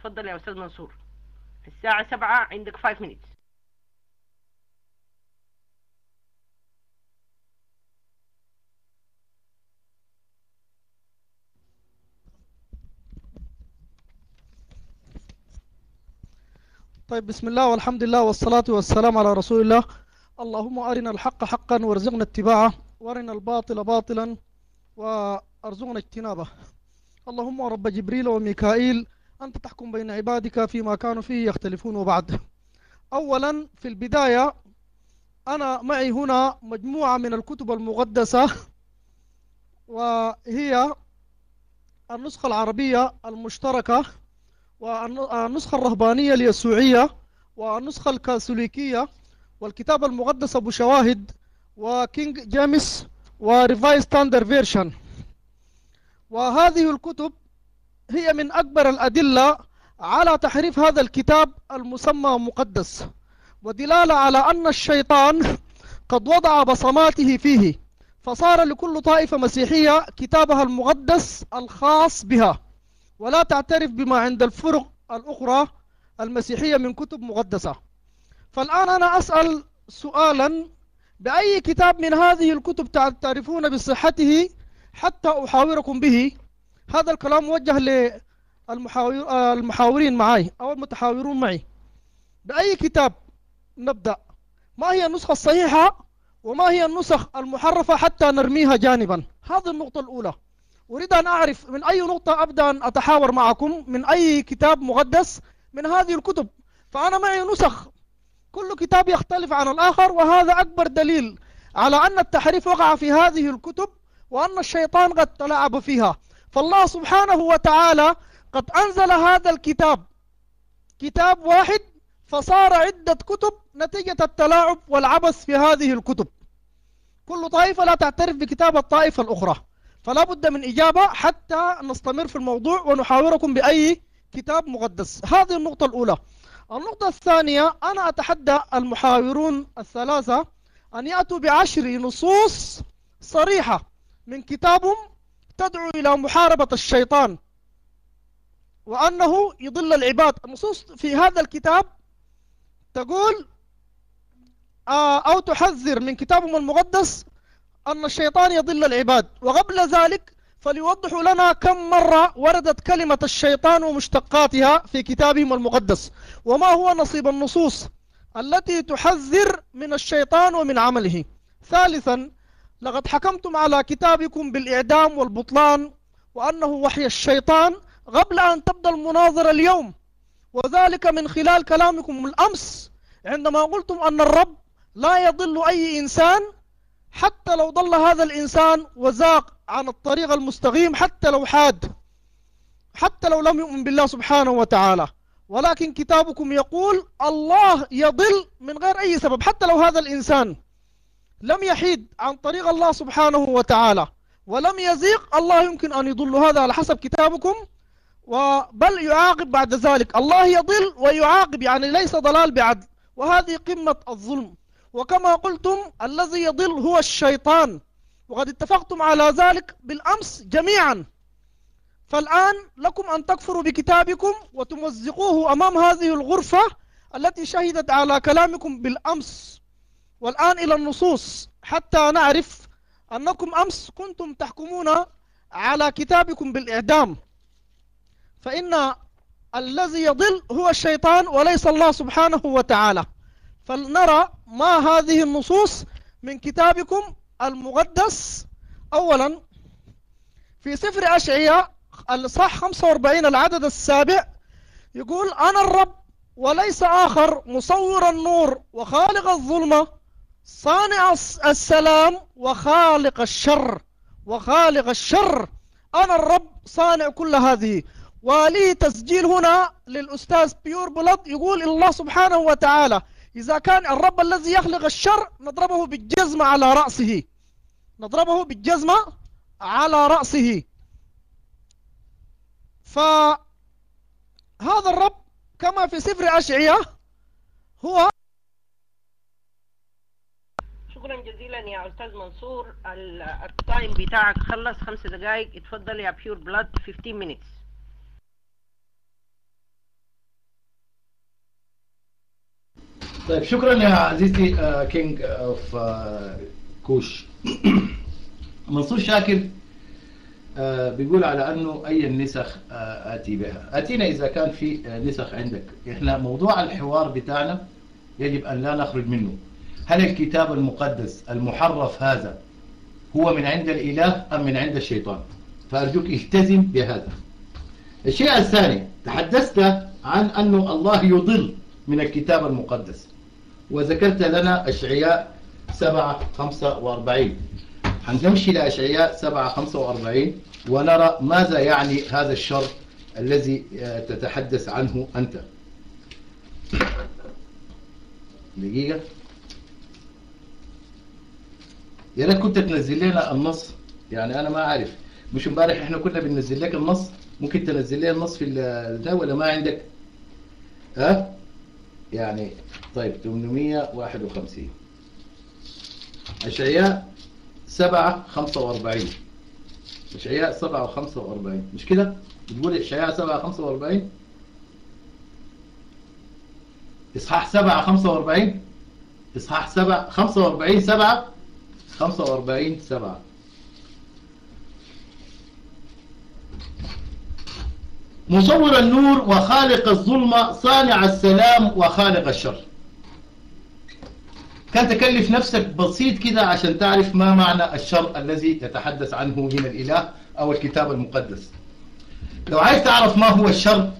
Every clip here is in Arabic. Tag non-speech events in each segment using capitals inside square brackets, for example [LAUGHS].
تفضل يا أستاذ منصور. الساعة سبعة عندك 5 minutes. طيب بسم الله والحمد لله والصلاة والسلام على رسول الله. اللهم أرنا الحق حقا وارزقنا اتباعه وأرنا الباطل باطلا وأرزقنا اجتنابه. اللهم رب جبريل وميكائيل أنت تحكم بين عبادك فيما كانوا فيه يختلفون وبعد أولا في البداية أنا معي هنا مجموعة من الكتب المقدسة وهي النسخة العربية المشتركة والنسخة الرهبانية اليسوعية والنسخة الكاثوليكية والكتاب المقدس أبو شواهد وكينج جيمس و Revised Standard Version. وهذه الكتب هي من أكبر الأدلة على تحريف هذا الكتاب المسمى مقدس ودلالة على أن الشيطان قد وضع بصماته فيه فصار لكل طائفة مسيحية كتابها المقدس الخاص بها. ولا تعترف بما عند الفرق الأخرى المسيحية من كتب مقدسة. فالآن أنا أسأل سؤالا بأي كتاب من هذه الكتب تعرفون بصحته حتى أحاوركم به؟ هذا الكلام موجه للمحاورين معي أو المتحاورون معي. بأي كتاب نبدأ؟ ما هي النسخة الصحيحة وما هي النسخ المحرفة حتى نرميها جانبا؟ هذه النقطة الأولى. أريد أن أعرف من أي نقطة أبدأ أن أتحاور معكم؟ من أي كتاب مقدس؟ من هذه الكتب. فأنا معي نسخ. كل كتاب يختلف عن الآخر وهذا أكبر دليل على أن التحريف وقع في هذه الكتب وأن الشيطان قد تلاعب فيها. فالله سبحانه وتعالى قد أنزل هذا الكتاب. كتاب واحد فصار عدة كتب نتيجة التلاعب والعبث في هذه الكتب. كل طائفة لا تعترف بكتاب الطائفة الأخرى. فلا بد من إجابة حتى نستمر في الموضوع ونحاوركم بأي كتاب مقدس. هذه النقطة الأولى. النقطة الثانية أنا أتحدى المحاورون الثلاثة أن يأتوا بعشر نصوص صريحة من كتابهم تدعو إلى محاربة الشيطان وأنه يضل العباد. النصوص في هذا الكتاب تقول آه، أو تحذر من كتابهم المقدس أن الشيطان يضل العباد. وقبل ذلك فليوضحوا لنا كم مرة وردت كلمة الشيطان ومشتقاتها في كتابهم المقدس. وما هو نصيب النصوص التي تحذر من الشيطان ومن عمله؟ ثالثا لقد حكمتم على كتابكم بالإعدام والبطلان وأنه وحي الشيطان قبل أن تبدأ المناظرة اليوم. وذلك من خلال كلامكم الأمس عندما قلتم أن الرب لا يضل أي إنسان حتى لو ضل هذا الإنسان وزاق عن الطريق المستقيم حتى لو حاد حتى لو لم يؤمن بالله سبحانه وتعالى. ولكن كتابكم يقول الله يضل من غير أي سبب حتى لو هذا الإنسان لم يحيد عن طريق الله سبحانه وتعالى ولم يزيق الله يمكن أن يضل. هذا على حسب كتابكم. بل يعاقب بعد ذلك. الله يضل ويعاقب يعني ليس ضلال بعدل وهذه قمة الظلم. وكما قلتم الذي يضل هو الشيطان. وقد اتفقتم على ذلك بالأمس جميعا. فالآن لكم أن تكفروا بكتابكم وتمزقوه أمام هذه الغرفة التي شهدت على كلامكم بالأمس. والآن إلى النصوص حتى نعرف أنكم أمس كنتم تحكمون على كتابكم بالإعدام. فإن الذي يضل هو الشيطان وليس الله سبحانه وتعالى. فلنرى ما هذه النصوص من كتابكم المقدس. أولا في سفر أشعياء الصح 45 العدد السابع يقول أنا الرب وليس آخر مصور النور وخالق الظلمة صانع السلام وخالق الشر وخالق الشر. أنا الرب صانع كل هذه. ولي تسجيل هنا للأستاذ بيور بلط يقول الله سبحانه وتعالى إذا كان الرب الذي يخلق الشر نضربه بالجزمة على رأسه. نضربه بالجزمة على رأسه. فهذا الرب كما في سفر أشعية هو أهلا يا أستاذ منصور ال time بتاعك خلص خمس دقائق اتفضل يا Pure Blood 15 minutes. طيب شكرا يا عزيزتي King of Kush منصور شاكر آه، بيقول على أنه أي النسخ آه، آتي بها. آتينا إذا كان في آه، نسخ عندك. إحنا موضوع الحوار بتاعنا يجب أن لا نخرج منه. هل الكتاب المقدس المحرف هذا هو من عند الإله أم من عند الشيطان؟ فأرجوك التزم بهذا. الشيء الثاني تحدثت عن أنه الله يضل من الكتاب المقدس. وذكرت لنا أشعياء 7 45 هنمشي لأشعياء 7 45 ونرى ماذا يعني هذا الشر الذي تتحدث عنه أنت. دقيقة. يا ريت كنت تنزل لنا النص. يعني أنا ما أعرف. مش امبارح إحنا كنا بننزل لك النص. ممكن تنزل لي النص في ده ولا ما عندك؟ ها؟ يعني طيب 851 أشعياء 7 45 إشعياء 7 45 مش كده؟ بتقول إشعياء 7 45 إصحاح 7 45 إصحاح 7 45 7 45 7 مصور النور وخالق الظلمة صانع السلام وخالق الشر. كان تكلف نفسك بسيط كده عشان تعرف ما معنى الشر الذي تتحدث عنه من الإله أو الكتاب المقدس. لو عايز تعرف ما هو الشر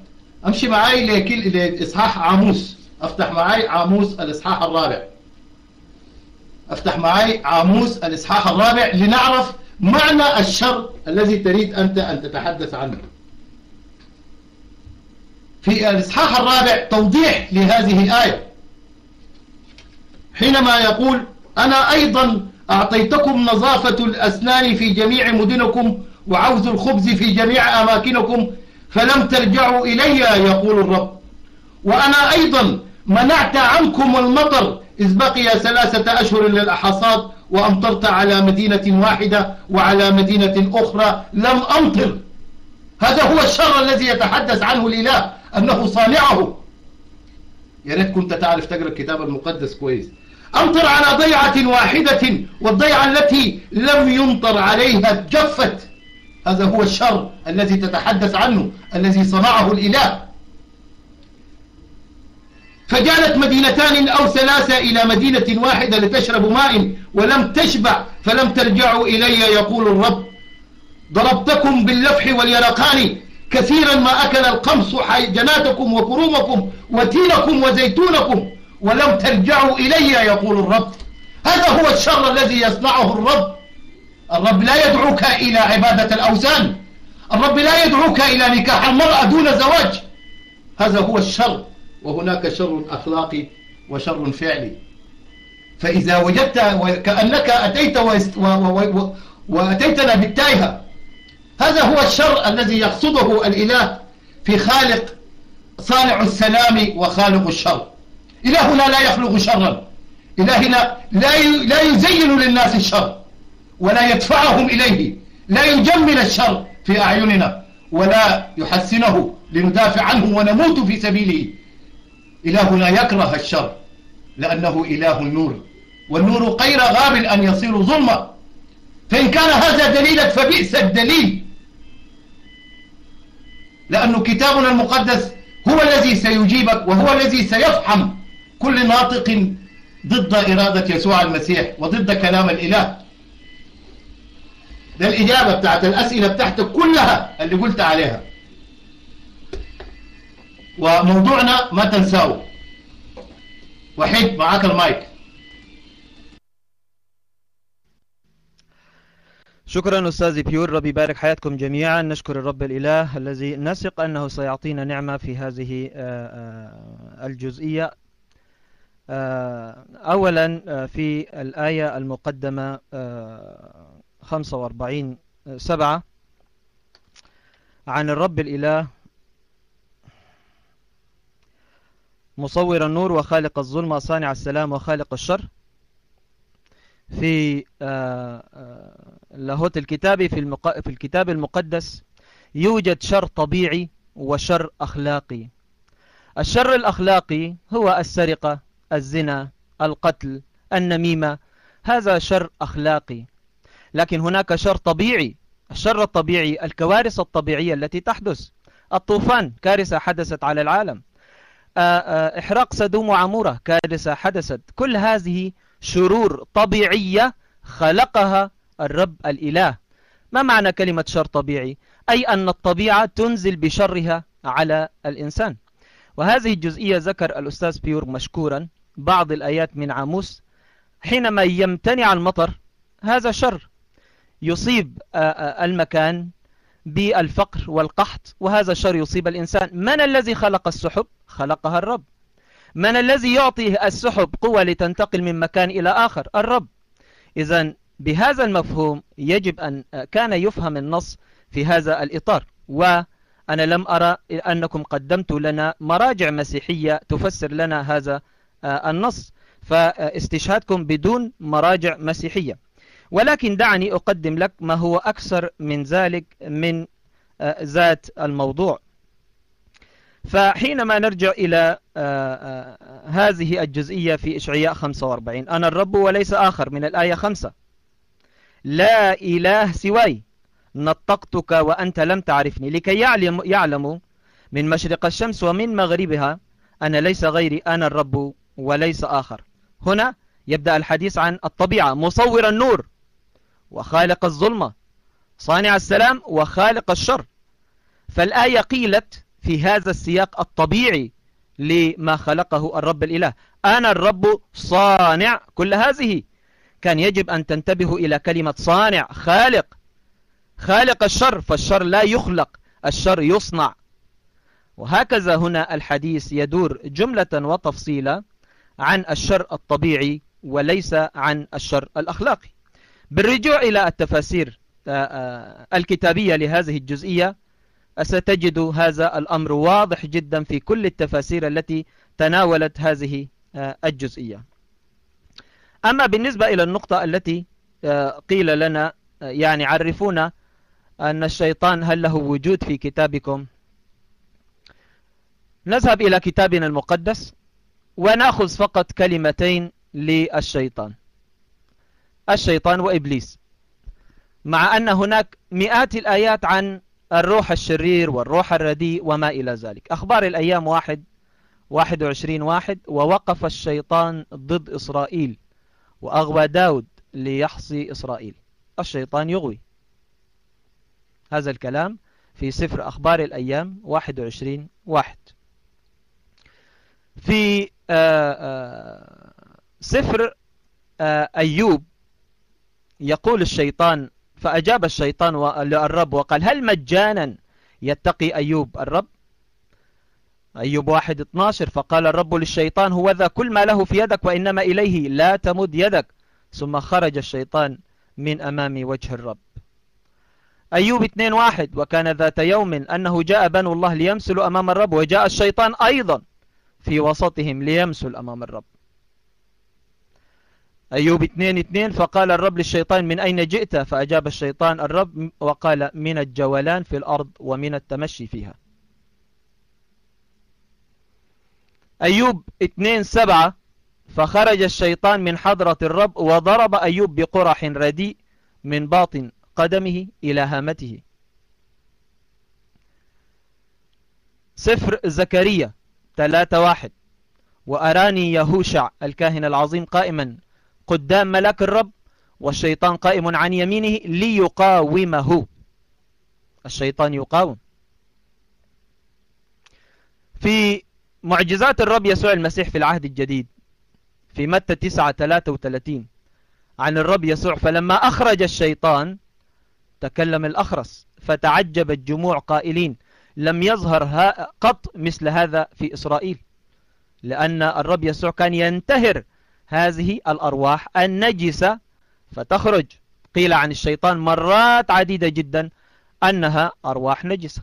أمشي معاي لإصحاح عاموس. أفتح معاي عاموس الإصحاح الرابع. أفتح معاي عاموس الإصحاح الرابع لنعرف معنى الشر الذي تريد أنت أن تتحدث عنه. في الإصحاح الرابع توضيح لهذه الآية. حينما يقول أنا أيضا أعطيتكم نظافة الأسنان في جميع مدنكم وعوز الخبز في جميع أماكنكم فلم ترجعوا إلي يقول الرب. وأنا أيضا منعت عنكم المطر إذ بقي ثلاثة أشهر للحصاد وأمطرت على مدينة واحدة وعلى مدينة أخرى. لم أمطر. هذا هو الشر الذي يتحدث عنه الإله أنه صانعه. يا ريت كنت تعرف تقرأ الكتاب المقدس كويس. أمطر على ضيعة واحدة والضيعة التي لم يمطر عليها جفت. هذا هو الشر الذي تتحدث عنه الذي صنعه الإله. فجالت مدينتان أو ثلاثة إلى مدينة واحدة لتشرب ماء ولم تشبع فلم ترجعوا إلي يقول الرب. ضربتكم باللفح واليرقان كثيرا ما أكل القمص جناتكم وكرومكم وتينكم وزيتونكم ولم ترجعوا إلي يقول الرب. هذا هو الشر الذي يصنعه الرب. الرب لا يدعوك إلى عبادة الأوثان. الرب لا يدعوك إلى نكاح المرأة دون زواج. هذا هو الشر. وهناك شر أخلاقي وشر فعلي فإذا وجدت كأنك أتيت وأتيتنا بالتايهة هذا هو الشر الذي يقصده الإله في خالق صانع السلام وخالق الشر. إلهنا لا يخلق شرا. إلهنا لا يزين للناس الشر ولا يدفعهم إليه. لا يجمل الشر في أعيننا ولا يحسنه. لندافع عنه ونموت في سبيله. إلهنا يكره الشر لأنه إله النور والنور غير غاب أن يصير ظلما. فإن كان هذا دليلا فبئس الدليل. لأن كتابنا المقدس هو الذي سيجيبك وهو الذي سيفحم كل ناطق ضد إرادة يسوع المسيح وضد كلام الإله. ده الإجابة بتاعت الأسئلة بتاعتك كلها اللي قلت عليها. وموضوعنا ما تنساه وحيد معاك المايك. شكرا أستاذ بيور ربي يبارك حياتكم جميعا. نشكر الرب الإله الذي نثق أنه سيعطينا نعمة في هذه الجزئية. أولا في الآية المقدمة 45 سبعة. عن الرب الإله مصور النور وخالق الظلم صانع السلام وخالق الشر. في لاهوت الكتابي في. في الكتاب المقدس يوجد شر طبيعي وشر أخلاقي. الشر الأخلاقي هو السرقة الزنا القتل النميمة. هذا شر أخلاقي. لكن هناك شر طبيعي. الشر الطبيعي الكوارث الطبيعية التي تحدث. الطوفان كارثة حدثت على العالم. إحراق سدوم وعمورة كارثة حدثت. كل هذه شرور طبيعية خلقها الرب الإله. ما معنى كلمة شر طبيعي؟ أي أن الطبيعة تنزل بشرها على الإنسان. وهذه الجزئية ذكر الأستاذ بيور مشكورا بعض الآيات من عاموس. حينما يمتنع المطر هذا شر. يصيب المكان بالفقر والقحط وهذا الشر يصيب الإنسان. من الذي خلق السحب؟ خلقها الرب. من الذي يعطي السحب قوة لتنتقل من مكان إلى آخر؟ الرب. إذا بهذا المفهوم يجب أن كان يفهم النص في هذا الإطار. وأنا لم أرى أنكم قدمت لنا مراجع مسيحية تفسر لنا هذا النص. فاستشهادكم بدون مراجع مسيحية. ولكن دعني أقدم لك ما هو أكثر من ذلك من ذات الموضوع. فحينما نرجع إلى هذه الجزئية في إشعياء 45 أنا الرب وليس آخر من الآية 5 لا إله سواي. نطقتك وأنت لم تعرفني. لكي يعلم يعلموا من مشرق الشمس ومن مغربها أنا ليس غيري أنا الرب وليس آخر. هنا يبدأ الحديث عن الطبيعة. مصور النور. وخالق الظلمة. صانع السلام وخالق الشر. فالآية قيلت في هذا السياق الطبيعي لما خلقه الرب الإله. أنا الرب صانع كل هذه. كان يجب أن تنتبهوا إلى كلمة صانع خالق. خالق الشر فالشر لا يخلق الشر يصنع. وهكذا هنا الحديث يدور جملة وتفصيلا عن الشر الطبيعي وليس عن الشر الأخلاقي. بالرجوع إلى التفاسير الكتابية لهذه الجزئية ستجد هذا الأمر واضح جدا في كل التفاسير التي تناولت هذه الجزئية. أما بالنسبة إلى النقطة التي قيل لنا يعني عرفونا أن الشيطان هل له وجود في كتابكم. نذهب إلى كتابنا المقدس ونأخذ فقط كلمتين للشيطان. الشيطان وإبليس. مع أن هناك مئات الآيات عن الروح الشرير والروح الرديء وما إلى ذلك. أخبار الأيام واحد واحد وعشرين واحد ووقف الشيطان ضد إسرائيل وأغوى داود ليحصي إسرائيل. الشيطان يغوي. هذا الكلام في سفر أخبار الأيام واحد وعشرين واحد. في آه، آه، سفر آه، أيوب يقول الشيطان فأجاب الشيطان للرب وقال هل مجانا يتقي أيوب الرب؟ أيوب واحد اتناشر فقال الرب للشيطان هو ذا كل ما له في يدك وإنما إليه لا تمد يدك. ثم خرج الشيطان من أمام وجه الرب. أيوب اثنين واحد وكان ذات يوم أنه جاء بنو الله ليمسلوا أمام الرب وجاء الشيطان أيضا في وسطهم ليمسل أمام الرب. أيوب اثنين اثنين فقال الرب للشيطان من أين جئت؟ فأجاب الشيطان الرب وقال من الجولان في الأرض ومن التمشي فيها. أيوب اثنين سبعة فخرج الشيطان من حضرة الرب وضرب أيوب بقرح رديء من باطن قدمه إلى هامته. سفر زكريا ثلاثة واحد وأراني يهوشع الكاهن العظيم قائما قدام ملك الرب والشيطان قائم عن يمينه ليقاومه. الشيطان يقاوم. في معجزات الرب يسوع المسيح في العهد الجديد في متى 9 33 عن الرب يسوع فلما أخرج الشيطان تكلم الأخرس فتعجب الجموع قائلين لم يظهر قط مثل هذا في إسرائيل لأن الرب يسوع كان ينتهر هذه الأرواح النجسة. فتخرج. قيل عن الشيطان مرات عديدة جدا أنها أرواح نجسة.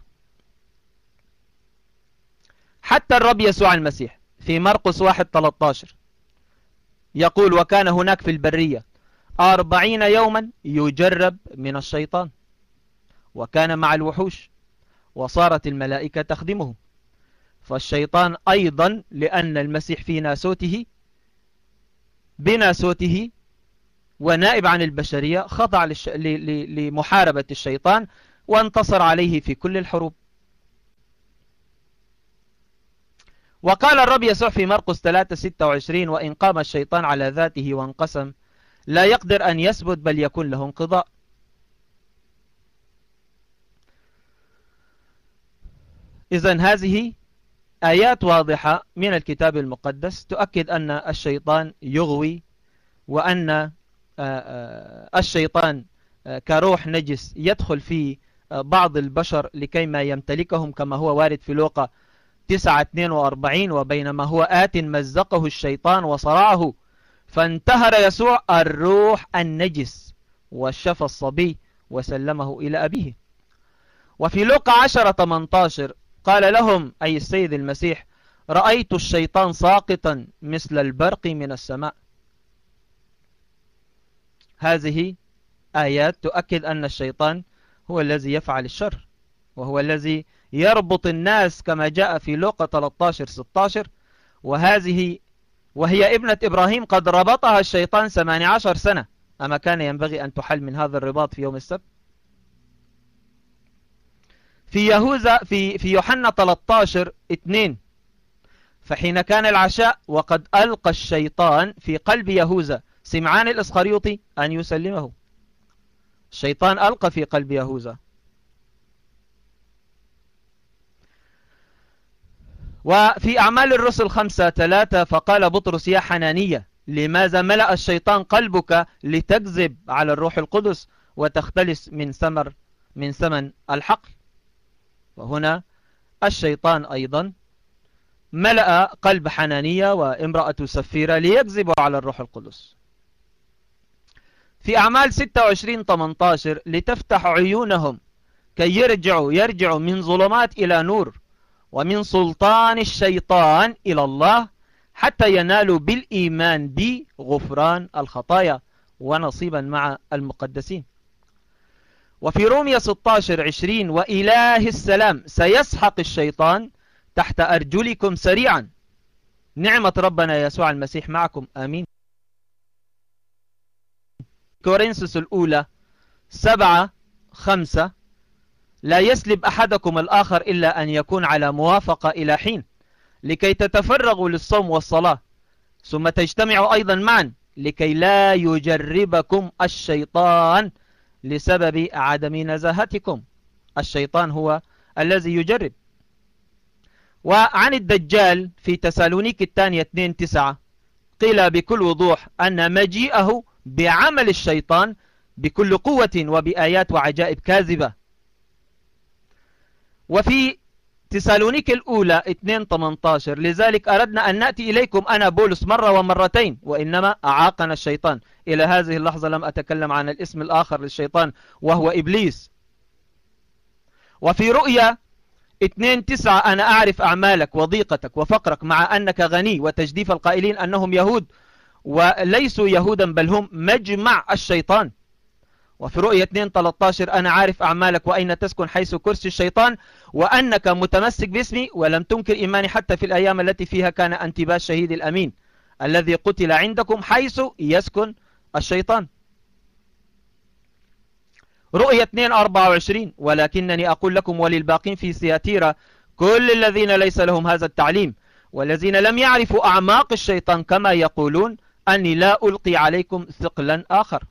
حتى الرب يسوع المسيح في مرقس 1.13 يقول وكان هناك في البرية أربعين يوما يجرب من الشيطان وكان مع الوحوش وصارت الملائكة تخدمه. فالشيطان أيضا لأن المسيح في ناسوته بناسوته ونائب عن البشرية خضع. لمحاربة الشيطان وانتصر عليه في كل الحروب وقال الرب يسوع في مرقس 3:26 وإن قام الشيطان على ذاته وانقسم لا يقدر أن يثبت بل يكون له انقضاء إذا هذه آيات واضحة من الكتاب المقدس تؤكد أن الشيطان يغوي وأن آه، آه، الشيطان آه، كروح نجس يدخل في بعض البشر لكي ما يمتلكهم كما هو وارد في لوقا 9:42 وبينما هو آت مزقه الشيطان وصرعه. فانتهر يسوع الروح النجس وشفى الصبي وسلمه إلى أبيه. وفي لوقا 10:18 قال لهم أي السيد المسيح رأيت الشيطان ساقطا مثل البرق من السماء. هذه آيات تؤكد أن الشيطان هو الذي يفعل الشر وهو الذي يربط الناس كما جاء في لوقا 13-16 وهذه وهي ابنة إبراهيم قد ربطها الشيطان 18 سنة. أما كان ينبغي أن تحل من هذا الرباط في يوم السبت؟ في يهوذا في في يوحنا 13 2 فحين كان العشاء وقد ألقى الشيطان في قلب يهوذا سمعان الإسخريوطي أن يسلمه. الشيطان ألقى في قلب يهوذا. وفي أعمال الرسل خمسة ثلاثة فقال بطرس يا حنانية لماذا ملأ الشيطان قلبك لتكذب على الروح القدس وتختلس من ثمر من ثمن الحقل؟ وهنا الشيطان أيضا ملأ قلب حنانية وامرأة سفيرة ليكذبوا على الروح القدس. في أعمال 26-18 لتفتح عيونهم كي يرجعوا يرجعوا من ظلمات إلى نور ومن سلطان الشيطان إلى الله حتى ينالوا بالإيمان بغفران الخطايا ونصيبا مع المقدسين. وفي رومية 16 20 وإله السلام سيسحق الشيطان تحت أرجلكم سريعا. نعمة ربنا يسوع المسيح معكم آمين. كورنثوس الأولى سبعة خمسة. لا يسلب أحدكم الآخر إلا أن يكون على موافقة إلى حين لكي تتفرغوا للصوم والصلاة. ثم تجتمعوا أيضا معا لكي لا يجربكم الشيطان. لسبب عدم نزاهتكم. الشيطان هو الذي يجرب. وعن الدجال في تسالونيك الثانية 2 9 قيل بكل وضوح أن مجيئه بعمل الشيطان بكل قوة وبآيات وعجائب كاذبة. وفي تسألونيك الأولى 2.18 لذلك أردنا أن نأتي إليكم أنا بولس مرة ومرتين وإنما أعاقنا الشيطان. إلى هذه اللحظة لم أتكلم عن الاسم الآخر للشيطان وهو إبليس. وفي رؤيا 2.9 أنا أعرف أعمالك وضيقتك وفقرك مع أنك غني وتجديف القائلين أنهم يهود وليسوا يهودا بل هم مجمع الشيطان. وفي رؤية 2.13 أنا عارف أعمالك وأين تسكن حيث كرسي الشيطان وأنك متمسك باسمي ولم تنكر إيماني حتى في الأيام التي فيها كان أنتباس شهيد الأمين الذي قتل عندكم حيث يسكن الشيطان. رؤية 2.24 ولكنني أقول لكم وللباقين في سياتيرا كل الذين ليس لهم هذا التعليم والذين لم يعرفوا أعماق الشيطان كما يقولون أني لا ألقي عليكم ثقلا آخر.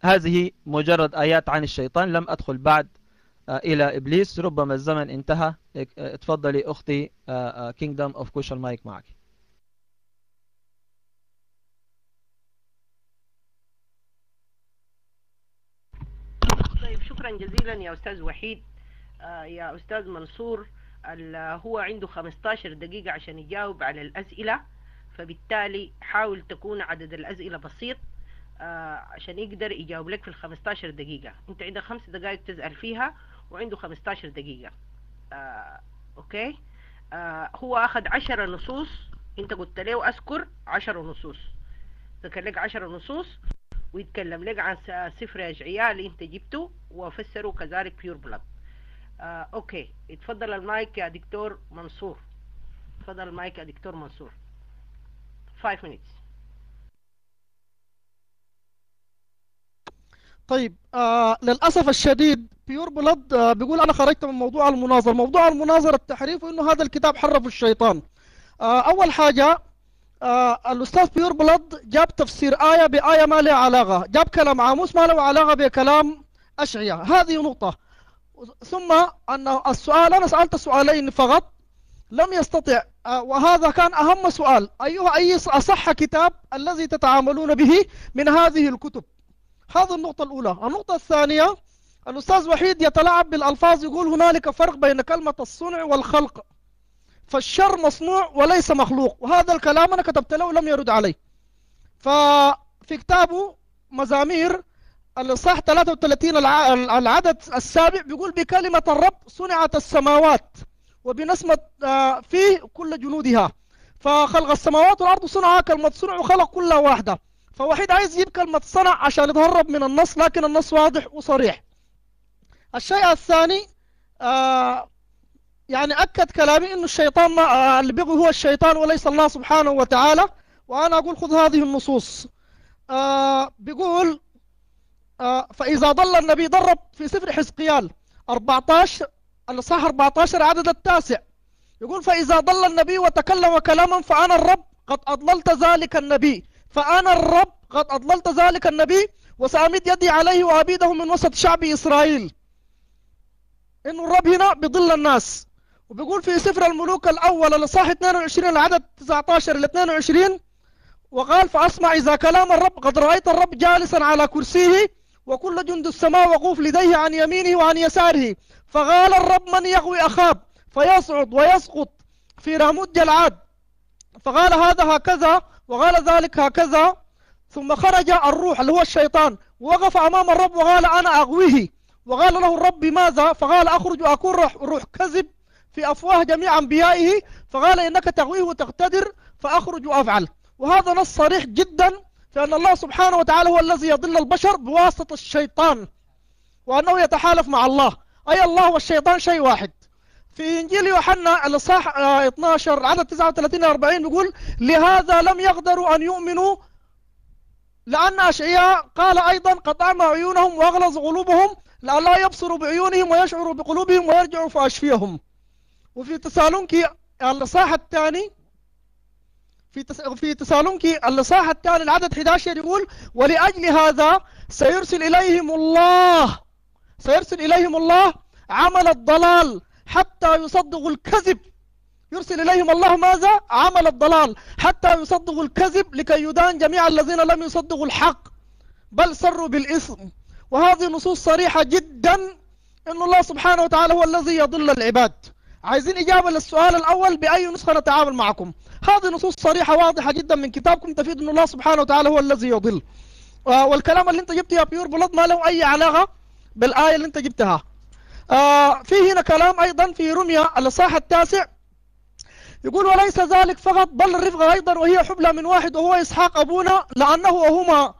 هذه مجرد آيات عن الشيطان لم أدخل بعد آه، إلى إبليس. ربما الزمن انتهى. آه، اتفضلي أختي كينجدم أوف كوشل مايك معك. طيب شكرا جزيلا يا أستاذ وحيد. آه، يا أستاذ منصور هو عنده 15 دقيقة عشان يجاوب على الأسئلة فبالتالي حاول تكون عدد الأسئلة بسيط. آه عشان يقدر يجاوب لك في ال 15 دقيقة. انت عندك خمس دقائق تسأل فيها وعنده 15 دقيقة. آه okay؟ آه هو أخذ 10 نصوص. انت قلت له اذكر 10 نصوص. ذكر لك 10 نصوص ويتكلم لك عن سفر أشعياء اللي انت جبته وفسره كذلك Pure Blood آه okay. اتفضل المايك يا دكتور منصور. اتفضل المايك يا دكتور منصور. 5 minutes. طيب آه للأسف الشديد Pure Blood آه بيقول أنا خرجت من موضوع المناظرة. موضوع المناظرة التحريف وإنه هذا الكتاب حرف الشيطان. آه أول حاجة آه الأستاذ Pure Blood جاب تفسير آية بآية ما لها علاقة. جاب كلام عاموس ما له علاقة بكلام أشعياء هذه نقطة. ثم أن السؤال أنا سألت سؤالين فقط لم يستطع آه وهذا كان أهم سؤال. أيها أي أصح كتاب الذي تتعاملون به من هذه الكتب؟ هذه النقطة الأولى. النقطة الثانية الأستاذ وحيد يتلاعب بالألفاظ يقول هنالك فرق بين كلمة الصنع والخلق. فالشر مصنوع وليس مخلوق وهذا الكلام أنا كتبت له ولم يرد علي ففي كتابه مزامير الإصحاح 33 العدد السابع بيقول بكلمة الرب صنعت السماوات وبنسمة فيه كل جنودها. فخلق السماوات والأرض صنعها كلمة صنع وخلق كلها واحدة. فوحيد عايز يجيب كلمة صنع عشان يتهرب من النص لكن النص واضح وصريح. الشيء الثاني آه يعني أكد كلامي أن الشيطان آه اللي بيغي هو الشيطان وليس الله سبحانه وتعالى وأنا أقول خذ هذه النصوص. آه بيقول فإذا ضل النبي ضرب في سفر حزقيال 14 الإصحاح 14 عدد التاسع. يقول فإذا ضل النبي وتكلم كلاما فأنا الرب قد أضللت ذلك النبي. فأنا الرب قد أضللت ذلك النبي وسأمد يدي عليه وأبيده من وسط شعب إسرائيل. إنه الرب هنا بضل الناس. وبيقول في سفر الملوك الأول الإصحاح 22 العدد 19 إلى 22 وقال فأسمع إذا كلام الرب قد رأيت الرب جالسا على كرسيه وكل جند السماء وقوف لديه عن يمينه وعن يساره. فقال الرب من يغوي أخاب فيصعد ويسقط في راموت جلعاد. فقال هذا هكذا وقال ذلك هكذا. ثم خرج الروح اللي هو الشيطان. وقف أمام الرب وقال أنا أغويه. وقال له الرب بماذا فقال أخرج وأكون روح, روح كذب في أفواه جميع أنبيائه. فقال إنك تغويه وتقتدر فأخرج وأفعل. وهذا نص صريح جدا في أن الله سبحانه وتعالى هو الذي يضل البشر بواسطة الشيطان. وأنه يتحالف مع الله. أي الله والشيطان شيء واحد. في إنجيل يوحنا الإصحاح 12 عدد 39 40 بيقول لهذا لم يقدروا أن يؤمنوا لأن أشعياء قال أيضا أعمى عيونهم وأغلظ قلوبهم لئلا يبصروا بعيونهم ويشعروا بقلوبهم ويرجعوا فأشفيهم. وفي تسالونكي الإصحاح الثاني في تس... في تسالونكي الإصحاح الثاني العدد 11 يقول ولأجل هذا سيرسل إليهم الله سيرسل إليهم الله عمل الضلال حتى يصدقوا الكذب. يرسل إليهم الله ماذا؟ عمل الضلال. حتى يصدقوا الكذب لكي يدان جميع الذين لم يصدقوا الحق بل سروا بالإثم. وهذه نصوص صريحة جدا أن الله سبحانه وتعالى هو الذي يضل العباد. عايزين إجابة للسؤال الأول بأي نسخة نتعامل معكم. هذه نصوص صريحة واضحة جدا من كتابكم. تفيد أن الله سبحانه وتعالى هو الذي يضل. والكلام اللي أنت جبته يا بيور بلد ما له أي علاقة بالآية اللي أنت جبتها. آه في هنا كلام أيضا في رمية الإصحاح التاسع. يقول وليس ذلك فقط بل الرفقة أيضا وهي حبلى من واحد وهو إسحاق أبونا لأنه وهما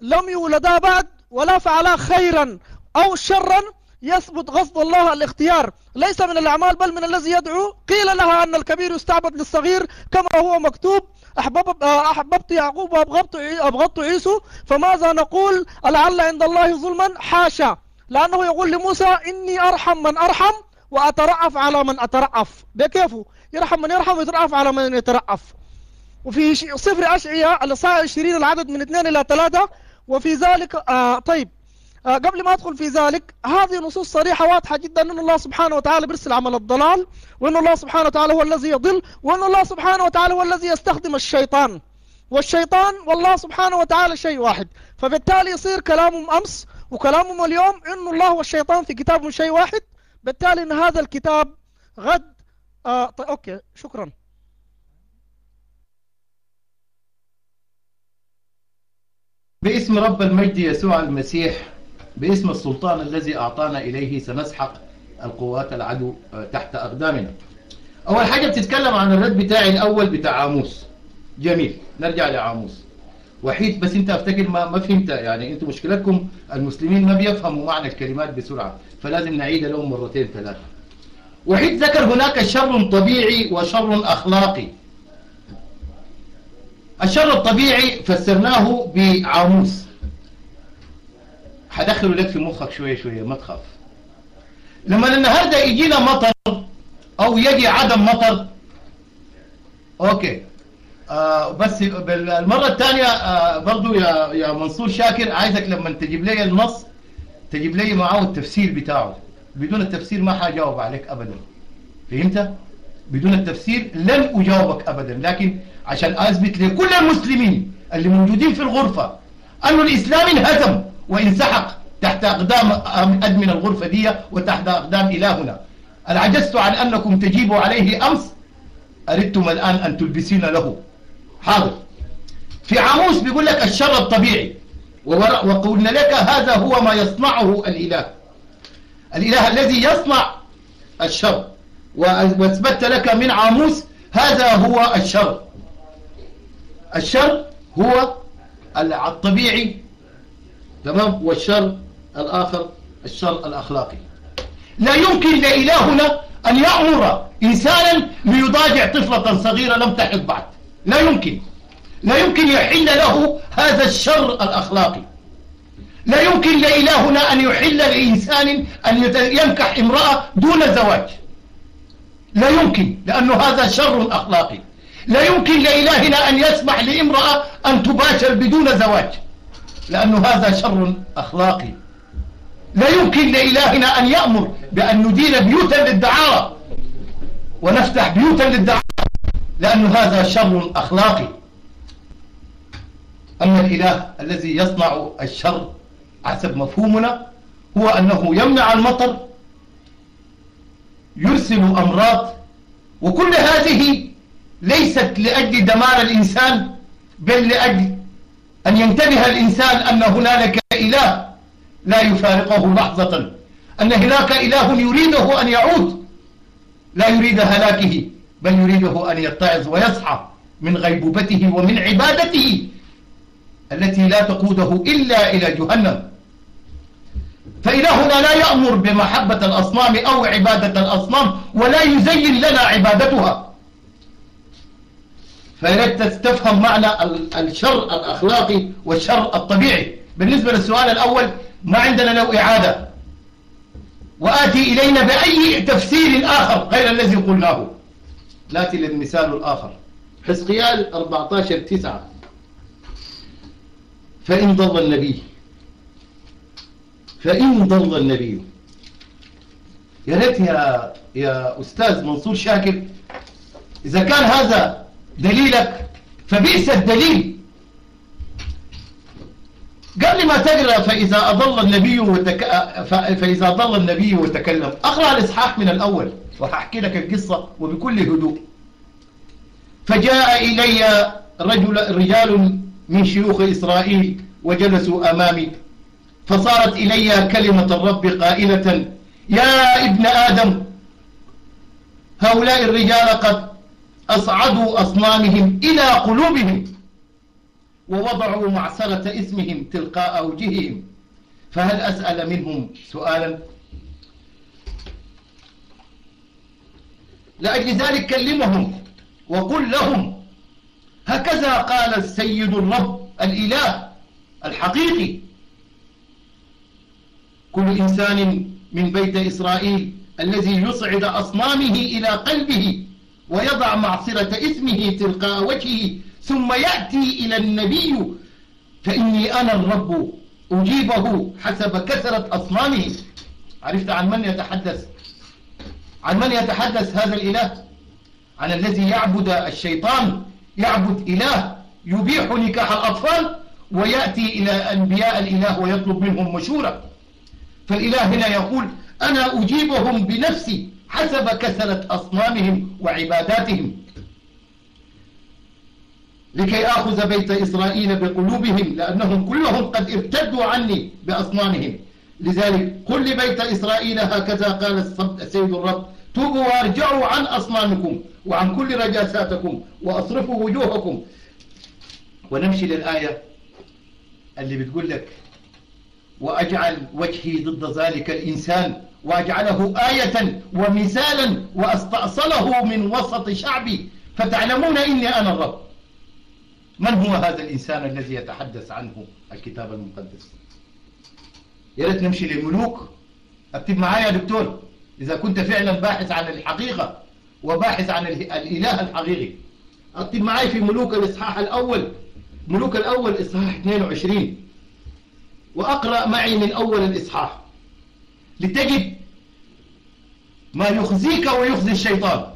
لم يولدا بعد ولا فعلا خيرا أو شرا يثبت غصب الله الاختيار. ليس من الأعمال بل من الذي يدعو. قيل لها أن الكبير يستعبد للصغير كما هو مكتوب أحبب أحببت يعقوب وأبغضت أبغضت عيسو فماذا نقول؟ لعل عند الله ظلما حاشا. لأنه يقول لموسى إني أرحم من أرحم وأترأف على من أترأف. بكيفه يرحم من يرحم ويترأف على من يترأف. وفي صفر أشعياء الإصحاح 20 العدد من 2 إلى 3 وفي ذلك آه طيب. آه قبل ما أدخل في ذلك هذه نصوص صريحة واضحة جدا أن الله سبحانه وتعالى بيرسل عمل الضلال وأن الله سبحانه وتعالى هو الذي يضل وأن الله سبحانه وتعالى هو الذي يستخدم الشيطان. والشيطان والله سبحانه وتعالى شيء واحد. فبالتالي يصير كلامهم أمس وكلامهم اليوم أن الله والشيطان في كتابهم شيء واحد بالتالي أن هذا الكتاب غد آه طيب أوكي شكرا. باسم رب المجد يسوع المسيح باسم السلطان الذي أعطانا إليه سنسحق القوات العدو تحت أقدامنا. أول حاجة بتتكلم عن الرد بتاعي الأول بتاع عاموس. جميل نرجع لعاموس. وحيد بس انت افتكر ما, ما فهمت. يعني أنتوا مشكلتكم المسلمين ما بيفهموا معنى الكلمات بسرعة فلازم نعيد لهم مرتين ثلاثة. وحيد ذكر هناك شر طبيعي وشر أخلاقي. الشر الطبيعي فسرناه بعاموس. حدخله لك في مخك شوية شوية ما تخاف. لما النهاردة يجينا مطر أو يجي عدم مطر أوكي. آه بس المرة الثانية آه برضو يا, يا منصور شاكر عايزك لما تجيب لي النص تجيب لي معاه التفسير بتاعه. بدون التفسير ما حاجاوب عليك أبدا. فهمت؟ بدون التفسير لن أجاوبك أبدا. لكن عشان أثبت لكل المسلمين اللي موجودين في الغرفة أن الإسلام انهزم وانسحق تحت أقدام أدمن الغرفة دي وتحت أقدام إلهنا. العجزت عن أنكم تجيبوا عليه أمس. أردتم الآن أن تلبسين له. حاضر. في عاموس بيقول لك الشر الطبيعي. وقلنا لك هذا هو ما يصنعه الإله. الإله الذي يصنع الشر. وأثبت لك من عاموس هذا هو الشر. الشر هو الطبيعي. تمام؟ والشر الآخر الشر الأخلاقي. لا يمكن لإلهنا أن يأمر إنسانا ليضاجع طفلة صغيرة لم تحض بعد. لا يمكن. لا يمكن يحل له هذا الشر الأخلاقي. لا يمكن لإلهنا أن يحل لإنسان أن ينكح امرأة دون زواج لا يمكن لأنه هذا شر أخلاقي. لا يمكن لإلهنا أن يسمح لامرأة أن تباشر بدون زواج لأنه هذا شر أخلاقي. لا يمكن لإلهنا أن يأمر بأن ندير بيوتا للدعارة ونفتح بيوتا للدعارة. لأنه هذا شر أخلاقي. أما الإله الذي يصنع الشر حسب مفهومنا هو أنه يمنع المطر يرسل أمراض وكل هذه ليست لأجل دمار الإنسان بل لأجل أن ينتبه الإنسان أن هنالك إله لا يفارقه لحظة أن هناك إله يريده أن يعود لا يريد هلاكه. بل يريده أن يتعظ ويصحى من غيبوبته ومن عبادته التي لا تقوده إلا إلى جهنم. فإلهنا لا يأمر بمحبة الأصنام أو عبادة الأصنام ولا يزين لنا عبادتها. فياريت تستفهم معنى الشر الأخلاقي والشر الطبيعي. بالنسبة للسؤال الأول ما عندنا له إعادة؟ وآتي إلينا بأي تفسير آخر غير الذي قلناه. ناتي للمثال الآخر. حزقيال 14 9 فإن ضل النبي. فإن ضل النبي. يا ريت يا يا أستاذ منصور شاكر إذا كان هذا دليلك فبئس الدليل. قبل ما تقرأ فإذا أضل النبي وتك... فإذا ضل النبي وتكلم. أقرأ الإصحاح من الأول. وحأحكي لك القصة وبكل هدوء. فجاء إلي رجل رجال من شيوخ إسرائيل وجلسوا أمامي. فصارت إلي كلمة الرب قائلة يا ابن آدم هؤلاء الرجال قد أصعدوا أصنامهم إلى قلوبهم ووضعوا معصرة اسمهم تلقاء وجههم فهل أسأل منهم سؤالا؟ لأجل ذلك كلمهم وقل لهم هكذا قال السيد الرب الإله الحقيقي. كل إنسان من بيت إسرائيل الذي يصعد أصنامه إلى قلبه ويضع معصرة اسمه تلقاء وجهه ثم يأتي إلى النبي فإني أنا الرب أجيبه حسب كثرة أصنامه. عرفت عن من يتحدث؟ عن من يتحدث هذا الإله؟ عن الذي يعبد الشيطان يعبد إله يبيح نكاح الأطفال ويأتي إلى أنبياء الإله ويطلب منهم مشورة. فالإله هنا يقول أنا أجيبهم بنفسي حسب كثرة أصنامهم وعباداتهم. لكي أخذ بيت إسرائيل بقلوبهم لأنهم كلهم قد ارتدوا عني بأصنامهم. لذلك قل لبيت إسرائيل هكذا قال السيد الرب. توبوا وارجعوا عن أصنامكم وعن كل رجاساتكم وأصرفوا وجوهكم. ونمشي للآية اللي بتقول لك وأجعل وجهي ضد ذلك الإنسان وأجعله آية ومثالا وأستأصله من وسط شعبي. فتعلمون إني أنا الرب. من هو هذا الإنسان الذي يتحدث عنه الكتاب المقدس؟ يا ريت نمشي للملوك أكتب معايا يا دكتور. إذا كنت فعلا باحث عن الحقيقة وباحث عن الإله الحقيقي. اكتب معايا في ملوك الإصحاح الأول. ملوك الأول إصحاح 22 وأقرأ معي من أول الإصحاح. لتجد ما يخزيك ويخزي الشيطان.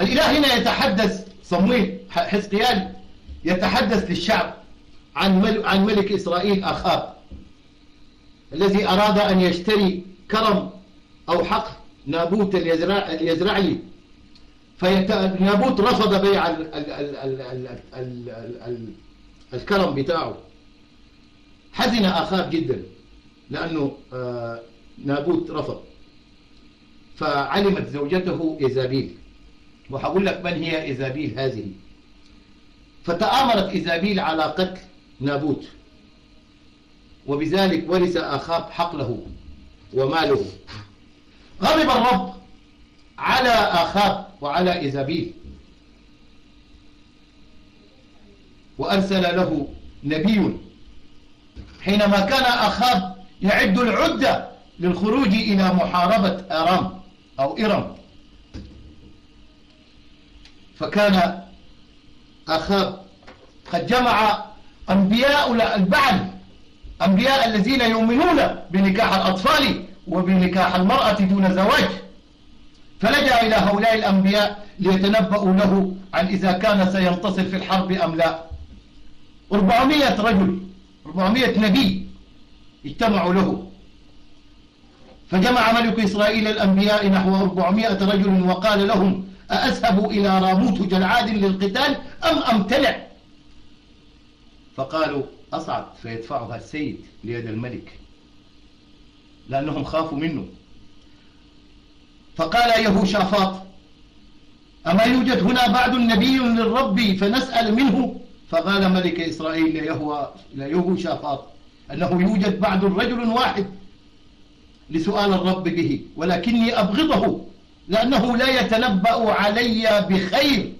الإله هنا يتحدث صمويل حزقيال يتحدث للشعب عن عن ملك إسرائيل أخاب الذي أراد أن يشتري كرم أو حق نابوت اليزرعلي فنابوت رفض بيع الكرم بتاعه. حزن أخاب جدا لأنه آه، نابوت رفض. فعلمت زوجته إيزابيل. وحقول لك من هي إيزابيل هذه. فتآمرت إيزابيل على قتل نابوت. وبذلك ورث أخاب حقله. وماله. غضب الرب على أخاب وعلى إيزابيل. وأرسل له نبي. حينما كان أخاب يعد العدة للخروج إلى محاربة أرام أو إرم. فكان أخاب قد جمع أنبياء البعل أنبياء الذين يؤمنون بنكاح الأطفال وبنكاح المرأة دون زواج. فلجأ إلى هؤلاء الأنبياء ليتنبأوا له عن إذا كان سينتصر في الحرب أم لا. 400 رجل 400 نبي اجتمعوا له. فجمع ملك إسرائيل الأنبياء نحو 400 رجل وقال لهم أأذهب إلى راموت جلعاد للقتال أم أمتنع فقالوا أصعد فيدفعها السيد ليد الملك لأنهم خافوا منه. فقال يهوشافاط أما يوجد هنا بعد نبي للرب فنسأل منه؟ فقال ملك إسرائيل ليهوشافاط أنه يوجد بعد رجل واحد لسؤال الرب به ولكني أبغضه لأنه لا يتنبأ علي بخير.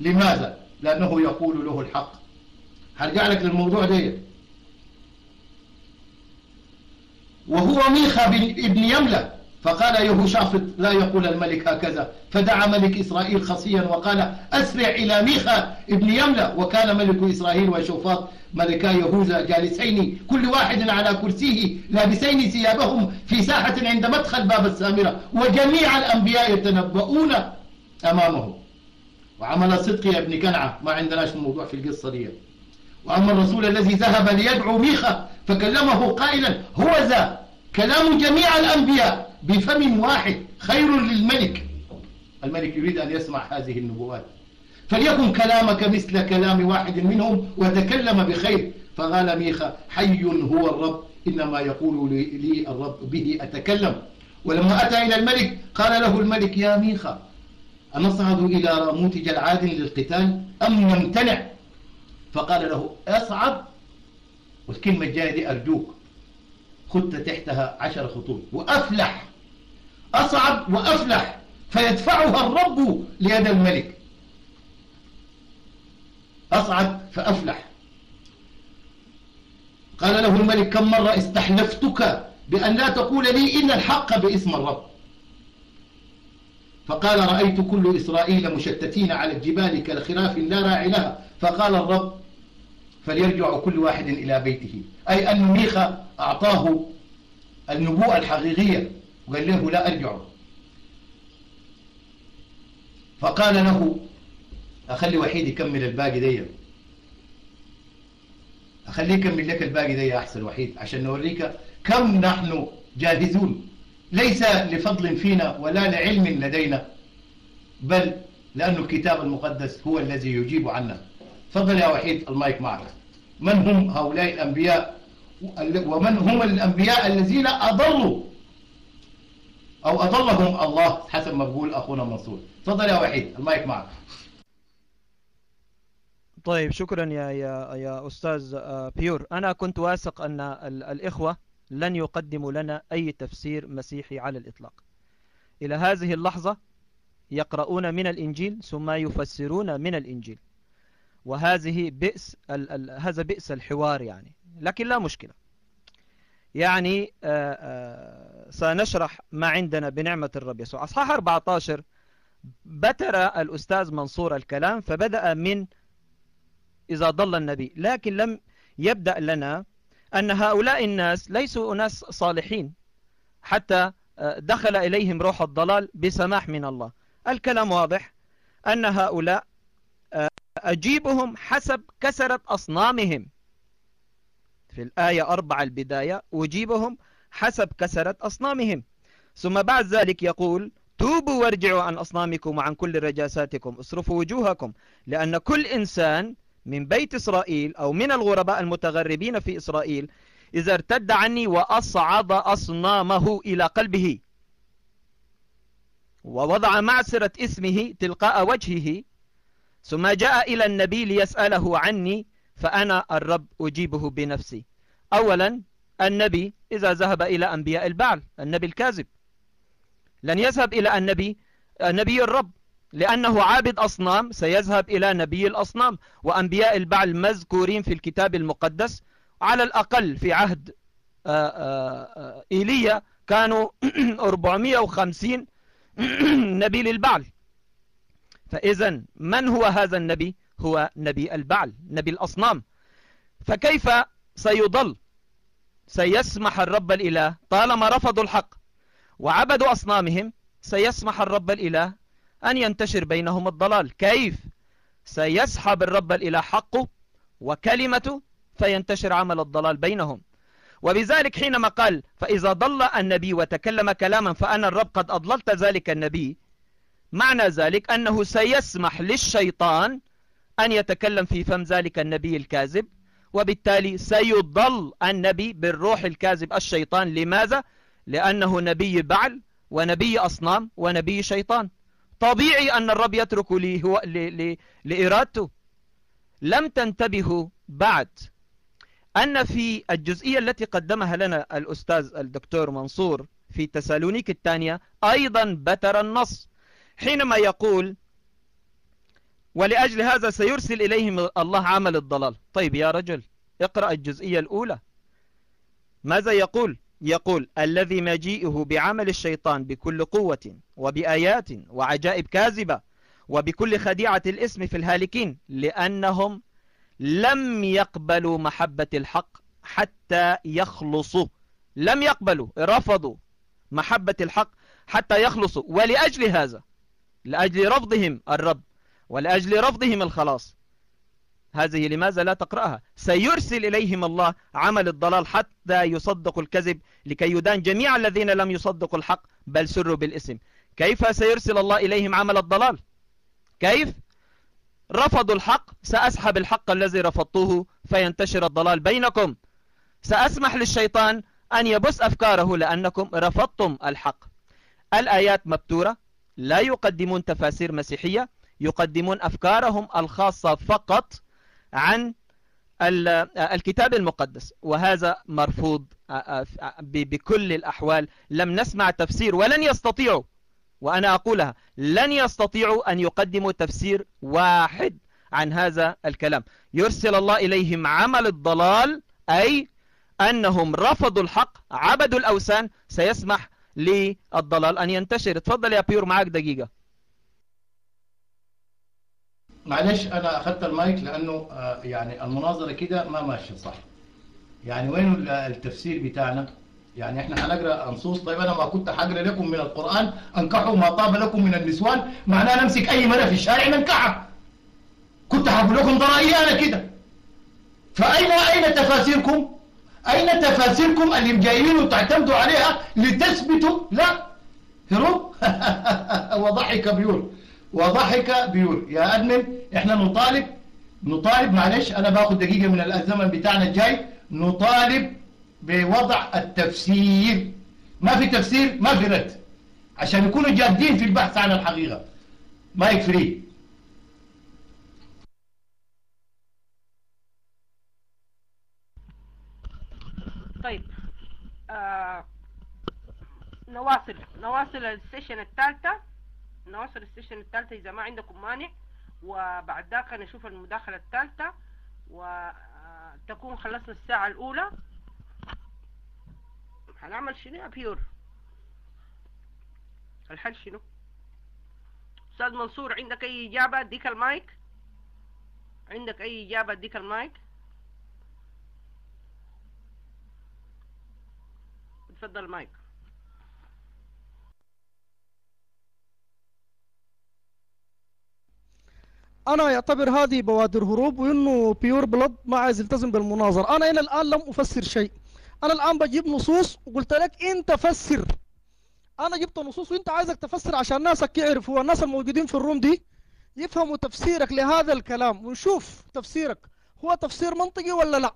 لماذا؟ لأنه يقول له الحق. هرجع لك للموضوع ده وهو ميخا ابن يملة فقال يهوشافط لا يقول الملك هكذا. فدعا ملك إسرائيل خصيا وقال أسرع إلى ميخا ابن يملة. وكان ملك إسرائيل وشوفاط ملكا يهوذا جالسين كل واحد على كرسيه لابسين ثيابهم في ساحة عند مدخل باب السامرة. وجميع الأنبياء يتنبؤون أمامه. وعمل صدق يا ابن كنعة. ما عندناش الموضوع في القصة دي وأما الرسول الذي ذهب ليدعو ميخا فكلمه قائلا هو ذا. كلام جميع الأنبياء بفم واحد خير للملك. الملك يريد أن يسمع هذه النبوات. فليكن كلامك مثل كلام واحد منهم وتكلم بخير. فقال ميخا حي هو الرب إنما يقول لي الرب به أتكلم. ولما أتى إلى الملك قال له الملك يا ميخا أنصعد إلى راموت جلعاد للقتال أم نمتنع؟ فقال له اصعد والكلمة الجاية دي أرجوك خدت تحتها عشر خطوط وأفلح. أصعد وأفلح فيدفعها الرب ليد الملك. أصعد فأفلح. قال له الملك كم مرة استحلفتك بأن لا تقول لي إن الحق باسم الرب؟ فقال رأيت كل إسرائيل مشتتين على الجبال كالخراف لا راعي لها. فقال الرب فليرجع كل واحد إلى بيته. أي أن ميخا أعطاه النبوءة الحقيقية. وقال له لا أرجع. فقال له أخلي وحيد يكمل الباقي دي. أخليه يكمل لك الباقي دي أحسن وحيد عشان نوريك كم نحن جاهزون. ليس لفضل فينا ولا لعلم لدينا بل لأن الكتاب المقدس هو الذي يجيب عنا. فضل يا وحيد المايك معك. من هم هؤلاء الأنبياء؟ ومن هم الأنبياء الذين أضلوا؟ أو أضلهم الله حسب ما أخونا منصور. تفضل يا وحيد المايك معك. طيب شكرا يا يا يا أستاذ آه، بيور. أنا كنت واثق أن الإخوة لن يقدموا لنا أي تفسير مسيحي على الإطلاق. إلى هذه اللحظة يقرؤون من الإنجيل ثم يفسرون من الإنجيل. وهذه بئس ال ال هذا بئس الحوار يعني. لكن لا مشكلة. يعني آآ آآ سنشرح ما عندنا بنعمة الرب يسوع. أصحاح 14 بتر الأستاذ منصور الكلام فبدأ من إذا ضل النبي. لكن لم يبدأ لنا أن هؤلاء الناس ليسوا ناس صالحين. حتى دخل إليهم روح الضلال بسماح من الله. الكلام واضح أن هؤلاء أجيبهم حسب كسرة أصنامهم. في الآية أربعة البداية أجيبهم حسب كسرة أصنامهم. ثم بعد ذلك يقول توبوا وارجعوا عن أصنامكم وعن كل رجاساتكم اصرفوا وجوهكم لأن كل إنسان من بيت إسرائيل أو من الغرباء المتغربين في إسرائيل إذا ارتد عني وأصعد أصنامه إلى قلبه. ووضع معسرة اسمه تلقاء وجهه ثم جاء إلى النبي ليسأله عني فأنا الرب أجيبه بنفسي. أولا النبي إذا ذهب إلى أنبياء البعل النبي الكاذب. لن يذهب إلى النبي نبي الرب لأنه عابد أصنام سيذهب إلى نبي الأصنام. وأنبياء البعل مذكورين في الكتاب المقدس. على الأقل في عهد إيليا كانوا [CLEARS THROAT] 450 [CLEARS THROAT] نبي للبعل. فإذا من هو هذا النبي؟ هو نبي البعل نبي الأصنام. فكيف سيضل؟ سيسمح الرب الإله طالما رفضوا الحق وعبدوا أصنامهم سيسمح الرب الإله أن ينتشر بينهم الضلال. كيف؟ سيسحب الرب الإله حقه وكلمته فينتشر عمل الضلال بينهم. وبذلك حينما قال فإذا ضل النبي وتكلم كلاما فأنا الرب قد أضللت ذلك النبي معنى ذلك أنه سيسمح للشيطان أن يتكلم في فم ذلك النبي الكاذب وبالتالي سيضل النبي بالروح الكاذب الشيطان. لماذا؟ لأنه نبي بعل ونبي أصنام ونبي شيطان. طبيعي أن الرب يترك لي هو لإرادته. لم تنتبهوا بعد أن في الجزئية التي قدمها لنا الأستاذ الدكتور منصور في تسالونيك الثانية أيضا بتر النص. حينما يقول ولأجل هذا سيرسل إليهم الله عمل الضلال. طيب يا رجل اقرأ الجزئية الأولى. ماذا يقول؟ يقول الذي مجيئه بعمل الشيطان بكل قوة وبآيات وعجائب كاذبة وبكل خديعة الاسم في الهالكين لأنهم لم يقبلوا محبة الحق حتى يخلصوا. لم يقبلوا رفضوا محبة الحق حتى يخلصوا. ولأجل هذا لأجل رفضهم الرب ولأجل رفضهم الخلاص. هذه لماذا لا تقرأها؟ سيرسل إليهم الله عمل الضلال حتى يصدقوا الكذب لكي يدان جميع الذين لم يصدقوا الحق بل سروا بالإسم. كيف سيرسل الله إليهم عمل الضلال؟ كيف؟ رفضوا الحق سأسحب الحق الذي رفضتوه فينتشر الضلال بينكم. سأسمح للشيطان أن يبث أفكاره لأنكم رفضتم الحق. الآيات مبتورة لا يقدمون تفاسير مسيحية يقدمون أفكارهم الخاصة فقط عن الكتاب المقدس. وهذا مرفوض بكل الأحوال. لم نسمع تفسير ولن يستطيعوا وأنا أقولها لن يستطيعوا أن يقدموا تفسير واحد عن هذا الكلام. يرسل الله إليهم عمل الضلال أي أنهم رفضوا الحق عبدوا الأوثان سيسمح للضلال أن ينتشر. تفضل يا بيور معك دقيقة. معلش أنا أخذت المايك لأنه آه، يعني المناظرة كده ما ماشية صح. يعني وين التفسير بتاعنا؟ يعني إحنا هنقرأ نصوص طيب أنا ما كنت حقرا لكم من القرآن أنكحوا ما طاب لكم من النسوان. معناه نمسك أي مرة في الشارع ننكحها كنت هقول لكم ضرائيانا كده. فأين أين تفاسيركم؟ أين تفاسيركم اللي جايين وتعتمدوا عليها لتثبتوا؟ لا. [LAUGHS] هروب. [LAUGHS] وضحك بيقول وضحك بيقول يا أدمن إحنا نطالب نطالب معلش أنا باخد دقيقة من الزمن بتاعنا الجاي. نطالب بوضع التفسير. ما في تفسير؟ ما في رد. عشان يكونوا جادين في البحث عن الحقيقة. ما يكفري طيب آه نواصل نواصل السيشن الثالثة نواصل ال session الثالثة إذا ما عندكم مانع وبعد ذاك نشوف المداخلة الثالثة وتكون خلصنا الساعة الأولى. هنعمل شنو يا Pure؟ الحل شنو؟ أستاذ منصور عندك أي إجابة؟ أديك المايك. عندك أي إجابة؟ أديك المايك. تفضل المايك. أنا يعتبر هذه بوادر هروب وإنه بيور بلد ما عايز يلتزم بالمناظرة أنا إلى الآن لم أفسر شيء. أنا الآن بجيب نصوص وقلت لك انت فسر أنا جبت نصوص وإنت عايزك تفسر عشان ناسك يعرفوا الناس الموجودين في الروم دي يفهموا تفسيرك لهذا الكلام ونشوف تفسيرك. هو تفسير منطقي ولا لا؟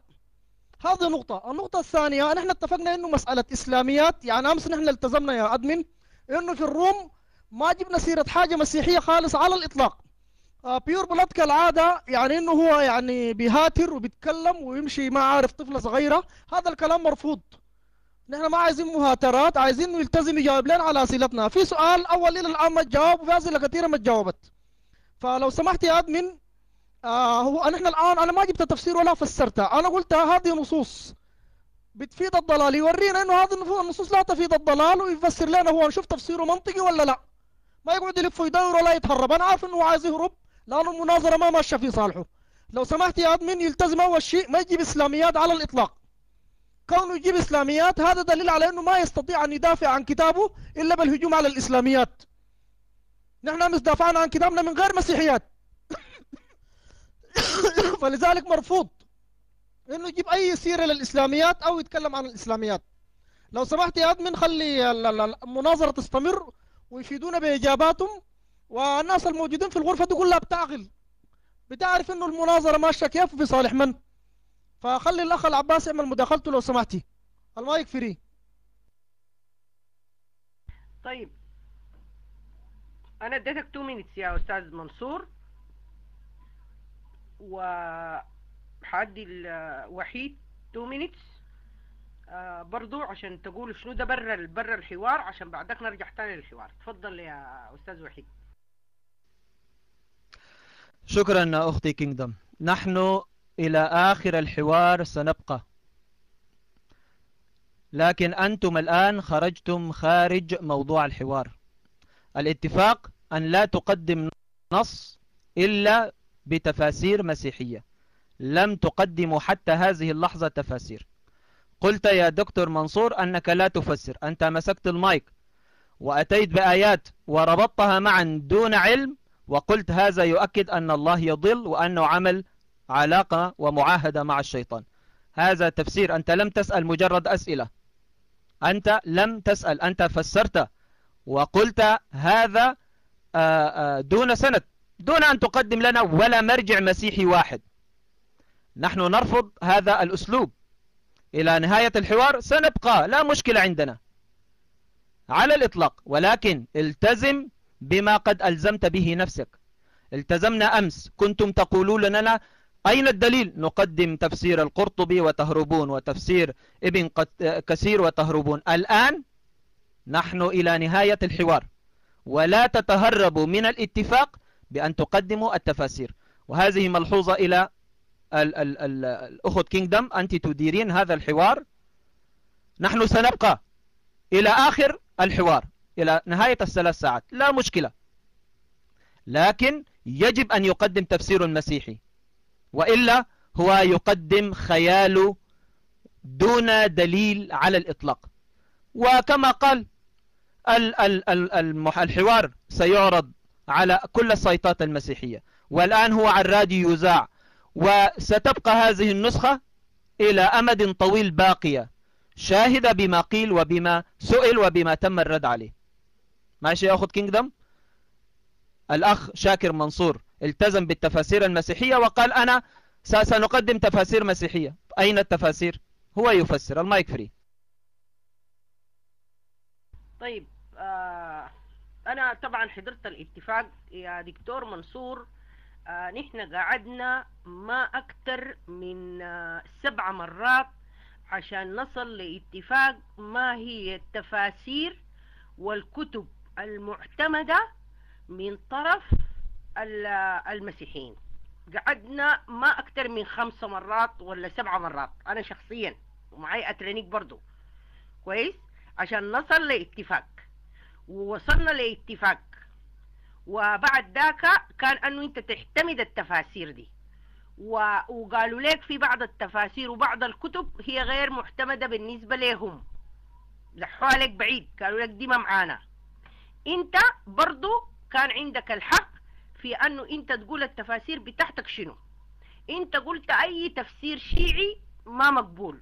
هذه نقطة. النقطة الثانية نحن اتفقنا إنه مسألة إسلاميات. يعني أمس نحن التزمنا يا أدمن إنه في الروم ما جبنا سيرة حاجة مسيحية خالص على الإطلاق. بيور بلاد كالعادة يعني إنه هو يعني بيهاتر وبيتكلم ويمشي ما عارف طفلة صغيرة. هذا الكلام مرفوض. نحن ما عايزين مهاترات عايزين يلتزم يجاوب لنا على أسئلتنا. في سؤال أول إلى الآن ما تجاوب وفي أسئلة كثيرة ما تجاوبت. فلو سمحت يا أدمن آه هو نحن الآن أنا ما جبت تفسير ولا فسرتها أنا قلت هذه نصوص بتفيد الضلال. يورينا إنه هذه النصوص لا تفيد الضلال ويفسر لنا هو نشوف تفسيره منطقي ولا لا. ما يقعد يلف ويدور ولا يتهرب. أنا عارف إنه عايز يهرب. لأنه المناظره ما ماشية في صالحه. لو سمحت يا أدمن يلتزم أول شيء ما يجيب إسلاميات على الإطلاق. كونه يجيب إسلاميات هذا دليل على إنه ما يستطيع أن يدافع عن كتابه إلا بالهجوم على الإسلاميات. نحن امس دافعنا عن كتابنا من غير مسيحيات. [COUGHS] فلذلك مرفوض إنه يجيب أي سيرة للإسلاميات أو يتكلم عن الإسلاميات. لو سمحت يا admin خلي المناظرة تستمر ويفيدونا بإجاباتهم. والناس الموجودين في الغرفة دي كلها بتعقل. بتعرف إنه المناظرة ماشية كيف في صالح من؟ فخلي الأخ العباس يعمل مداخلته لو سمحتي. ال mic free. طيب. أنا اديتك 2 minutes يا أستاذ منصور. وحأدي الوحيد 2 minutes آه برضو عشان تقول شنو ده برا برا الحوار عشان بعدك نرجع تاني للحوار. تفضل يا أستاذ وحيد. شكرا أختي Kingdom نحن إلى آخر الحوار سنبقى. لكن أنتم الآن خرجتم خارج موضوع الحوار. الاتفاق أن لا تقدم نص إلا بتفاسير مسيحية. لم تقدموا حتى هذه اللحظة تفاسير. قلت يا دكتور منصور أنك لا تفسر. أنت مسكت المايك. وأتيت بآيات وربطتها معا دون علم وقلت هذا يؤكد أن الله يضل وأنه عمل علاقة ومعاهدة مع الشيطان. هذا تفسير. أنت لم تسأل مجرد أسئلة. أنت لم تسأل. أنت فسرت وقلت هذا دون سند. دون أن تقدم لنا ولا مرجع مسيحي واحد. نحن نرفض هذا الأسلوب. إلى نهاية الحوار سنبقى. لا مشكلة عندنا. على الإطلاق. ولكن التزم بما قد ألزمت به نفسك. التزمنا أمس. كنتم تقولون لنا أين الدليل؟ نقدم تفسير القرطبي وتهربون وتفسير ابن كثير وتهربون. الآن نحن إلى نهاية الحوار. ولا تتهربوا من الاتفاق بأن تقدموا التفاسير. وهذه ملحوظة إلى ال ال الأخت كينجدم أنت تديرين هذا الحوار. نحن سنبقى إلى آخر الحوار. إلى نهاية الثلاث ساعات. لا مشكلة. لكن يجب أن يقدم تفسير مسيحي. وإلا هو يقدم خيال دون دليل على الإطلاق. وكما قال الحوار سيعرض على كل السيطات المسيحية. والآن هو على الراديو يذاع. وستبقى هذه النسخة إلى أمد طويل باقية. شاهدة بما قيل وبما سئل وبما تم الرد عليه. ماشي يا أخت Kingdom الأخ شاكر منصور التزم بالتفاسير المسيحية وقال أنا سنقدم تفاسير مسيحية. أين التفاسير؟ هو يفسر. ال mic free. طيب آه أنا طبعا حضرت الاتفاق يا دكتور منصور. آه نحن قعدنا ما أكتر من آه سبع مرات عشان نصل لاتفاق ما هي التفاسير والكتب. المعتمدة من طرف المسيحيين. قعدنا ما أكثر من خمس مرات ولا سبع مرات أنا شخصيا ومعي أترينيك برضو. كويس؟ عشان نصل لاتفاق. ووصلنا لاتفاق. وبعد ذاك كان أنه أنت تعتمد التفاسير دي. وقالوا لك في بعض التفاسير وبعض الكتب هي غير معتمدة بالنسبة لهم. لحوها لك بعيد. قالوا لك دي ما معانا. انت برضو كان عندك الحق في انه انت تقول التفاسير بتاعتك شنو. انت قلت اي تفسير شيعي ما مقبول.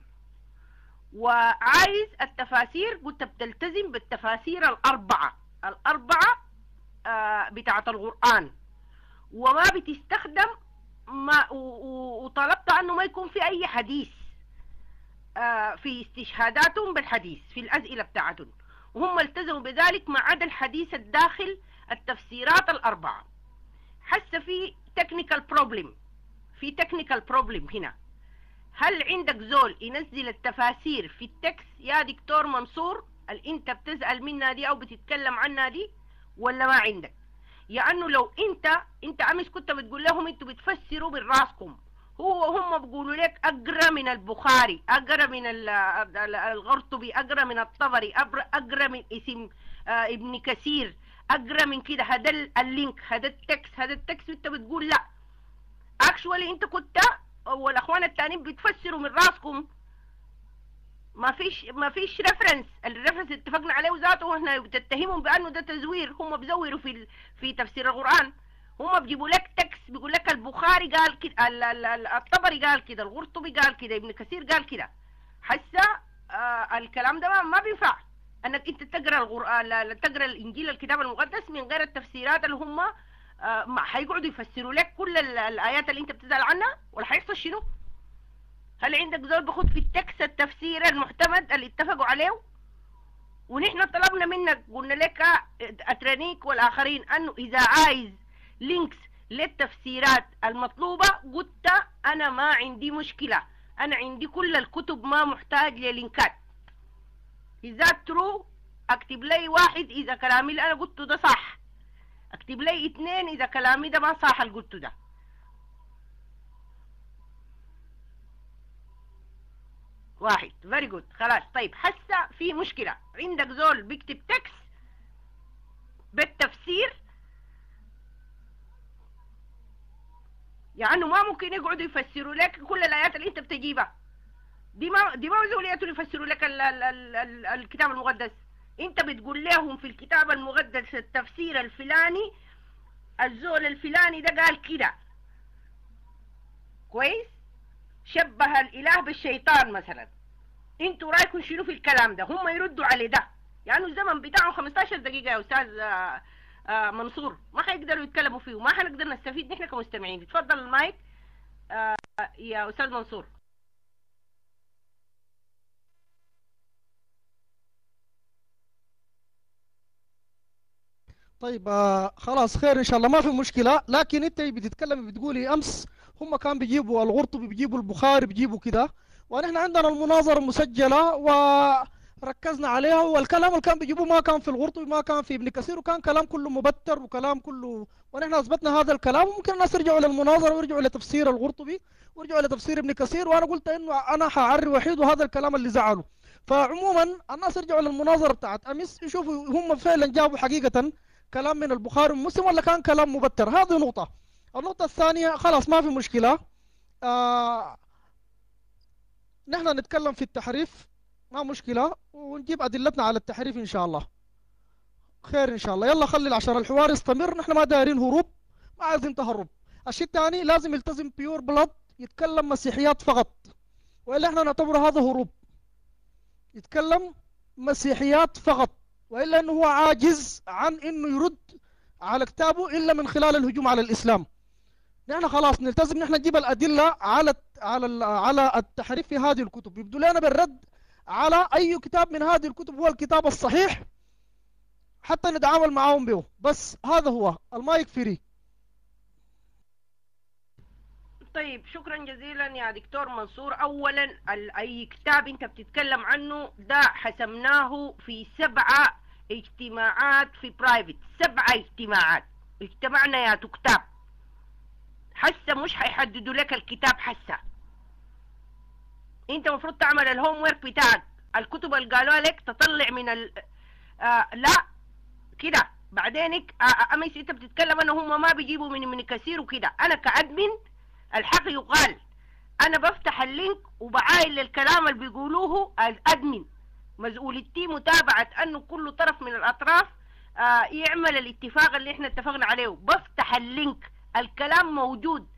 وعايز التفاسير قلت بتلتزم بالتفاسير الأربعة. الأربعة آه بتاعت القرآن. وما بتستخدم ما وطلبت أنه ما يكون في أي حديث آه في استشهاداتهم بالحديث في الأسئلة بتاعتهم. وهم التزموا بذلك ما عدا الحديث الداخل التفسيرات الأربعة. حس في technical problem في technical problem هنا. هل عندك زول ينزل التفاسير في التكس؟ يا دكتور منصور اللي أنت بتسأل منها دي أو بتتكلم عنها دي؟ ولا ما عندك؟ لأنه لو أنت أنت أمس كنت بتقول لهم أنتوا بتفسروا من راسكم. هو هم بيقولوا لك أقرأ من البخاري أقرأ من القرطبي أقرأ من الطبري أقرأ من اسم ابن كثير أقرأ من كده. هذا ال link هذا ال text هذا ال text أنت بتقول لا. actually أنت كنت والأخوان التانيين بتفسروا من راسكم. ما فيش ما فيش reference ال reference اتفقنا عليه ذاته إحنا بتتهمهم بأنه ده تزوير. هم بزوروا في في تفسير القرآن. هم بيجيبوا لك text بيقول لك البخاري قال كده الطبري قال كده القرطبي قال كده ابن كثير قال كده. حسا آه الكلام ده ما بينفع. انك انت تقرأ القران تقرأ الإنجيل الكتاب المقدس من غير التفسيرات اللي هم آه حيقعدوا يفسروا لك كل الآيات اللي انت بتسال عنها؟ ولا حيحصل شنو؟ هل عندك زول بخت في ال text التفسير المعتمد اللي اتفقوا عليه؟ ونحن طلبنا منك قلنا لك اترانيك والآخرين أنه إذا عايز links للتفسيرات المطلوبة قلت أنا ما عندي مشكلة. أنا عندي كل الكتب ما محتاج لل linkات. اذا true أكتب لي واحد إذا كلامي اللي أنا قلته ده صح. أكتب لي اثنين إذا كلامي ده ما صح اللي قلته ده. واحد. very good خلاص. طيب حسه في مشكلة. عندك زول بيكتب text بالتفسير يعني ما ممكن يقعدوا يفسروا لك كل الآيات اللي أنت بتجيبها. دي ما دي ما مسؤوليتهم يفسروا لك ال ال ال ال الكتاب المقدس. أنت بتقول لهم في الكتاب المقدس التفسير الفلاني الزول الفلاني ده قال كده. كويس؟ شبه الإله بالشيطان مثلا. أنتوا رأيكم شنو في الكلام ده؟ هم يردوا على ده. يعني الزمن بتاعهم 15 دقيقة يا أستاذ آآ منصور. ما حيقدروا يتكلموا فيه وما حنقدر نستفيد. نحن كمستمعين. اتفضل المايك. يا أستاذ منصور. طيب آه خلاص خير إن شاء الله. ما في مشكلة. لكن أنت بتتكلم بتقولي أمس هم كان بيجيبوا الغرطبي بيجيبوا البخاري بيجيبوا كده. ونحن عندنا المناظره مسجلة وركزنا عليها. والكلام اللي كان بيجيبوه ما كان في الغرطبي ما كان في ابن كثير وكان كلام كله مبتر وكلام كله. ونحن أثبتنا هذا الكلام. وممكن الناس يرجعوا للمناظرة ويرجعوا لتفسير الغرطبي ويرجعوا لتفسير ابن كثير. وأنا قلت إنه أنا حعري وحيد وهذا الكلام اللي زعله فعموما الناس يرجعوا للمناظرة بتاعت أمس يشوفوا هم فعلا جابوا حقيقة كلام من البخاري ومسلم ولا كان كلام مبتر. هذه نقطة. النقطة الثانية خلاص ما في مشكلة. آه نحن نتكلم في التحريف. ما مشكلة ونجيب أدلتنا على التحريف إن شاء الله. خير إن شاء الله. يلا خلي العشر الحوار يستمر. نحن ما دايرين هروب ما عايزين تهرب. الشيء الثاني لازم يلتزم بيور بلاد يتكلم مسيحيات فقط. وإلا إحنا نعتبر هذا هروب. يتكلم مسيحيات فقط. وإلا أنه هو عاجز عن أنه يرد على كتابه إلا من خلال الهجوم على الإسلام. نحن خلاص نلتزم. نحن نجيب الأدلة على على على التحريف في هذه الكتب. يبدو لنا بالرد على أي كتاب من هذه الكتب هو الكتاب الصحيح حتى نتعامل معاهم به. بس هذا هو. المايك فري. طيب شكرا جزيلا يا دكتور منصور. اولا أي كتاب أنت بتتكلم عنه ده حسمناه في سبعة اجتماعات في private سبعة اجتماعات. اجتمعنا يا كتاب حسه مش هيحددوا لك الكتاب حسه انت المفروض تعمل ال homework بتاعك. الكتب اللي قالوا لك تطلع من ال... آه لا كده. بعدينك آه آه امس إنت بتتكلم إنه هم ما بيجيبوا من ابن كثير وكده. أنا ك admin الحق يقال. أنا بفتح ال link وبعاين للكلام اللي بيقولوه ال admin. مسؤوليتي متابعة إنه كل طرف من الأطراف يعمل الاتفاق اللي إحنا اتفقنا عليه. بفتح ال link. الكلام موجود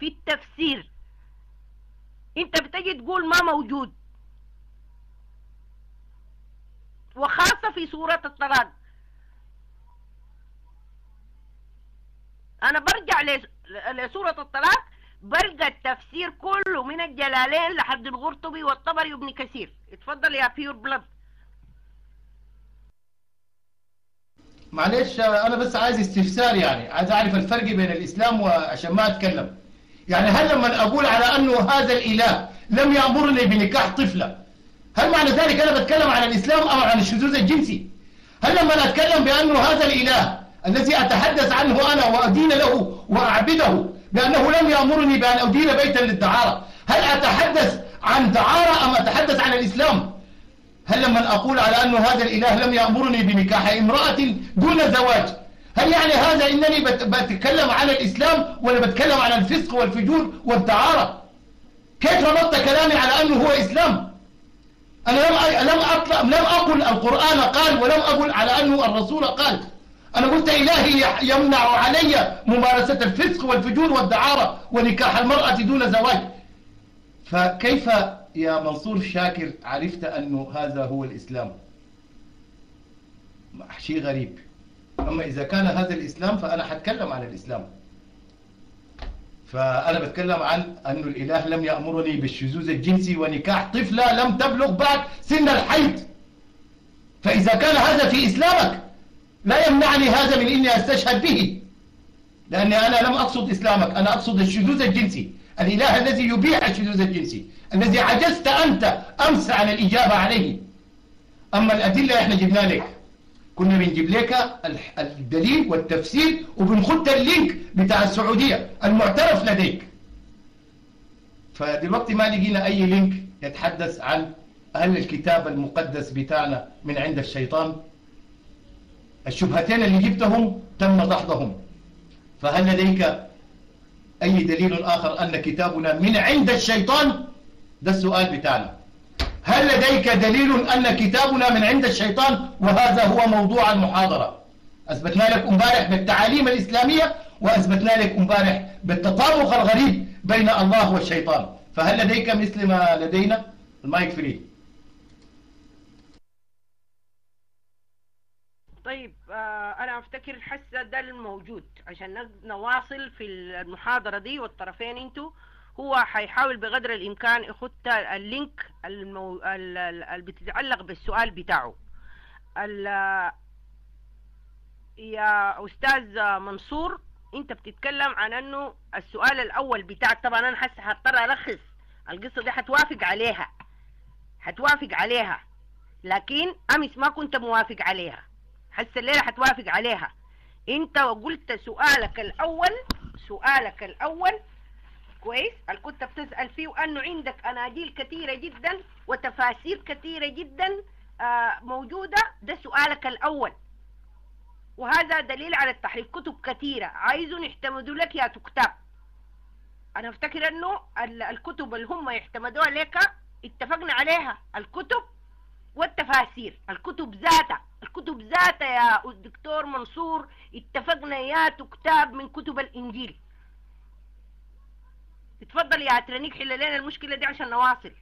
في التفسير. انت بتجي تقول ما موجود وخاصة في سورة الطلاق. أنا برجع لس- لسورة الطلاق بلقى التفسير كله من الجلالين لحد الغرطبي والطبري وابن كثير. اتفضل يا بيور بلاد معلش أنا بس عايز استفسار يعني. عايز أعرف الفرق بين الإسلام وعشان ما أتكلم. يعني هل لما أقول على أنه هذا الإله لم يأمرني بنكاح طفلة هل معنى ذلك أنا بتكلم عن الإسلام أو عن الشذوذ الجنسي؟ هل لما أتكلم بأنه هذا الإله الذي أتحدث عنه أنا وأدين له وأعبده بأنه لم يأمرني بأن أدين بيتا للدعارة هل أتحدث عن دعارة أم أتحدث عن الإسلام؟ هل لما أقول على أن هذا الإله لم يأمرني بنكاح امرأة دون زواج هل يعني هذا إنني بت- بتكلم عن الإسلام ولا بتكلم عن الفسق والفجور والدعارة كيف ربطت كلامي على أنه هو إسلام؟ أنا لم لم لم أقل القرآن قال ولم أقل على أنه الرسول قال. أنا قلت إلهي يمنع علي ممارسة الفسق والفجور والدعارة ونكاح المرأة دون زواج. فكيف يا منصور شاكر عرفت أنه هذا هو الإسلام؟ شيء غريب. أما إذا كان هذا الإسلام فأنا حتكلم عن الإسلام. فأنا بتكلم عن أن الإله لم يأمرني بالشذوذ الجنسي ونكاح طفلة لم تبلغ بعد سن الحيض. فإذا كان هذا في إسلامك لا يمنعني هذا من إني أستشهد به. لأني أنا لم أقصد إسلامك أنا أقصد الشذوذ الجنسي. الإله الذي يبيح الشذوذ الجنسي الذي عجزت أنت أمس عن الإجابة عليه. أما الأدلة إحنا جبنا لك. كنا بنجيب لك الدليل والتفسير وبنحط ال link بتاع السعودية. المعترف لديك. فدلوقتي ما لقينا أي link يتحدث عن هل الكتاب المقدس بتاعنا من عند الشيطان. الشبهتين اللي جبتهم تم دحضهم فهل لديك أي دليل آخر أن كتابنا من عند الشيطان؟ ده السؤال بتاعنا. هل لديك دليل أن كتابنا من عند الشيطان وهذا هو موضوع المحاضرة؟ أثبتنا لك امبارح بالتعاليم الإسلامية وأثبتنا لك امبارح بالتطابق الغريب بين الله والشيطان. فهل لديك مثل ما لدينا؟ ال mic free. طيب آه أنا أفتكر حسه ده الموجود عشان نواصل في المحاضرة دي والطرفين أنتوا. هو حيحاول بقدر الإمكان يحط ال link المو... ال- ال- اللي بتتعلق بالسؤال بتاعه. ال... يا أستاذ منصور أنت بتتكلم عن أنه السؤال الأول بتاعك طبعا أنا حاسه هضطر ألخص القصة دي حتوافق عليها. حتوافق عليها. لكن أمس ما كنت موافق عليها. حس الليلة حتوافق عليها. أنت قلت سؤالك الأول سؤالك الأول كويس؟ كنت بتسأل فيه؟ إنه عندك أناجيل كثيرة جدا وتفاسير كثيرة جدا آه، موجودة. ده سؤالك الأول. وهذا دليل على التحريف. كتب كثيرة. عايزون يحتمدوا لك يا كتاب أنا أفتكر إنه ال- الكتب اللي هم يحتمدوها لك اتفقنا عليها. الكتب والتفاسير. الكتب ذاتها. الكتب ذاتها يا الدكتور منصور. اتفقنا يا كتاب من كتب الإنجيل. اتفضل يا عترنيك حل لنا المشكلة دي عشان نواصل.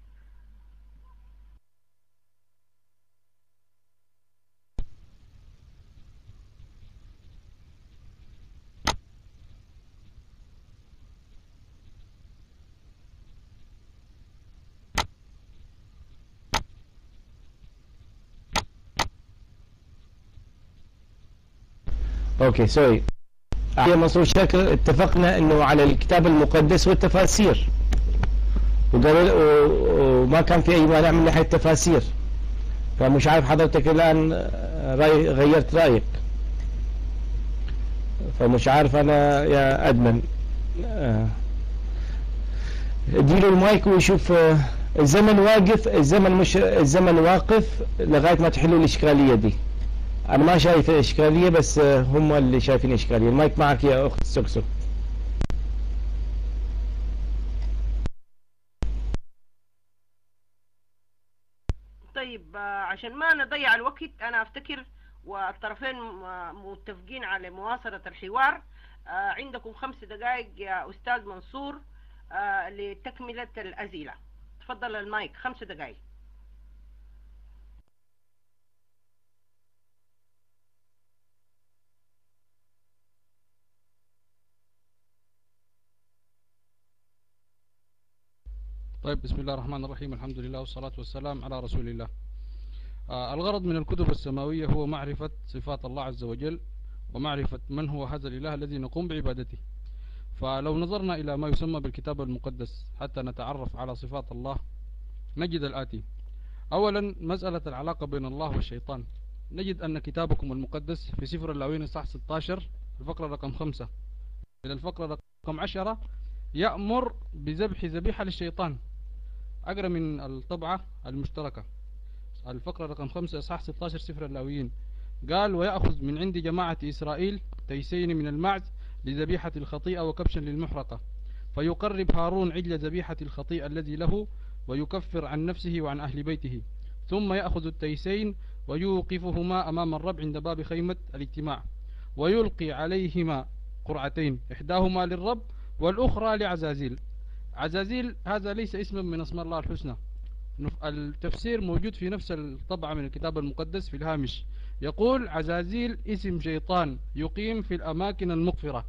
okay sorry يا منصور شاكر اتفقنا إنه على الكتاب المقدس والتفاسير. وقالوا وما كان في أي مانع من ناحية التفاسير. فمش عارف حضرتك الآن رأي غيرت رأيك. فمش عارف أنا يا admin. آه، اديله المايك ويشوف آه، الزمن واقف الزمن مش الزمن واقف لغاية ما تحلوا الإشكالية دي. أنا ما شايف إشكالية بس آه، هم اللي شايفين إشكالية. المايك معك يا أخت سكسك طيب آه، عشان ما نضيع الوقت أنا أفتكر والطرفين م- متفقين على مواصلة الحوار. آه، عندكم خمس دقائق يا أستاذ منصور آه، لتكملة الأسئلة. تفضل المايك خمس دقائق. طيب بسم الله الرحمن الرحيم الحمد لله والصلاة والسلام على رسول الله. آه الغرض من الكتب السماوية هو معرفة صفات الله عز وجل ومعرفة من هو هذا الإله الذي نقوم بعبادته. فلو نظرنا إلى ما يسمى بالكتاب المقدس حتى نتعرف على صفات الله نجد الآتي. أولا مسألة العلاقة بين الله والشيطان. نجد أن كتابكم المقدس في سفر اللاوين صح 16 الفقرة رقم 5 إلى الفقرة رقم 10 يأمر بذبح ذبيحة للشيطان. أقرأ من الطبعة المشتركة. الفقرة رقم 5 إصحاح 16 سفر اللاويين. قال ويأخذ من عند جماعة إسرائيل تيسين من المعز لذبيحة الخطيئة وكبشا للمحرقة. فيقرب هارون عجل ذبيحة الخطيئة الذي له ويكفر عن نفسه وعن أهل بيته. ثم يأخذ التيسين ويوقفهما أمام الرب عند باب خيمة الاجتماع. ويلقي عليهما قرعتين إحداهما للرب والأخرى لعزازيل. عزازيل هذا ليس اسما من اسماء الله الحسنى. التفسير موجود في نفس الطبعة من الكتاب المقدس في الهامش. يقول عزازيل اسم شيطان يقيم في الأماكن المغفرة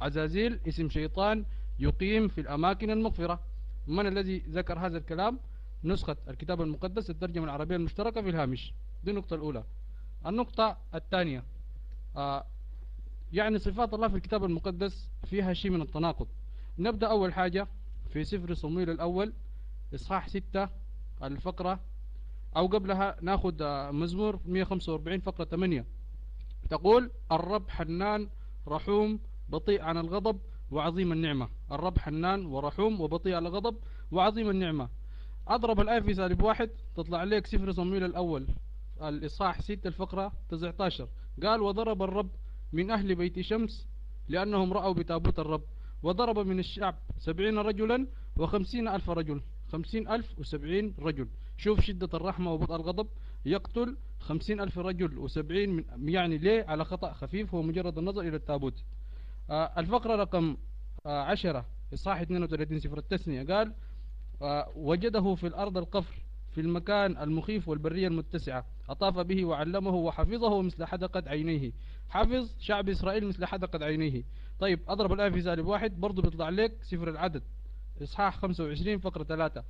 عزازيل اسم شيطان يقيم في الأماكن المغفرة من الذي ذكر هذا الكلام؟ نسخة الكتاب المقدس الترجمة العربية المشتركة في الهامش. دي النقطة الأولى. النقطة الثانية آه يعني صفات الله في الكتاب المقدس فيها شيء من التناقض. نبدأ أول حاجة. في سفر صمويل الأول إصحاح 6 الفقرة أو قبلها آه، مزمور 145 فقرة 8 تقول الرب حنان رحوم بطيء عن الغضب وعظيم النعمة. الرب حنان ورحوم وبطيء على الغضب وعظيم النعمة. أضرب الآية في سالب واحد تطلع لك سفر صمويل الأول. الإصحاح 6 الفقرة 19 قال وضرب الرب من أهل بيت شمس لأنهم رأوا بتابوت الرب. وضرب من الشعب سبعين رجلا وخمسين ألف رجل. خمسين ألف وسبعين رجل. شوف شدة الرحمة وبطء الغضب. يقتل خمسين ألف رجل وسبعين من يعني ليه؟ على خطأ خفيف. هو مجرد النظر إلى التابوت. آه الفقرة رقم آه عشرة إصحاح 32 سفر التثنية قال آه وجده في الأرض القفر في المكان المخيف والبرية المتسعة. أطاف به وعلمه وحفظه مثل حدقة عينيه. حفظ شعب إسرائيل مثل حدقة عينيه. طيب أضرب الآية في سالب واحد برضو بيطلع لك سفر العدد. إصحاح 25 فقرة 3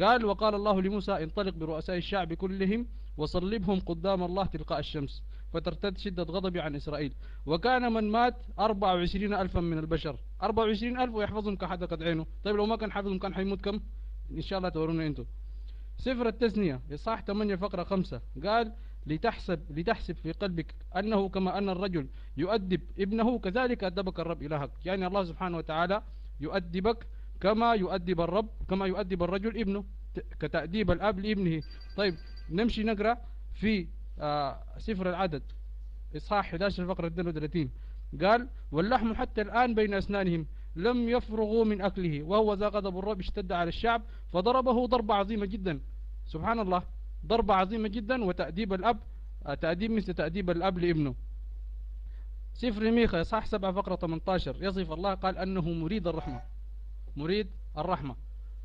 قال وقال الله لموسى انطلق برؤساء الشعب كلهم وصلبهم قدام الله تلقاء الشمس فترتد شدة غضبي عن إسرائيل. وكان من مات 24 ألفا من البشر. 24 ألف ويحفظهم كحدقة عينه. طيب لو ما كان حافظهم كان حيموت كم؟ إن شاء الله تورونا أنتم. سفر التثنية إصحاح 8 فقرة 5 قال لتحسب لتحسب في قلبك أنه كما أن الرجل يؤدب ابنه كذلك أدبك الرب إلهك. يعني الله سبحانه وتعالى يؤدبك كما يؤدب الرب كما يؤدب الرجل ابنه كتأديب الأب لابنه. طيب نمشي نقرأ في آه سفر العدد. إصحاح 11 فقرة 32 قال واللحم حتى الآن بين أسنانهم لم يفرغوا من أكله وهو ذا غضب الرب اشتد على الشعب فضربه ضربة عظيمة جدا. سبحان الله. ضربة عظيمة جدا وتأديب الأب تأديب مثل تأديب الأب لابنه. سفر ميخا صح 7 فقرة 18 يصف الله قال أنه مريد الرحمة. مريد الرحمة.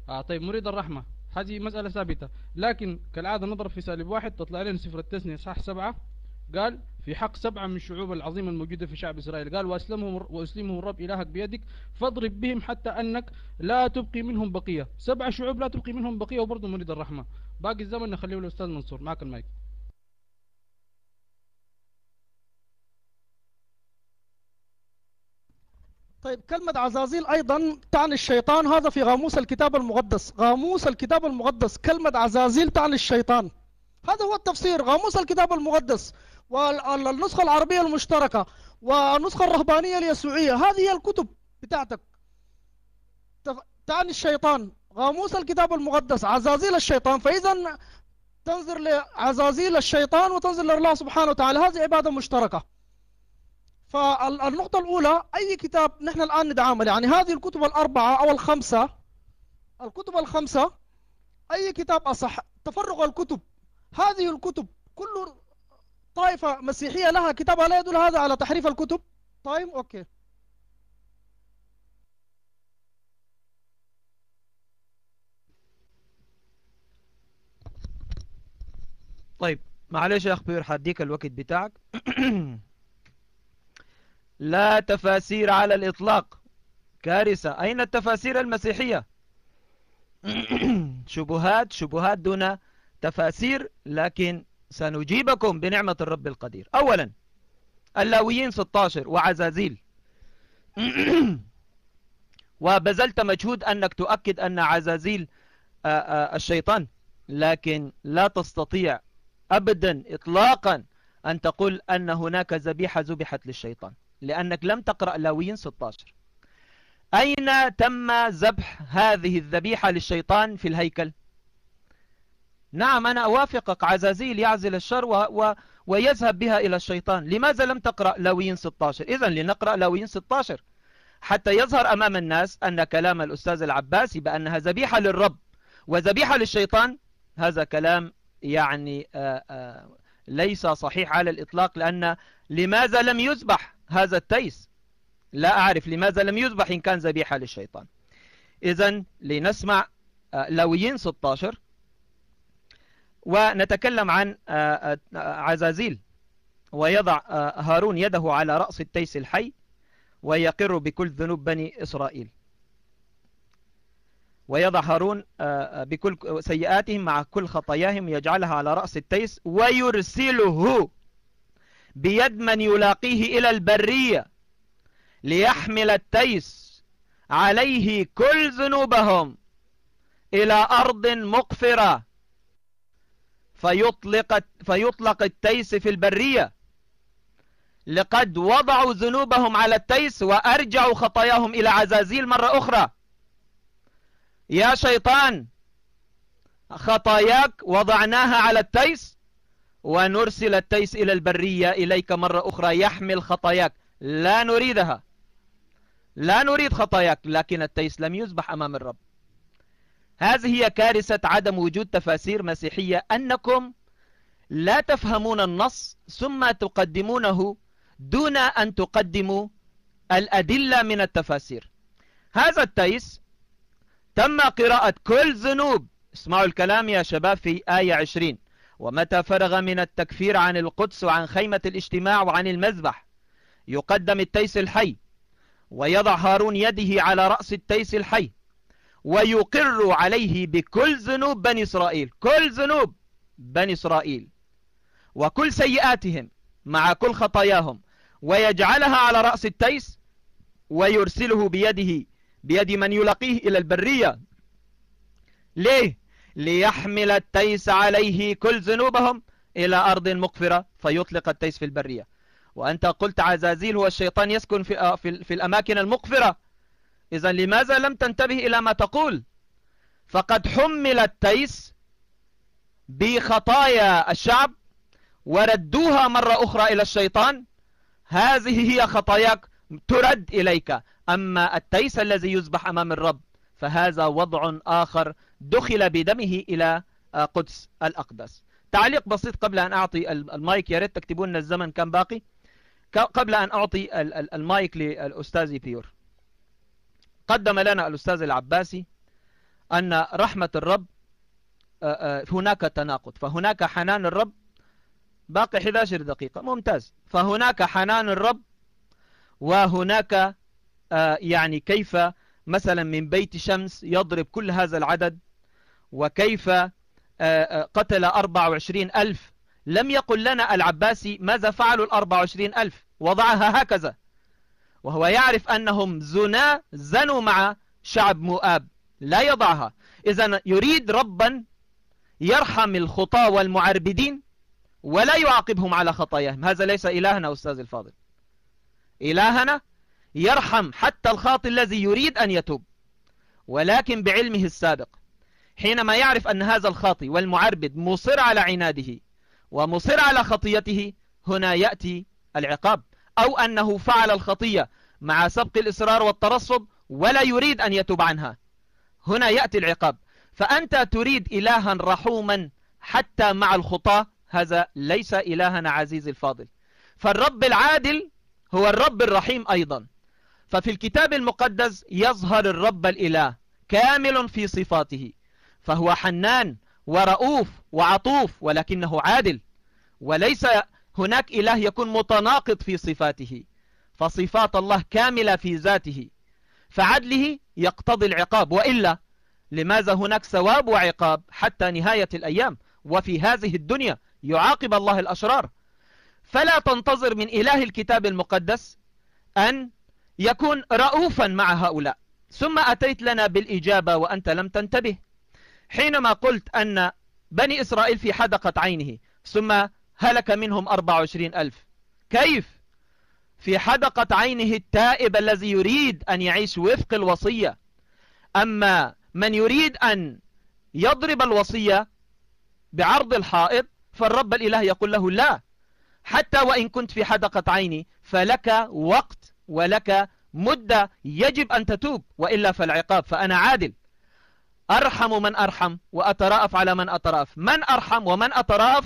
آه طيب مريد الرحمة. هذه مسألة ثابتة. لكن كالعادة نضرب في سالب واحد تطلع لنا سفر التثنية صح سبعة؟ قال في حق سبعة من الشعوب العظيمة الموجودة في شعب إسرائيل. قال وأسلمهم وأسلمهم الرب إلهك بيدك فاضرب بهم حتى أنك لا تبقي منهم بقية. سبع شعوب لا تبقي منهم بقية وبرضه مريد الرحمة. باقي الزمن نخليه للأستاذ منصور. معك المايك. طيب كلمة عزازيل أيضا تعني الشيطان. هذا في قاموس الكتاب المقدس. قاموس الكتاب المقدس. كلمة عزازيل تعني الشيطان. هذا هو التفسير. قاموس الكتاب المقدس والنسخة العربية المشتركة ونسخة الرهبانية اليسوعية. هذه هي الكتب بتاعتك. تعني الشيطان. غاموس الكتاب المقدس عزازيل الشيطان. فإذا تنظر لعزازيل الشيطان وتنظر لله سبحانه وتعالى هذه عبادة مشتركة. فالنقطة الأولى أي كتاب نحن الآن ندعمه؟ يعني هذه الكتب الأربعة أو الخمسة الكتب الخمسة أي كتاب أصح؟ تفرغ الكتب. هذه الكتب كل طائفة مسيحية لها كتاب لا يدل هذا على تحريف الكتب؟ طيب okay. طيب معلش يا أخ Pure حديك الوقت بتاعك. [CLEARS THROAT] لا تفاسير على الإطلاق. كارثة. أين التفاسير المسيحية؟ [CLEARS THROAT] شبهات شبهات دون تفاسير لكن سنجيبكم بنعمة الرب القدير. أولا اللاويين 16 وعزازيل. [CLEARS THROAT] وبذلت مجهود أنك تؤكد أن عزازيل الشيطان لكن لا تستطيع أبدا إطلاقا أن تقول أن هناك ذبيحة ذبحت للشيطان لأنك لم تقرأ لاويين 16 أين تم ذبح هذه الذبيحة للشيطان في الهيكل؟ نعم أنا أوافقك عزازيل يعزل الشر و... و... ويذهب بها إلى الشيطان. لماذا لم تقرأ لاويين 16 إذا لنقرأ لاويين 16 حتى يظهر أمام الناس أن كلام الأستاذ العباسي بأنها ذبيحة للرب وذبيحة للشيطان هذا كلام يعني آآ آآ ليس صحيح على الإطلاق لأن لماذا لم يذبح هذا التيس؟ لا أعرف لماذا لم يذبح إن كان ذبيحة للشيطان. إذا لنسمع لويين 16 ونتكلم عن عزازيل ويضع هارون يده على رأس التيس الحي ويقر بكل ذنوب بني إسرائيل. ويضع هارون بكل سيئاتهم مع كل خطاياهم يجعلها على رأس التيس ويرسله بيد من يلاقيه إلى البرية ليحمل التيس. عليه كل ذنوبهم إلى أرض مقفرة. فيطلق, فيطلق التيس في البرية. لقد وضعوا ذنوبهم على التيس وأرجعوا خطاياهم إلى عزازيل مرة أخرى. يا شيطان خطاياك وضعناها على التيس ونرسل التيس إلى البرية إليك مرة أخرى يحمل خطاياك. لا نريدها. لا نريد خطاياك لكن التيس لم يذبح أمام الرب. هذه هي كارثة عدم وجود تفاسير مسيحية. أنكم لا تفهمون النص ثم تقدمونه دون أن تقدموا الأدلة من التفاسير. هذا التيس تم قراءة كل ذنوب. اسمعوا الكلام يا شباب في آية 20 ومتى فرغ من التكفير عن القدس وعن خيمة الاجتماع وعن المذبح؟ يقدم التيس الحي. ويضع هارون يده على رأس التيس الحي. ويقر عليه بكل ذنوب بني إسرائيل. كل ذنوب بني إسرائيل. وكل سيئاتهم مع كل خطاياهم. ويجعلها على رأس التيس. ويرسله بيده بيد من يلقيه إلى البرية. ليه؟ ليحمل التيس عليه كل ذنوبهم إلى أرض مقفرة فيطلق التيس في البرية. وأنت قلت عزازيل هو الشيطان يسكن في, في, في الأماكن المقفرة. إذا لماذا لم تنتبه إلى ما تقول؟ فقد حمل التيس بخطايا الشعب وردوها مرة أخرى إلى الشيطان. هذه هي خطاياك ترد إليك. أما التيس الذي يذبح أمام الرب فهذا وضع آخر دخل بدمه إلى قدس الأقدس. تعليق بسيط قبل أن أعطي المايك. يا ريت تكتبوا لنا الزمن كم باقي. قبل أن أعطي المايك للأستاذ بيور. قدم لنا الأستاذ العباسي أن رحمة الرب هناك تناقض فهناك حنان الرب. باقي 11 دقيقة. ممتاز. فهناك حنان الرب وهناك يعني كيف مثلا من بيت شمس يضرب كل هذا العدد؟ وكيف قتل 24 ألف؟ لم يقل لنا العباسي ماذا فعلوا ال 24 ألف؟ وضعها هكذا. وهو يعرف أنهم زنا زنوا مع شعب مؤاب. لا يضعها. إذا يريد ربا يرحم الخطاة والمعربدين ولا يعاقبهم على خطاياهم. هذا ليس إلهنا أستاذ الفاضل. إلهنا يرحم حتى الخاطئ الذي يريد أن يتوب ولكن بعلمه السابق حينما يعرف أن هذا الخاطئ والمعربد مصر على عناده ومصر على خطيته هنا يأتي العقاب أو أنه فعل الخطية مع سبق الإصرار والترصد ولا يريد أن يتوب عنها. هنا يأتي العقاب فأنت تريد إلها رحوما حتى مع الخطاة هذا ليس إلهنا عزيز الفاضل. فالرب العادل هو الرب الرحيم أيضا. ففي الكتاب المقدس يظهر الرب الإله كامل في صفاته فهو حنان ورؤوف وعطوف ولكنه عادل وليس هناك إله يكون متناقض في صفاته فصفات الله كاملة في ذاته فعدله يقتضي العقاب وإلا لماذا هناك ثواب وعقاب حتى نهاية الأيام؟ وفي هذه الدنيا يعاقب الله الأشرار. فلا تنتظر من إله الكتاب المقدس أن يكون رؤوفا مع هؤلاء. ثم أتيت لنا بالإجابة وأنت لم تنتبه. حينما قلت أن بني إسرائيل في حدقة عينه ثم هلك منهم 24 ألف. كيف؟ في حدقة عينه التائب الذي يريد أن يعيش وفق الوصية. أما من يريد أن يضرب الوصية بعرض الحائط فالرب الإله يقول له لا. حتى وإن كنت في حدقة عيني فلك وقت ولك مدة يجب أن تتوب وإلا فالعقاب فأنا عادل. أرحم من أرحم وأترأف على من أترأف من أرحم ومن أترأف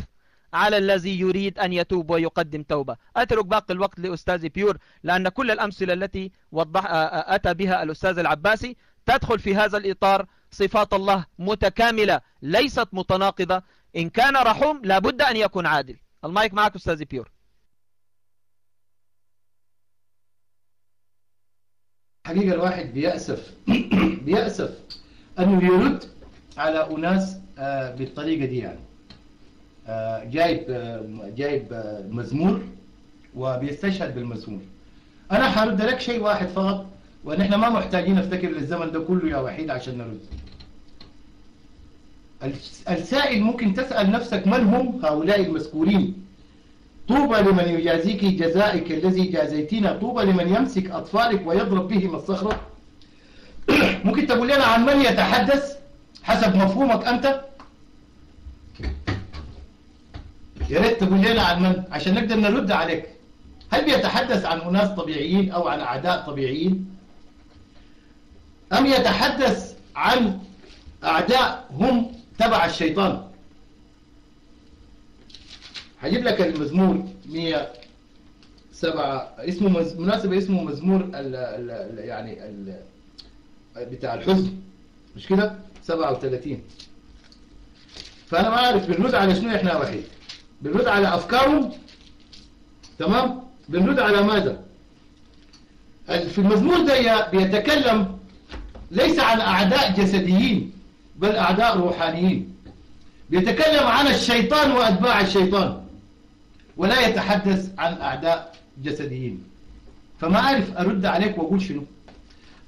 على الذي يريد أن يتوب ويقدم توبة. أترك باقي الوقت لأستاذي بيور لأن كل الأمثلة التي وضح أتى بها الأستاذ العباسي تدخل في هذا الإطار صفات الله متكاملة ليست متناقضة. إن كان رحوم لابد أن يكون عادل. المايك معك أستاذي بيور. حقيقة الواحد بيأسف [CLEARS THROAT] بيأسف أنه يرد على أناس بالطريقة دي يعني. جايب جايب مزمور وبيستشهد بالمزمور. أنا حرد لك شيء واحد فقط ونحن ما محتاجين نفتكر للزمن ده كله يا وحيد عشان نرد. السائل ممكن تسأل نفسك من هم هؤلاء المذكورين؟ طوبى لمن يجازيك جزائك الذي جازيتنا طوبى لمن يمسك أطفالك ويضرب بهم الصخرة. [COUGHS] ممكن تقول لنا عن من يتحدث؟ حسب مفهومك أنت. يا ريت تقول لنا عن من عشان نقدر نرد عليك. هل بيتحدث عن أناس طبيعيين أو عن أعداء طبيعيين؟ أم يتحدث عن أعداء هم تبع الشيطان؟ هجيب لك المزمور 107 اسمه مز... مناسبة اسمه مزمور ال... ال... يعني ال... بتاع الحزن مش كده؟ 37 فأنا ما أعرف بنرد على شنو إحنا وحيد؟ بنرد على أفكارهم؟ تمام؟ بنرد على ماذا؟ في المزمور ده بيتكلم ليس عن أعداء جسديين بل أعداء روحانيين. بيتكلم عن الشيطان وأتباع الشيطان. ولا يتحدث عن أعداء جسديين. فما أعرف أرد عليك وأقول شنو.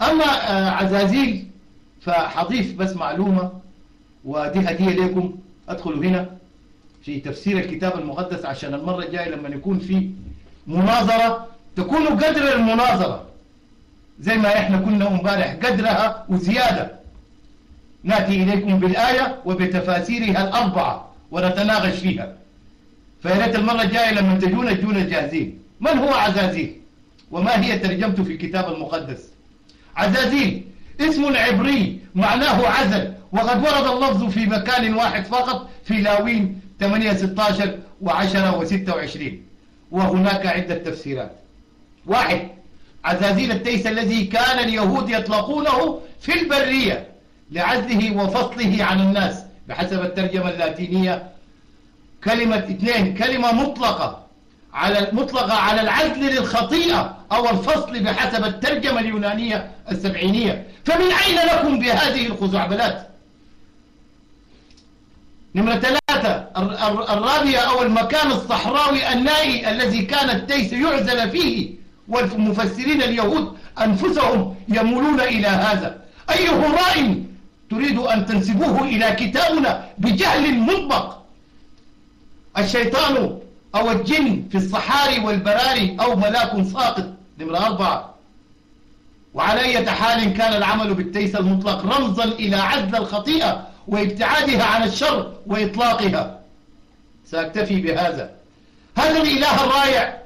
أما عزازيل فحضيف بس معلومة ودي هدية لكم أدخلوا هنا في تفسير الكتاب المقدس عشان المرة الجاية لما يكون في مناظرة تكونوا قدر المناظرة زي ما إحنا كنا امبارح قدرها وزيادة. نأتي إليكم بالآية وبتفاسيرها الأربعة ونتناقش فيها. فيا ريت المرة الجاية لما تجونا تجونا جاهزين. من هو عزازيل؟ وما هي ترجمته في الكتاب المقدس؟ عزازيل اسم عبري معناه عزل. وقد ورد اللفظ في مكان واحد فقط في لاوين 8 16 و10 و26 وهناك عدة تفسيرات. واحد عزازيل التيس الذي كان اليهود يطلقونه في البرية لعزله وفصله عن الناس بحسب الترجمة اللاتينية كلمة اثنين كلمة مطلقة على مطلقة على العزل للخطيئة أو الفصل بحسب الترجمة اليونانية السبعينية. فمن أين لكم بهذه الخزعبلات؟ نمرة ثلاثة الرابية أو المكان الصحراوي النائي الذي كان التيس يعزل فيه والمفسرين اليهود أنفسهم يمولون إلى هذا. أي هراء تريد أن تنسبوه إلى كتابنا بجهل مطبق؟ الشيطان أو الجن في الصحاري والبراري أو ملاك ساقط نمرة أربعة. وعلى أي حال كان العمل بالتيس المطلق رمزا إلى عدل الخطيئة وابتعادها عن الشر وإطلاقها. سأكتفي بهذا. هذا الإله الرائع.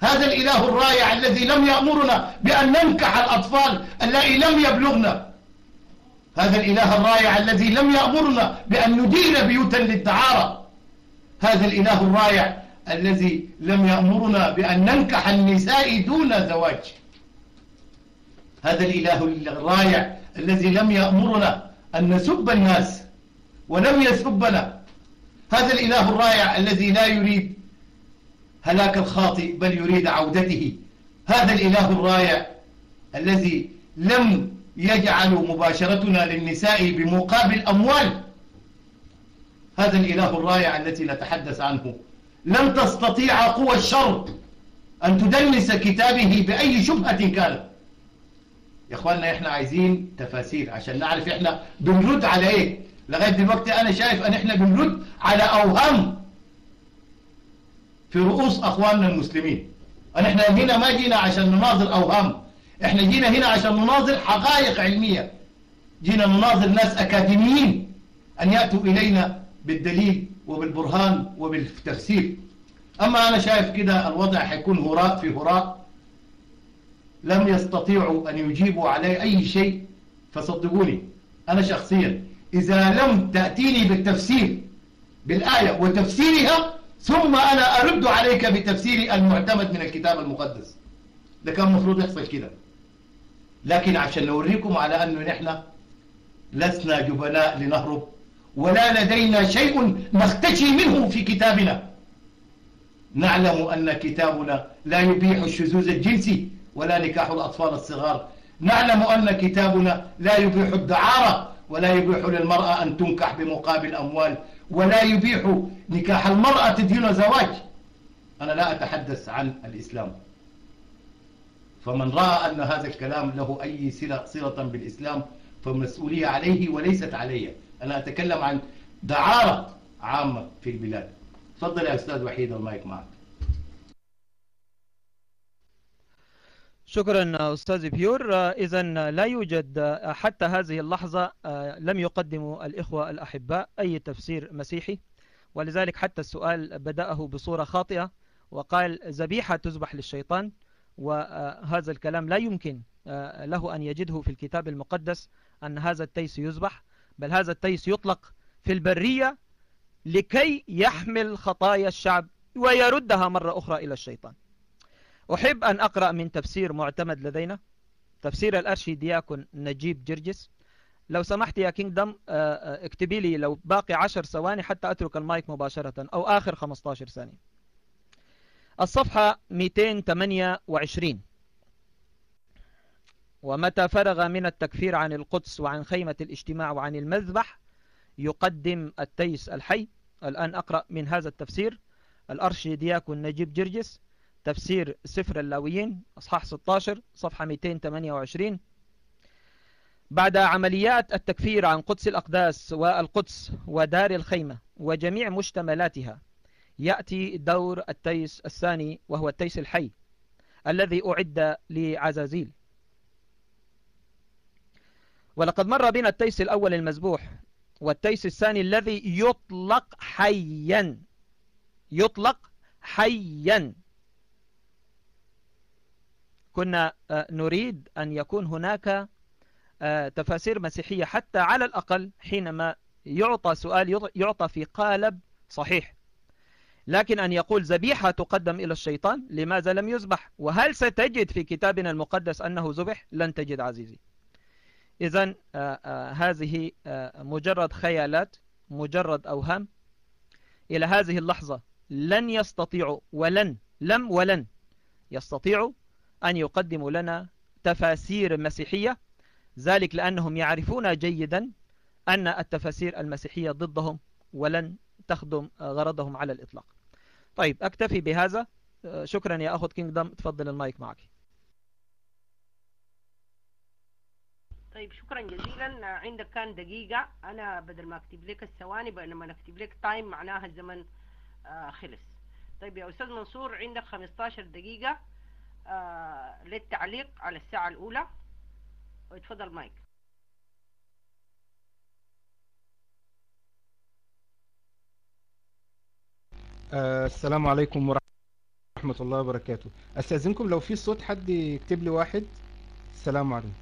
هذا الإله الرائع الذي لم يأمرنا بأن ننكح الأطفال الذي لم يبلغنا. هذا الإله الرائع الذي لم يأمرنا بأن ندير بيوتا للدعارة. هذا الإله الرائع الذي لم يأمرنا بأن ننكح النساء دون زواج. هذا الإله الرائع الذي لم يأمرنا أن نسب الناس ولم يسبنا. هذا الإله الرائع الذي لا يريد هلاك الخاطئ بل يريد عودته. هذا الإله الرائع الذي لم يجعل مباشرتنا للنساء بمقابل أموال. هذا الإله الرائع الذي نتحدث عنه. لن تستطيع قوى الشر أن تدنس كتابه بأي شبهة كانت. يا أخواننا إحنا عايزين تفاسير عشان نعرف إحنا بنرد على إيه. لغاية دلوقتي أنا شايف أن إحنا بنرد على أوهام في رؤوس أخواننا المسلمين. أن إحنا هنا ما جينا عشان نناظر أوهام. إحنا جينا هنا عشان نناظر حقائق علمية. جينا نناظر ناس أكاديميين أن يأتوا إلينا بالدليل وبالبرهان وبالتفسير. أما أنا شايف كده الوضع حيكون هراء في هراء. لم يستطيعوا أن يجيبوا علي أي شيء فصدقوني. أنا شخصيا إذا لم تأتيني بالتفسير بالآية وتفسيرها ثم أنا أرد عليك بتفسير المعتمد من الكتاب المقدس. ده كان المفروض يحصل كده. لكن عشان نوريكم على أنه نحن لسنا جبناء لنهرب ولا لدينا شيء نختشي منه في كتابنا. نعلم أن كتابنا لا يبيح الشذوذ الجنسي ولا نكاح الأطفال الصغار. نعلم أن كتابنا لا يبيح الدعارة ولا يبيح للمرأة أن تنكح بمقابل أموال ولا يبيح نكاح المرأة دون زواج. أنا لا أتحدث عن الإسلام. فمن رأى أن هذا الكلام له أي صلة بالإسلام فمسؤولية عليه وليست علي. أنا أتكلم عن دعارة عامة في البلاد. تفضل يا أستاذ وحيد المايك معك. شكرا أستاذ بيور. إذا لا يوجد حتى هذه اللحظة لم يقدم الإخوة الأحباء أي تفسير مسيحي. ولذلك حتى السؤال بدأه بصورة خاطئة وقال ذبيحة تذبح للشيطان. وهذا الكلام لا يمكن له أن يجده في الكتاب المقدس أن هذا التيس يذبح بل هذا التيس يطلق في البرية لكي يحمل خطايا الشعب ويردها مرة أخرى إلى الشيطان. أحب أن أقرأ من تفسير معتمد لدينا تفسير الأرشي دياكون نجيب جرجس. لو سمحت يا كينجدم اكتبي لي لو باقي عشر ثواني حتى أترك المايك مباشرة أو آخر 15 ثانية. الصفحة 228 ومتى فرغ من التكفير عن القدس وعن خيمة الاجتماع وعن المذبح يقدم التيس الحي. الآن أقرأ من هذا التفسير. الأرشي دياكون نجيب جرجس تفسير سفر اللاويين أصحاح 16 صفحة 228 بعد عمليات التكفير عن قدس الأقداس والقدس ودار الخيمة وجميع مشتملاتها يأتي دور التيس الثاني وهو التيس الحي الذي أعد لعزازيل. ولقد مر بنا التيس الأول المذبوح والتيس الثاني الذي يطلق حيا يطلق حيا. كنا نريد أن يكون هناك تفاسير مسيحية حتى على الأقل حينما يعطى سؤال يعطى في قالب صحيح. لكن أن يقول ذبيحة تقدم إلى الشيطان لماذا لم يذبح؟ وهل ستجد في كتابنا المقدس أنه ذبح؟ لن تجد عزيزي. إذا هذه مجرد خيالات مجرد أوهام. إلى هذه اللحظة لن يستطيعوا ولن لم ولن يستطيعوا أن يقدموا لنا تفاسير مسيحية. ذلك لأنهم يعرفون جيدا أن التفاسير المسيحية ضدهم ولن تخدم غرضهم على الإطلاق. طيب أكتفي بهذا. شكرا يا أخذ كينجدم تفضل المايك معك. طيب شكرا جزيلا. عندك كان دقيقة. أنا بدل ما أكتب لك الثواني بينما نكتب لك تايم معناها الزمن آه خلص. طيب يا أستاذ منصور عندك 15 دقيقة آه للتعليق على الساعة الأولى. ويتفضل مايك. آه، السلام عليكم ورحمة الله وبركاته. أستأذنكم لو في صوت حد يكتب لي واحد؟ السلام عليكم.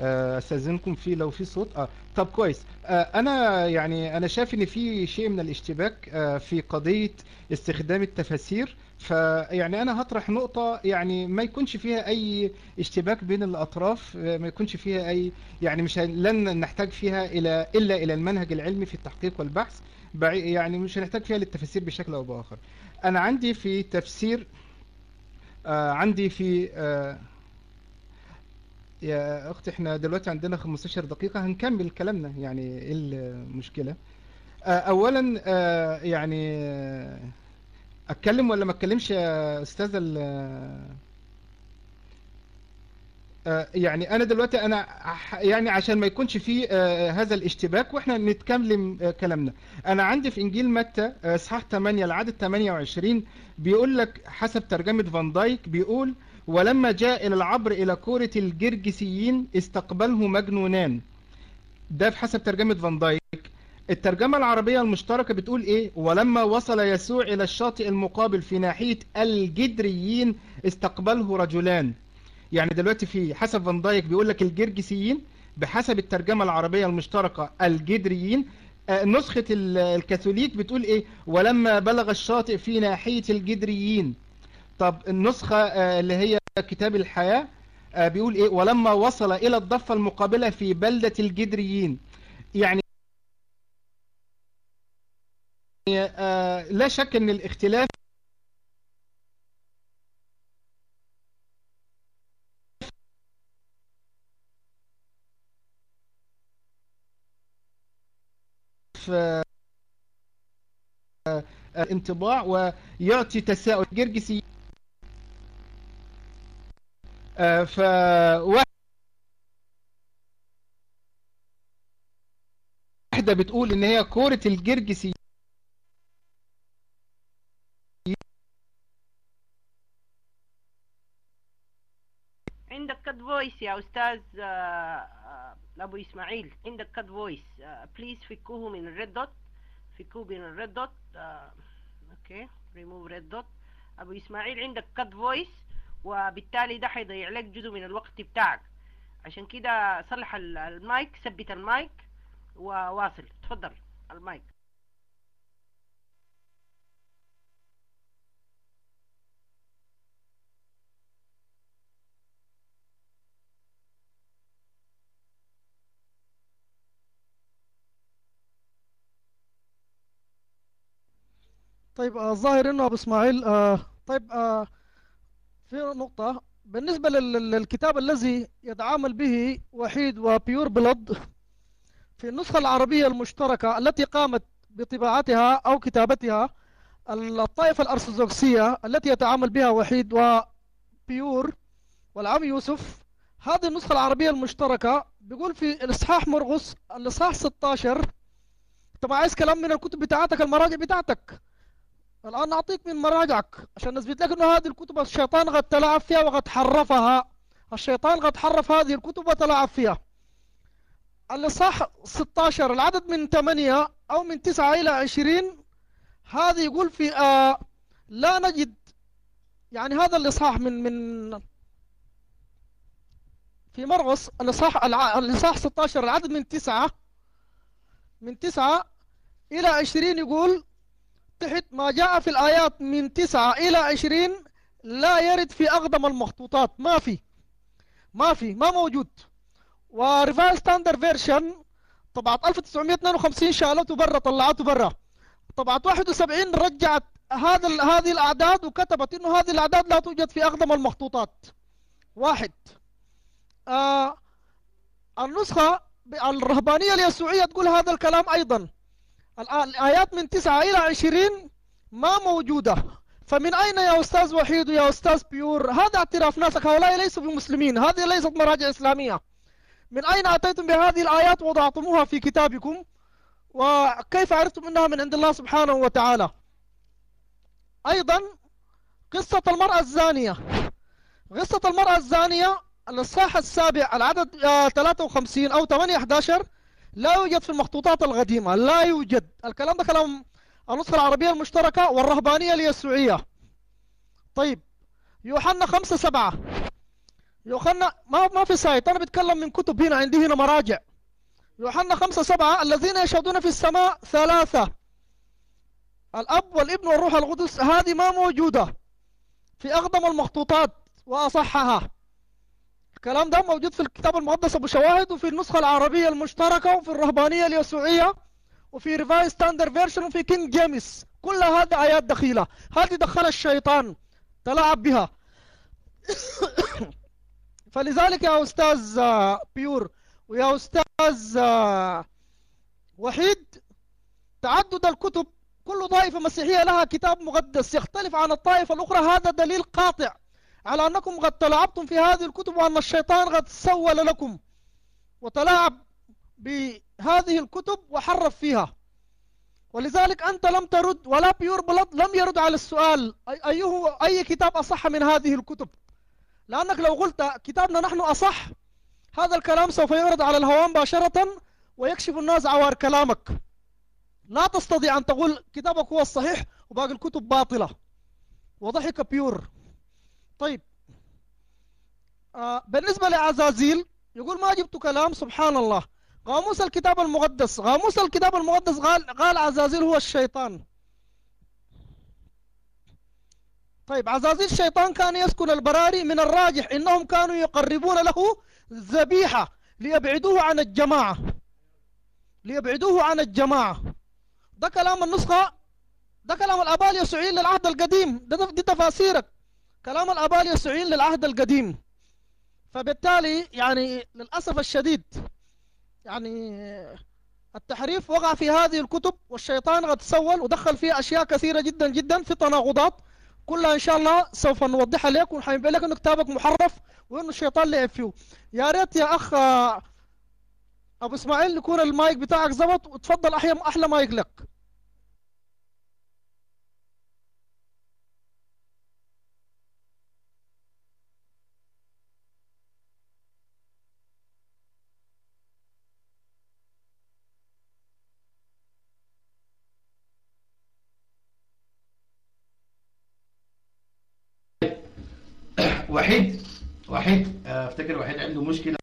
آه، أستأذنكم في لو في صوت؟ آه طب كويس. آه أنا يعني أنا شايف إن في شيء من الاشتباك آه في قضية استخدام التفاسير. فيعني أنا هطرح نقطة يعني ما يكونش فيها أي اشتباك بين الأطراف آه، ما يكونش فيها أي يعني مش لن نحتاج فيها إلى إلا إلى المنهج العلمي في التحقيق والبحث. بعي- يعني مش هنحتاج فيها للتفاسير بشكل أو بآخر. أنا عندي في تفسير آه عندي في آه يا أختي إحنا دلوقتي عندنا 15 دقيقة هنكمل كلامنا يعني إيه المشكلة؟ آه أولا آه يعني آه، أتكلم ولا ما أتكلمش يا آه، يعني أنا دلوقتي أنا ح- يعني عشان ما يكونش فيه آه، هذا الاشتباك وإحنا نتكلم آه، كلامنا. أنا عندي في إنجيل متى آه، إصحاح 8 العدد 28 بيقول لك حسب ترجمة فان دايك بيقول ولما جاء إلى العبر إلى كورة الجرجسيين استقبله مجنونان. ده في حسب ترجمة فان دايك. الترجمة العربية المشتركة بتقول إيه؟ ولما وصل يسوع إلى الشاطئ المقابل في ناحية الجدريين استقبله رجلان. يعني دلوقتي في حسب فان دايك بيقول لك الجرجسيين بحسب الترجمة العربية المشتركة الجدريين آه، نسخة ال- الكاثوليك بتقول إيه؟ ولما بلغ الشاطئ في ناحية الجدريين. طب النسخة آه، اللي هي كتاب الحياة آه، بيقول إيه؟ ولما وصل إلى الضفة المقابلة في بلدة الجدريين. يعني لا شك إن الاختلاف في انطباع ويعطي تساؤل جرجسي. آه، واحدة بتقول إن هي كورة الجرجسي. عندك كات فويس يا أستاذ أبو إسماعيل عندك cut voice بليز فكوه من الريد دوت فكوه من الريد دوت أوكي ريموف ريد دوت أبو إسماعيل عندك كات فويس وبالتالي ده حيضيع لك جزء من الوقت بتاعك. عشان كده صلح ال- المايك ثبت المايك. وواصل تفضل. المايك. طيب آه، الظاهر إنه أبو إسماعيل آه، طيب آه، في نقطة. بالنسبة لل- للكتاب الذي يتعامل به وحيد وبيور بلد في النسخة العربية المشتركة التي قامت بطباعتها أو كتابتها الطائفة الأرثوذكسية التي يتعامل بها وحيد وبيور والعم يوسف هذه النسخة العربية المشتركة بيقول في الإصحاح مرقس الإصحاح 16 طبعا عايز كلام من الكتب بتاعتك المراجع بتاعتك. الآن أعطيك من مراجعك عشان نثبت لك أنه هذه الكتب الشيطان قد تلاعب فيها وقد حرفها. الشيطان قد حرف هذه الكتب وتلاعب فيها. الإصحاح 16 العدد من 8 أو من 9 إلى 20 هذا يقول في آه لا نجد يعني هذا الإصحاح من من في مرقس الإصحاح الإصحاح 16 العدد من 9 من 9 إلى 20 يقول تحت ما جاء في الآيات من 9 إلى 20 لا يرد في أقدم المخطوطات. ما في. ما في. ما موجود. و Revised Standard Version طبعة 1952 شالته برا طلعته برا. طبعة 71 رجعت هذا هذه الأعداد وكتبت إنه هذه الأعداد لا توجد في أقدم المخطوطات. واحد. آه النسخة الرهبانية اليسوعية تقول هذا الكلام أيضا. الآيات من 9 إلى 20 ما موجودة. فمن أين يا أستاذ وحيد ويا أستاذ بيور؟ هذا اعتراف ناسك. هؤلاء ليسوا بمسلمين. هذه ليست مراجع إسلامية. من أين أتيتم بهذه الآيات وضعتموها في كتابكم؟ وكيف عرفتم أنها من عند الله سبحانه وتعالى؟ أيضا قصة المرأة الزانية. قصة المرأة الزانية الإصحاح السابع العدد آه، 53 أو 8 11 لا يوجد في المخطوطات القديمة لا يوجد. الكلام ده كلام النسخة العربية المشتركة والرهبانية اليسوعية. طيب يوحنا 5 7 يوحنا ما ما في سايت أنا بتكلم من كتب هنا عندي هنا مراجع. يوحنا 5 7 الذين يشهدون في السماء ثلاثة. الأب والابن والروح القدس هذه ما موجودة في أقدم المخطوطات وأصحها. الكلام ده موجود في الكتاب المقدس أبو شواهد وفي النسخة العربية المشتركة وفي الرهبانية اليسوعية وفي Revised Standard Version وفي King James كل هذه آيات دخيلة. هذه دخل الشيطان. تلاعب بها. [COUGHS] فلذلك يا أستاذ آه، Pure ويا أستاذ آه، وحيد تعدد الكتب كل طائفة مسيحية لها كتاب مقدس يختلف عن الطائفة الأخرى. هذا دليل قاطع. على أنكم قد تلاعبتم في هذه الكتب وأن الشيطان قد سول لكم وتلاعب بهذه الكتب وحرف فيها. ولذلك أنت لم ترد ولا بيور بلد لم يرد على السؤال أي, أيه أي كتاب أصح من هذه الكتب؟ لأنك لو قلت كتابنا نحن أصح هذا الكلام سوف يعرض على الهواء مباشرة ويكشف الناس عوار كلامك. لا تستطيع أن تقول كتابك هو الصحيح وباقي الكتب باطلة. وضحك بيور طيب. آه بالنسبة لعزازيل يقول ما جبت كلام سبحان الله قاموس الكتاب المقدس قاموس الكتاب المقدس قال قال عزازيل هو الشيطان. طيب عزازيل الشيطان كان يسكن البراري من الراجح إنهم كانوا يقربون له ذبيحة ليبعدوه عن الجماعة. ليبعدوه عن الجماعة. ده كلام النسخة ده كلام الآباء اليسوعيين للعهد القديم. ده دي تفاسيرك. كلام الآباء اليسوعيين للعهد القديم. فبالتالي يعني للأسف الشديد يعني التحريف وقع في هذه الكتب والشيطان قد سول ودخل فيها أشياء كثيرة جدا جدا في تناقضات كلها إن شاء الله سوف نوضحها لك ونحيبين لك إنه كتابك محرف وإنه الشيطان لعب فيه. يا ريت يا أخ أبو إسماعيل يكون المايك بتاعك زبط وتفضل أحلى مايك لك. وحيد آه، افتكر وحيد عنده مشكلة.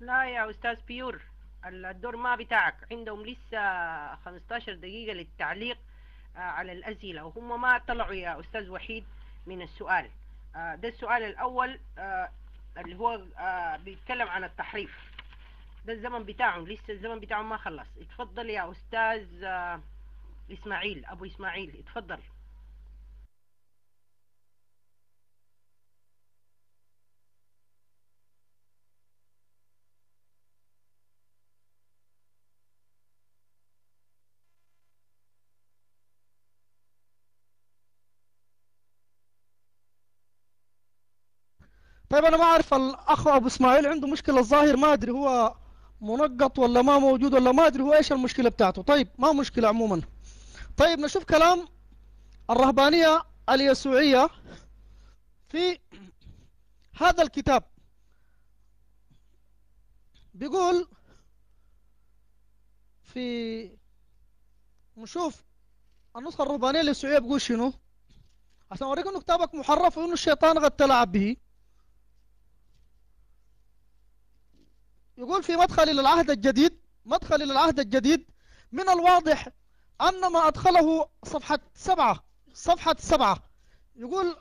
لا يا أستاذ بيور الدور ما بتاعك. عندهم لسه 15 دقيقة للتعليق آه، على الأسئلة. وهم ما طلعوا يا أستاذ وحيد من السؤال. آه، ده السؤال الأول آه، اللي هو بيتكلم عن التحريف. ده الزمن بتاعهم لسه الزمن بتاعهم ما خلص. اتفضل يا أستاذ آه، إسماعيل أبو إسماعيل اتفضل. طيب أنا ما أعرف الأخ أبو إسماعيل عنده مشكلة الظاهر ما أدري هو منقط ولا ما موجود ولا ما أدري هو إيش المشكلة بتاعته. طيب ما مشكلة عموما. طيب نشوف كلام الرهبانية اليسوعية في هذا الكتاب. بيقول في نشوف النسخة الرهبانية اليسوعية بيقول شنو؟ عشان أوريك إنه كتابك محرف وإنه الشيطان قد تلعب به. يقول في مدخل للعهد الجديد مدخل للعهد الجديد من الواضح أن ما أدخله صفحة سبعة صفحة سبعة. يقول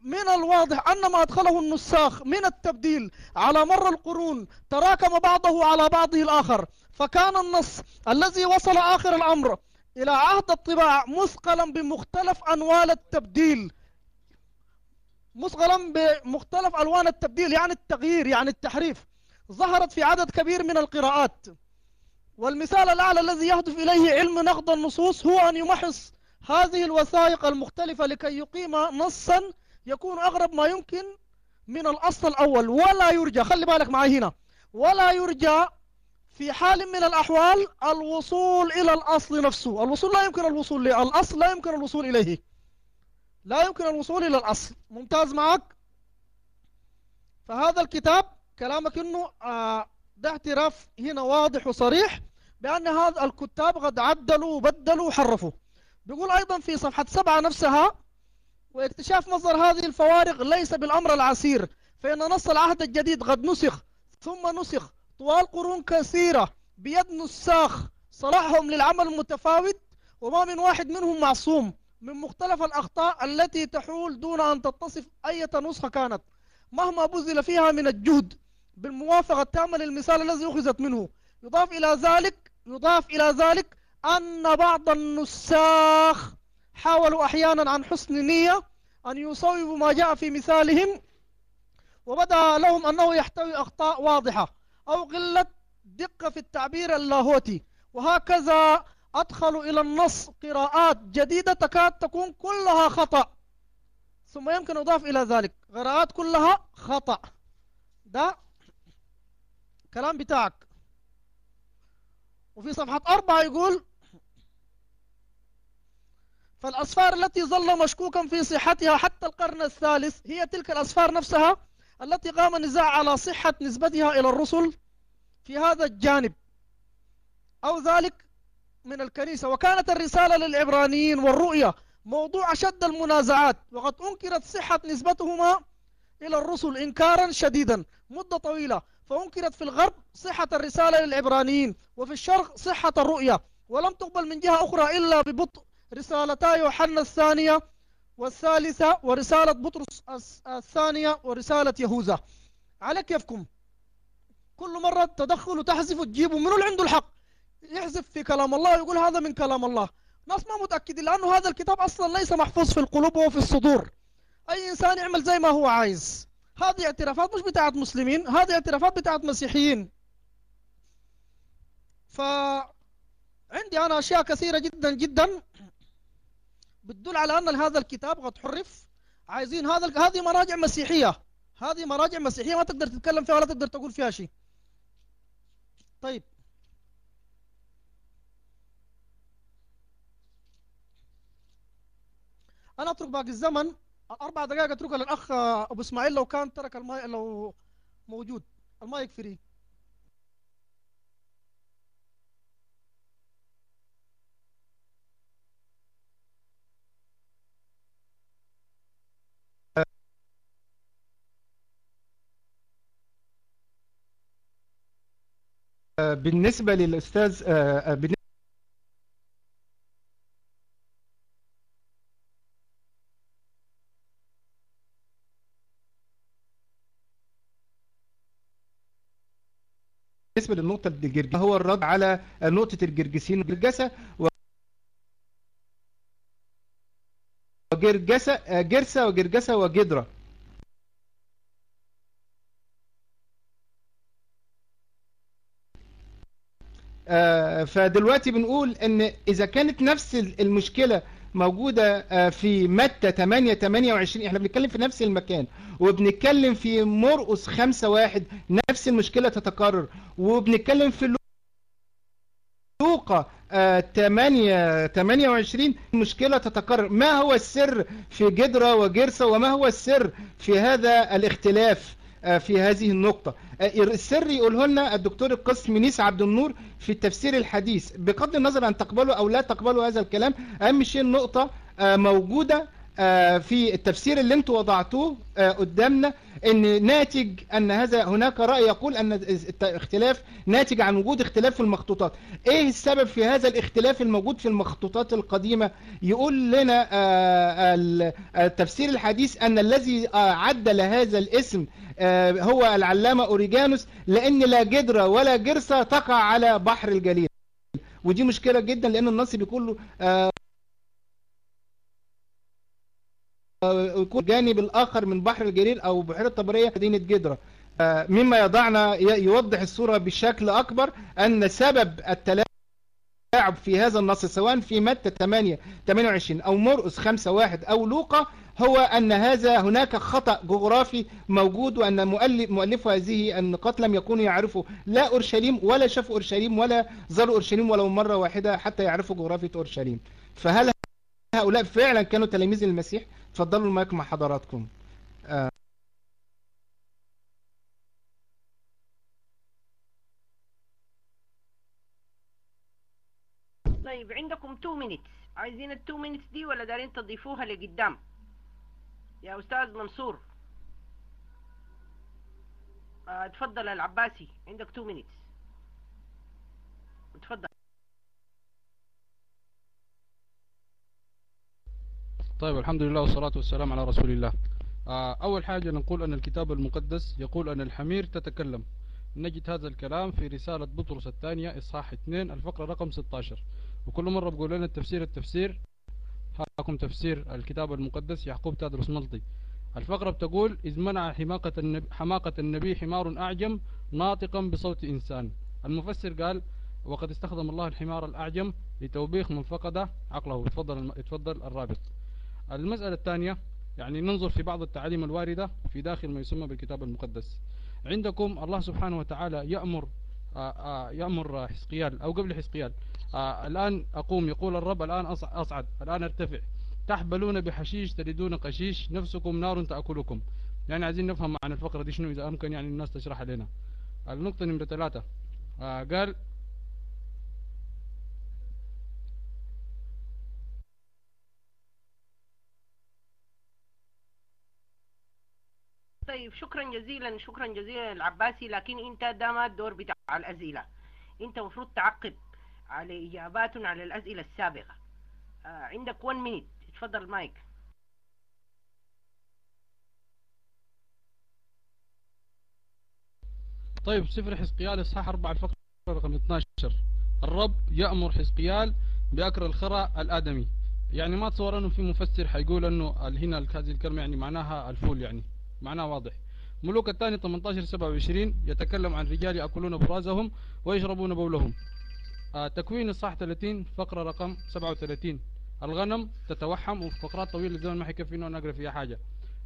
من الواضح أن ما أدخله النساخ من التبديل على مر القرون تراكم بعضه على بعضه الآخر فكان النص الذي وصل آخر الأمر إلى عهد الطباع مثقلا بمختلف أنوال التبديل. مثقلا بمختلف ألوان التبديل يعني التغيير يعني التحريف. ظهرت في عدد كبير من القراءات. والمثال الأعلى الذي يهدف إليه علم نقد النصوص هو أن يمحص هذه الوثائق المختلفة لكي يقيم نصا يكون أقرب ما يمكن من الأصل الأول. ولا يرجى خلي بالك معي هنا ولا يرجى في حال من الأحوال الوصول إلى الأصل نفسه. الوصول لا يمكن الوصول له الأصل لا يمكن الوصول إليه. لا يمكن الوصول إلى الأصل. ممتاز معك؟ فهذا الكتاب كلامك أنه آه، ده اعتراف هنا واضح وصريح بأن هذا الكتاب قد عدلوا وبدلوا وحرفوا. بيقول أيضا في صفحة سبعة نفسها واكتشاف مصدر هذه الفوارق ليس بالأمر العسير فإن نص العهد الجديد قد نسخ ثم نسخ. طوال قرون كثيرة بيد نساخ صلاحهم للعمل المتفاوت وما من واحد منهم معصوم. من مختلف الأخطاء التي تحول دون أن تتصف أي نسخة كانت. مهما بذل فيها من الجهد بالموافقة التامة للمثال الذي أخذت منه. يضاف إلى ذلك يضاف إلى ذلك أن بعض النساخ حاولوا أحيانا عن حسن نية أن يصوبوا ما جاء في مثالهم وبدأ لهم أنه يحتوي أخطاء واضحة أو قلة دقة في التعبير اللاهوتي. وهكذا أدخلوا إلى النص قراءات جديدة تكاد تكون كلها خطأ. ثم يمكن أضاف إلى ذلك. قراءات كلها خطأ. ده كلام بتاعك. وفي صفحة أربعة يقول فالأسفار التي ظل مشكوكا في صحتها حتى القرن الثالث هي تلك الأسفار نفسها التي قام النزاع على صحة نسبتها إلى الرسل في هذا الجانب. أو ذلك من الكنيسة. وكانت الرسالة للعبرانيين والرؤية موضوع أشد المنازعات وقد أنكرت صحة نسبتهما إلى الرسل إنكارا شديدا مدة طويلة. فأنكرت في الغرب صحة الرسالة للعبرانيين وفي الشرق صحة الرؤية. ولم تقبل من جهة أخرى إلا ببطء رسالتا يوحنا الثانية والثالثة ورسالة بطرس الثانية ورسالة يهوذا. على كيفكم؟ كل مرة تدخل وتحذف وتجيبوا منو اللي عنده الحق. يحذف في كلام الله ويقول هذا من كلام الله. ناس ما متأكدين لأنه هذا الكتاب أصلا ليس محفوظ في القلوب وفي الصدور. أي إنسان يعمل زي ما هو عايز. هذه اعترافات مش بتاعت مسلمين هذه اعترافات بتاعت مسيحيين. فعندي أنا أشياء كثيرة جدا جدا بتدل على أن هذا الكتاب قد حرف. عايزين هذا هذه مراجع مسيحية. هذه مراجع مسيحية ما تقدر تتكلم فيها ولا تقدر تقول فيها شيء. طيب. أنا أترك باقي الزمن. أربع دقائق أتركها للأخ أبو إسماعيل لو كان ترك الماء لو موجود. المايك فري. بالنسبة للأستاذ بالنسبة بالنسبة للنقطة الجرجسة هو الرد على نقطة الجرجسين والجرجسة وجرجسة جرسة وجرجسة وجدرة. فدلوقتي بنقول إن إذا كانت نفس المشكلة موجودة في متى؟ 8 28 إحنا بنتكلم في نفس المكان وبنتكلم في مرقس 5 1 نفس المشكلة تتكرر وبنتكلم في لوقا 8 28 مشكلة تتكرر. ما هو السر في جدرة وجرسة وما هو السر في هذا الاختلاف؟ في هذه النقطة. السر يقوله لنا الدكتور القس منيس عبد النور في التفسير الحديث. بغض النظر أن تقبلوا أو لا تقبلوا هذا الكلام أهم شيء النقطة موجودة في التفسير اللي أنتوا وضعتوه قدامنا إن ناتج أن هذا هناك رأي يقول أن الاختلاف ناتج عن وجود اختلاف في المخطوطات. إيه السبب في هذا الاختلاف الموجود في المخطوطات القديمة؟ يقول لنا التفسير الحديث أن الذي عدل هذا الاسم هو العلامة أوريجانوس لأن لا جدرة ولا جرسة تقع على بحر الجليل. ودي مشكلة جدا لأن النص بيقول له ويكون الجانب الآخر من بحر الجليل أو بحيرة طبرية مدينة جدرة مما يضعنا يوضح الصورة بشكل أكبر أن سبب التلاعب في هذا النص سواء في متى 8 28 أو مرقس 5 1 أو لوقا هو أن هذا هناك خطأ جغرافي موجود وأن مؤلف مؤلف هذه النقاط لم يكونوا يعرفوا لا أورشليم ولا شافوا أورشليم ولا زاروا أورشليم ولو مرة واحدة حتى يعرفوا جغرافية أورشليم. فهل هؤلاء فعلا كانوا تلاميذ المسيح؟ تفضلوا المايك مع حضراتكم. طيب عندكم 2 minutes. عايزين ال 2 minutes دي ولا دارين تضيفوها لقدام؟ يا أستاذ منصور. آه، تفضل العباسي. عندك 2 minutes. تفضل طيب الحمد لله والصلاة والسلام على رسول الله. آه، أول حاجة نقول أن الكتاب المقدس يقول أن الحمير تتكلم. نجد هذا الكلام في رسالة بطرس الثانية إصحاح 2 الفقرة رقم 16 وكل مرة بقول لنا التفسير التفسير هاكم تفسير الكتاب المقدس يعقوب تدرس ملطي. الفقرة بتقول إذ منع حماقة النبي, حماقة النبي حمار أعجم ناطقا بصوت إنسان. المفسر قال وقد استخدم الله الحمار الأعجم لتوبيخ من فقد عقله تفضل يتفضل الرابط. المسألة الثانية يعني ننظر في بعض التعاليم الواردة في داخل ما يسمى بالكتاب المقدس. عندكم الله سبحانه وتعالى يأمر آآ آآ يأمر حسقيال أو قبل حسقيال الآن أقوم يقول الرب الآن أصعد الآن ارتفع. تحبلون بحشيش تريدون قشيش نفسكم نار تأكلكم. يعني عايزين نفهم معنى الفقرة دي شنو إذا أمكن يعني الناس تشرح لنا. النقطة نمرة ثلاثة. قال طيب شكرا جزيلا شكرا جزيلا العباسي لكن أنت ده ما الدور بتاع الأسئلة. أنت المفروض تعقب على اجابات على الأسئلة السابقة. آه عندك 1 مينيت اتفضل المايك طيب سفر حزقيال اصحاح 4 الفقره رقم 12 الرب يأمر حزقيال بأكر الخرى الآدمي. يعني ما تصور أنه في مفسر حيقول أنه هنا هذه الكلمة يعني معناها الفول يعني. معناه واضح. ملوك الثاني 18 27 يتكلم عن رجال يأكلون برازهم ويشربون بولهم. آه تكوين الصح 30 فقرة رقم 37 الغنم تتوحم وفقرات طويلة الزمن ما حيكفينا نقرأ فيها حاجة.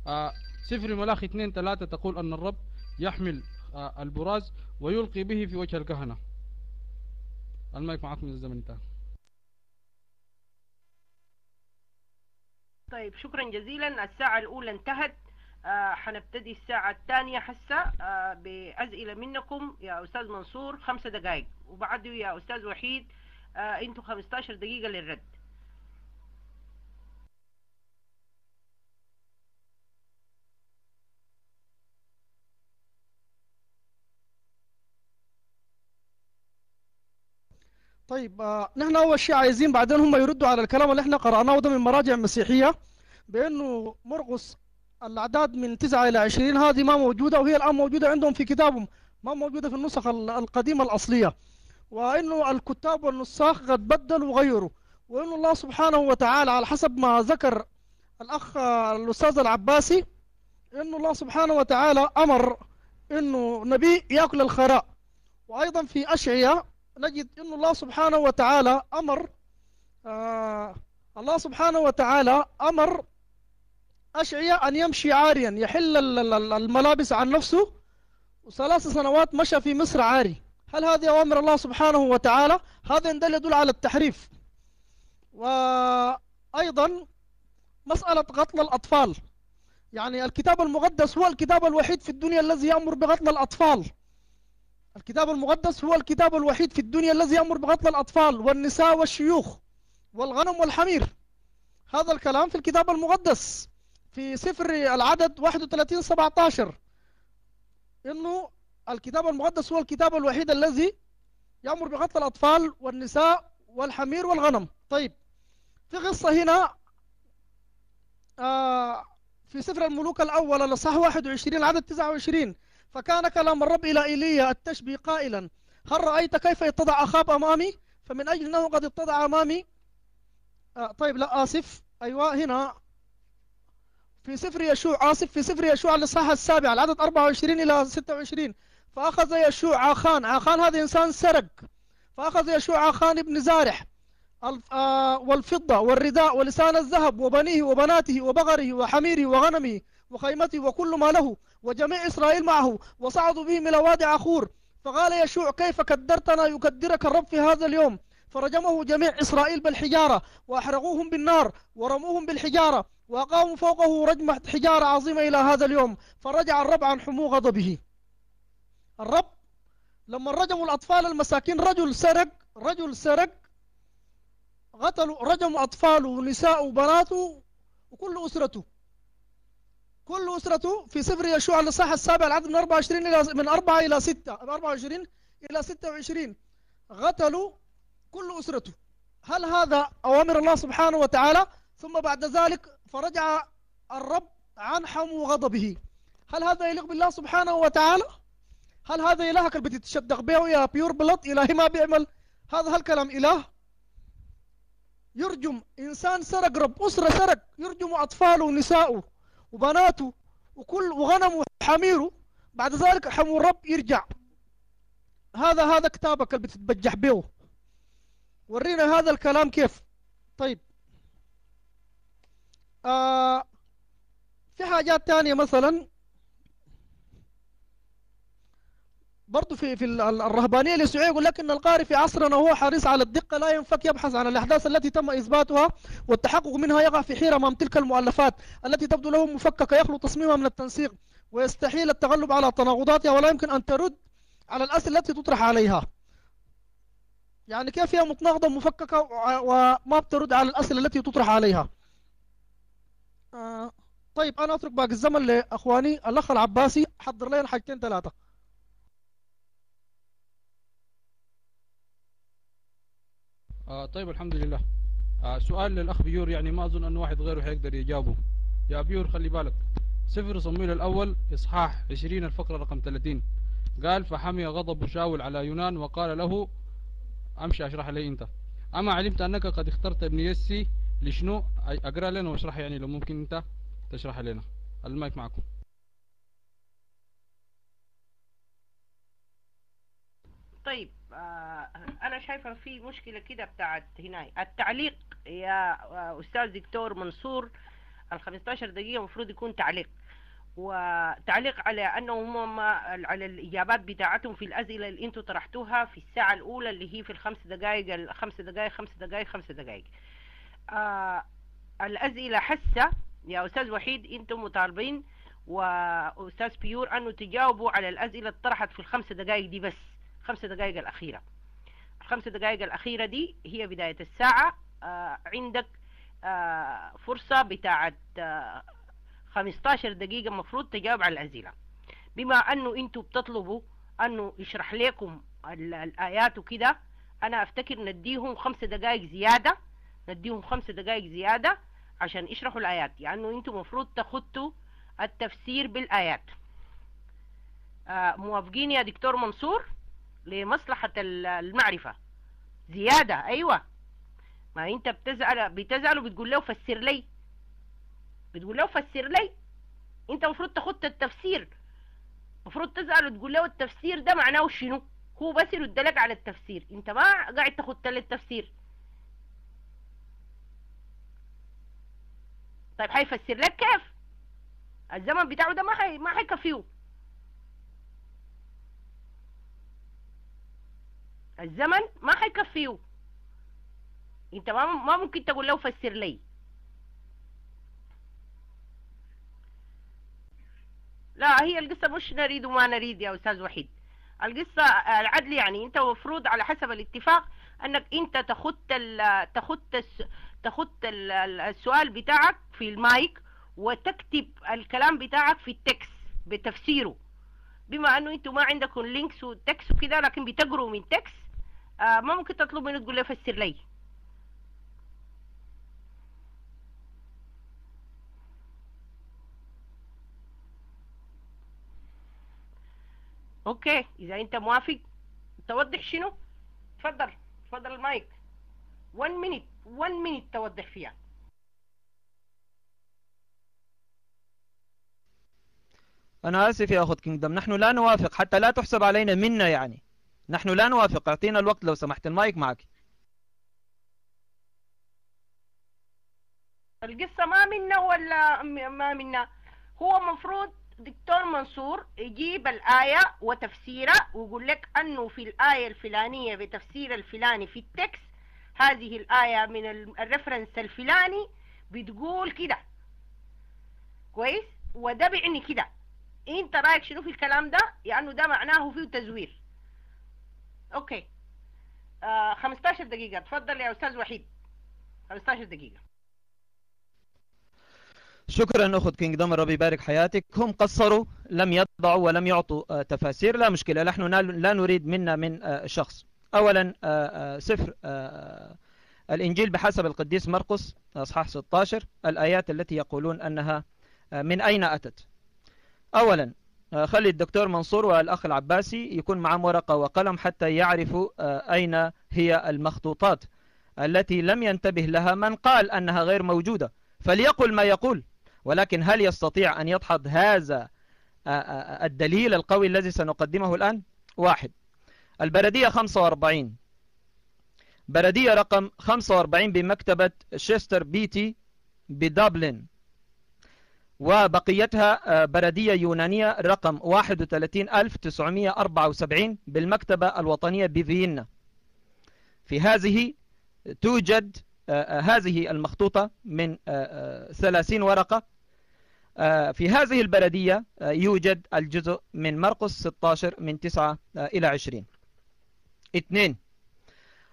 آه سفر ملاخي 2 3 تقول أن الرب يحمل آه البراز ويلقي به في وجه الكهنة. المايك معكم من الزمن انتهى. طيب شكرا جزيلا. الساعة الأولى انتهت. حنبتدي الساعة الثانية حسا آه بأسئلة منكم يا أستاذ منصور خمسة دقائق وبعده يا أستاذ وحيد آه أنتوا 15 دقيقة للرد. طيب آه نحن أول شيء عايزين بعدين هم يردوا على الكلام اللي إحنا قرأناه ده من مراجع مسيحية بأنه مرقس الأعداد من 9 إلى 20 هذه ما موجودة وهي الآن موجودة عندهم في كتابهم ما موجودة في النسخ القديمة الأصلية. وإنه الكتاب والنساخ قد بدلوا وغيروا وإنه الله سبحانه وتعالى على حسب ما ذكر الأخ الأستاذ العباسي إنه الله سبحانه وتعالى أمر إنه نبي يأكل الخراء. وأيضا في أشعية نجد إنه الله سبحانه وتعالى أمر آه الله سبحانه وتعالى أمر أشعية أن يمشي عاريا يحل الملابس عن نفسه. وثلاث سنوات مشى في مصر عاري. هل هذه أوامر الله سبحانه وتعالى؟ هذا يدل يدل على التحريف. وأيضا مسألة قتل الأطفال. يعني الكتاب المقدس هو الكتاب الوحيد في الدنيا الذي يأمر بقتل الأطفال. الكتاب المقدس هو الكتاب الوحيد في الدنيا الذي يأمر بقتل الأطفال والنساء والشيوخ والغنم والحمير. هذا الكلام في الكتاب المقدس. في سفر العدد 31 17 إنه الكتاب المقدس هو الكتاب الوحيد الذي يأمر بقتل الأطفال والنساء والحمير والغنم. طيب في قصة هنا آه في سفر الملوك الأول الأصحاح 21 العدد 29 فكان كلام الرب إلى إيليا التشبي قائلا. هل رأيت كيف اتضع أخاب أمامي؟ فمن أجل أنه قد اتضع أمامي. آه طيب لا آسف. أيوة هنا في سفر يشوع آسف في سفر يشوع الإصحاح السابع العدد 24 إلى 26 فأخذ يشوع عاخان عاخان هذا إنسان سرق. فأخذ يشوع عاخان ابن زارح. آه، والفضة والرداء ولسان الذهب وبنيه وبناته وبغره وحميره وغنمه وخيمته وكل ما له وجميع إسرائيل معه وصعدوا بهم إلى وادي عخور. فقال يشوع كيف كدرتنا يكدرك الرب في هذا اليوم؟ فرجمه جميع إسرائيل بالحجارة وأحرقوهم بالنار ورموهم بالحجارة وأقاموا فوقه رجمة حجارة عظيمة إلى هذا اليوم فرجع الرب عن حمو غضبه. الرب لما رجموا الأطفال المساكين رجل سرق رجل سرق قتلوا رجموا أطفاله ونساءه وبناته وكل أسرته. كل أسرته في سفر يشوع الإصحاح السابع العدد من 24 إلى من 4 إلى 6 من 24 إلى 26 قتلوا كل أسرته. هل هذا أوامر الله سبحانه وتعالى؟ ثم بعد ذلك فرجع الرب عن حمو غضبه هل هذا يليق بالله سبحانه وتعالى؟ هل هذا إلهك اللي بتتشدق به يا بيور بلط إلهي ما بيعمل. هذا هالكلام إله؟ يرجم إنسان سرق رب أسرة سرق. يرجم أطفاله ونساءه وبناته وكل وغنمه وحميره. بعد ذلك حمو الرب يرجع. هذا هذا كتابك اللي بتتبجح به. ورينا هذا الكلام كيف. طيب. آه في حاجات تانية مثلا. برضو في في ال- ال- الرهبانية اليسوعية يقول لك إن القارئ في عصرنا هو حريص على الدقة لا ينفك يبحث عن الأحداث التي تم إثباتها والتحقق منها يقع في حيرة أمام تلك المؤلفات التي تبدو له مفككة يخلو تصميمها من التنسيق ويستحيل التغلب على تناقضاتها ولا يمكن أن ترد على الأسئلة التي تطرح عليها. يعني كيف هي متناقضة مفككة وما بترد على الأسئلة التي تطرح عليها؟ آه. طيب أنا أترك باقي الزمن لأخواني. الأخ العباسي حضر لنا حاجتين ثلاثة آه طيب الحمد لله. آه سؤال للأخ بيور يعني ما أظن أن واحد غيره حيقدر يجاوبه. يا بيور خلي بالك. سفر صمويل الأول إصحاح 20 الفقرة رقم 30 قال فحمي غضب شاول على يونان وقال له أمشي أشرح لي أنت. أما علمت أنك قد اخترت ابن يسي لشنو؟ أقرأ لنا واشرح يعني لو ممكن أنت تشرح لنا. المايك معكم. طيب آه أنا شايفة في مشكلة كده بتاعت هنا التعليق يا آه، أستاذ دكتور منصور ال 15 دقيقة المفروض يكون تعليق. وتعليق على انه هم ما على الإجابات بتاعتهم في الأسئلة اللي أنتم طرحتوها في الساعة الأولى اللي هي في الخمس دقائق الخمس دقائق خمس دقائق خمس دقائق آه الأسئلة حسة. يا أستاذ وحيد أنتم مطالبين وأستاذ بيور أنه تجاوبوا على الأسئلة اللي طرحت في الخمس دقائق دي بس خمس دقائق الأخيرة. الخمس دقائق الأخيرة دي هي بداية الساعة. آه عندك آه فرصة بتاعت آه 15 دقيقة مفروض تجاوب على الأسئلة. بما أنه أنتوا بتطلبوا أنه يشرح لكم ال- الآيات وكده أنا أفتكر نديهم خمس دقائق زيادة نديهم خمس دقائق زيادة عشان يشرحوا الآيات يعني أنتوا مفروض تخطوا التفسير بالآيات. آه موافقين يا دكتور منصور لمصلحة ال- المعرفة؟ زيادة أيوة. ما أنت بتزعل بتزعل وبتقول له فسر لي بتقول له فسر لي. أنت المفروض تاخد التفسير. المفروض تزعل وتقول له التفسير ده معناه شنو؟ هو بس يرد لك على التفسير. أنت ما قاعد تاخد التفسير. طيب هيفسر لك كيف؟ الزمن بتاعه ده ما حي... ما حيكفيه الزمن ما حيكفيه انت ما ما ممكن تقول له فسر لي. لا هي القصة مش نريد وما نريد يا أستاذ وحيد. القصة العدل يعني أنت مفروض على حسب الاتفاق أنك أنت تخط تخط تخط ال- ال- السؤال بتاعك في المايك وتكتب الكلام بتاعك في التكست بتفسيره. بما أنه أنتوا ما عندكم links و text وكده لكن بتقروا من text آه ما ممكن تطلب منه تقول له فسر لي. okay إذا أنت موافق توضح شنو؟ تفضل تفضل المايك. 1 minute 1 minute توضح فيها. أنا آسف يا أخت Kingdom نحن لا نوافق حتى لا تحسب علينا منا يعني. نحن لا نوافق أعطينا الوقت لو سمحت المايك معك. القصة ما منا ولا ما منا. هو مفروض دكتور منصور يجيب الآية وتفسيرها ويقول لك أنه في الآية الفلانية بتفسير الفلاني في ال text هذه الآية من ال- ال reference الفلاني بتقول كده. كويس؟ وده بيعني كده. أنت رأيك شنو في الكلام ده؟ يعني ده معناه فيه تزوير. okay. آه 15 دقيقة. تفضل يا أستاذ وحيد. 15 دقيقة. شكرا أخت Kingdom ربي يبارك حياتك. هم قصروا لم يضعوا ولم يعطوا آه، تفاسير. لا مشكلة نحن لا نريد منا من آه، شخص. أولا آه، سفر الإنجيل بحسب القديس مرقس أصحاح 16 الآيات التي يقولون أنها من أين أتت؟ أولا خلي الدكتور منصور والأخ العباسي يكون معهم ورقة وقلم حتى يعرفوا أين هي المخطوطات التي لم ينتبه لها من قال أنها غير موجودة. فليقل ما يقول. ولكن هل يستطيع أن يدحض هذا آه، آه، الدليل القوي الذي سنقدمه الآن؟ واحد. البردية 45 بردية رقم 45 بمكتبة شيستر بيتي بدبلن. وبقيتها آه، بردية يونانية رقم 31974 بالمكتبة الوطنية بفيينا. في هذه توجد آه، آه، هذه المخطوطة من آه، آه، 30 ورقة. آه، في هذه البلدية آه، يوجد الجزء من مرقس 16 من 9 آه، إلى 20 اثنين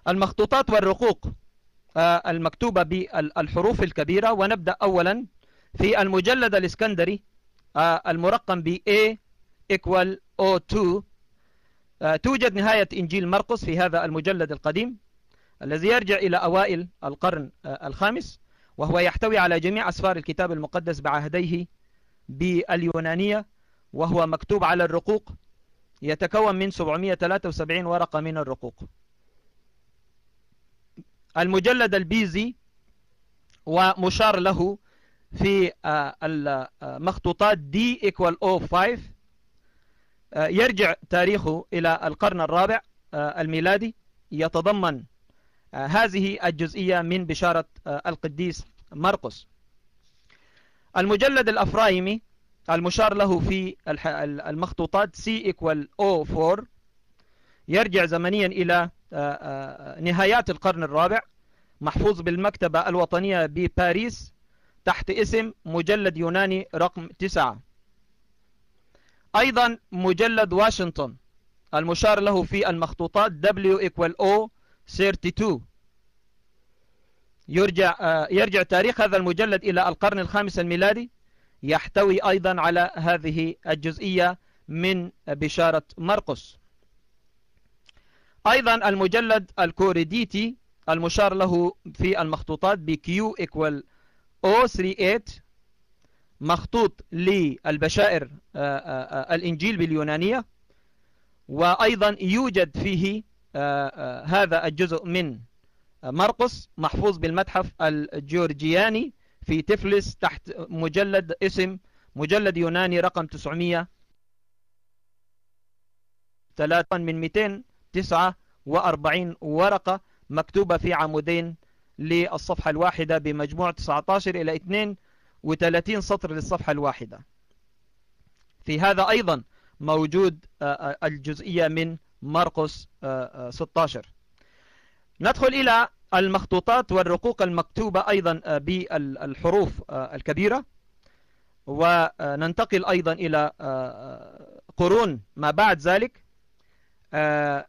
المخطوطات والرقوق آه، المكتوبة بالحروف الكبيرة. ونبدأ أولا في المجلد الإسكندري آه، المرقم ب A equal O2 آه، توجد نهاية إنجيل مرقس في هذا المجلد القديم. الذي يرجع إلى أوائل القرن آه، الخامس وهو يحتوي على جميع أسفار الكتاب المقدس بعهديه باليونانية وهو مكتوب على الرقوق يتكون من 773 ورقة من الرقوق. المجلد البيزي ومشار له في آه، المخطوطات D equal O5 آه، يرجع تاريخه إلى القرن الرابع آه، الميلادي يتضمن آه، هذه الجزئية من بشارة آه، القديس مرقس. المجلد الأفرايمي المشار له في المخطوطات C equal O4 يرجع زمنيا إلى آه، آه، نهايات القرن الرابع محفوظ بالمكتبة الوطنية بباريس تحت اسم مجلد يوناني رقم 9 أيضا مجلد واشنطن المشار له في المخطوطات W equal O 32 يرجع آه، يرجع تاريخ هذا المجلد إلى القرن الخامس الميلادي يحتوي أيضا على هذه الجزئية من بشارة مرقس. أيضا المجلد الكوريديتي المشار له في المخطوطات ب Q equal O38 مخطوط للبشائر آه، آه، الإنجيل باليونانية وأيضا يوجد فيه هذا الجزء من مرقس محفوظ بالمتحف الجورجياني في تفلس تحت مجلد اسم مجلد يوناني رقم 900 ثلاثة من 249 ورقة مكتوبة في عمودين للصفحة الواحدة بمجموع 19 إلى 32 سطر للصفحة الواحدة. في هذا أيضا موجود آه، آه، الجزئية من مرقس آه، آه، 16 ندخل إلى المخطوطات والرقوق المكتوبة أيضا آه، بالحروف آه، الكبيرة. وننتقل أيضا إلى آه، قرون ما بعد ذلك. آه،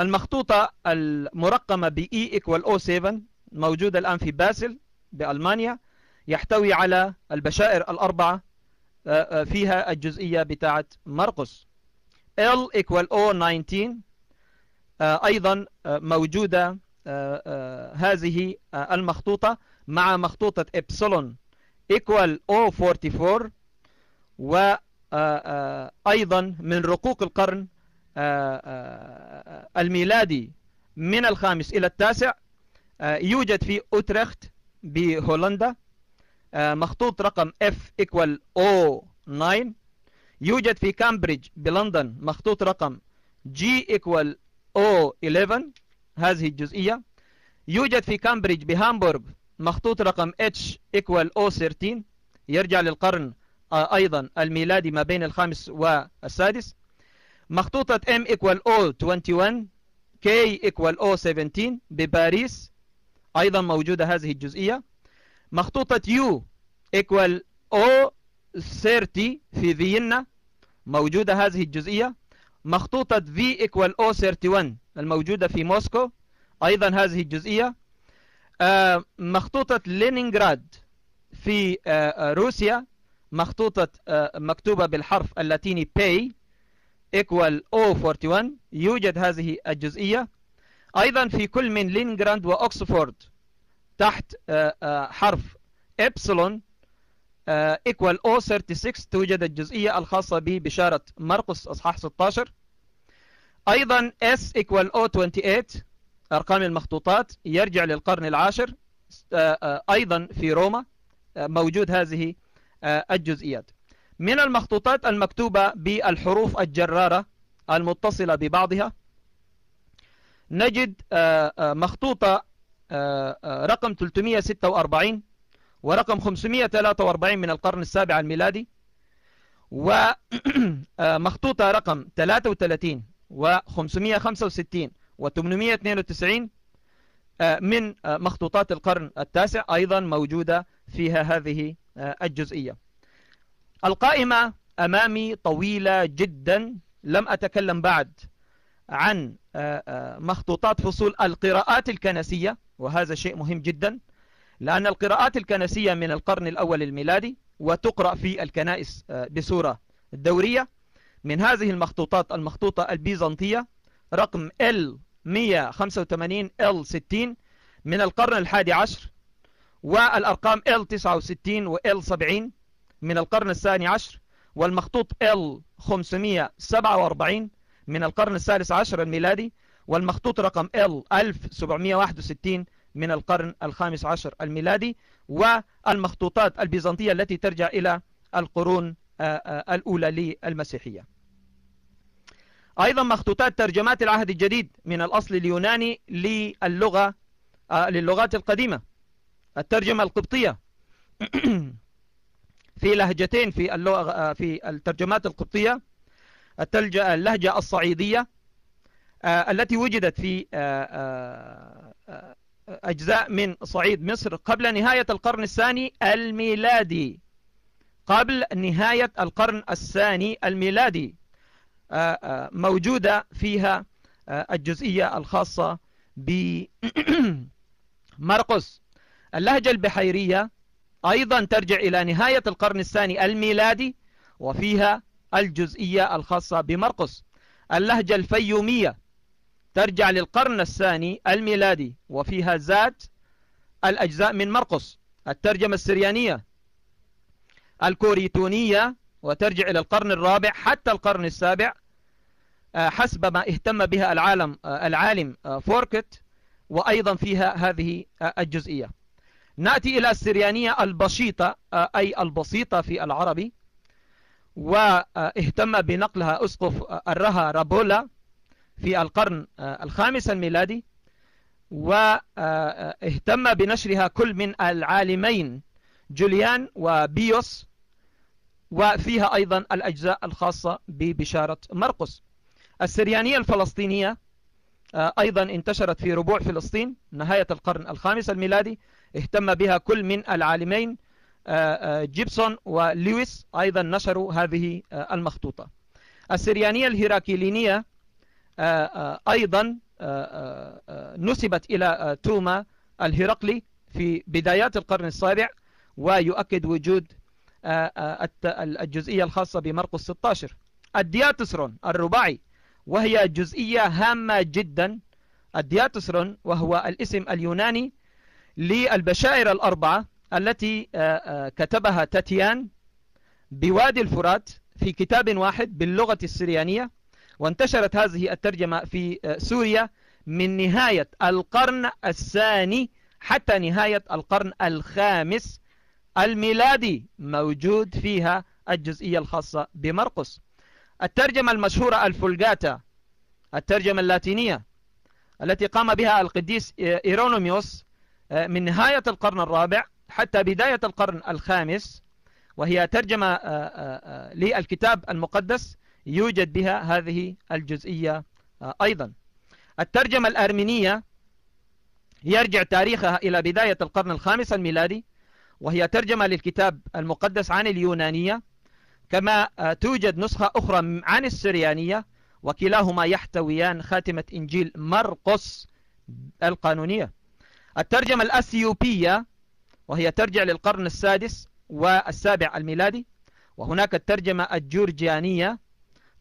المخطوطة المرقمة ب E equal O7 موجودة الآن في باسل بألمانيا. يحتوي على البشائر الأربعة آه، آه، فيها الجزئية بتاعة مرقس L equal O19 آه، أيضا آه، موجودة آه، هذه المخطوطة مع مخطوطة إبسلون equal O44 وأيضا من رقوق القرن الميلادي من الخامس إلى التاسع يوجد في أوترخت بهولندا مخطوط رقم F equal O9 يوجد في كامبريدج بلندن مخطوط رقم G equal O11 هذه الجزئية. يوجد في كامبريدج بهامبورغ مخطوط رقم H equal O13 يرجع للقرن أيضا الميلادي ما بين الخامس والسادس. مخطوطة M equal O21 K equal O17 بباريس. أيضا موجودة هذه الجزئية. مخطوطة U equal O30 في فيينا. موجودة هذه الجزئية مخطوطة V equal O31 الموجودة في موسكو. أيضا هذه الجزئية آه، مخطوطة لينينغراد في آه، آه، روسيا. مخطوطة مكتوبة بالحرف اللاتيني pi equal O41 يوجد هذه الجزئية. أيضا في كل من لينينغراد وأكسفورد تحت حرف إبسلون. Equal O36 توجد الجزئية الخاصة ببشارة مرقس أصحاح 16 أيضا S equal O28 أرقام المخطوطات يرجع للقرن العاشر. أيضا في روما موجود هذه الجزئيات. من المخطوطات المكتوبة بالحروف الجرارة المتصلة ببعضها نجد مخطوطة رقم 346 ورقم 543 من القرن السابع الميلادي ومخطوطة [CLEARS THROAT] رقم 33 و565 و892 من مخطوطات القرن التاسع أيضا موجودة فيها هذه الجزئية. القائمة أمامي طويلة جدا لم أتكلم بعد عن مخطوطات فصول القراءات الكنسية وهذا شيء مهم جدا. لأن القراءات الكنسية من القرن الأول الميلادي وتقرأ في الكنائس بصورة دورية. من هذه المخطوطات المخطوطة البيزنطية رقم L 185 L 60 من القرن الحادي عشر والأرقام L 69 و L 70 من القرن الثاني عشر والمخطوط L 547 من القرن الثالث عشر الميلادي والمخطوط رقم L 1761 من القرن الخامس عشر الميلادي والمخطوطات البيزنطية التي ترجع إلى القرون الأولى للمسيحية. أيضا مخطوطات ترجمات العهد الجديد من الأصل اليوناني للغة للغات القديمة. الترجمة القبطية [CLEARS THROAT] في لهجتين في اللغة في الترجمات القبطية. اللهجة الصعيدية التي وجدت في أجزاء من صعيد مصر قبل نهاية القرن الثاني الميلادي. قبل نهاية القرن الثاني الميلادي. موجودة فيها الجزئية الخاصة بمرقس [CLEARS THROAT] اللهجة البحيرية أيضا ترجع إلى نهاية القرن الثاني الميلادي وفيها الجزئية الخاصة بمرقس. اللهجة الفيومية ترجع للقرن الثاني الميلادي وفيها ذات الأجزاء من مرقس الترجمة السريانية الكوريتونية وترجع إلى القرن الرابع حتى القرن السابع حسب ما اهتم بها العالم العالم فوركت وأيضا فيها هذه الجزئية. نأتي إلى السريانية البسيطة أي البسيطة في العربي واهتم بنقلها أسقف الرها رابولا. في القرن الخامس الميلادي واهتم بنشرها كل من العالمين جوليان وبيوس وفيها أيضا الأجزاء الخاصة ببشارة مرقس. السريانية الفلسطينية أيضا انتشرت في ربوع فلسطين نهاية القرن الخامس الميلادي اهتم بها كل من العالمين جيبسون ولويس أيضا نشروا هذه المخطوطة. السريانية الهيراكيلينية أيضا نسبت إلى توما الهرقلي في بدايات القرن السابع ويؤكد وجود الجزئية الخاصة بمرقس 16 الدياتسرون الرباعي وهي جزئية هامة جدا. الدياتسرون وهو الاسم اليوناني للبشائر الأربعة التي كتبها تاتيان بوادي الفرات في كتاب واحد باللغة السريانية. وانتشرت هذه الترجمة في سوريا من نهاية القرن الثاني حتى نهاية القرن الخامس الميلادي موجود فيها الجزئية الخاصة بمرقس. الترجمة المشهورة الفولجاتا الترجمة اللاتينية التي قام بها القديس إيرونوميوس من نهاية القرن الرابع حتى بداية القرن الخامس وهي ترجمة للكتاب المقدس يوجد بها هذه الجزئية أيضا. الترجمة الأرمينية يرجع تاريخها إلى بداية القرن الخامس الميلادي وهي ترجمة للكتاب المقدس عن اليونانية. كما توجد نسخة أخرى عن السريانية وكلاهما يحتويان خاتمة إنجيل مرقس القانونية. الترجمة الأثيوبية وهي ترجع للقرن السادس والسابع الميلادي وهناك الترجمة الجورجيانية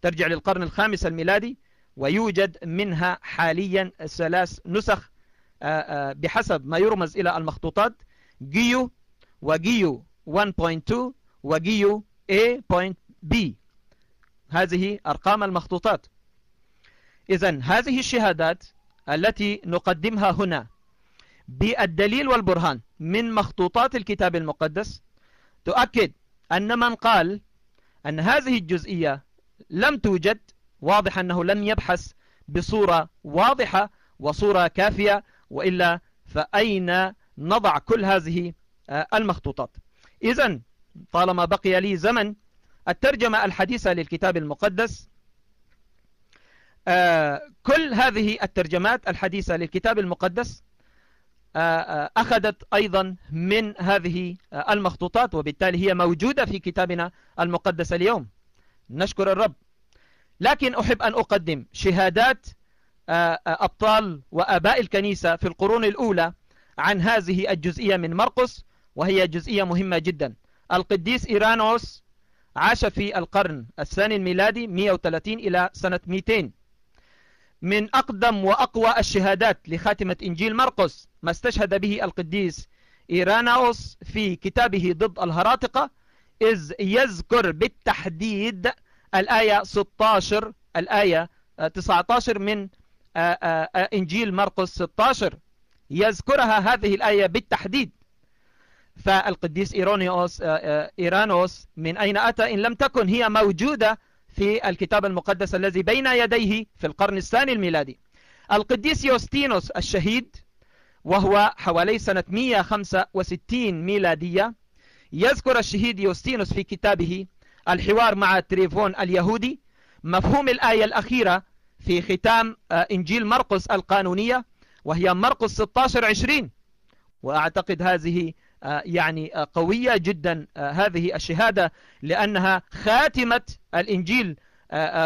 ترجع للقرن الخامس الميلادي ويوجد منها حاليا ثلاث نسخ بحسب ما يرمز إلى المخطوطات جيو وجيو 1.2 وجيو A.B هذه أرقام المخطوطات. إذا هذه الشهادات التي نقدمها هنا بالدليل والبرهان من مخطوطات الكتاب المقدس تؤكد أن من قال أن هذه الجزئية لم توجد واضح أنه لم يبحث بصورة واضحة وصورة كافية وإلا فأين نضع كل هذه المخطوطات؟ إذا طالما بقي لي زمن الترجمة الحديثة للكتاب المقدس. كل هذه الترجمات الحديثة للكتاب المقدس أخذت أيضا من هذه المخطوطات وبالتالي هي موجودة في كتابنا المقدس اليوم. نشكر الرب. لكن أحب أن أقدم شهادات أبطال وأباء الكنيسة في القرون الأولى عن هذه الجزئية من مرقس وهي جزئية مهمة جدا. القديس إيرانوس عاش في القرن الثاني الميلادي 130 إلى سنة 200 من أقدم وأقوى الشهادات لخاتمة إنجيل مرقس ما استشهد به القديس إيرانوس في كتابه ضد الهراطقة إذ يذكر بالتحديد الآية 16 الآية 19 من إنجيل مرقس 16 يذكرها هذه الآية بالتحديد. فالقديس إيرونيوس إيرانوس من أين أتى إن لم تكن هي موجودة في الكتاب المقدس الذي بين يديه في القرن الثاني الميلادي. القديس يوستينوس الشهيد وهو حوالي سنة 165 ميلادية يذكر الشهيد يوستينوس في كتابه الحوار مع تريفون اليهودي. مفهوم الآية الأخيرة في ختام إنجيل مرقس القانونية وهي مرقس 16-20 وأعتقد هذه يعني قوية جدا هذه الشهادة لأنها خاتمة الإنجيل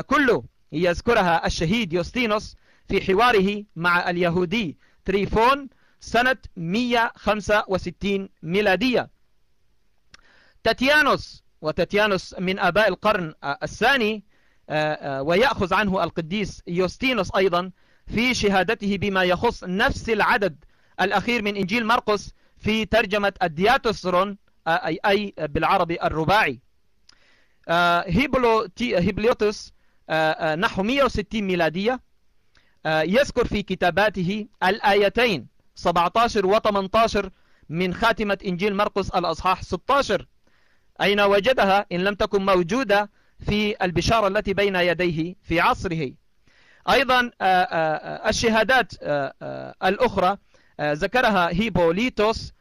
كله. يذكرها الشهيد يوستينوس في حواره مع اليهودي تريفون سنة 165 ميلادية. تاتيانوس وتاتيانوس من أباء القرن الثاني ويأخذ عنه القديس يوستينوس أيضا في شهادته بما يخص نفس العدد الأخير من إنجيل مرقس في ترجمة الدياتوسرون أي, أي بالعربي الرباعي. هيبليوتس نحو 160 ميلادية يذكر في كتاباته الآيتين 17 و 18 من خاتمة إنجيل مرقس الأصحاح 16 أين وجدها إن لم تكن موجودة في البشارة التي بين يديه في عصره. أيضا الشهادات الأخرى ذكرها هيبوليتوس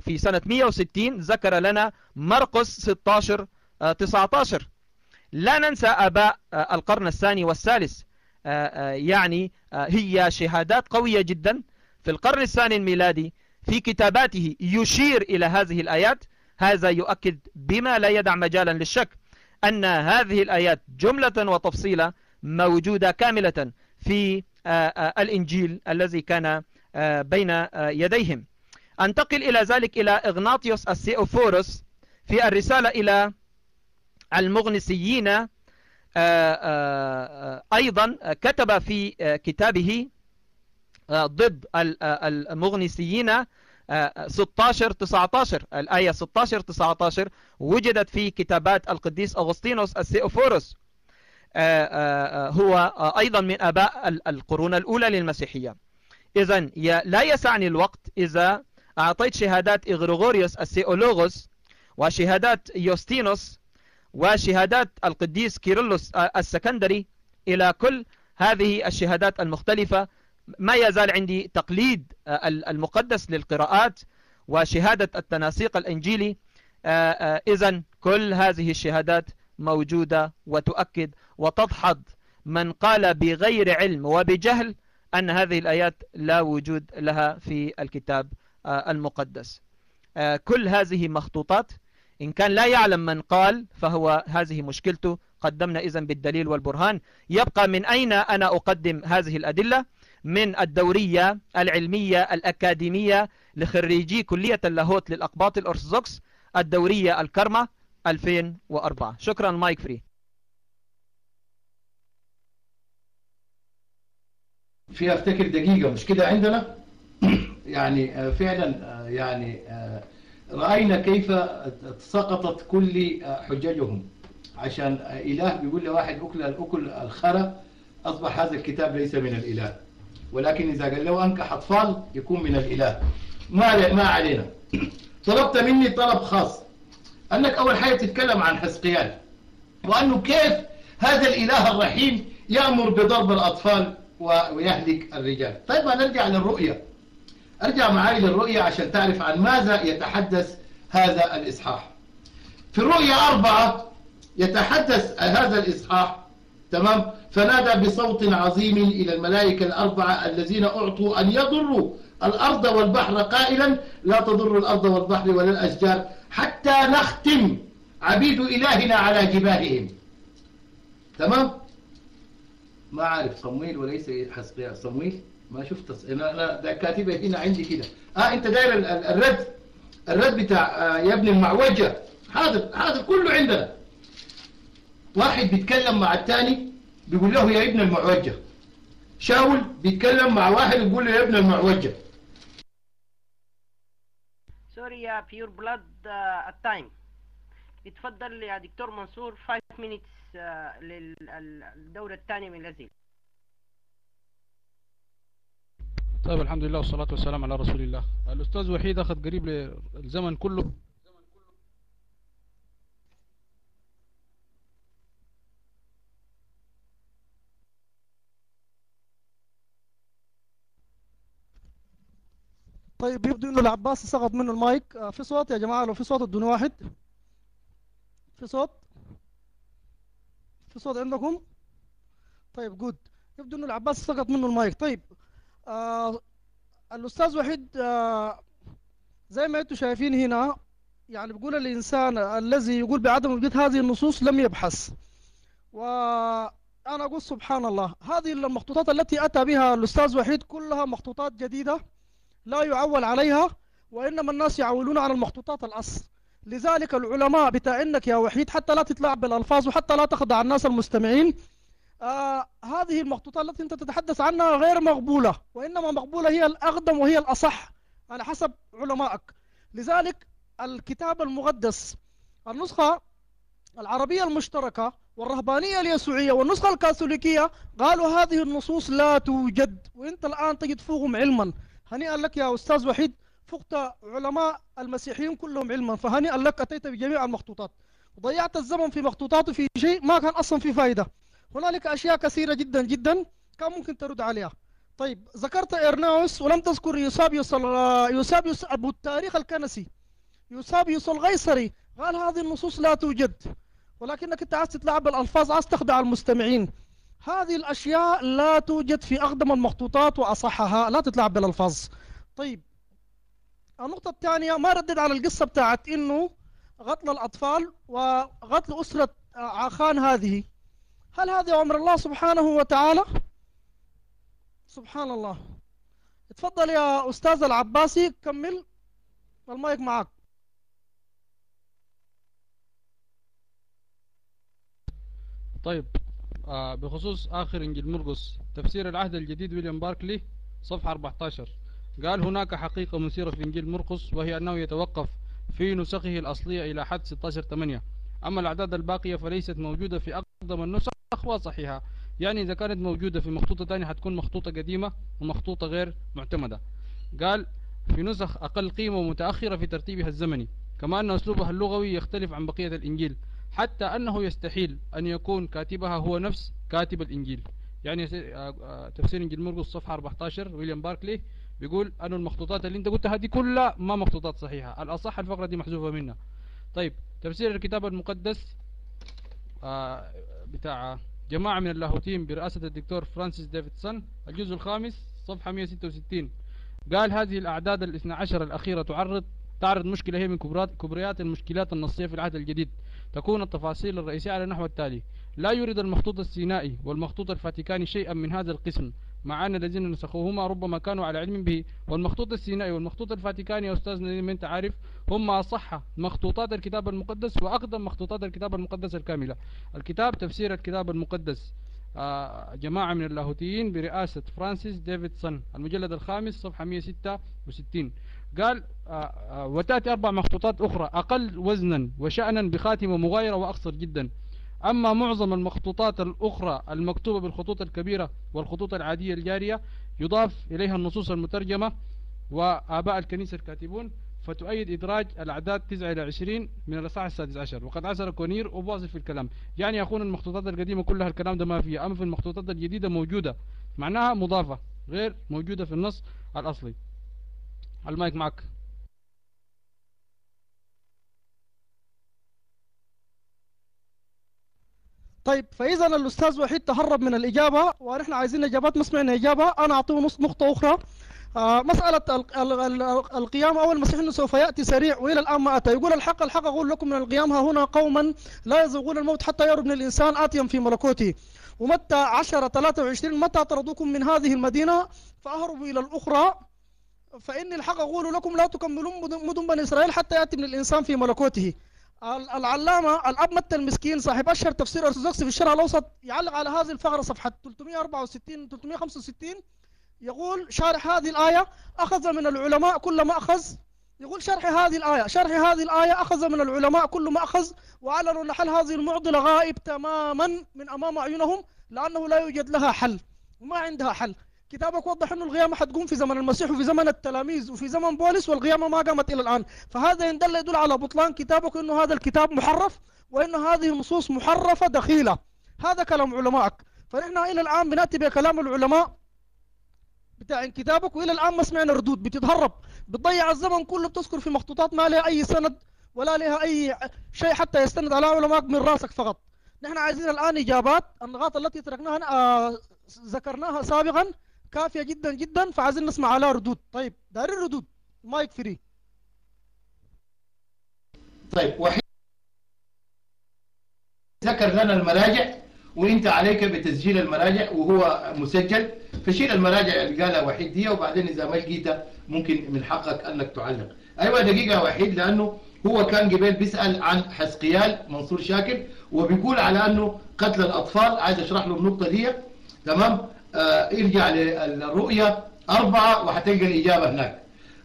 في سنة 160 ذكر لنا مرقس 16 19 لا ننسى أباء القرن الثاني والثالث يعني هي شهادات قوية جدا. في القرن الثاني الميلادي في كتاباته يشير إلى هذه الآيات. هذا يؤكد بما لا يدع مجالا للشك أن هذه الآيات جملة وتفصيلا موجودة كاملة في الإنجيل الذي كان بين يديهم. أنتقل إلى ذلك إلى إغناطيوس السيوفورس في الرسالة إلى المغنسيين أيضا كتب في كتابه ضد المغنسيين 16 19 الآية 16 19 وجدت في كتابات القديس أغسطينوس السيوفورس هو أيضا من أباء القرون الأولى للمسيحية. إذا لا يسعني الوقت إذا أعطيت شهادات إغريغوريوس السيولوغوس وشهادات يوستينوس وشهادات القديس كيرلس السكندري إلى كل هذه الشهادات المختلفة ما يزال عندي تقليد المقدس للقراءات وشهادة التناسيق الإنجيلي. إذا كل هذه الشهادات موجودة وتؤكد وتدحض من قال بغير علم وبجهل أن هذه الآيات لا وجود لها في الكتاب المقدس. كل هذه مخطوطات إن كان لا يعلم من قال فهو هذه مشكلته. قدمنا إذن بالدليل والبرهان. يبقى من أين أنا أقدم هذه الأدلة؟ من الدورية العلمية الأكاديمية لخريجي كلية اللاهوت للأقباط الأرثوذكس الدورية الكرمة 2004 شكرا مايك فري. في أفتكر دقيقة مش كده عندنا؟ [COUGHS] يعني فعلا يعني رأينا كيف سقطت كل حججهم. عشان إله بيقول لواحد أكل الأكل الخرى أصبح هذا الكتاب ليس من الإله. ولكن إذا قال له أنكح أطفال يكون من الإله. ما ما علينا. طلبت مني طلب خاص. أنك أول حاجة تتكلم عن حزقيال. وأنه كيف هذا الإله الرحيم يأمر بضرب الأطفال ويهلك الرجال. طيب نرجع للرؤية. أرجع معي للرؤية عشان تعرف عن ماذا يتحدث هذا الإصحاح. في الرؤية أربعة يتحدث هذا الإصحاح تمام؟ فنادى بصوت عظيم إلى الملائكة الأربعة الذين أعطوا أن يضروا الأرض والبحر قائلا لا تضر الأرض والبحر ولا الأشجار حتى نختم عبيد إلهنا على جباههم. تمام؟ ما عارف صمويل وليس حسقيا صمويل ما شفت أنا أنا ده كاتبه هنا عندي كده. آه أنت داير الرد. الرد بتاع آه يا ابن المعوجة. حاضر حاضر كله عندنا. واحد بيتكلم مع الثاني بيقول له يا ابن المعوجة. شاول بيتكلم مع واحد يقول له يا ابن المعوجة. sorry يا Pure Blood ال time يتفضل يا دكتور منصور 5 minutes للدورة الثانية من الأزيل طيب الحمد لله والصلاة والسلام على رسول الله. الأستاذ وحيد أخذ قريب للزمن كله. طيب يبدو إنه العباس سقط منه المايك. في صوت يا جماعة؟ لو في صوت ادوني واحد. في صوت؟ في صوت عندكم؟ طيب good يبدو إنه العباس سقط منه المايك. طيب آه الأستاذ وحيد آه زي ما أنتم شايفين هنا يعني بيقول الإنسان الذي يقول بعدم وجود هذه النصوص لم يبحث. وأنا أقول سبحان الله هذه المخطوطات التي أتى بها الأستاذ وحيد كلها مخطوطات جديدة. لا يعول عليها وإنما الناس يعولون على المخطوطات الأصل. لذلك العلماء بتاع انك يا وحيد حتى لا تتلاعب بالألفاظ وحتى لا تخدع الناس المستمعين آه هذه المخطوطات التي أنت تتحدث عنها غير مقبولة وإنما مقبولة هي الأقدم وهي الأصح على حسب علمائك. لذلك الكتاب المقدس النسخة العربية المشتركة والرهبانية اليسوعية والنسخة الكاثوليكية قالوا هذه النصوص لا توجد وأنت الآن تجد فوقهم علما. هنيئا لك يا أستاذ وحيد فقت علماء المسيحيين كلهم علما فهنيئا لك أتيت بجميع المخطوطات. وضيعت الزمن في مخطوطات في شيء ما كان أصلا في فائدة هنالك أشياء كثيرة جدا جدا كان ممكن ترد عليها. طيب ذكرت إرناوس ولم تذكر يوسابيوس يوسابيوس أبو التاريخ الكنسي. يوسابيوس الغيصري قال هذه النصوص لا توجد ولكنك أنت عايز تتلاعب بالألفاظ عايز تخدع المستمعين. هذه الأشياء لا توجد في أقدم المخطوطات وأصحها. لا تتلاعب بالألفاظ. طيب النقطة الثانية ما ردد على القصة بتاعت إنه قتل الأطفال وقتل أسرة عخان هذه؟ هل هذا أمر الله سبحانه وتعالى؟ سبحان الله. اتفضل يا أستاذ العباسي كمل. المايك معك. طيب بخصوص آخر إنجيل مرقس تفسير العهد الجديد ويليام باركلي صفحة 14 قال هناك حقيقة مثيرة في إنجيل مرقس وهي أنه يتوقف في نسخه الأصلية إلى حد 16 8 أما الأعداد الباقية فليست موجودة في أقدم النسخ وصحيحة. يعني إذا كانت موجودة في مخطوطة تانية حتكون مخطوطة قديمة ومخطوطة غير معتمدة. قال في نسخ أقل قيمة ومتأخرة في ترتيبها الزمني. كما أن أسلوبها اللغوي يختلف عن بقية الإنجيل. حتى أنه يستحيل أن يكون كاتبها هو نفس كاتب الإنجيل. يعني تفسير إنجيل مرقس صفحة 14 ويليام باركلي بيقول انه المخطوطات اللي أنت قلتها دي كلها ما مخطوطات صحيحة. الأصح الفقرة دي محذوفة منها. طيب تفسير الكتاب المقدس بتاع جماعة من اللاهوتيين برئاسة الدكتور فرانسيس ديفيدسون الجزء الخامس صفحة 166 قال هذه الأعداد الاثنى عشر الأخيرة تعرض تعرض مشكلة هي من كبريات المشكلات النصية في العهد الجديد. تكون التفاصيل الرئيسية على النحو التالي. لا يريد المخطوط السينائي والمخطوط الفاتيكاني شيئا من هذا القسم مع أن الذين نسخوهما ربما كانوا على علم به. والمخطوط السينائي والمخطوط الفاتيكاني يا أستاذنا زي ما أنت عارف هما أصح مخطوطات الكتاب المقدس وأقدم مخطوطات الكتاب المقدس الكاملة. الكتاب تفسير الكتاب المقدس. آه، جماعة من اللاهوتيين برئاسة فرانسيس ديفيدسون المجلد الخامس صفحة 166 قال آه، آه، وتأتي أربع مخطوطات أخرى أقل وزنا وشأنا بخاتمة مغايرة وأقصر جدا. أما معظم المخطوطات الأخرى المكتوبة بالخطوط الكبيرة والخطوط العادية الجارية يضاف إليها النصوص المترجمة وآباء الكنيسة الكاتبون فتؤيد إدراج الأعداد 9 إلى 20 من الإصحاح السادس عشر. وقد عسر كونير وبواصل في الكلام يعني أخونا المخطوطات القديمة كلها الكلام ده ما فيها أما في المخطوطات الجديدة موجودة معناها مضافة غير موجودة في النص الأصلي. المايك معك. طيب فإذا الأستاذ وحيد تهرب من الإجابة ونحن عايزين إجابات ما سمعنا إجابة. أنا أعطيه نص نقطة أخرى. آه مسألة ال- ال- ال- القيام. أو المسيح أنه سوف يأتي سريع. وإلى الآن ما أتى. يقول الحق الحق. أقول لكم من القيام. ها هنا قوما لا يذوقون الموت حتى يروا ابن الإنسان آتيا في ملكوته. ومتى 10 23 متى طردوكم من هذه المدينة؟ فأهربوا إلى الأخرى. فإني الحق أقول لكم لا تكملون مدن- بني إسرائيل حتى يأتي ابن الإنسان في ملكوته. ال- العلامة الأب متى المسكين صاحب أشهر تفسير أرثوذكسي في الشرق الأوسط يعلق على هذه الفقرة صفحة 364 365 يقول شارح هذه الآية أخذ من العلماء كل ما أخذ. يقول شرح هذه الآية شرح هذه الآية أخذ من العلماء كل ما أخذ. وأعلنوا أن حل هذه المعضلة غائب تماما من أمام أعينهم لأنه لا يوجد لها حل وما عندها حل. كتابك وضح أنه القيامة حتقوم في زمن المسيح وفي زمن التلاميذ وفي زمن بولس والقيامة ما قامت إلى الآن. فهذا إن دل يدل على بطلان كتابك أنه هذا الكتاب محرف وأن هذه النصوص محرفة دخيلة. هذا كلام علمائك. فنحن إلى الآن بنأتي بكلام العلماء بتاع كتابك وإلى الآن ما سمعنا ردود. بتتهرب. بتضيع الزمن كله بتذكر في مخطوطات ما لها أي سند ولا لها أي شيء حتى يستند على علماء من راسك فقط. نحن عايزين الآن إجابات. النقاط التي تركناها آه ذكرناها سابقا. كافية جدا جدا فعايزين نسمع عليها ردود. طيب دارين ردود. مايك فري. طيب وحيد ذكر لنا المراجع وانت عليك بتسجيل المراجع وهو مسجل. فشيل المراجع اللي قالها وحيد دي وبعدين إذا ما لقيتها ممكن من حقك أنك تعلق. أيوه دقيقة وحيد لأنه هو كان قبل بيسأل عن حسقيال منصور شاكر وبيقول على أنه قتل الأطفال. عايز أشرح له النقطة دي. تمام؟ ارجع للرؤية أربعة وهتلقى الإجابة هناك.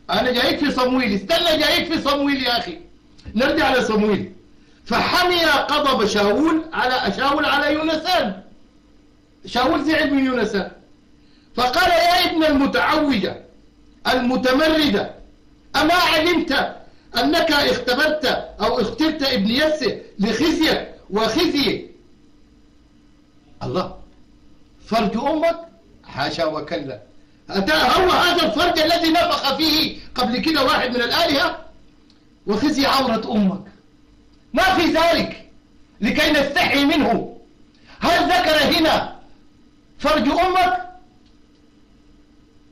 أنا جايك في صمويل استنى جايك في صمويل يا أخي. نرجع لصمويل. فحمي غضب شاول على شاول على يونسان. شاول زعل من يونسان. فقال يا ابن المتعوجة المتمردة أما علمت أنك اختبرت أو اخترت ابن يسه لخزيك وخزي؟ الله. فرج أمك؟ حاشا وكلا. أتى هو هذا الفرج الذي نفخ فيه قبل كده واحد من الآلهة؟ وخزي عورة أمك. ما في ذلك لكي نستحي منه. هل ذكر هنا فرج أمك؟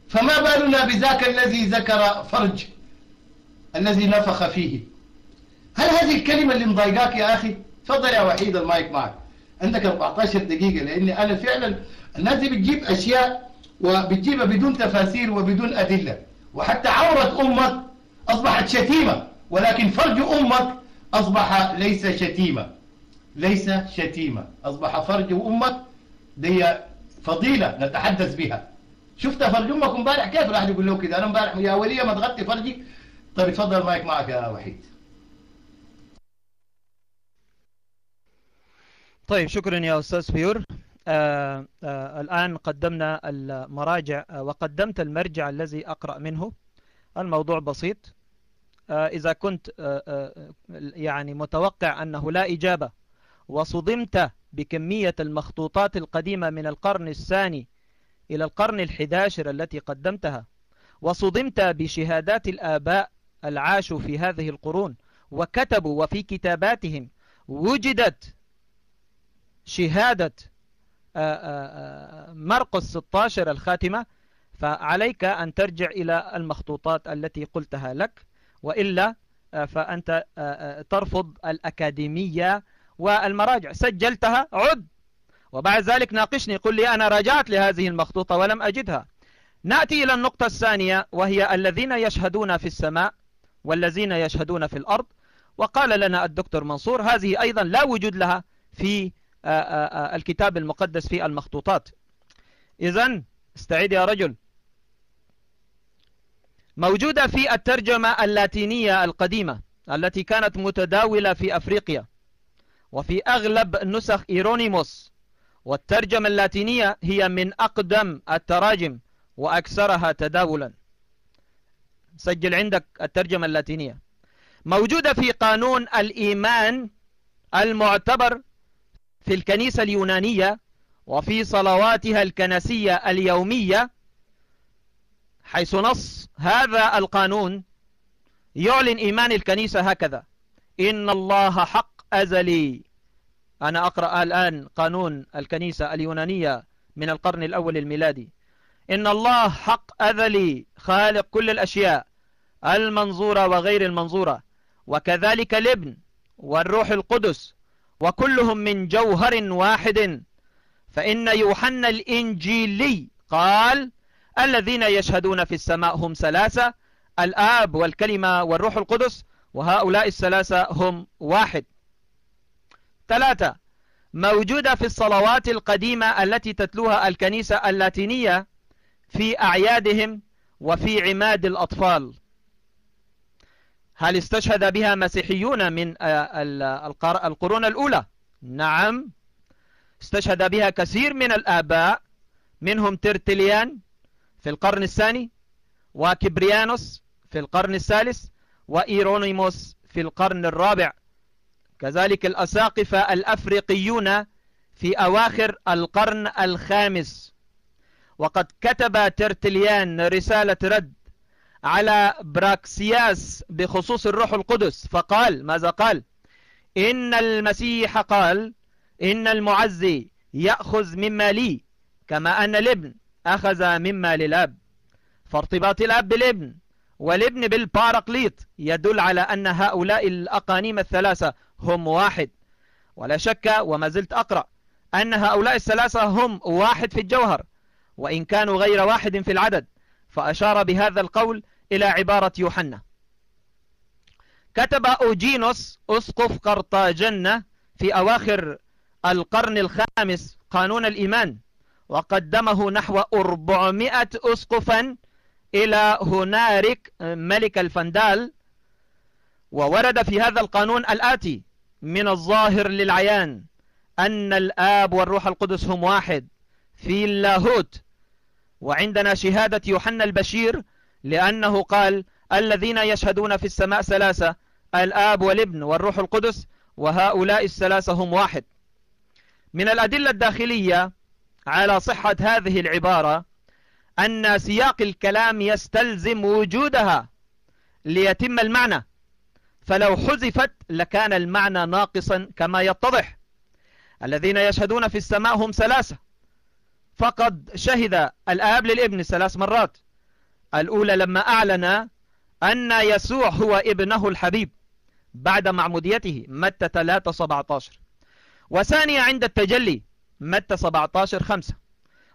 فما بالنا بذاك الذي ذكر فرج الذي نفخ فيه. هل هذه الكلمة اللي مضايقاك يا أخي؟ تفضل يا وحيد المايك معك. عندك 14 دقيقة لأني أنا فعلا الناس دي بتجيب أشياء وبتجيبها بدون تفاسير وبدون أدلة. وحتى عورة أمك أصبحت شتيمة ولكن فرج أمك أصبح ليس شتيمة. ليس شتيمة. أصبح فرج أمك دي فضيلة نتحدث بها. شفت فرج أمك امبارح؟ كيف راح يقول له كده؟ أنا امبارح يا ولية ما تغطي فرجي. طيب اتفضل مايك معك يا وحيد. طيب شكرا يا أستاذ Pure. آه آه الآن قدمنا المراجع آه وقدمت المرجع الذي أقرأ منه. الموضوع بسيط. إذا كنت يعني متوقع أنه لا إجابة وصدمت بكمية المخطوطات القديمة من القرن الثاني إلى القرن الحداشر التي قدمتها وصدمت بشهادات الآباء العاشوا في هذه القرون وكتبوا وفي كتاباتهم وجدت شهادة مرقس 16 الخاتمة فعليك أن ترجع إلى المخطوطات التي قلتها لك وإلا فأنت ترفض الأكاديمية والمراجع. سجلتها؟ عد! وبعد ذلك ناقشني قل لي أنا راجعت لهذه المخطوطة ولم أجدها. نأتي إلى النقطة الثانية وهي الذين يشهدون في السماء والذين يشهدون في الأرض. وقال لنا الدكتور منصور هذه أيضا لا وجود لها في آه، آه، آه، الكتاب المقدس في المخطوطات. إذن استعيد يا رجل. موجودة في الترجمة اللاتينية القديمة التي كانت متداولة في أفريقيا وفي أغلب نسخ إيرونيموس. والترجمة اللاتينية هي من أقدم التراجم وأكثرها تداولا. سجل عندك الترجمة اللاتينية. موجودة في قانون الإيمان المعتبر في الكنيسة اليونانية وفي صلواتها الكنسية اليومية حيث نص هذا القانون يعلن إيمان الكنيسة هكذا إن الله حق أزلي. أنا أقرأ الآن قانون الكنيسة اليونانية من القرن الأول الميلادي. إن الله حق أزلي خالق كل الأشياء المنظورة وغير المنظورة وكذلك الابن والروح القدس وكلهم من جوهر واحد. فإن يوحنا الإنجيلي قال الذين يشهدون في السماء هم ثلاثة الآب والكلمة والروح القدس وهؤلاء الثلاثة هم واحد. ثلاثة موجودة في الصلوات القديمة التي تتلوها الكنيسة اللاتينية في أعيادهم وفي عماد الأطفال. هل استشهد بها مسيحيون من آه، القرون الأولى؟ نعم. استشهد بها كثير من الآباء منهم ترتليان في القرن الثاني وكبريانوس في القرن الثالث وإيرونيموس في القرن الرابع. كذلك الأساقفة الأفريقيون في أواخر القرن الخامس. وقد كتب ترتليان رسالة رد على براكسياس بخصوص الروح القدس. فقال ماذا قال؟ إن المسيح قال إن المعزي يأخذ مما لي كما أن الابن أخذ مما للأب. فارتباط الأب بالابن والابن بالباراقليط يدل على أن هؤلاء الأقانيم الثلاثة هم واحد. ولا شك وما زلت أقرأ أن هؤلاء الثلاثة هم واحد في الجوهر وإن كانوا غير واحد في العدد. فأشار بهذا القول إلى عبارة يوحنا. كتب أوجينوس أسقف قرطاجنة في أواخر القرن الخامس قانون الإيمان وقدمه نحو 400 أسقفا إلى هنارك ملك الفندال. وورد في هذا القانون الآتي من الظاهر للعيان أن الآب والروح القدس هم واحد في اللاهوت. وعندنا شهادة يوحنا البشير لأنه قال الذين يشهدون في السماء ثلاثة الآب والابن والروح القدس وهؤلاء الثلاثة هم واحد. من الأدلة الداخلية على صحة هذه العبارة أن سياق الكلام يستلزم وجودها ليتم المعنى. فلو حذفت لكان المعنى ناقصا كما يتضح. الذين يشهدون في السماء هم ثلاثة. فقد شهد الآب للابن ثلاث مرات. الأولى لما أعلن أن يسوع هو ابنه الحبيب بعد معموديته متى 3 17 وثانية عند التجلي متى 17 5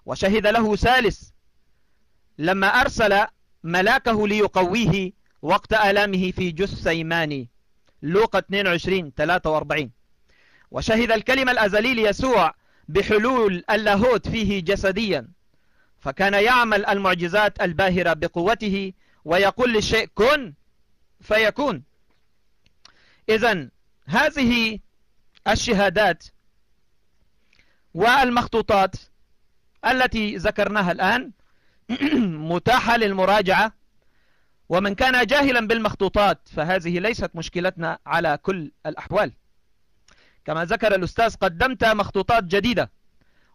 وشهد له ثالث لما أرسل ملاكه ليقويه وقت آلامه في جثيماني لوقا 22 43 وشهد الكلمة الأزلي ليسوع بحلول اللاهوت فيه جسديا. فكان يعمل المعجزات الباهرة بقوته ويقول للشيء كن فيكون. إذا هذه الشهادات والمخطوطات التي ذكرناها الآن [CLEARS THROAT] متاحة للمراجعة ومن كان جاهلا بالمخطوطات فهذه ليست مشكلتنا على كل الأحوال. كما ذكر الأستاذ قدمت مخطوطات جديدة.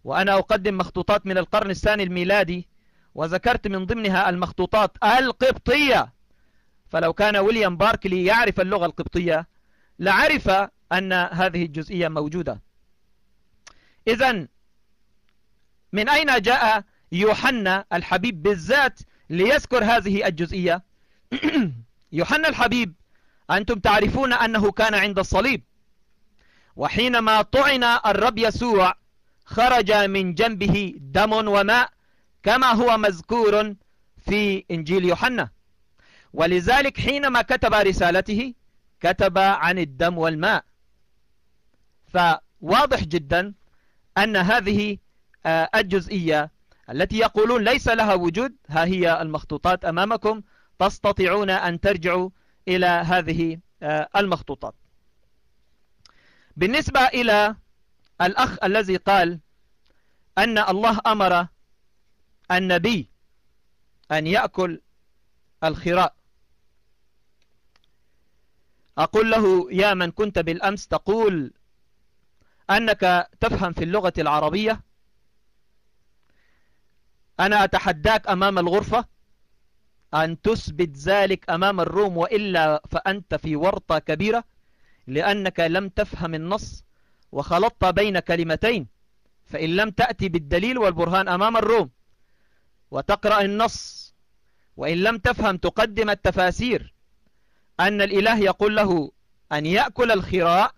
وأنا أقدم مخطوطات من القرن الثاني الميلادي وذكرت من ضمنها المخطوطات القبطية. فلو كان ويليام باركلي يعرف اللغة القبطية لعرف أن هذه الجزئية موجودة. إذا من أين جاء يوحنا الحبيب بالذات ليذكر هذه الجزئية؟ [CLEARS THROAT] يوحنا الحبيب أنتم تعرفون أنه كان عند الصليب. وحينما طعن الرب يسوع خرج من جنبه دم وماء كما هو مذكور في إنجيل يوحنا. ولذلك حينما كتب رسالته كتب عن الدم والماء. فواضح جدا أن هذه آه، الجزئية التي يقولون ليس لها وجود ها هي المخطوطات أمامكم تستطيعون أن ترجعوا إلى هذه آه، المخطوطات. بالنسبة إلى الأخ الذي قال أن الله أمر النبي أن يأكل الخراء. أقول له يا من كنت بالأمس تقول أنك تفهم في اللغة العربية. أنا أتحداك أمام الغرفة أن تثبت ذلك أمام الروم وإلا فأنت في ورطة كبيرة لأنك لم تفهم النص وخلطت بين كلمتين فإن لم تأتي بالدليل والبرهان أمام الروم وتقرأ النص وإن لم تفهم تقدم التفاسير أن الإله يقول له أن يأكل الخراء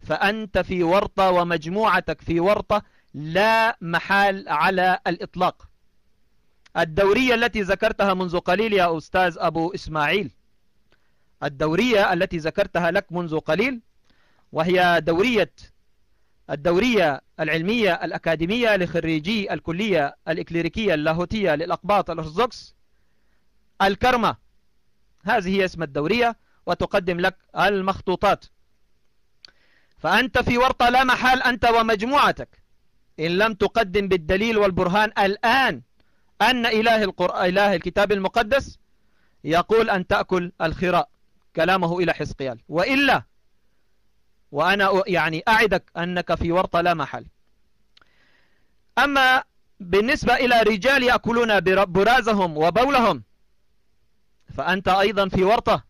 فأنت في ورطة ومجموعتك في ورطة لا محال على الإطلاق. الدورية التي ذكرتها منذ قليل يا أستاذ أبو إسماعيل. الدورية التي ذكرتها لك منذ قليل وهي دورية الدورية العلمية الأكاديمية لخريجي الكلية الإكليريكية اللاهوتية للأقباط الأرثوذكس الكرمة. هذه هي اسم الدورية وتقدم لك المخطوطات. فأنت في ورطة لا محال أنت ومجموعتك. إن لم تقدم بالدليل والبرهان الآن أن إله, القرآن إله الكتاب المقدس يقول أن تأكل الخراء. كلامه إلى حزقيال. وإلا وأنا يعني أعدك أنك في ورطة لا محل. أما بالنسبة إلى رجال يأكلون برازهم وبولهم فأنت أيضا في ورطة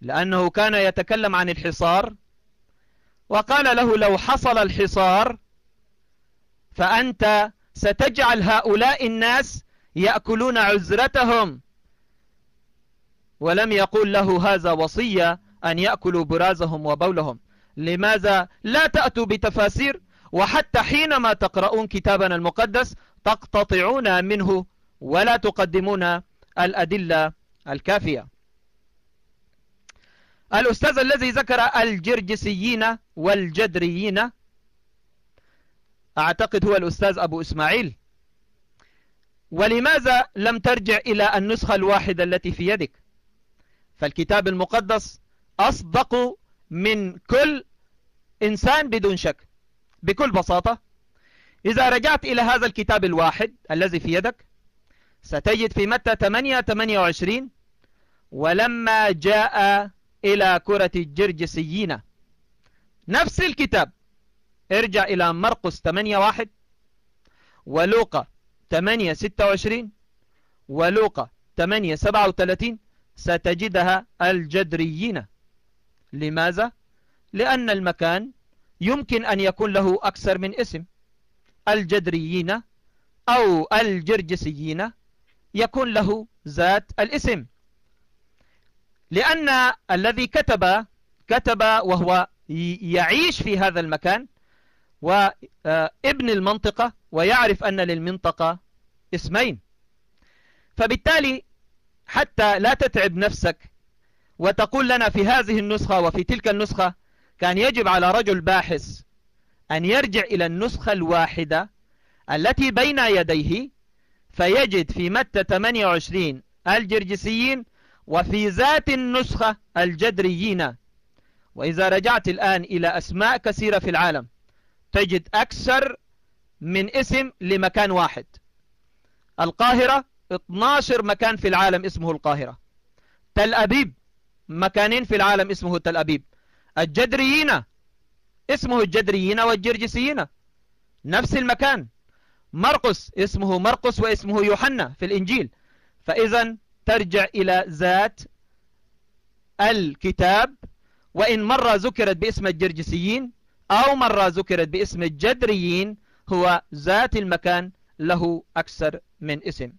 لأنه كان يتكلم عن الحصار وقال له لو حصل الحصار فأنت ستجعل هؤلاء الناس يأكلون عزرتهم. ولم يقول له هذا وصية أن يأكلوا برازهم وبولهم. لماذا لا تأتوا بتفاسير؟ وحتى حينما تقرؤون كتابنا المقدس تقتطعون منه ولا تقدمون الأدلة الكافية. الأستاذ الذي ذكر الجرجسيين والجدريين أعتقد هو الأستاذ أبو إسماعيل. ولماذا لم ترجع إلى النسخة الواحدة التي في يدك؟ فالكتاب المقدس أصدق من كل إنسان بدون شك بكل بساطة إذا رجعت إلى هذا الكتاب الواحد الذي في يدك ستجد في متى 8 28 ولما جاء إلى كرة الجرجسيين. نفس الكتاب. ارجع إلى مرقس 8 1 ولوقا 8 26 ولوقا 8 37 ستجدها الجدريين. لماذا؟ لأن المكان يمكن أن يكون له أكثر من اسم. الجدريين أو الجرجسيين يكون له ذات الاسم. لأن الذي كتب كتب وهو يعيش في هذا المكان وابن المنطقة ويعرف أن للمنطقة اسمين. فبالتالي حتى لا تتعب نفسك وتقول لنا في هذه النسخة وفي تلك النسخة كان يجب على رجل باحث أن يرجع إلى النسخة الواحدة التي بين يديه فيجد في متى 28 الجرجسيين وفي ذات النسخة الجدريين. وإذا رجعت الآن إلى أسماء كثيرة في العالم تجد أكثر من اسم لمكان واحد. القاهرة 12 مكان في العالم اسمه القاهرة. تل أبيب مكانين في العالم اسمه تل أبيب. الجدريين اسمه الجدريين والجرجسيين. نفس المكان. مرقس اسمه مرقس واسمه يوحنا في الإنجيل. فإذا ترجع إلى ذات الكتاب وإن مرة ذكرت باسم الجرجسيين أو مرة ذكرت باسم الجدريين هو ذات المكان له أكثر من اسم.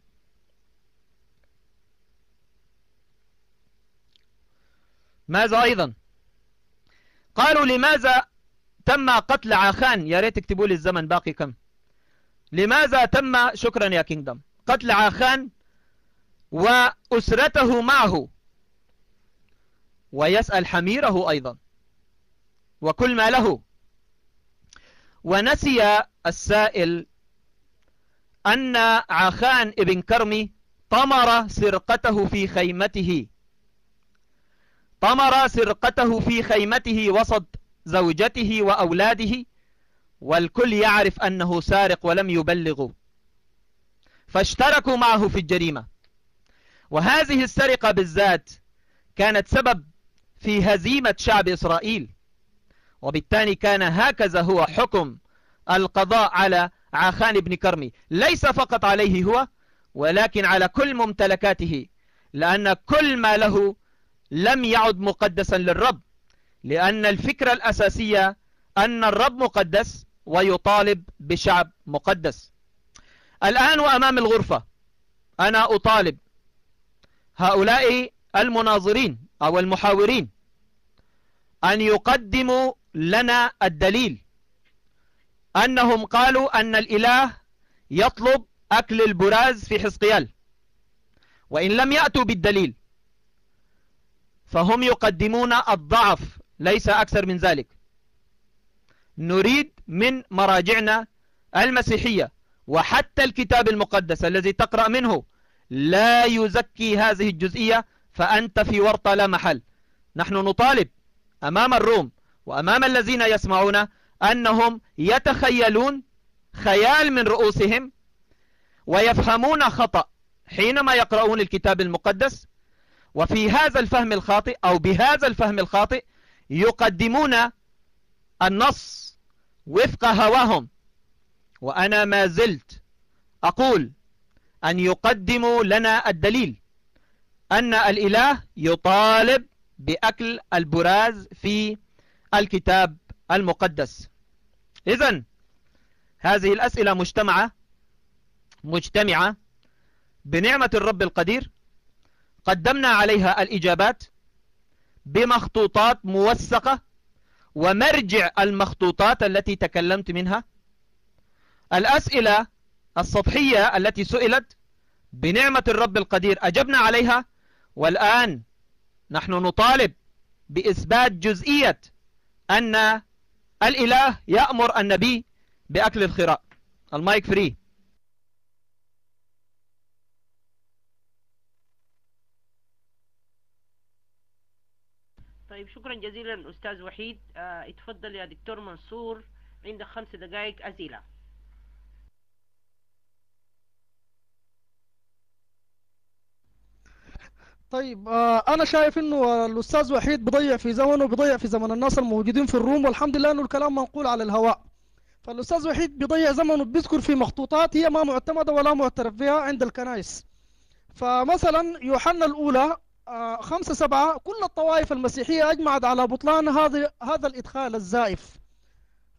ماذا أيضا؟ قالوا لماذا تم قتل عاخان يا ريت تكتبوا لي الزمن باقي كم؟ لماذا تم؟ شكرا يا كينجدم قتل عاخان وأسرته معه. ويسأل حميره أيضا. وكل ما له. ونسي السائل أن عاخان ابن كرمي طمر سرقته في خيمته. طمر سرقته في خيمته وسط زوجته وأولاده والكل يعرف أنه سارق ولم يبلغوا فاشتركوا معه في الجريمة. وهذه السرقة بالذات كانت سبب في هزيمة شعب إسرائيل. وبالتالي كان هكذا هو حكم القضاء على عاخان بن كرمي. ليس فقط عليه هو ولكن على كل ممتلكاته لأن كل ما له لم يعد مقدسا للرب لأن الفكرة الأساسية أن الرب مقدس ويطالب بشعب مقدس. الآن وأمام الغرفة أنا أطالب هؤلاء المناظرين أو المحاورين أن يقدموا لنا الدليل. أنهم قالوا أن الإله يطلب أكل البراز في حزقيال وإن لم يأتوا بالدليل فهم يقدمون الضعف ليس أكثر من ذلك. نريد من مراجعنا المسيحية وحتى الكتاب المقدس الذي تقرأ منه لا يزكي هذه الجزئية فأنت في ورطة لا محل. نحن نطالب أمام الروم وأمام الذين يسمعون أنهم يتخيلون خيال من رؤوسهم ويفهمون خطأ حينما يقرؤون الكتاب المقدس وفي هذا الفهم الخاطئ أو بهذا الفهم الخاطئ يقدمون النص وفق هواهم. وأنا ما زلت أقول أن يقدموا لنا الدليل أن الإله يطالب بأكل البراز في الكتاب المقدس. إذن هذه الأسئلة مجتمعة مجتمعة بنعمة الرب القدير قدمنا عليها الإجابات بمخطوطات موثقة ومرجع المخطوطات التي تكلمت منها. الأسئلة السطحية التي سئلت بنعمة الرب القدير أجبنا عليها والآن نحن نطالب بإثبات جزئية أن الإله يأمر النبي بأكل الخراء. المايك فري. طيب شكرا جزيلا أستاذ وحيد. آه اتفضل يا دكتور منصور. عندك خمس دقائق أسئلة. طيب آه أنا شايف إنه الأستاذ وحيد بيضيع في زمنه وبيضيع في زمن الناس الموجودين في الروم والحمد لله إنه الكلام منقول على الهواء. فالأستاذ وحيد بيضيع زمنه بيذكر في مخطوطات هي ما معتمدة ولا معترف بها عند الكنائس. فمثلا يوحنا الأولى آه خمسة سبعة كل الطوائف المسيحية أجمعت على بطلان هذا هذا الإدخال الزائف.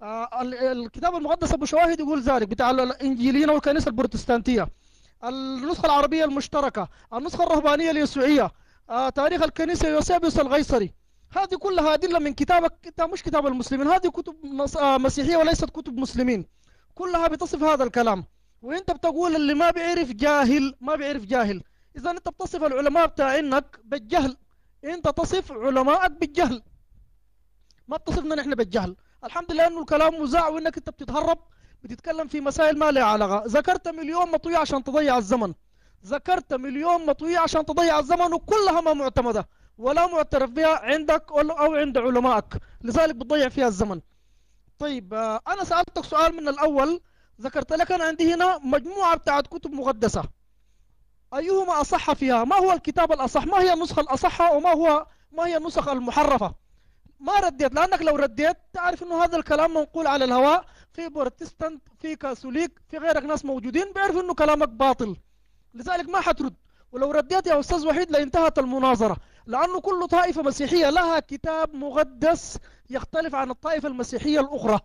آه الكتاب المقدس أبو شواهد يقول ذلك بتاع الإنجيليين والكنيسة البروتستانتية. النسخة العربية المشتركة النسخة الرهبانية اليسوعية آه تاريخ الكنيسة يوسابيوس الغيصري هذه كلها أدلة من كتابك كتاب مش كتاب المسلمين هذه كتب آه مسيحية وليست كتب مسلمين. كلها بتصف هذا الكلام. وإنت بتقول اللي ما بيعرف جاهل ما بيعرف جاهل. إذا أنت بتصف العلماء بتاعينك بالجهل. أنت تصف علماءك بالجهل. ما بتصفنا نحن بالجهل. الحمد لله إنه الكلام مزاع وإنك أنت بتتهرب بتتكلم في مسائل ما لها علاقة. ذكرت مليون مطوية عشان تضيع الزمن. ذكرت مليون مطوية عشان تضيع الزمن وكلها ما معتمدة ولا معترف بها عندك أو عند علمائك. لذلك بتضيع فيها الزمن. طيب أنا سألتك سؤال من الأول. ذكرت لك أنا عندي هنا مجموعة بتاعت كتب مقدسة. أيهما أصح فيها؟ ما هو الكتاب الأصح؟ ما هي النسخة الأصح وما هو ما هي النسخ المحرفة؟ ما رديت لأنك لو رديت تعرف أنه هذا الكلام منقول على الهواء في بروتستانت في كاثوليك في غيرك ناس موجودين بيعرف أنه كلامك باطل. لذلك ما حترد. ولو رديت يا أستاذ وحيد لانتهت المناظرة لأنه كل طائفة مسيحية لها كتاب مقدس يختلف عن الطائفة المسيحية الأخرى.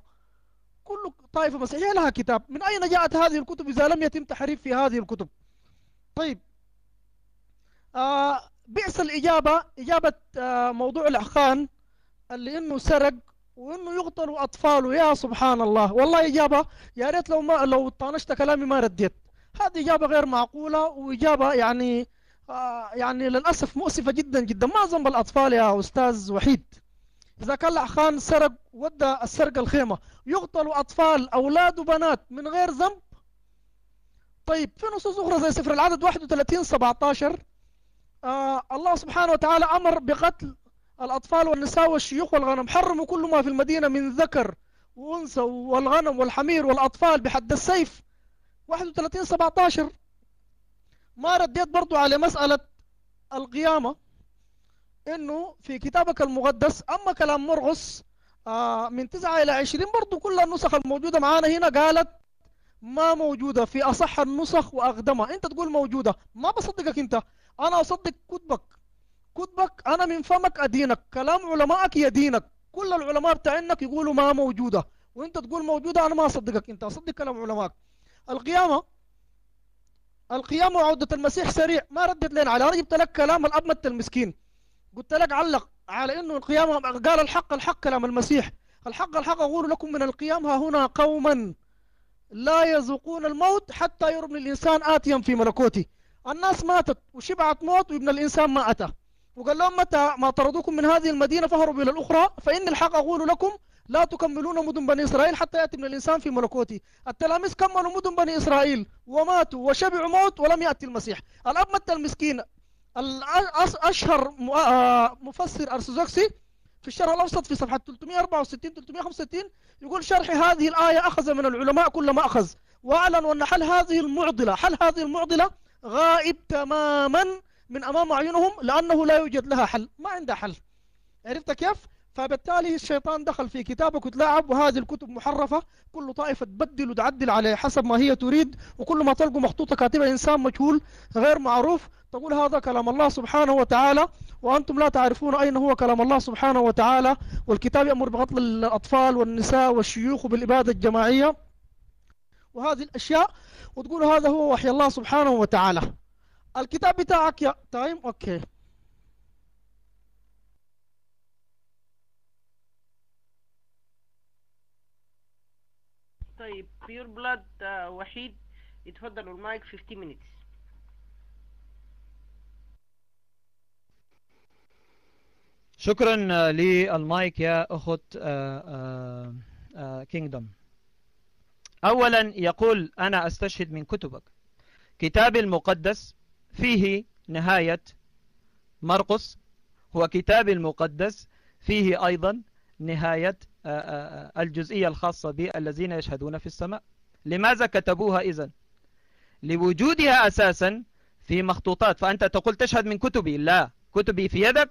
كل طائفة مسيحية لها كتاب. من أين جاءت هذه الكتب إذا لم يتم تحريف في هذه الكتب؟ طيب. آه بئس الإجابة إجابة آه موضوع الأخان اللي إنه سرق وإنه يقتلوا أطفاله يا سبحان الله. والله إجابة. يا ريت لو ما لو طانشت كلامي ما رديت. هذه إجابة غير معقولة وإجابة يعني آه يعني للأسف مؤسفة جدا جدا. ما ذنب الأطفال يا أستاذ وحيد. إذا كان الأخان سرق ودى السرقة الخيمة. يقتلوا أطفال أولاد وبنات من غير ذنب؟ طيب في نصوص أخرى زي سفر العدد 31 17 آه الله سبحانه وتعالى أمر بقتل الأطفال والنساء والشيوخ والغنم. حرموا كل ما في المدينة من ذكر وأنثى والغنم والحمير والأطفال بحد السيف. 31 17 ما رديت برضو على مسألة القيامة إنه في كتابك المقدس أما كلام مرغص آه من 9 إلى 20 برضو كل النسخ الموجودة معانا هنا قالت ما موجودة في أصح النسخ وأقدمها. أنت تقول موجودة. ما بصدقك أنت. أنا أصدق كتبك. كتبك أنا من فمك أدينك. كلام علمائك يدينك. كل العلماء بتاعينك يقولوا ما موجودة. وأنت تقول موجودة أنا ما أصدقك. أنت أصدق كلام علمائك. القيامة القيامة وعودة المسيح سريع. ما ردت لنا على أنا جبت لك كلام الأب مت المسكين. قلت لك علق على إنه القيامة قال الحق الحق كلام المسيح. الحق الحق أقول لكم من القيامة هنا قوما. لا يذوقون الموت حتى يرى ابن الإنسان اتيا في ملكوته. الناس ماتت وشبعت موت وابن الإنسان ما أتى. وقال لهم متى ما طردوكم من هذه المدينة فهربوا إلى الأخرى فإن الحق أقول لكم لا تكملون مدن بني إسرائيل حتى يأتي من الإنسان في ملكوته. التلاميذ كملوا مدن بني إسرائيل وماتوا وشبعوا موت ولم يأتي المسيح. الأب متى المسكين. أشهر مفسر أرثوذكسي في الشرح الأوسط في صفحة 364 365 يقول شرح هذه الآية أخذ من العلماء كل ما أخذ. وأعلن أن حل هذه المعضلة حل هذه المعضلة غائب تماما من أمام أعينهم لأنه لا يوجد لها حل. ما عندها حل. عرفت كيف؟ فبالتالي الشيطان دخل في كتابك وتلاعب وهذه الكتب محرفة. كل طائفة تبدل وتعدل عليه حسب ما هي تريد وكل ما تلقوا مخطوطة كاتبة إنسان مجهول غير معروف تقول هذا كلام الله سبحانه وتعالى وأنتم لا تعرفون أين هو كلام الله سبحانه وتعالى. والكتاب يأمر بقتل الأطفال والنساء والشيوخ بالإبادة الجماعية. وهذه الأشياء وتقول هذا هو وحي الله سبحانه وتعالى. الكتاب بتاعك يا time؟ okay. طيب Pure Blood وحيد. يتفضلوا المايك 50 minutes. شكرا للمايك يا أخت Kingdom أولا يقول أنا أستشهد من كتبك. كتاب المقدس فيه نهاية مرقس هو كتاب المقدس فيه أيضا نهاية الجزئية الخاصة بالذين يشهدون في السماء. لماذا كتبوها إذن؟ لوجودها أساسا في مخطوطات. فأنت تقول تشهد من كتبي. لا كتبي في يدك.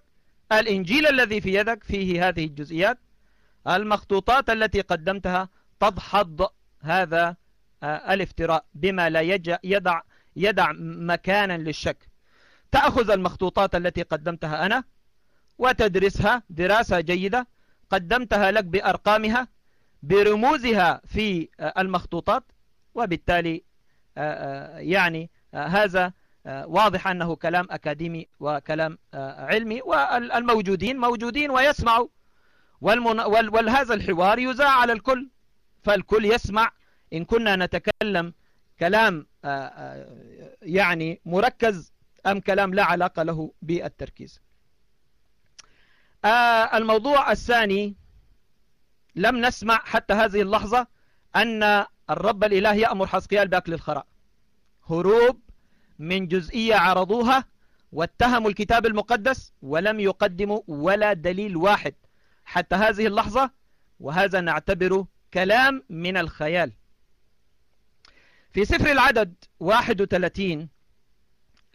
الإنجيل الذي في يدك فيه هذه الجزئيات. المخطوطات التي قدمتها تدحض هذا الافتراء بما لا يدع, يدع مكانا للشك. تأخذ المخطوطات التي قدمتها أنا وتدرسها دراسة جيدة. قدمتها لك بأرقامها برموزها في المخطوطات وبالتالي يعني هذا واضح أنه كلام أكاديمي وكلام علمي والموجودين موجودين ويسمعوا وهذا الحوار يذاع على الكل فالكل يسمع. إن كنا نتكلم كلام يعني مركز أم كلام لا علاقة له بالتركيز. الموضوع الثاني لم نسمع حتى هذه اللحظة أن الرب الإله يأمر حسقيال بأكل الخراء. هروب من جزئية عرضوها واتهموا الكتاب المقدس ولم يقدموا ولا دليل واحد. حتى هذه اللحظة وهذا نعتبره كلام من الخيال. في سفر العدد 31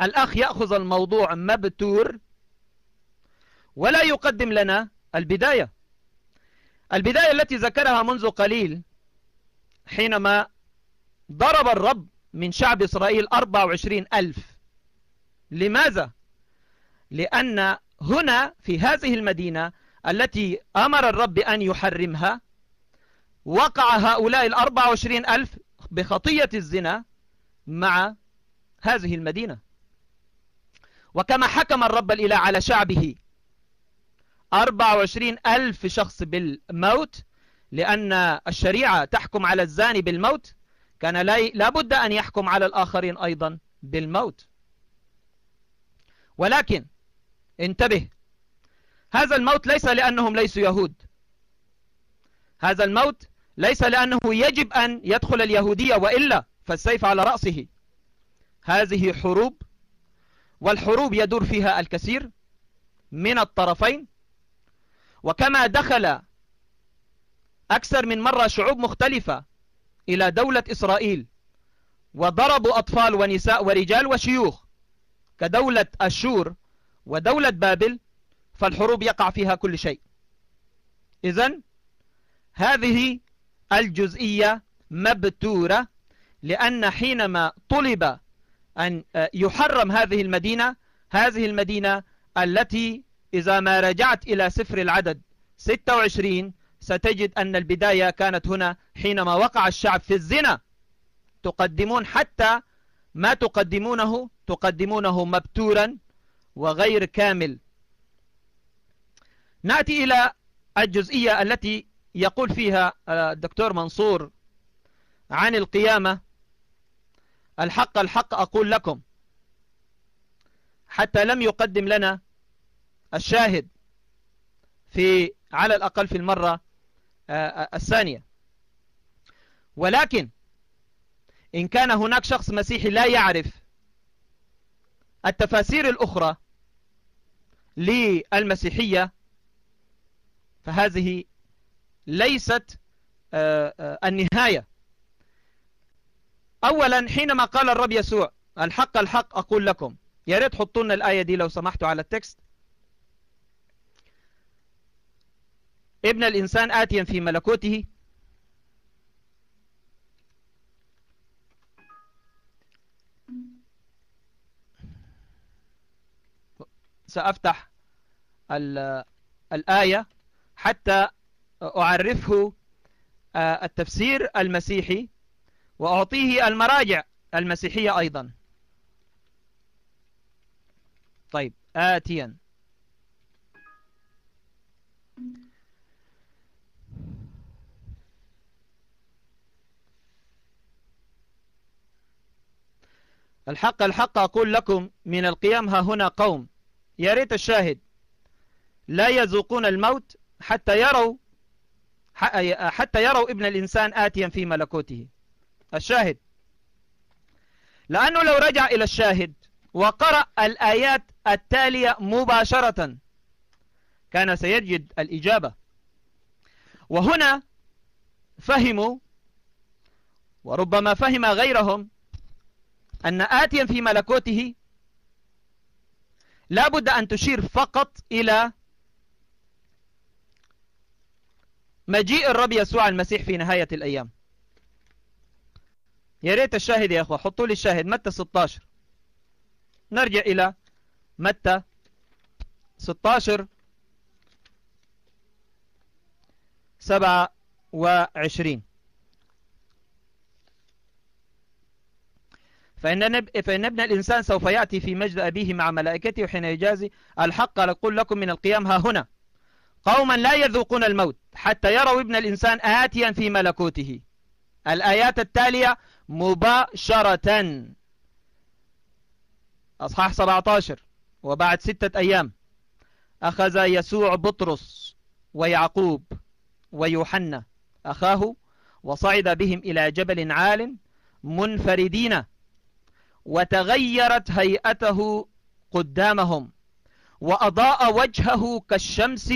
الأخ يأخذ الموضوع مبتور ولا يقدم لنا البداية. البداية التي ذكرها منذ قليل حينما ضرب الرب من شعب إسرائيل 24 ألف. لماذا؟ لأن هنا في هذه المدينة التي أمر الرب أن يحرمها وقع هؤلاء الأربع وعشرين ألف بخطية الزنا مع هذه المدينة. وكما حكم الرب الإله على شعبه أربع وعشرين ألف شخص بالموت لأن الشريعة تحكم على الزاني بالموت. كان لابد أن يحكم على الآخرين أيضا بالموت. ولكن انتبه هذا الموت ليس لأنهم ليسوا يهود. هذا الموت ليس لأنه يجب أن يدخل اليهودية وإلا فالسيف على رأسه. هذه حروب والحروب يدور فيها الكثير من الطرفين. وكما دخل أكثر من مرة شعوب مختلفة إلى دولة إسرائيل وضربوا أطفال ونساء ورجال وشيوخ كدولة أشور ودولة بابل فالحروب يقع فيها كل شيء. إذن هذه الجزئية مبتورة لأن حينما طلب أن يحرم هذه المدينة هذه المدينة التي إذا ما رجعت إلى سفر العدد 26 ستجد أن البداية كانت هنا حينما وقع الشعب في الزنا. تقدمون حتى ما تقدمونه تقدمونه مبتورا وغير كامل. نأتي إلى الجزئية التي يقول فيها الدكتور منصور عن القيامة. الحق الحق أقول لكم حتى لم يقدم لنا الشاهد في على الأقل في المرة الثانية. ولكن إن كان هناك شخص مسيحي لا يعرف التفاسير الأخرى للمسيحية فهذه ليست النهاية. أولا حينما قال الرب يسوع الحق الحق أقول لكم. يا ريت حطوا لنا الآية دي لو سمحتوا على التكست. ابن الإنسان آتيا في ملكوته. سأفتح الآية حتى أعرفه التفسير المسيحي وأعطيه المراجع المسيحية أيضا. طيب آتيا. الحق الحق أقول لكم من القيام ها هنا قوم. يا ريت الشاهد. لا يذوقون الموت حتى يروا حتى يروا ابن الإنسان آتيا في ملكوته. الشاهد. لأنه لو رجع إلى الشاهد وقرأ الآيات التالية مباشرة كان سيجد الإجابة. وهنا فهموا وربما فهم غيرهم أن آتيا في ملكوته لا بد أن تشير فقط إلى مجيء الرب يسوع المسيح في نهاية الأيام. يا ريت الشاهد يا أخوة حطوا لي الشاهد متى 16 نرجع إلى متى 16 27 فإن. فإن ابن الإنسان سوف يأتي في مجد أبيه مع ملائكته وحين يجازي الحق أقول لكم من القيام ها هنا. قوما لا يذوقون الموت حتى يروا ابن الإنسان آتيا في ملكوته. الآيات التالية مباشرة. أصحاح 17 وبعد ستة أيام. أخذ يسوع بطرس ويعقوب ويوحنا أخاه وصعد بهم إلى جبل عال منفردين. وتغيرت هيئته قدامهم وأضاء وجهه كالشمس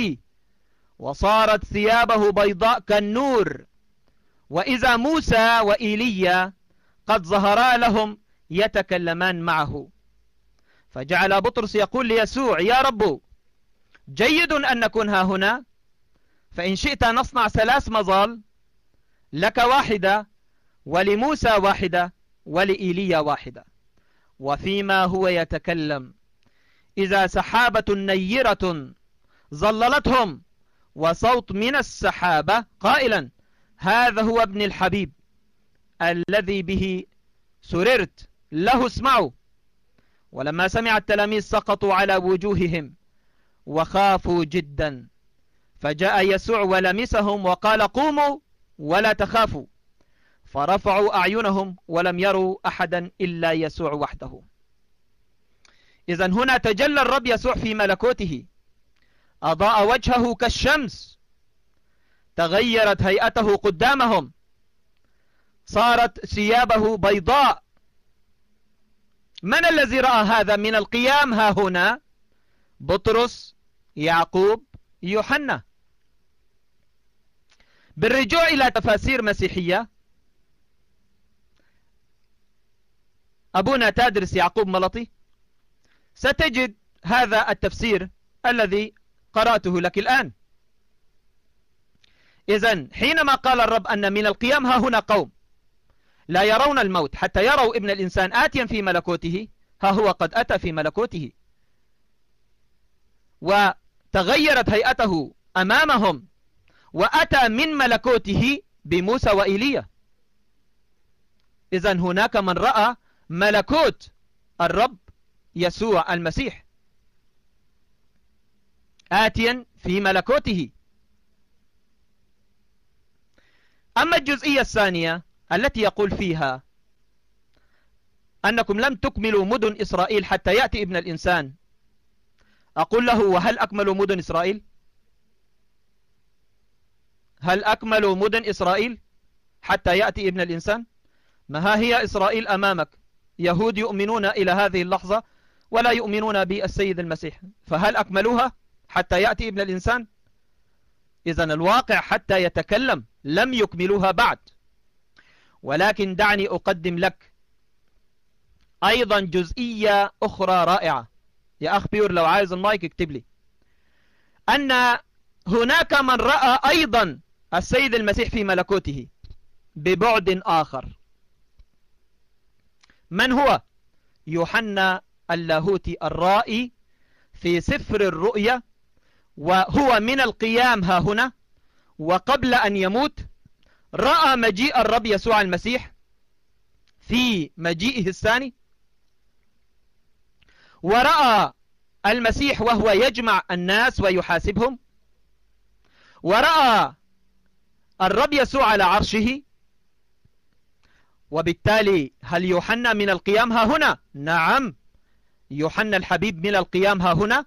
وصارت ثيابه بيضاء كالنور. وإذا موسى وإيليا قد ظهرا لهم يتكلمان معه. فجعل بطرس يقول ليسوع يا رب جيد أن نكون ها هنا فإن شئت نصنع ثلاث مظال لك واحدة ولموسى واحدة ولإيليا واحدة. وفيما هو يتكلم. إذا سحابة نيرة ظللتهم وصوت من السحابة قائلا هذا هو ابن الحبيب الذي به سررت له اسمعوا. ولما سمع التلاميذ سقطوا على وجوههم وخافوا جدا. فجاء يسوع ولمسهم وقال قوموا ولا تخافوا. فرفعوا أعينهم ولم يروا أحدا إلا يسوع وحده. إذا هنا تجلى الرب يسوع في ملكوته. أضاء وجهه كالشمس. تغيرت هيئته قدامهم. صارت ثيابه بيضاء. من الذي رأى هذا من القيام؟ ها هنا بطرس يعقوب يوحنا. بالرجوع إلى تفاسير مسيحية أبونا تادرس يعقوب ملطي ستجد هذا التفسير الذي قرأته لك الآن. إذا حينما قال الرب أن من القيام ها هنا قوم لا يرون الموت حتى يروا ابن الإنسان آتيا في ملكوته ها هو قد أتى في ملكوته. وتغيرت هيئته أمامهم وأتى من ملكوته بموسى وإيليا. إذا هناك من رأى ملكوت الرب يسوع المسيح. آتيا في ملكوته. أما الجزئية الثانية التي يقول فيها أنكم لم تكملوا مدن إسرائيل حتى يأتي ابن الإنسان. أقول له وهل أكملوا مدن إسرائيل؟ هل أكملوا مدن إسرائيل حتى يأتي ابن الإنسان؟ ما ها هي إسرائيل أمامك؟ يهود يؤمنون إلى هذه اللحظة ولا يؤمنون بالسيد المسيح. فهل أكملوها حتى يأتي ابن الإنسان؟ إذا الواقع حتى يتكلم لم يكملوها بعد. ولكن دعني أقدم لك أيضا جزئية أخرى رائعة. يا أخ بيور لو عايز المايك اكتب لي. أن هناك من رأى أيضا السيد المسيح في ملكوته ببعد آخر. من هو؟ يوحنا اللاهوتي الرائي في سفر الرؤيا وهو من القيام ها هنا وقبل أن يموت رأى مجيء الرب يسوع المسيح في مجيئه الثاني ورأى المسيح وهو يجمع الناس ويحاسبهم ورأى الرب يسوع على عرشه وبالتالي هل يوحنا من القيام ها هنا؟ نعم. يوحنا الحبيب من القيام ها هنا.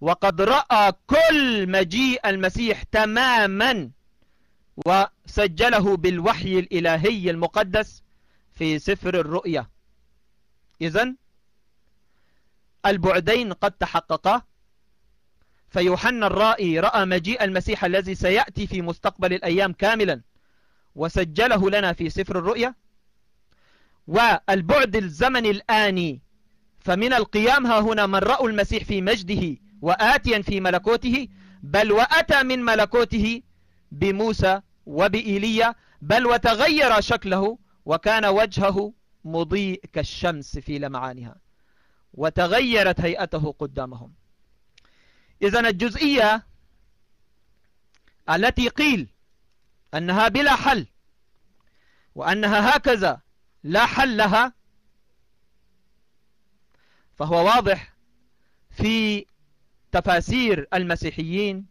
وقد رأى كل مجيء المسيح تماما وسجله بالوحي الإلهي المقدس في سفر الرؤيا. إذن البعدين قد تحققا. فيوحنا الرائي رأى مجيء المسيح الذي سيأتي في مستقبل الأيام كاملا وسجله لنا في سفر الرؤيا. والبعد الزمني الآني فمن القيام ها هنا من رأوا المسيح في مجده وآتيا في ملكوته بل وأتى من ملكوته بموسى وبإيليا بل وتغير شكله وكان وجهه مضيء كالشمس في لمعانها وتغيرت هيئته قدامهم. إذا الجزئية التي قيل أنها بلا حل وأنها هكذا لا حل لها فهو واضح في تفاسير المسيحيين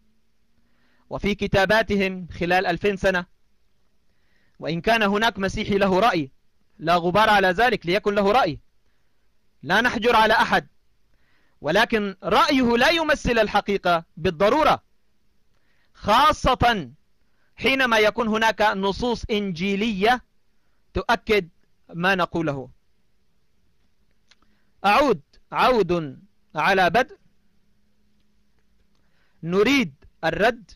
وفي كتاباتهم خلال ألفين سنة. وإن كان هناك مسيحي له رأي لا غبار على ذلك ليكن له رأي. لا نحجر على أحد. ولكن رأيه لا يمثل الحقيقة بالضرورة خاصة حينما يكون هناك نصوص إنجيلية تؤكد ما نقوله. أعود عود على بدء. نريد الرد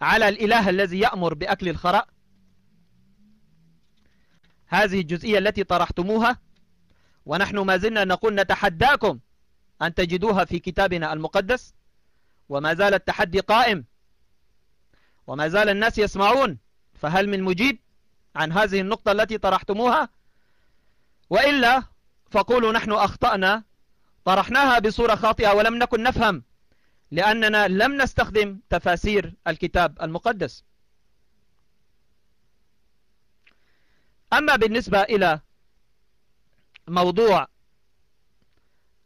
على الإله الذي يأمر بأكل الخرأ هذه الجزئية التي طرحتموها ونحن ما زلنا نقول نتحداكم أن تجدوها في كتابنا المقدس. وما زال التحدي قائم وما زال الناس يسمعون. فهل من مجيب؟ عن هذه النقطة التي طرحتموها؟ وإلا فقولوا نحن أخطأنا. طرحناها بصورة خاطئة ولم نكن نفهم لأننا لم نستخدم تفاسير الكتاب المقدس. أما بالنسبة إلى موضوع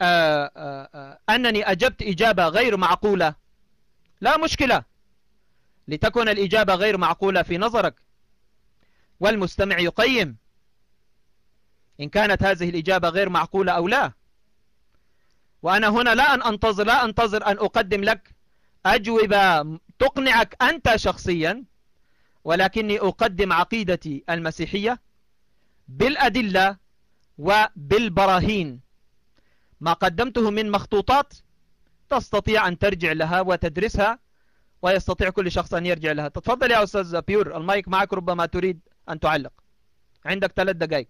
آآ آآ أنني أجبت إجابة غير معقولة لا مشكلة. لتكون الإجابة غير معقولة في نظرك والمستمع يقيم. إن كانت هذه الإجابة غير معقولة أو لا. وأنا هنا لا أن أنتظر لا أنتظر أن أقدم لك. أجوبة تقنعك أنت شخصيا ولكني أقدم عقيدتي المسيحية بالأدلة وبالبراهين. ما قدمته من مخطوطات تستطيع أن ترجع لها وتدرسها ويستطيع كل شخص أن يرجع لها. تفضل يا أستاذ بيور المايك معك ربما تريد أن تعلق. عندك ثلاث دقائق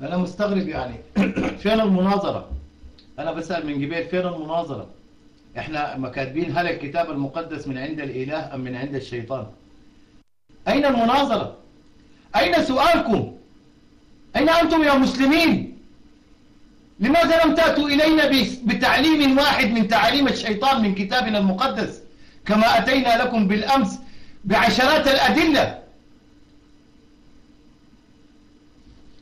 أنا مستغرب يعني. [CLEARS THROAT] فين المناظرة؟ أنا بسأل من قبل فين المناظرة؟ إحنا ما كاتبين هل الكتاب المقدس من عند الإله أم من عند الشيطان. أين المناظرة؟ أين سؤالكم؟ أين أنتم يا مسلمين؟ لماذا لم تأتوا إلينا بتعليم واحد من تعاليم الشيطان من كتابنا المقدس؟ كما أتينا لكم بالأمس بعشرات الأدلة.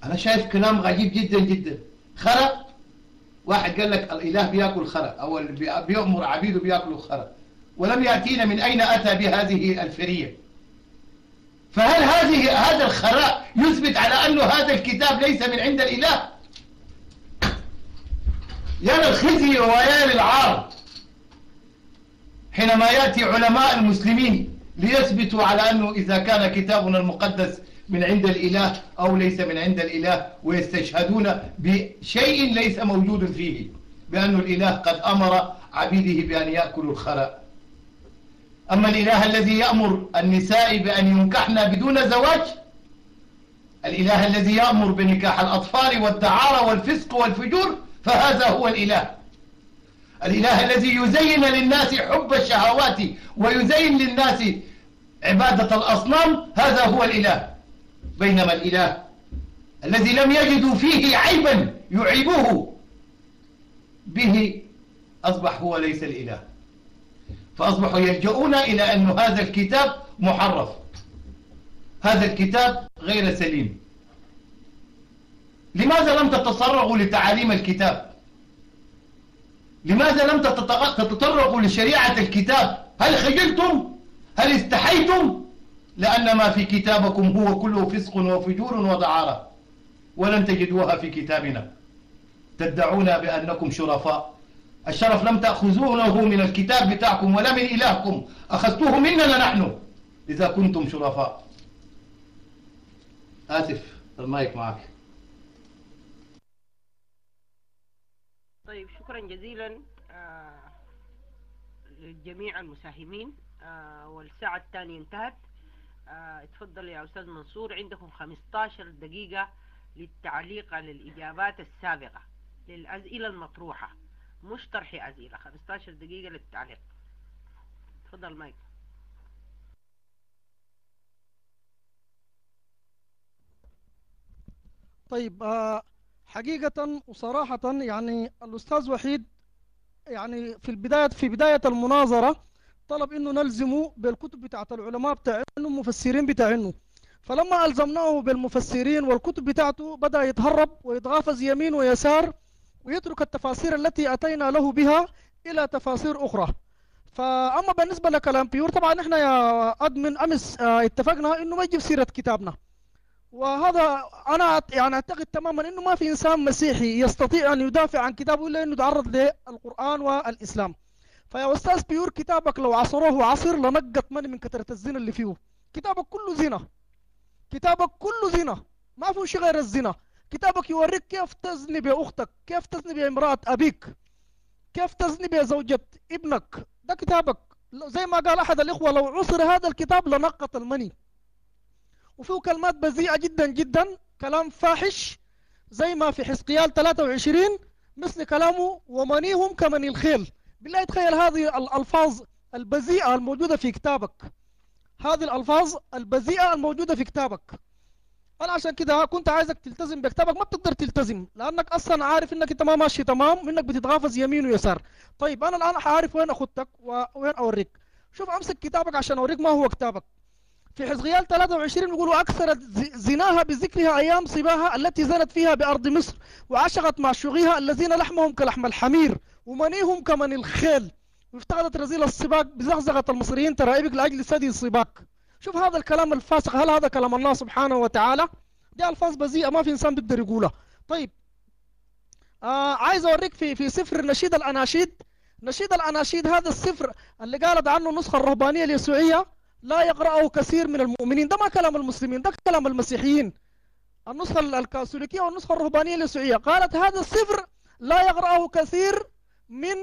أنا شايف كلام غريب جدا جدا. خرق؟ واحد قال لك الإله بيأكل خرق أو بيأمر عبيده بيأكلوا خرق. ولم يأتينا من أين أتى بهذه الفرية؟ فهل هذه هذا الخراء يثبت على أنه هذا الكتاب ليس من عند الإله؟ يا للخزي ويا للعار. حينما يأتي علماء المسلمين ليثبتوا على أنه إذا كان كتابنا المقدس من عند الإله أو ليس من عند الإله ويستشهدون بشيء ليس موجود فيه بأن الإله قد أمر عبيده بأن يأكلوا الخراء أما الإله الذي يأمر النساء بأن ينكحن بدون زواج الإله الذي يأمر بنكاح الأطفال والدعارة والفسق والفجور فهذا هو الإله. الإله الذي يزين للناس حب الشهوات ويزين للناس عبادة الأصنام هذا هو الإله. بينما الإله الذي لم يجدوا فيه عيبا يعيبه به أصبح هو ليس الإله. فأصبحوا يلجؤون إلى أن هذا الكتاب محرف. هذا الكتاب غير سليم. لماذا لم تتصرغوا لتعاليم الكتاب؟ لماذا لم تتطرقوا لشريعة الكتاب؟ هل خجلتم؟ هل استحيتم؟ لأن ما في كتابكم هو كله فسق وفجور ودعارة ولن تجدوها في كتابنا. تدعون بأنكم شرفاء. الشرف لم تأخذونه من الكتاب بتاعكم ولا من إلهكم. أخذتوه مننا نحن. إذا كنتم شرفاء. آسف المايك معك. طيب شكرا جزيلا آه للجميع المساهمين. آه والساعة الثانية انتهت. آه اتفضل يا أستاذ منصور عندكم 15 دقيقة للتعليق على الإجابات السابقة للأسئلة المطروحة. مش طرح أسئلة 15 دقيقة للتعليق. تفضل مايك. طيب آه حقيقة وصراحة يعني الأستاذ وحيد يعني في البداية في بداية المناظرة طلب إنه نلزمه بالكتب بتاعت العلماء بتاعينه المفسرين بتاعينه فلما ألزمناه بالمفسرين والكتب بتاعته بدأ يتهرب ويتغافز يمين ويسار ويترك التفاسير التي أتينا له بها إلى تفاسير أخرى. فأما بالنسبة لكلام بيور طبعا إحنا يا أدمن أمس آه اتفقنا إنه ما يجيب سيرة كتابنا. وهذا أنا يعني أعتقد تماما إنه ما في إنسان مسيحي يستطيع أن يدافع عن كتابه إلا إنه يتعرض للقرآن والإسلام. فيا أستاذ بيور كتابك لو عصروه عصر لنقط من من كثرة الزنا اللي فيه. كتابك كله زنا. كتابك كله زنا. ما فيه شيء غير الزنا. كتابك يوريك كيف تزني بأختك كيف تزني بامرأة أبيك كيف تزني بزوجة ابنك. ده كتابك. زي ما قال أحد الإخوة لو عصر هذا الكتاب لنقط المني. وفيه كلمات بذيئة جدا جدا. كلام فاحش زي ما في حزقيال 23 مثل كلامه ومنيهم كمني الخيل. بالله تخيل هذه الألفاظ البذيئة الموجودة في كتابك. هذه الألفاظ البذيئة الموجودة في كتابك. أنا عشان كده كنت عايزك تلتزم بكتابك ما بتقدر تلتزم لأنك أصلا عارف إنك أنت ما ماشي تمام وإنك بتتغافز يمين ويسار. طيب أنا الآن عارف وين أخدك وين أوريك. شوف أمسك كتابك عشان أوريك ما هو كتابك. في حزقيال 23 يقولوا أكثر زناها بذكرها أيام صباها التي زنت فيها بأرض مصر وعشقت معشوقيها الذين لحمهم كلحم الحمير. ومنيهم كمن الخيل. وافتقدت رزيل الصباك بزغزغة المصريين ترائبك لأجل سدي الصباك. شوف هذا الكلام الفاسق. هل هذا كلام الله سبحانه وتعالى؟ دي ألفاظ بذيئة ما في إنسان بيقدر يقولها. طيب. آه عايز أوريك في في سفر نشيد الأناشيد. نشيد الأناشيد هذا السفر اللي قالت عنه النسخة الرهبانية اليسوعية لا يقرأه كثير من المؤمنين. ده ما كلام المسلمين ده كلام المسيحيين. النسخة الكاثوليكية والنسخة الرهبانية اليسوعية. قالت هذا السفر لا يقرأه كثير من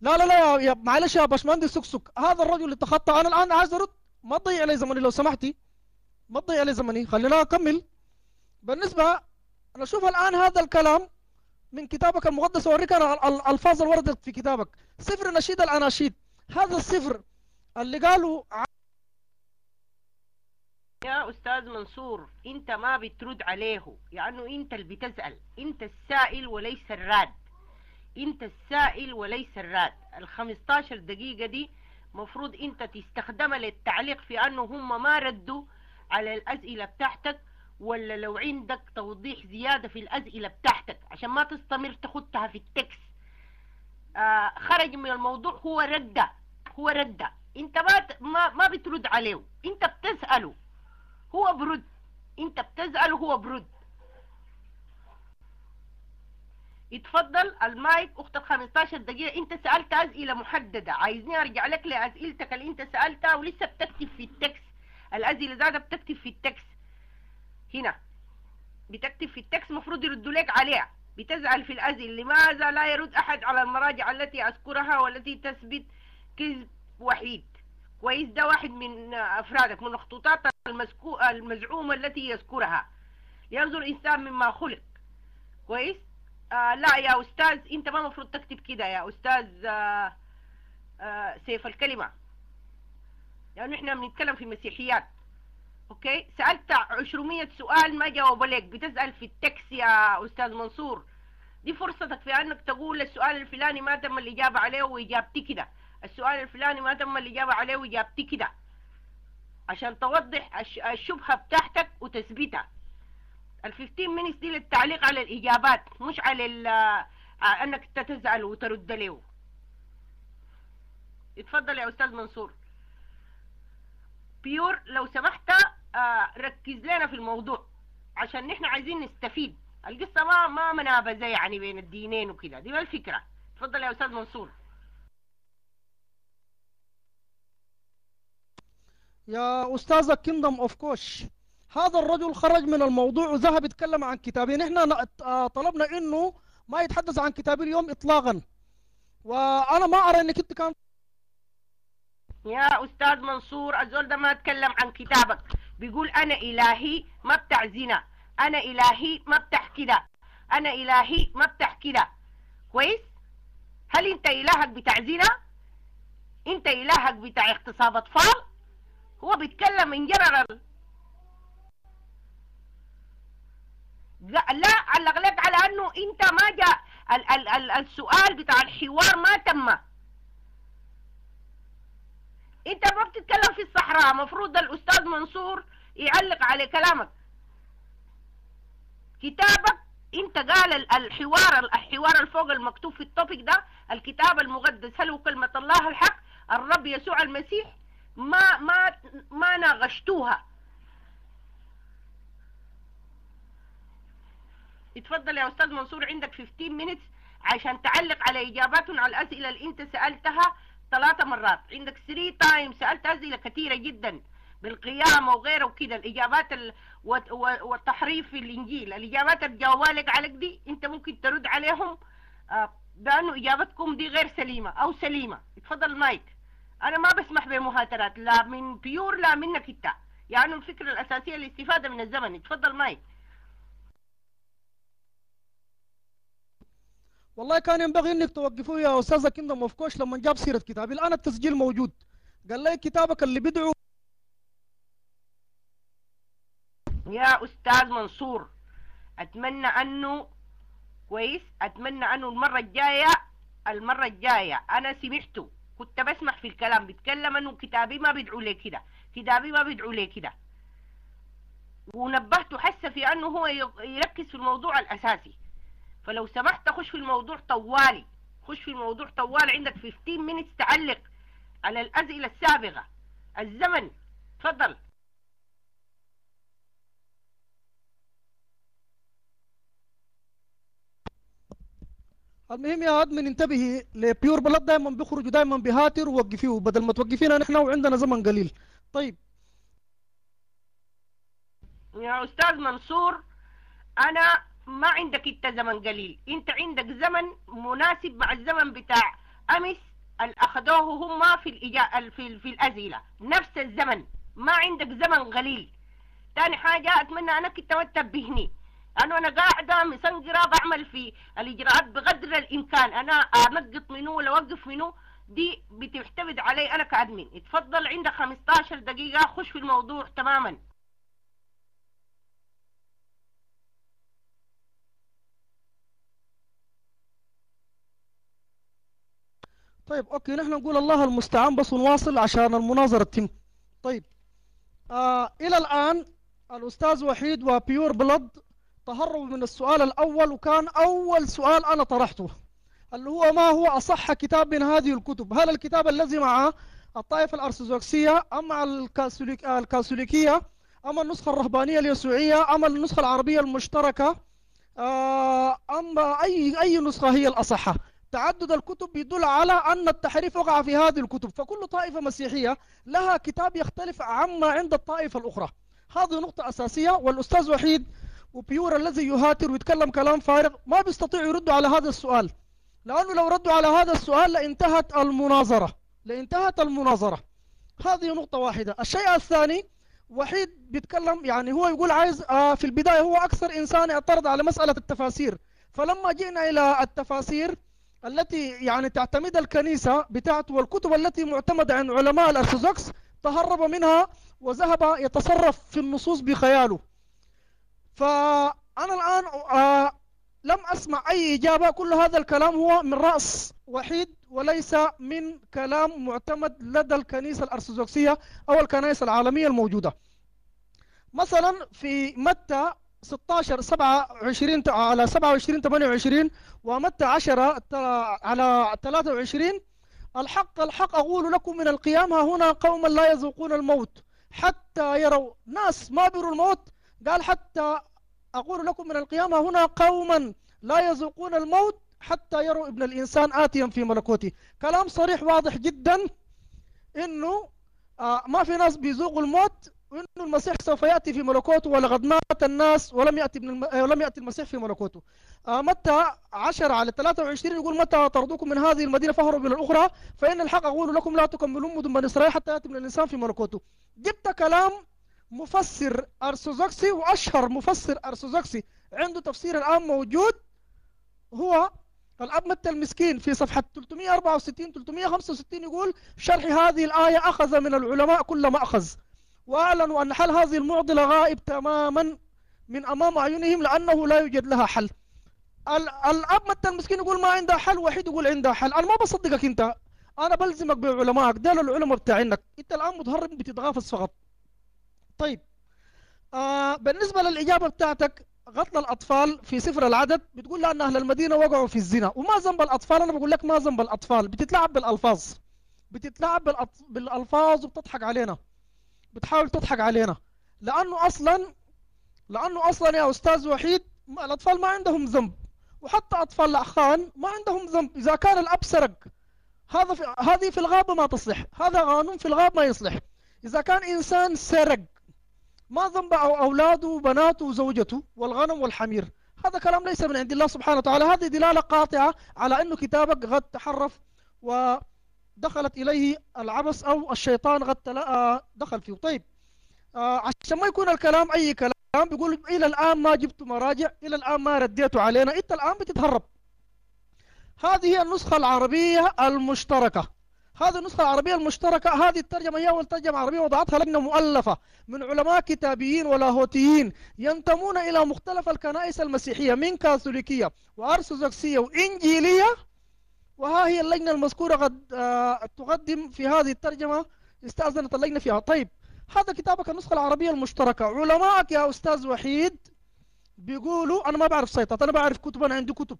لا لا لا يا معلش يا باشمهندس سكسك هذا الرجل اللي تخطى أنا الآن عايز أرد ما تضيع لي زمني لو سمحتي ما تضيع لي زمني خلينا أكمل. بالنسبة أنا أشوف الآن هذا الكلام من كتابك المقدس أوريك أنا الألفاظ اللي وردت في كتابك. سفر نشيد الأناشيد. هذا السفر اللي قالوا يا أستاذ منصور أنت ما بترد عليه يعني أنت اللي بتسأل أنت السائل وليس الراد. أنت السائل وليس الراد. ال 15 دقيقة دي مفروض أنت تستخدمها للتعليق في أنه هم ما ردوا على الأسئلة بتاعتك ولا لو عندك توضيح زيادة في الأسئلة بتاعتك. عشان ما تستمر تخدها في التكست آه خرج من الموضوع هو ردة هو ردة انت ما ما ما بترد عليه. انت بتسأله. هو برد. انت بتسأله هو برد. يتفضل المايك أختك 15 دقيقة أنت سألت أسئلة محددة. عايزني أرجع لك لأسئلتك اللي أنت سألتها ولسه بتكتب في التكست. الأسئلة زادة بتكتب في التكست. هنا. بتكتب في التكست مفروض يردوا لك عليها. بتزعل في الأزل لماذا لا يرد أحد على المراجع التي أذكرها والتي تثبت كذب وحيد؟ كويس ده واحد من أفرادك من الخطوطات. المزعومة التي يذكرها. ينظر الإنسان مما خلق. كويس؟ آه لا يا أستاذ أنت ما مفروض تكتب كده يا أستاذ آه آه سيف الكلمة. لأنه يعني إحنا بنتكلم في مسيحيات أوكي؟ سألت 200 سؤال ما جاوبوا لك. بتسأل في التكس يا أستاذ منصور. دي فرصتك في أنك تقول السؤال الفلاني ما تم الإجابة عليه وإجابتي كده. السؤال الفلاني ما تم الإجابة عليه وإجابتي كده. عشان توضح الشبهة بتاعتك وتثبيتها. ال 15 minutes دي للتعليق على الإجابات مش على أنك تسأل وترد له اتفضل يا أستاذ منصور. بيور لو سمحت آه ركز لنا في الموضوع عشان نحن عايزين نستفيد. القصة ما ما منابذة يعني بين الدينين وكده. دي ما الفكرة. تفضل يا أستاذ منصور. يا أستاذ كيندم أوف كوش هذا الرجل خرج من الموضوع وذهب يتكلم عن كتابين إحنا طلبنا إنه ما يتحدث عن كتابي اليوم اطلاقا. وأنا ما أرى إنك أنت كان يا أستاذ منصور الزول ده ما اتكلم عن كتابك. بيقول أنا إلهي ما بتاع زنا. أنا إلهي ما بتاع كده. أنا إلهي ما بتاع كده. كويس؟ هل أنت إلهك بتاع زنا؟ أنت إلهك بتاع اغتصاب أطفال؟ هو بيتكلم من جنرال لا علق لك على أنه أنت ما جاء. ال ال ال السؤال بتاع الحوار ما تم. أنت ما بتتكلم في الصحراء مفروض الأستاذ منصور يعلق على كلامك. كتابك أنت قال الحوار الحوار الفوق المكتوب في ال topic ده الكتاب المقدس. هل هو كلمة الله الحق؟ الرب يسوع المسيح؟ ما ما ما ناقشتوها. اتفضل يا أستاذ منصور عندك 15 minutes عشان تعلق على اجاباتهم على الأسئلة اللي أنت سألتها ثلاثة مرات. عندك 3 time سألت أسئلة كثيرة جدا بالقيامة وغيره وكده الإجابات ال... والتحريف في الإنجيل. الإجابات اللي جاوبها لك عليك دي أنت ممكن ترد عليهم آه بأنه إجابتكم دي غير سليمة أو سليمة. اتفضل المايك أنا ما بسمح بمهاترات لا من بيور لا منك أنت. يعني الفكرة الأساسية الاستفادة من الزمن. اتفضل مايك. والله كان ينبغي إنك توقفوه يا أستاذة Kingdom of Kush لما جاب سيرة كتابي الآن التسجيل موجود. قال لي كتابك اللي بدعو يا أستاذ منصور أتمنى انه كويس أتمنى أنه المرة الجايه المرة الجاية أنا سمعته. كنت بسمع في الكلام بيتكلم أنه كتابي ما بيدعو لي كده. كتابي ما بيدعو لي كده. ونبهته حسه في أنه هو يركز في الموضوع الأساسي. فلو سمحت خش في الموضوع طوالي. خش في الموضوع طوالي عندك 15 minutes تعلق على الأسئلة السابقة. الزمن. تفضل. المهم يا admin انتبهي لبيور بلاد دائما بيخرجوا دائما بيهاتر ووقفيه بدل ما توقفينا نحن وعندنا زمن قليل. طيب. يا أستاذ منصور أنا ما عندك انت زمن قليل. انت عندك زمن مناسب مع الزمن بتاع أمس اللي أخذوه هم في الإجا... في, في الاسئله نفس الزمن. ما عندك زمن قليل. ثاني حاجة أتمنى أنك تنتبهني انه أنا قاعدة مسنقره بعمل في الإجراءات بقدر الإمكان. أنا انقط منه ولا أوقف منه دي بتعتمد علي أنا كأدمن. اتفضل عندك 15 دقيقة خش في الموضوع تماما. طيب أوكي نحن نقول الله المستعان بس ونواصل عشان المناظرة تتم. طيب آه إلى الآن الأستاذ وحيد وبيور بلد تهربوا من السؤال الأول وكان أول سؤال أنا طرحته اللي هو ما هو أصح كتاب من هذه الكتب؟ هل الكتاب الذي مع الطائفة الأرثوذكسية أم مع الكاثوليك الكاثوليكية أم النسخة الرهبانية اليسوعية أم النسخة العربية المشتركة؟ آه أم أي أي نسخة هي الأصحة؟ تعدد الكتب يدل على أن التحريف وقع في هذه الكتب. فكل طائفة مسيحية لها كتاب يختلف عما عند الطائفة الأخرى. هذه نقطة أساسية والأستاذ وحيد وبيور الذي يهاتر ويتكلم كلام فارغ ما بيستطيعوا يردوا على هذا السؤال. لأنه لو ردوا على هذا السؤال لانتهت المناظرة. لانتهت المناظرة. هذه نقطة واحدة. الشيء الثاني وحيد بيتكلم يعني هو يقول عايز آه في البداية هو أكثر إنسان اعترض على مسألة التفاسير. فلما جئنا إلى التفاسير التي يعني تعتمد الكنيسة بتاعته والكتب التي معتمدة عن علماء الأرثوذكس تهرب منها وذهب يتصرف في النصوص بخياله. فأنا الآن آه لم أسمع أي إجابة. كل هذا الكلام هو من رأس وحيد وليس من كلام معتمد لدى الكنيسة الأرثوذكسية أو الكنائس العالمية الموجودة. مثلا في متى 16 27 على 27 28 ومتى 10 على 23 الحق الحق أقول لكم من القيامة هنا قوما لا يذوقون الموت حتى يروا. ناس ما بيروا الموت. قال حتى أقول لكم من القيامة هنا قوما لا يذوقون الموت حتى يروا ابن الإنسان آتيا في ملكوته. كلام صريح واضح جدا إنه آه ما في ناس بيذوقوا الموت وإنه المسيح سوف يأتي في ملكوته ولقد مات الناس ولم يأتي, ابن الم... ولم يأتي المسيح في ملكوته. آه متى 10 على 23 يقول متى طردوكم من هذه المدينة فهربوا إلى الأخرى فإن الحق أقول لكم لا تكملون مدن بني إسرائيل حتى يأتي من الإنسان في ملكوته. جبت كلام مفسر أرثوذكسي وأشهر مفسر أرثوذكسي عنده تفسير الآن موجود. هو الأب متى المسكين في صفحة 364 365 يقول شرح هذه الآية أخذ من العلماء كل ما أخذ. وأعلنوا أن حل هذه المعضلة غائب تماما من أمام أعينهم لأنه لا يوجد لها حل. الأب متى المسكين يقول ما عندها حل وحيد يقول عندها حل. أنا ما بصدقك أنت. أنا بلزمك بعلمائك. دول العلماء بتاعينك. أنت الآن متهرب بتتغافز فقط. طيب. آه بالنسبة للإجابة بتاعتك غطى الأطفال في سفر العدد. بتقول لأن أهل المدينة وقعوا في الزنا. وما ذنب الأطفال؟ أنا بقول لك ما ذنب الأطفال. بتتلعب بالألفاظ. بتتلعب بالألفاظ وبتضحك علينا. بتحاول تضحك علينا. لأنه أصلا لأنه أصلا يا أستاذ وحيد الأطفال ما عندهم ذنب. وحتى أطفال الأخان ما عندهم ذنب. إذا كان الأب سرق هذا في هذه في الغابة ما تصلح. هذا قانون في الغابة ما يصلح. إذا كان إنسان سرق ما ذنب أولاده وبناته وزوجته والغنم والحمير. هذا كلام ليس من عند الله سبحانه وتعالى. هذه دلالة قاطعة على أنه كتابك قد تحرف ودخلت إليه العبس أو الشيطان قد دخل فيه. طيب عشان ما يكون الكلام أي كلام بيقول إلى الآن ما جبت مراجع إلى الآن ما رديتوا علينا أنت الآن بتتهرب. هذه هي النسخة العربية المشتركة. هذه النسخة العربية المشتركة هذه الترجمة هي أول ترجمة عربية وضعتها لجنة مؤلفة من علماء كتابيين ولاهوتيين ينتمون إلى مختلف الكنائس المسيحية من كاثوليكية وأرثوذكسية وإنجيلية. وها هي اللجنة المذكورة قد آه، تقدم في هذه الترجمة استأذنت اللجنة فيها. طيب هذا كتابك النسخة العربية المشتركة. علماءك يا أستاذ وحيد بيقولوا أنا ما بعرف سيطات أنا بعرف كتب أنا عندي كتب.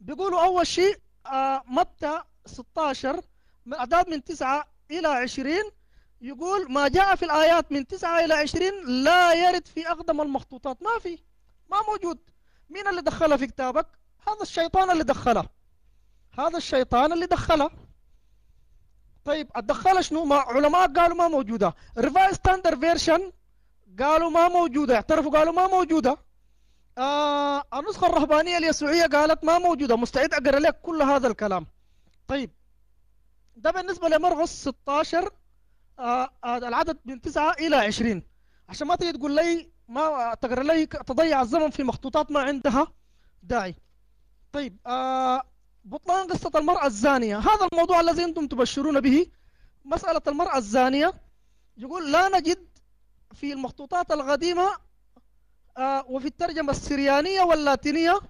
بيقولوا أول شيء آه، متى 16 من أعداد من 9 إلى 20 يقول ما جاء في الآيات من 9 إلى 20 لا يرد في أقدم المخطوطات. ما في ما موجود. مين اللي دخلها في كتابك؟ هذا الشيطان اللي دخله هذا الشيطان اللي دخله. طيب اتدخلها شنو؟ ما علماء قالوا ما موجودة. Revised Standard Version قالوا ما موجودة. اعترفوا قالوا ما موجودة. آه النسخة الرهبانية اليسوعية قالت ما موجودة. مستعد أقرأ لك كل هذا الكلام. طيب ده بالنسبة لمرقس 16 آه آه العدد من 9 إلى 20 عشان ما تيجي تقول لي ما تقرأ لي تضيع الزمن في مخطوطات ما عندها داعي. طيب آه بطلان قصة المرأة الزانية. هذا الموضوع الذي أنتم تبشرون به. مسألة المرأة الزانية يقول لا نجد في المخطوطات القديمة آه وفي الترجمة السريانية واللاتينية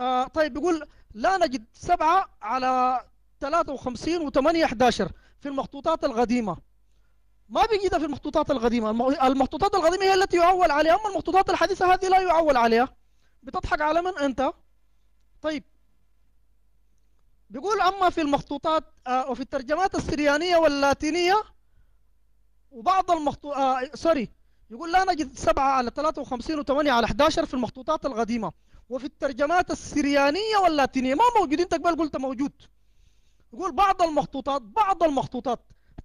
آه طيب يقول لا نجد سبعة على 53 و8 11 في المخطوطات القديمة. ما بيجدها في المخطوطات القديمة. المخطوطات القديمة هي التي يعول عليها. أما المخطوطات الحديثة هذه لا يعول عليها. بتضحك على من أنت؟ طيب بيقول أما في المخطوطات آه وفي الترجمات السريانية واللاتينية وبعض المخطوطات آه سوري يقول لا نجد سبعة على 53 و8 على 11 في المخطوطات القديمة. وفي الترجمات السريانية واللاتينية ما موجود أنت قبل قلت موجود. يقول بعض المخطوطات بعض المخطوطات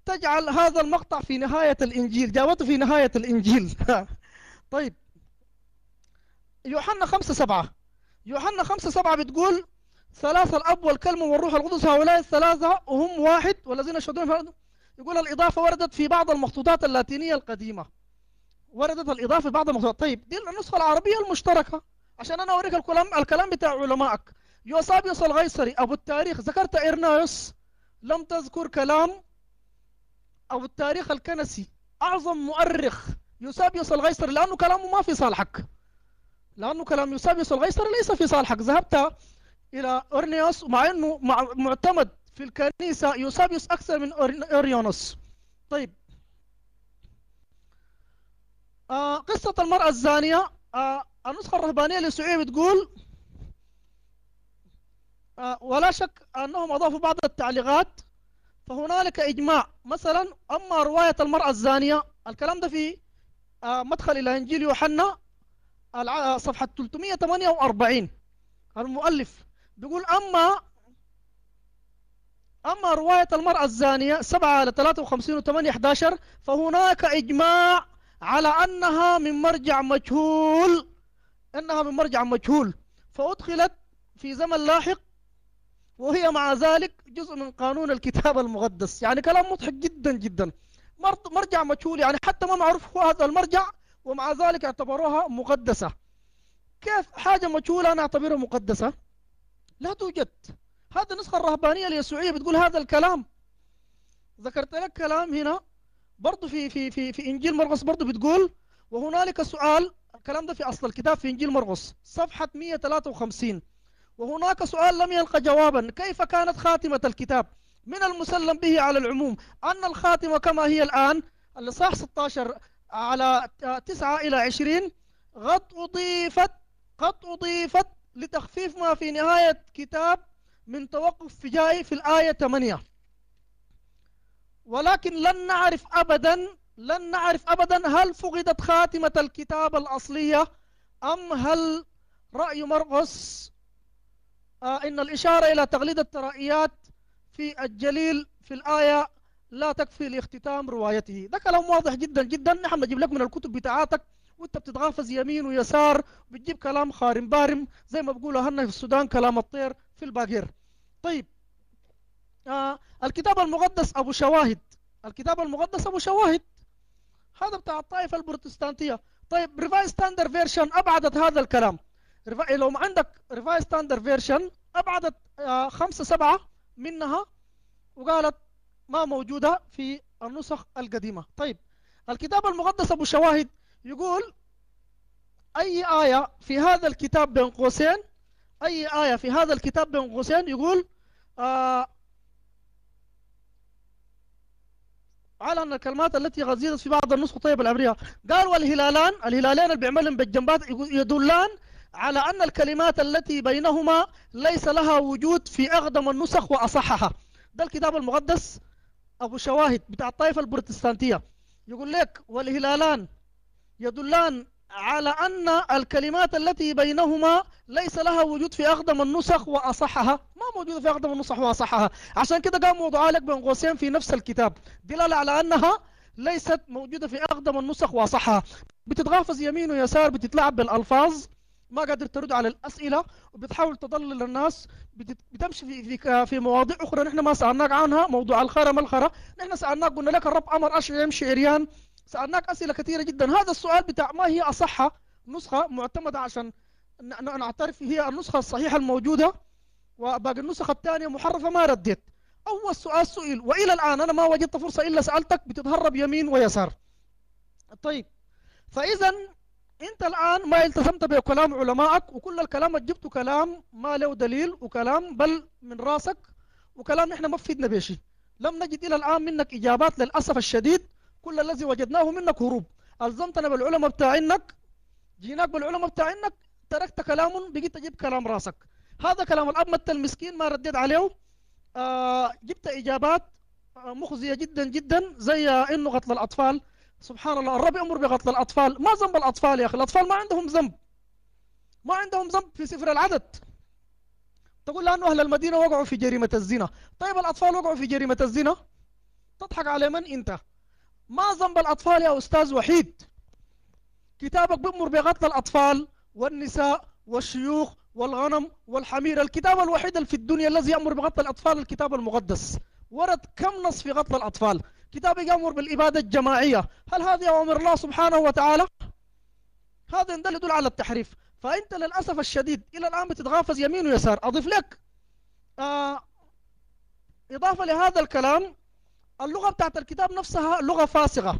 تجعل هذا المقطع في نهاية الإنجيل جاوته في نهاية الإنجيل. [LAUGHS] طيب. يوحنا خمسة سبعة. يوحنا خمسة سبعة بتقول ثلاثة الأب والكلمة والروح القدس هؤلاء الثلاثة وهم واحد والذين يشهدون يقول الإضافة وردت في بعض المخطوطات اللاتينية القديمة. وردت الإضافة في بعض المخطوطات. طيب دي النسخة العربية المشتركة. عشان أنا أوريك الكلام الكلام بتاع علمائك. يوسابيوس الغيصري أبو التاريخ. ذكرت إرنايوس. لم تذكر كلام أبو التاريخ الكنسي. أعظم مؤرخ يوسابيوس الغيصري لأنه كلامه ما في صالحك. لأنه كلام يوسابيوس الغيصري ليس في صالحك. ذهبت إلى أورنيوس مع أنه معتمد في الكنيسة يوسابيوس أكثر من أوريونوس. طيب. آه قصة المرأة الزانية. آه النسخة الرهبانية للسعودية بتقول آه ولا شك أنهم أضافوا بعض التعليقات. فهنالك إجماع. مثلا أما رواية المرأة الزانية الكلام ده في آه مدخل إلى إنجيل يوحنا صفحة 348 المؤلف. بيقول أما أما رواية المرأة الزانية 7 على 53 و 8 11 فهناك إجماع على أنها من مرجع مجهول أنها من مرجع مجهول فأدخلت في زمن لاحق وهي مع ذلك جزء من قانون الكتاب المقدس. يعني كلام مضحك جدا جدا. مرجع مجهول يعني حتى ما معروف هو هذا المرجع ومع ذلك اعتبروها مقدسة. كيف حاجة مجهولة؟ أنا أعتبرها مقدسة. لا توجد. هذا النسخة الرهبانية اليسوعية بتقول هذا الكلام. ذكرت لك كلام هنا برضو في في في في إنجيل مرقس برضو بتقول وهنالك سؤال الكلام ده في أصل الكتاب في إنجيل مرقس صفحة 153 وهناك سؤال لم يلقى جوابا كيف كانت خاتمة الكتاب؟ من المسلم به على العموم؟ أن الخاتمة كما هي الآن الإصحاح 16 على 9 إلى 20 قد أضيفت قد أضيفت لتخفيف ما في نهاية كتاب من توقف فجائي في الآية 8 ولكن لن نعرف أبدا لن نعرف أبدا هل فقدت خاتمة الكتاب الأصلية أم هل رأي مرقس آه إن الإشارة إلى تغليد الترائيات في الجليل في الآية لا تكفي لاختتام روايته. ده كلام واضح جدا جدا. نحن نجيب لك من الكتب بتاعتك وانت بتتغافز يمين ويسار بتجيب كلام خارم بارم زي ما بقولوا هنا في السودان كلام الطير في الباقير طيب آه الكتاب المقدس أبو شواهد. الكتاب المقدس أبو شواهد. هذا بتاع الطائفة البروتستانتية. طيب Revised Standard Version أبعدت هذا الكلام. لو عندك Revised Standard Version أبعدت آه، خمسة سبعة منها وقالت ما موجودة في النسخ القديمة. طيب الكتاب المقدس أبو شواهد يقول أي آية في هذا الكتاب بين قوسين؟ أي آية في هذا الكتاب بين قوسين يقول آه على أن الكلمات التي قد زيدت في بعض النسخ طيب العبرية. قال والهلالان الهلالين اللي بيعملهم بالجنبات يدلان على أن الكلمات التي بينهما ليس لها وجود في أقدم النسخ وأصحها. ده الكتاب المقدس أبو شواهد بتاع الطائفة البروتستانتية. يقول لك والهلالان يدلان على أن الكلمات التي بينهما ليس لها وجود في أقدم النسخ وأصحها. ما موجودة في أقدم النسخ وأصحها. عشان كده قام موضوعها لك بين قوسين في نفس الكتاب. دلالة على أنها ليست موجودة في أقدم النسخ وأصحها. بتتغافز يمين ويسار بتتلعب بالألفاظ. ما قادر ترد على الأسئلة وبتحاول تضلل الناس. بت- بتمشي في في في مواضيع أخرى نحن ما سألناك عنها. موضوع الخرى ما الخرى نحن سألناك قلنا لك الرب أمر أشعر يمشي عريان. سألناك أسئلة كثيرة جدا. هذا السؤال بتاع ما هي أصح نسخة معتمدة عشان نعترف هي النسخة الصحيحة الموجودة وباقي النسخ الثانية محرفة ما رديت. أول سؤال سئل وإلى الآن أنا ما وجدت فرصة إلا سألتك بتتهرب يمين ويسار. طيب فإذا أنت الآن ما التزمت بكلام علمائك وكل الكلام اللي جبته كلام ما له دليل وكلام بل من راسك وكلام نحن ما فيدنا بشيء لم نجد إلى الآن منك إجابات للأسف الشديد. كل الذي وجدناه منك هروب. ألزمتنا بالعلماء بتاعينك جيناك بالعلماء بتاعينك تركت كلام بقيت تجيب كلام راسك. هذا كلام الأب متى المسكين ما رديت عليه. آه جبت إجابات آه مخزية جدا جدا زي إنه قتل الأطفال. سبحان الله الرب يأمر بقتل الأطفال. ما ذنب الأطفال يا أخي؟ الأطفال ما عندهم ذنب. ما عندهم ذنب في سفر العدد. تقول لأنه أهل المدينة وقعوا في جريمة الزنا. طيب الأطفال وقعوا في جريمة الزنا؟ تضحك على من أنت؟ ما ذنب الأطفال يا أستاذ وحيد. كتابك بيأمر بقتل الأطفال والنساء والشيوخ والغنم والحمير الكتاب الوحيد في الدنيا الذي يأمر بقتل الأطفال الكتاب المقدس. ورد كم نص في قتل الأطفال؟ كتاب يأمر بالإبادة الجماعية. هل هذه أوامر الله سبحانه وتعالى؟ هذا يدل على التحريف. فأنت للأسف الشديد إلى الآن بتتغافز يمين ويسار. أضيف لك آه إضافة لهذا الكلام اللغة بتاعت الكتاب نفسها لغة فاسغة.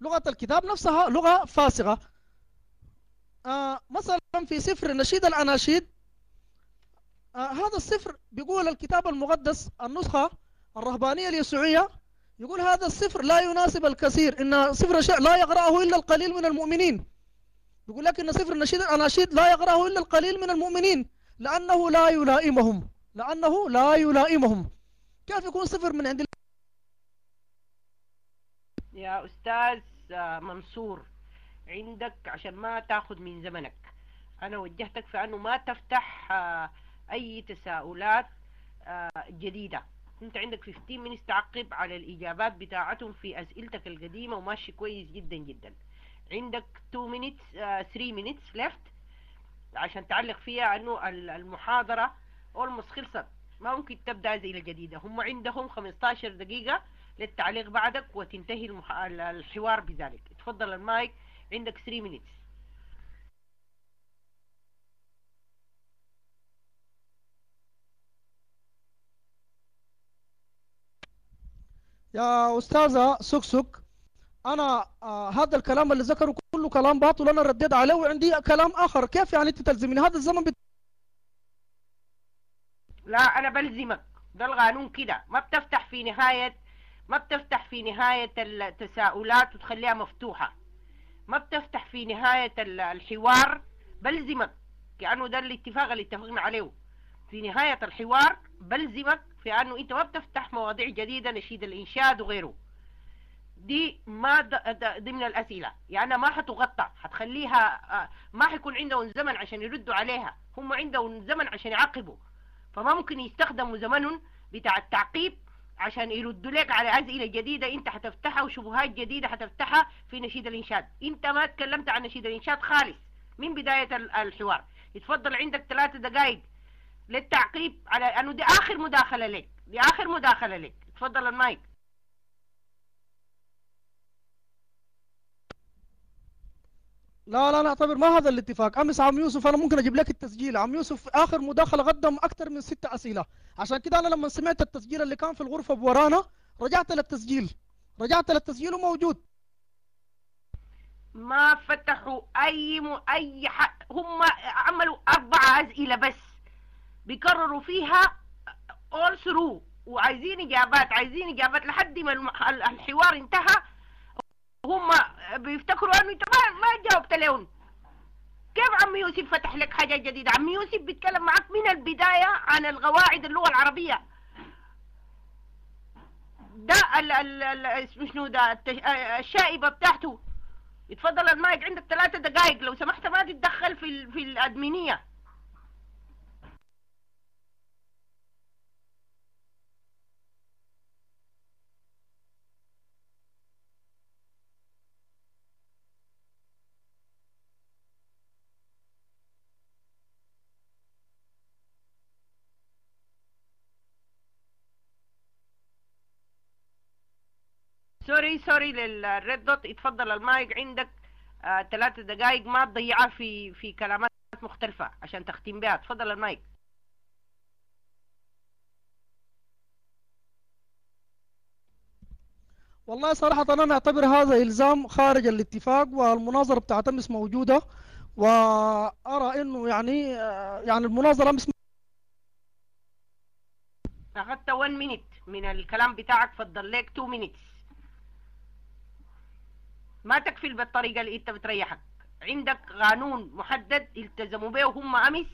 لغة الكتاب نفسها لغة فاسغة. آه مثلا في سفر نشيد الأناشيد آه هذا السفر بيقول الكتاب المقدس النسخة الرهبانية اليسوعية يقول هذا السفر لا يناسب الكثير إن سفر لا يقرأه إلا القليل من المؤمنين. يقول لك إن سفر النشيد الأناشيد لا يقرأه إلا القليل من المؤمنين لأنه لا يلائمهم لأنه لا يلائمهم. كيف يكون سفر من عند يا أستاذ آه، منصور عندك عشان ما تاخذ من زمنك. أنا وجهتك في أنه ما تفتح آه، أي تساؤلات آه، جديدة. أنت عندك 15 minutes تعقب على الإجابات بتاعتهم في أسئلتك القديمة وماشي كويس جدا جدا. عندك 2 minutes آه، 3 minutes left عشان تعلق فيها أنه ال- المحاضرة almost خلصت. ما ممكن تبدأ أسئلة جديدة هم عندهم 15 دقيقة للتعليق بعدك وتنتهي المح... ال- الحوار بذلك. تفضل المايك. عندك 3 minutes. يا أستاذة سكسك أنا آه هذا الكلام اللي ذكره كله كلام باطل أنا رديت عليه وعندي كلام آخر. كيف يعني أنت تلزمني؟ هذا الزمن بت... لا أنا بلزمك. ده القانون كده. ما بتفتح في نهاية ما بتفتح في نهاية التساؤلات وتخليها مفتوحة. ما بتفتح في نهاية ال- الحوار. بلزمك. كأنه ده الاتفاق اللي اتفقنا عليه. في نهاية الحوار بلزمك في أنه أنت ما بتفتح مواضيع جديدة نشيد الإنشاد وغيره. دي ما ضمن الأسئلة. يعني ما حتغطى. حتخليها آه، ما حيكون عندهم زمن عشان يردوا عليها. هم عندهم زمن عشان يعاقبوا فما ممكن يستخدموا زمنهم بتاع التعقيب عشان يردوا لك على أسئلة جديدة أنت حتفتحها وشبهات جديدة حتفتحها في نشيد الإنشاد. أنت ما تكلمت عن نشيد الإنشاد خالص من بداية ال- الحوار. يتفضل عندك ثلاثة دقائق للتعقيب على أنه دي آخر مداخلة لك. دي آخر مداخلة لك. تفضل المايك. لا لا نعتبر ما هذا الاتفاق. امس عم يوسف أنا ممكن أجيب لك التسجيل. عم يوسف آخر مداخلة قدم أكثر من ستة أسئلة. عشان كده أنا لما سمعت التسجيل اللي كان في الغرفة بورانا رجعت للتسجيل. رجعت للتسجيل وموجود. ما فتحوا أي م... أي ح... هم عملوا أربع أسئلة بس. بيكرروا فيها all through. وعايزين إجابات عايزين إجابات لحد ما الحوار انتهى. هم بيفتكروا أنه انت ما ما جاوبت لهم. كيف عم يوسف فتح لك حاجة جديدة؟ عم يوسف بيتكلم معك من البداية عن القواعد اللغة العربية. ده ال ال ال اسمه شنو ده؟ التش- الشائبة بتاعته. يتفضل المايك عندك ثلاثة دقائق لو سمحت ما تتدخل في في الأدمينية. sorry sorry لل red dot اتفضل المايك. عندك آه ثلاثة دقائق ما تضيعها في في كلامات مختلفة عشان تختم بها. اتفضل المايك. والله صراحة أنا أعتبر هذا إلزام خارج الاتفاق والمناظرة بتاعت أمس موجودة وأرى إنه يعني آه، يعني المناظرة أمس أخذت 1 minute من الكلام بتاعك فضل لك 2 minutes ما تقفل بالطريقة اللي انت بتريحك. عندك قانون محدد التزموا به هم أمس.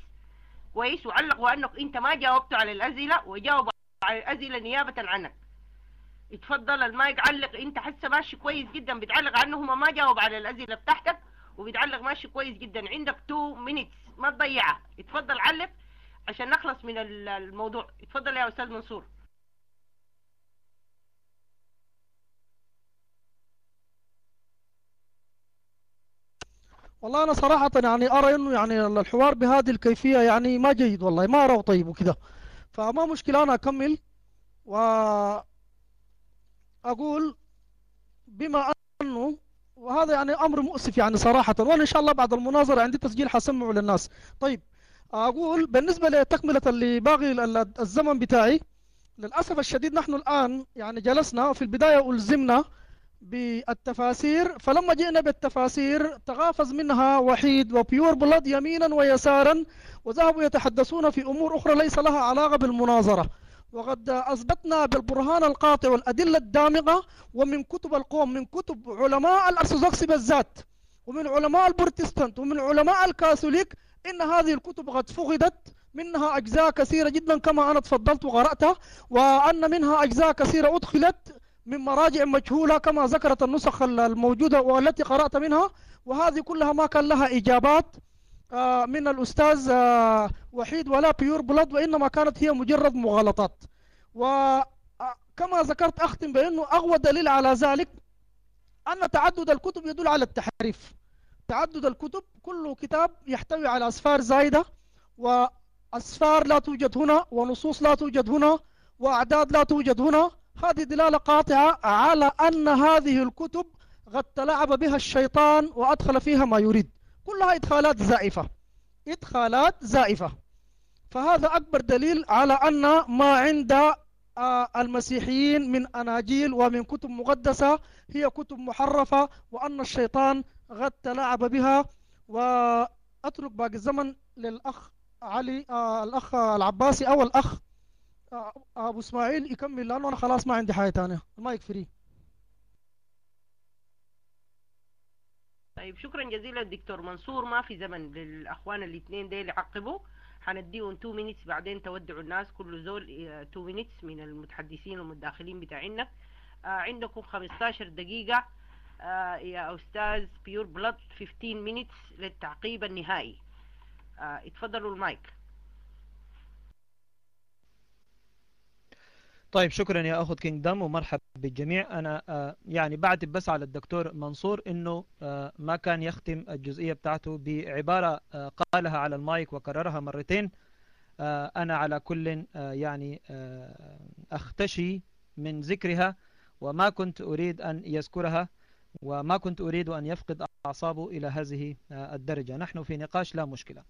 كويس؟ وعلقوا انك انت ما جاوبت على الاسئلة وجاوب على الاسئلة نيابة عنك. اتفضل المايك علق. انت حسه ماشي كويس جدا. بتعلق عنه هم ما جاوب على الاسئلة بتاعتك وبتعلق ماشي كويس جدا. عندك 2 minutes ما تضيعها. اتفضل علق عشان نخلص من ال- الموضوع. اتفضل يا أستاذ منصور. والله أنا صراحة يعني أرى إنه يعني الحوار بهذه الكيفية يعني ما جيد والله ما أراه طيب وكذا. فما مشكلة أنا أكمل. وأقول بما أنه وهذا يعني أمر مؤسف يعني صراحة. وأنا إن شاء الله بعد المناظرة عندي تسجيل حسمعه للناس. طيب أقول بالنسبة لتكملة اللي باقي ال- ال- الزمن بتاعي للأسف الشديد نحن الآن يعني جلسنا في البداية ألزمنا بالتفاسير فلما جئنا بالتفاسير تغافز منها وحيد وبيور بلاد يمينا ويسارا وذهبوا يتحدثون في أمور أخرى ليس لها علاقة بالمناظرة. وقد أثبتنا بالبرهان القاطع والأدلة الدامغة ومن كتب القوم من كتب علماء الأرثوذكس بالذات ومن علماء البروتستانت ومن علماء الكاثوليك إن هذه الكتب قد فقدت منها أجزاء كثيرة جدا كما أنا تفضلت وقرأتها وأن منها أجزاء كثيرة أدخلت من مراجع مجهولة كما ذكرت النسخ الموجودة والتي قرأت منها وهذه كلها ما كان لها إجابات آه، من الأستاذ آه، وحيد ولا بيور بلاد وإنما كانت هي مجرد مغالطات. وكما ذكرت أختم بأنه أقوى دليل على ذلك أن تعدد الكتب يدل على التحريف. تعدد الكتب كل كتاب يحتوي على أسفار زايدة وأسفار لا توجد هنا ونصوص لا توجد هنا وأعداد لا توجد هنا هذه دلالة قاطعة على أن هذه الكتب قد تلاعب بها الشيطان وأدخل فيها ما يريد. كلها إدخالات زائفة. إدخالات زائفة. فهذا أكبر دليل على أن ما عند آه، المسيحيين من أناجيل ومن كتب مقدسة هي كتب محرفة وأن الشيطان قد تلاعب بها. وأترك باقي الزمن للأخ علي آه الأخ العباسي أو الأخ آه أبو إسماعيل يكمل لأنه أنا خلاص ما عندي حاجة تانية. ما يكفري طيب شكرا جزيلا دكتور منصور. ما في زمن للأخوان الاثنين ديل يعقبوا. حنديهم 2 minutes بعدين تودعوا الناس كل زول 2 minutes من المتحدثين والمتداخلين بتاعنا. آه عندكم 15 دقيقة آه يا أستاذ بيور بلاد 15 minutes للتعقيب النهائي. آه اتفضلوا المايك. طيب شكرا يا أخت Kingdom ومرحبا بالجميع. أنا آه، يعني بعتب بس على الدكتور منصور إنه آه، ما كان يختم الجزئية بتاعته بعبارة آه، قالها على المايك وكررها مرتين. أنا على كل يعني أختشي من ذكرها وما كنت أريد أن يذكرها وما كنت أريد أن يفقد أعصابه إلى هذه الدرجة. نحن في نقاش لا مشكلة.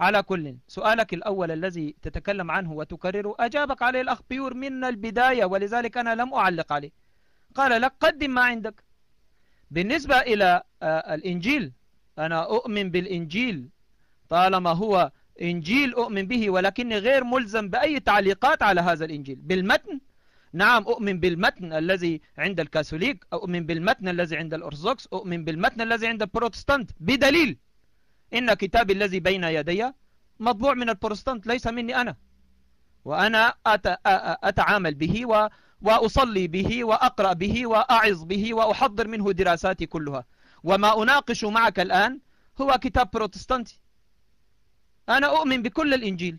على كل. سؤالك الأول الذي تتكلم عنه وتكرره أجابك عليه الأخ بيور من البداية ولذلك أنا لم أعلق عليه. قال لك قدم ما عندك. بالنسبة إلى الإنجيل أنا أؤمن بالإنجيل طالما هو إنجيل أؤمن به ولكني غير ملزم بأي تعليقات على هذا الإنجيل. بالمتن نعم أؤمن بالمتن الذي عند الكاثوليك أؤمن بالمتن الذي عند الأرثوذكس أؤمن بالمتن الذي عند البروتستانت بدليل إن كتابي الذي بين يدي مطبوع من البروتستانت ليس مني أنا. وأنا أتعامل به و وأصلي به وأقرأ به وأعظ به وأحضر منه دراساتي كلها. وما أناقش معك الآن هو كتاب بروتستانتي. أنا أؤمن بكل الإنجيل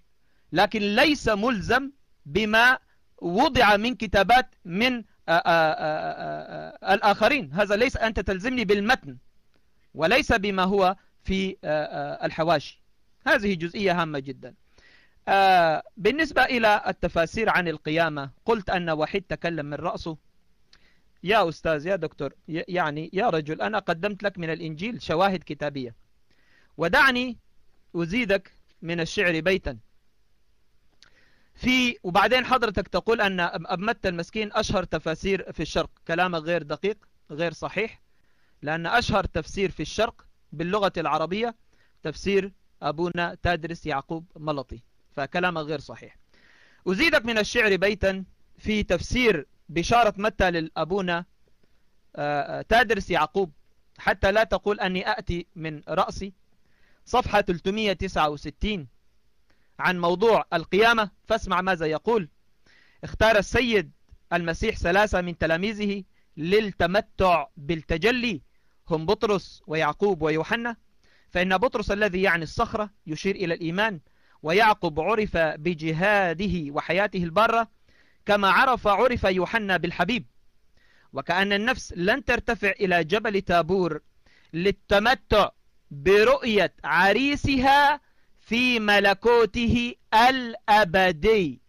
لكن ليس ملزم بما وضع من كتابات من آآ آآ الآخرين. هذا ليس أنت تلزمني بالمتن وليس بما هو في الحواشي. هذه جزئية هامة جدا. بالنسبة إلى التفاسير عن القيامة قلت أن وحيد تكلم من رأسه. يا أستاذ يا دكتور يعني يا رجل أنا قدمت لك من الإنجيل شواهد كتابية. ودعني أزيدك من الشعر بيتا. في وبعدين حضرتك تقول أن أبمت المسكين أشهر تفاسير في الشرق. كلامك غير دقيق غير صحيح لأن أشهر تفسير في الشرق باللغة العربية تفسير أبونا تادرس يعقوب ملطي فكلامك غير صحيح. أزيدك من الشعر بيتا في تفسير بشارة متى للأبونا تادرس يعقوب حتى لا تقول أني أأتي من رأسي. صفحة 369 عن موضوع القيامة فاسمع ماذا يقول. اختار السيد المسيح ثلاثة من تلاميذه للتمتع بالتجلي. هم بطرس ويعقوب ويوحنا فإن بطرس الذي يعني الصخرة يشير إلى الإيمان ويعقب عرف بجهاده وحياته البارة كما عرف عرف يوحنا بالحبيب. وكأن النفس لن ترتفع إلى جبل تابور للتمتع برؤية عريسها في ملكوته الأبدي.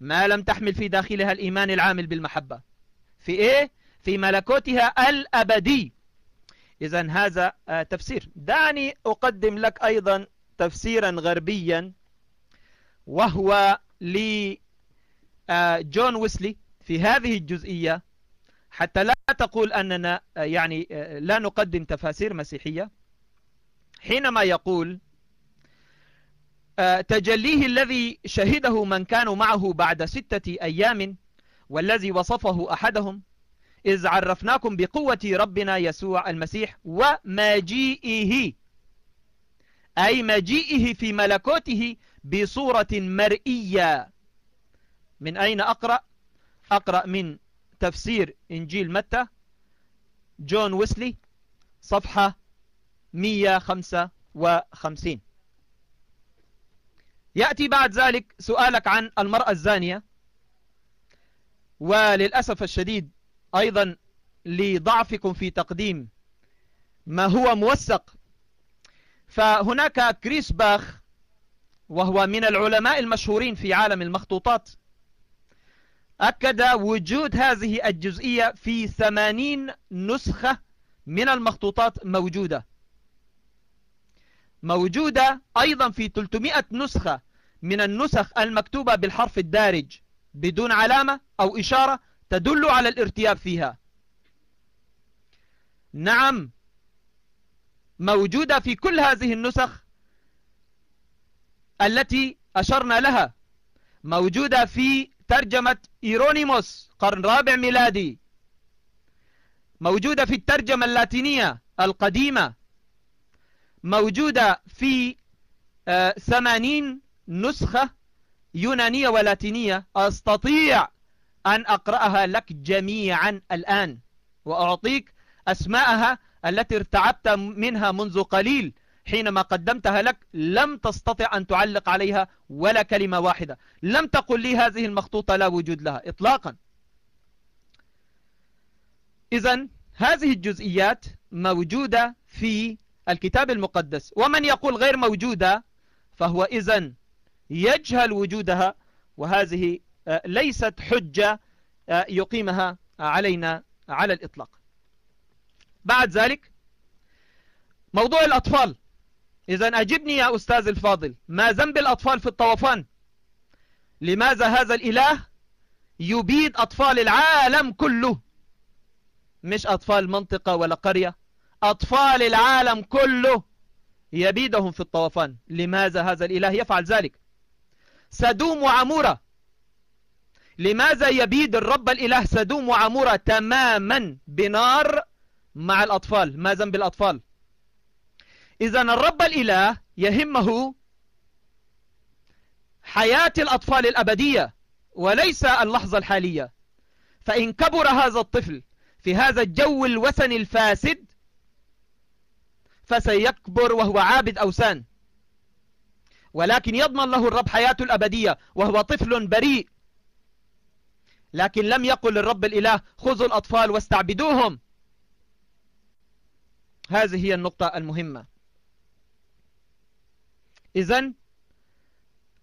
ما لم تحمل في داخلها الإيمان العامل بالمحبة. في إيه؟ في ملكوتها الأبدي. إذا هذا تفسير. دعني أقدم لك أيضا تفسيرا غربيا وهو لجون ويسلي في هذه الجزئية. حتى لا تقول أننا يعني لا نقدم تفاسير مسيحية. حينما يقول تجليه الذي شهده من كانوا معه بعد ستة أيام والذي وصفه أحدهم إذ عرفناكم بقوة ربنا يسوع المسيح ومجيئه. أي مجيئه في ملكوته بصورة مرئية. من أين أقرأ؟ أقرأ من تفسير إنجيل متى؟ جون ويسلي صفحة 155 يأتي بعد ذلك سؤالك عن المرأة الزانية. وللأسف الشديد أيضا لضعفكم في تقديم ما هو موثق. فهناك كريس باخ وهو من العلماء المشهورين في عالم المخطوطات أكد وجود هذه الجزئية في ثمانين نسخة من المخطوطات موجودة. موجودة أيضا في 300 نسخة من النسخ المكتوبة بالحرف الدارج بدون علامة أو إشارة تدل على الارتياب فيها. نعم موجودة في كل هذه النسخ التي أشرنا لها. موجودة في ترجمة إيرونيموس قرن رابع ميلادي. موجودة في الترجمة اللاتينية القديمة. موجودة في ثمانين نسخة يونانية ولاتينية. أستطيع أن أقرأها لك جميعا الآن وأعطيك أسماءها التي ارتعبت منها منذ قليل حينما قدمتها لك لم تستطع أن تعلق عليها ولا كلمة واحدة. لم تقل لي هذه المخطوطة لا وجود لها إطلاقا. إذا هذه الجزئيات موجودة في الكتاب المقدس. ومن يقول غير موجودة فهو إذا يجهل وجودها وهذه ليست حجة يقيمها علينا على الإطلاق. بعد ذلك موضوع الأطفال. إذا أجبني يا أستاذ الفاضل ما ذنب الأطفال في الطوفان؟ لماذا هذا الإله يبيد أطفال العالم كله؟ مش أطفال منطقة ولا قرية أطفال العالم كله يبيدهم في الطوفان. لماذا هذا الإله يفعل ذلك؟ سدوم وعمورة. لماذا يبيد الرب الإله سدوم وعمورة تماما بنار مع الأطفال؟ ما ذنب الأطفال؟ إذا الرب الإله يهمه حياة الأطفال الأبدية وليس اللحظة الحالية. فإن كبر هذا الطفل في هذا الجو الوثني الفاسد فسيكبر وهو عابد أوثان. ولكن يضمن له الرب حياته الأبدية وهو طفل بريء. لكن لم يقل الرب الإله خذوا الأطفال واستعبدوهم. هذه هي النقطة المهمة. إذن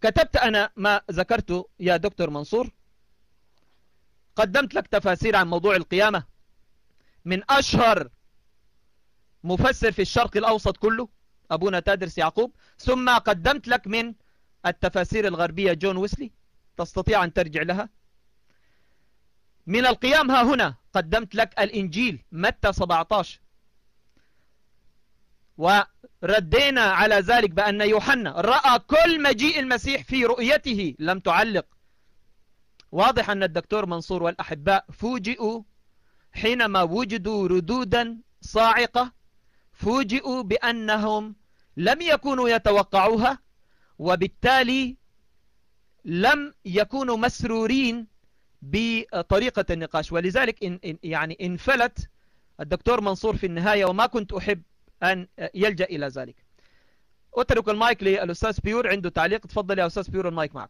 كتبت أنا ما ذكرته يا دكتور منصور. قدمت لك تفاسير عن موضوع القيامة. من أشهر مفسر في الشرق الأوسط كله أبونا تادرس يعقوب. ثم قدمت لك من التفاسير الغربية جون ويسلي تستطيع أن ترجع لها. من القيام ها هنا قدمت لك الإنجيل متى 17 وردينا على ذلك بأن يوحنا رأى كل مجيء المسيح في رؤيته لم تعلق. واضح أن الدكتور منصور والأحباء فوجئوا حينما وجدوا ردودا صاعقة فوجئوا بأنهم لم يكونوا يتوقعوها وبالتالي لم يكونوا مسرورين بطريقة النقاش. ولذلك إن يعني انفلت الدكتور منصور في النهاية وما كنت أحب أن يلجأ إلى ذلك. أترك المايك للأستاذ بيور عنده تعليق. تفضل يا أستاذ بيور المايك معك.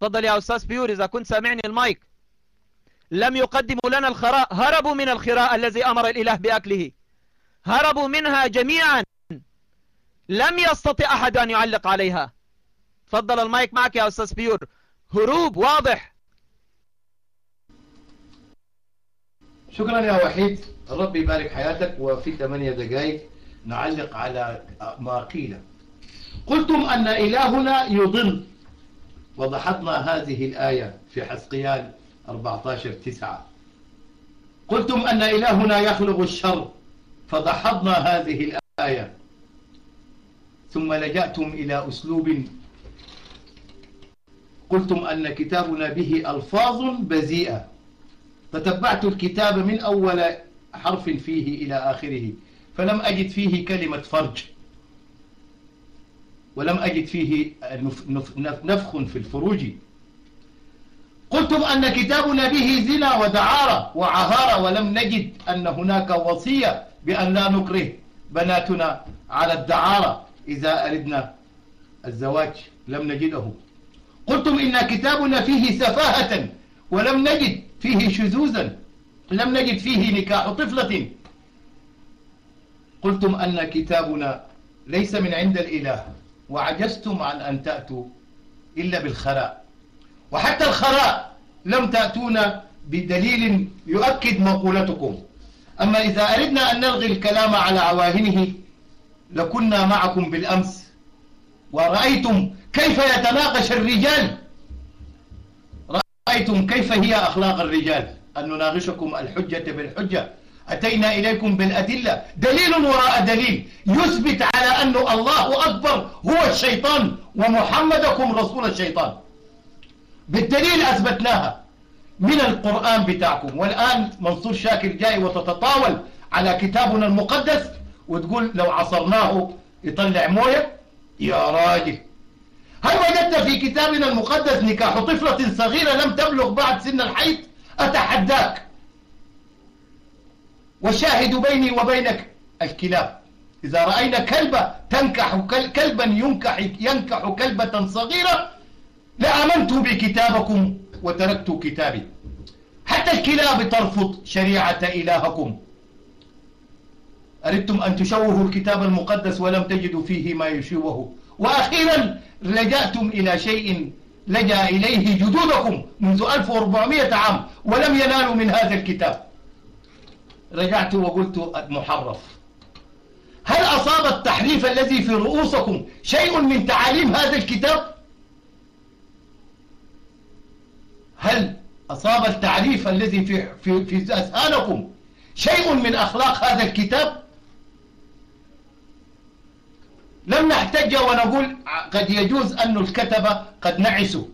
تفضل يا أستاذ بيور إذا كنت سامعني المايك. لم يقدموا لنا الخراء هربوا من الخراء الذي أمر الإله بأكله. هربوا منها جميعا. لم يستطع أحد أن يعلق عليها. تفضل المايك معك يا أستاذ بيور. هروب واضح. شكرا يا وحيد. الرب يبارك حياتك. وفي ثمانية دقائق نعلق على ما قيل. قلتم أن إلهنا يضل. وضحطنا هذه الآية في حسقيال 14 تسعة. قلتم أن إلهنا يخلق الشر. فضحضنا هذه الآية. ثم لجأتم إلى أسلوب قلتم أن كتابنا به ألفاظ بذيئة. تتبعت الكتاب من أول حرف فيه إلى آخره فلم أجد فيه كلمة فرج ولم أجد فيه نفخ في الفروج. قلتم أن كتابنا به زنا ودعارة وعهارة ولم نجد أن هناك وصية بأن لا نكره بناتنا على الدعارة. إذا أردنا الزواج لم نجده. قلتم إن كتابنا فيه سفاهة ولم نجد فيه شذوذا. لم نجد فيه نكاح طفلة. قلتم أن كتابنا ليس من عند الإله وعجزتم عن أن تأتوا إلا بالخراء وحتى الخراء لم تأتونا بدليل يؤكد مقولتكم. أما إذا أردنا أن نلغي الكلام على عواهنه لكنا معكم بالأمس. ورأيتم كيف يتناقش الرجال. رأيتم كيف هي أخلاق الرجال. أن نناقشكم الحجة بالحجة. أتينا إليكم بالأدلة. دليل وراء دليل. يثبت على أن الله أكبر هو الشيطان ومحمدكم رسول الشيطان. بالدليل أثبتناها من القرآن بتاعكم. والآن منصور شاكر جاي وتتطاول على كتابنا المقدس. وتقول لو عصرناه يطلع موية؟ يا راجل. هل وجدت في كتابنا المقدس نكاح طفلة صغيرة لم تبلغ بعد سن الحيض؟ أتحداك. والشاهد بيني وبينك الكلاب. إذا رأينا كلبة تنكح كلبا ينكح, ينكح كلبة صغيرة لآمنت بكتابكم وتركت كتابي. حتى الكلاب ترفض شريعة إلهكم. أردتم أن تشوهوا الكتاب المقدس ولم تجدوا فيه ما يشوه وأخيرا لجأتم إلى شيء لجأ إليه جدودكم منذ 1400 عام ولم ينالوا من هذا الكتاب. رجعت وقلت محرف هل أصاب التحريف الذي في رؤوسكم شيء من تعاليم هذا الكتاب؟ هل أصاب التعريف الذي في, في, في أذهانكم شيء من أخلاق هذا الكتاب؟ لم نحتج ونقول قد يجوز أن الكتبة قد نعسوا.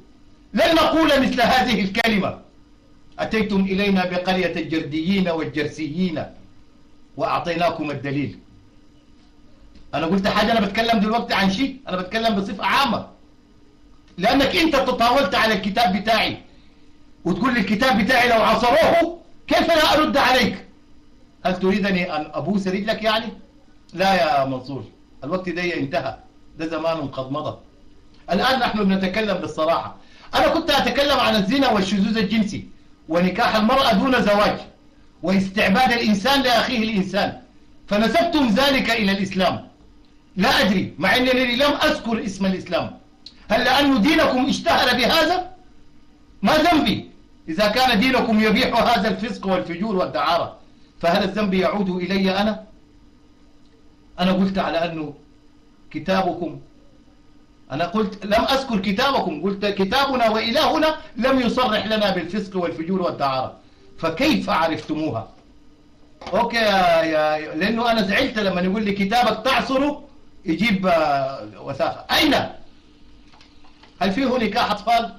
لن نقول مثل هذه الكلمة. أتيتم إلينا بقرية الجرديين والجرسيين وأعطيناكم الدليل. أنا قلت حاجة أنا بتكلم دلوقتي عن شيء أنا بتكلم بصفة عامة. لأنك أنت تطاولت على الكتاب بتاعي وتقول لي الكتاب بتاعي لو عصروه كيف لا أرد عليك؟ هل تريدني أن أبوس رجلك يعني؟ لا يا منصور. الوقت ده انتهى ده زمان قد مضى. الآن نحن بنتكلم بالصراحة. أنا كنت أتكلم عن الزنا والشذوذ الجنسي ونكاح المرأة دون زواج واستعباد الإنسان لأخيه الإنسان. فنسبتم ذلك إلى الإسلام. لا أدري مع أنني لم أذكر اسم الإسلام. هل لأن دينكم اشتهر بهذا؟ ما ذنبي. إذا كان دينكم يبيح هذا الفسق والفجور والدعارة فهل الذنب يعود إلي أنا؟ أنا قلت على أنه كتابكم. أنا قلت لم أذكر كتابكم. قلت كتابنا وإلهنا لم يصرح لنا بالفسق والفجور والدعارة. فكيف عرفتموها؟ أوكي يا يا لأنه أنا زعلت لما يقول لي كتابك تعصره يجيب وثاقة. أين؟ هل فيه نكاح أطفال؟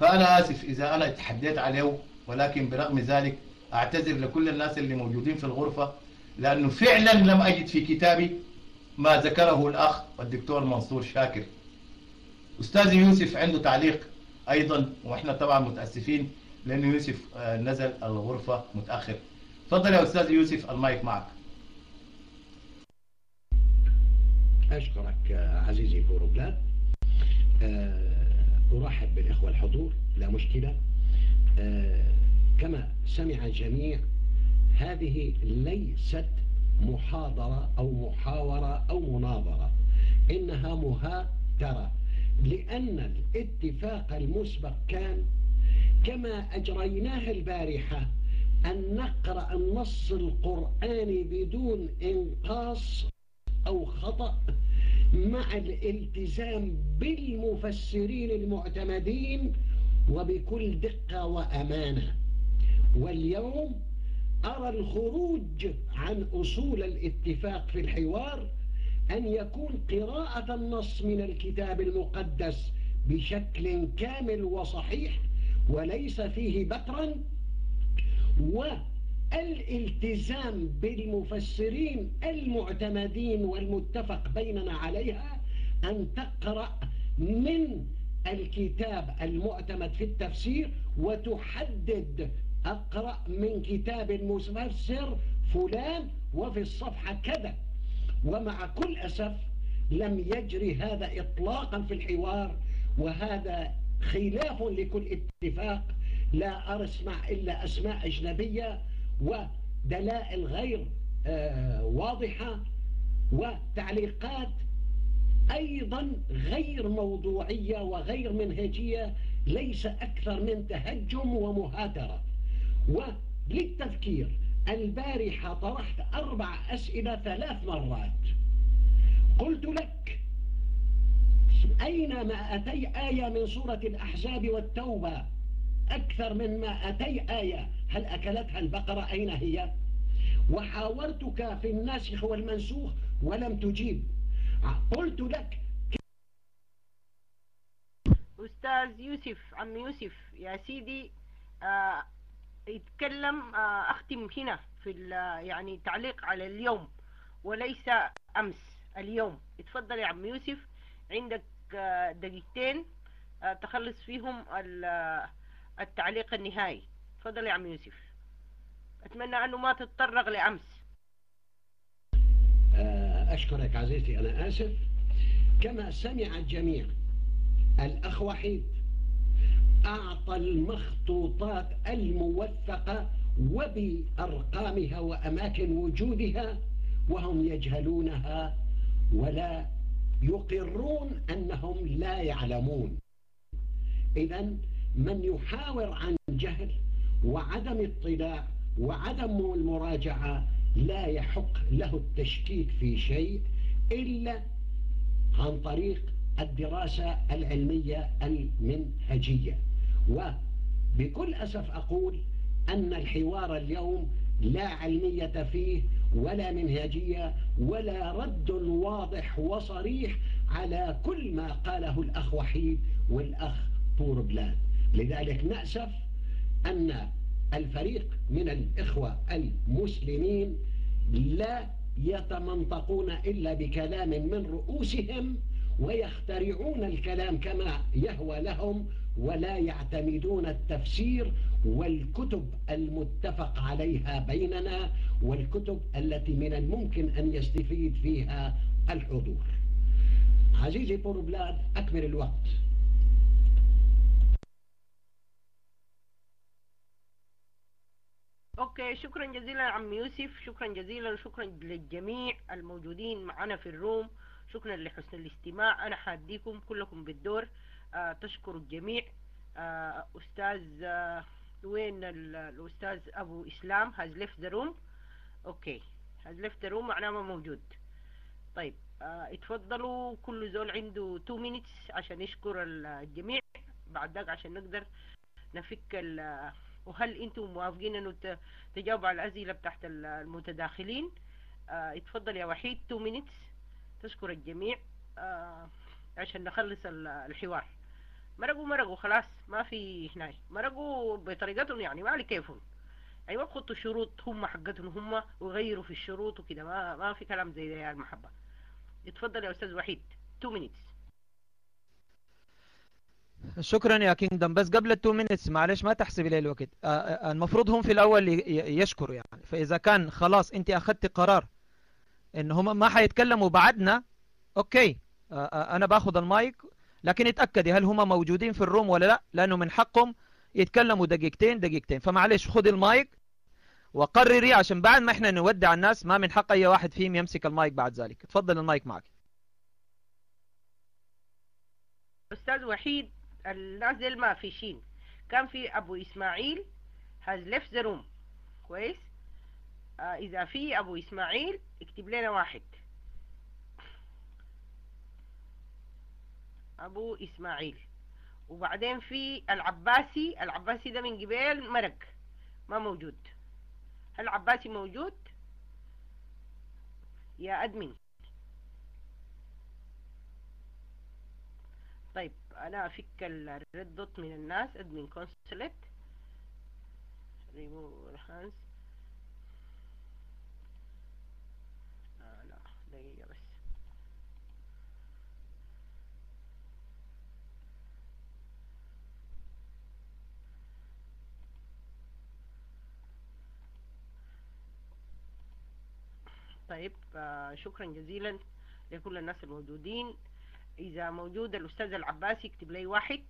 فأنا آسف. إذا أنا اتحديت عليه ولكن برغم ذلك أعتذر لكل الناس اللي موجودين في الغرفة لأنه فعلا لم أجد في كتابي ما ذكره الأخ الدكتور منصور شاكر. أستاذ يوسف عنده تعليق أيضا وإحنا طبعا متأسفين لأنه يوسف نزل الغرفة متأخر. تفضل يا أستاذ يوسف المايك معك. أشكرك عزيزي فوروبلاد أرحب بالإخوة الحضور لا مشكلة. كما سمع الجميع هذه ليست محاضرة أو محاورة أو مناظرة إنها مهاترة لأن الاتفاق المسبق كان كما أجريناه البارحة أن نقرأ النص القرآني بدون إنقاص أو خطأ مع الالتزام بالمفسرين المعتمدين وبكل دقة وأمانة. واليوم أرى الخروج عن أصول الاتفاق في الحوار أن يكون قراءة النص من الكتاب المقدس بشكل كامل وصحيح وليس فيه بترا والالتزام بالمفسرين المعتمدين والمتفق بيننا عليها أن تقرأ من الكتاب المعتمد في التفسير وتحدد أقرأ من كتاب المفسر فلان وفي الصفحة كذا. ومع كل أسف لم يجري هذا إطلاقا في الحوار وهذا خلاف لكل اتفاق. لا أسمع إلا أسماء أجنبية ودلائل غير آه واضحة وتعليقات أيضا غير موضوعية وغير منهجية ليس أكثر من تهجم ومهاترة. وللتذكير البارحة طرحت أربع أسئلة ثلاث مرات. قلت لك أين ما أتي آية من سورة الأحزاب والتوبة؟ أكثر من ما أتي آية. هل أكلتها البقرة؟ أين هي؟ وحاورتك في الناسخ والمنسوخ ولم تجيب. قلت لك أستاذ يوسف عم يوسف يا سيدي آه يتكلم آه أختم هنا في يعني تعليق على اليوم وليس أمس اليوم. اتفضل يا عم يوسف عندك آه دقيقتين آه تخلص فيهم التعليق النهائي. تفضل يا عم يوسف. أتمنى أنه ما تتطرق لأمس. أشكرك عزيزتي أنا آسف. كما سمع الجميع الأخ وحيد أعطى المخطوطات الموثقة وبأرقامها وأماكن وجودها وهم يجهلونها ولا يقرون أنهم لا يعلمون. إذا من يحاور عن جهل وعدم اطلاع وعدم المراجعة لا يحق له التشكيك في شيء إلا عن طريق الدراسة العلمية المنهجية. وبكل أسف أقول أن الحوار اليوم لا علمية فيه ولا منهجية ولا رد واضح وصريح على كل ما قاله الأخ وحيد والأخ طور بلاد. لذلك نأسف أن الفريق من الإخوة المسلمين لا يتمنطقون إلا بكلام من رؤوسهم ويخترعون الكلام كما يهوى لهم ولا يعتمدون التفسير والكتب المتفق عليها بيننا والكتب التي من الممكن أن يستفيد فيها الحضور. عزيزي بوربلاد أكمل الوقت. okay شكرا جزيلا عم يوسف شكرا جزيلا شكرا للجميع الموجودين معنا في ال room. شكرا لحسن الاستماع. أنا حاديكم كلكم بالدور. تشكر الجميع. آه أستاذ آه وين الأستاذ أبو إسلام؟ Has left the room. okay. Has left the room. معناه ما موجود. طيب آه اتفضلوا. كل زول عنده 2 minutes عشان يشكر الجميع. بعد ذاك عشان نقدر نفك وهل أنتم موافقين إنه تجاوبوا على الأسئلة بتاعت المتداخلين؟ آه اتفضل يا وحيد. 2 minutes. تشكر الجميع. آه عشان نخلص الحوار. مرقوا مرقوا خلاص ما في هناي. مرقوا بطريقتهم يعني ما علي كيفهم. يعني ما بخطوا شروط هم حقتهم هم ويغيروا في الشروط وكده. ما ما في كلام زي ده يا المحبة. اتفضل يا أستاذ وحيد. 2 minutes. شكرا يا Kingdom بس قبل ال two minutes معلش ما تحسبي لي الوقت. المفروض هم في الأول يشكروا يعني. فإذا كان خلاص أنت اخذت قرار إن هم ما حيتكلموا بعدنا okay. أنا باخذ المايك لكن اتأكدي هل هم موجودين في ال room ولا لا؟ لأنه من حقهم يتكلموا دقيقتين دقيقتين. فمعلش خذي المايك وقرري عشان بعد ما إحنا نودع الناس ما من حق أي واحد فيهم يمسك المايك بعد ذلك. تفضل المايك معك. أستاذ وحيد الناس دي ما فيشين كان في أبو إسماعيل has left the room. كويس؟ آه إذا في أبو إسماعيل اكتب لنا واحد. أبو إسماعيل. وبعدين في العباسي العباسي ده من قبيل مرق ما موجود. هل العباسي موجود؟ يا أدمن. طيب أنا أفك الريد دوت من الناس أدمن كونسلت ريموف هانز آه لا دقيقة بس طيب آه شكرا جزيلا لكل الناس الموجودين. إذا موجود الأستاذ العباسي يكتب لي واحد.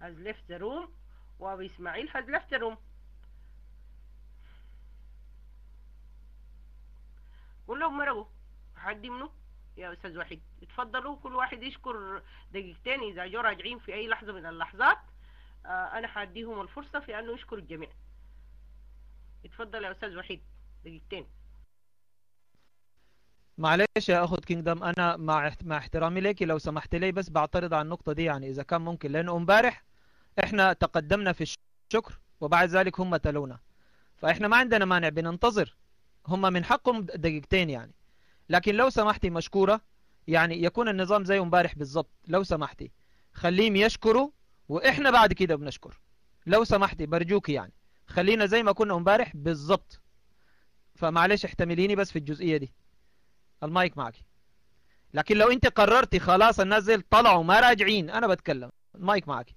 Has left the room. وأبو إسماعيل has left the room. كلهم مرقوا. حد منه يا أستاذ وحيد اتفضلوا كل واحد يشكر دقيقتين إذا جو راجعين في أي لحظة من اللحظات. آه أنا حأديهم الفرصة في أنه يشكروا الجميع. اتفضل يا أستاذ وحيد دقيقتين. معلش يا اخت كينجدم أنا مع مع احترامي لك لو سمحت لي بس بعترض على النقطة دي يعني إذا كان ممكن لأنه امبارح إحنا تقدمنا في الشكر وبعد ذلك هم تلونا. فإحنا ما عندنا مانع بننتظر. هم من حقهم دقيقتين يعني. لكن لو سمحتي مشكورة يعني يكون النظام زي امبارح بالضبط. لو سمحتي خليهم يشكروا وإحنا بعد كده بنشكر. لو سمحتي برجوك يعني. خلينا زي ما كنا امبارح بالضبط. فمعلش احتمليني بس في الجزئية دي. المايك معك. لكن لو انت قررتي خلاص الناس طلعوا ما راجعين أنا بتكلم. المايك معك.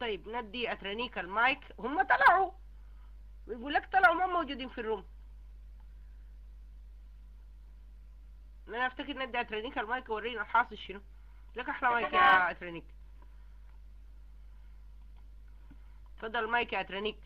طيب ندي أترانيك المايك. هم طلعوا. بيقول لك طلعوا ما موجودين في ال room. أنا افتكر ندي اترانيك المايك ورينا الحاصل شنو. لك أحلى مايك يا اترانيك تفضل المايك يا اترانيك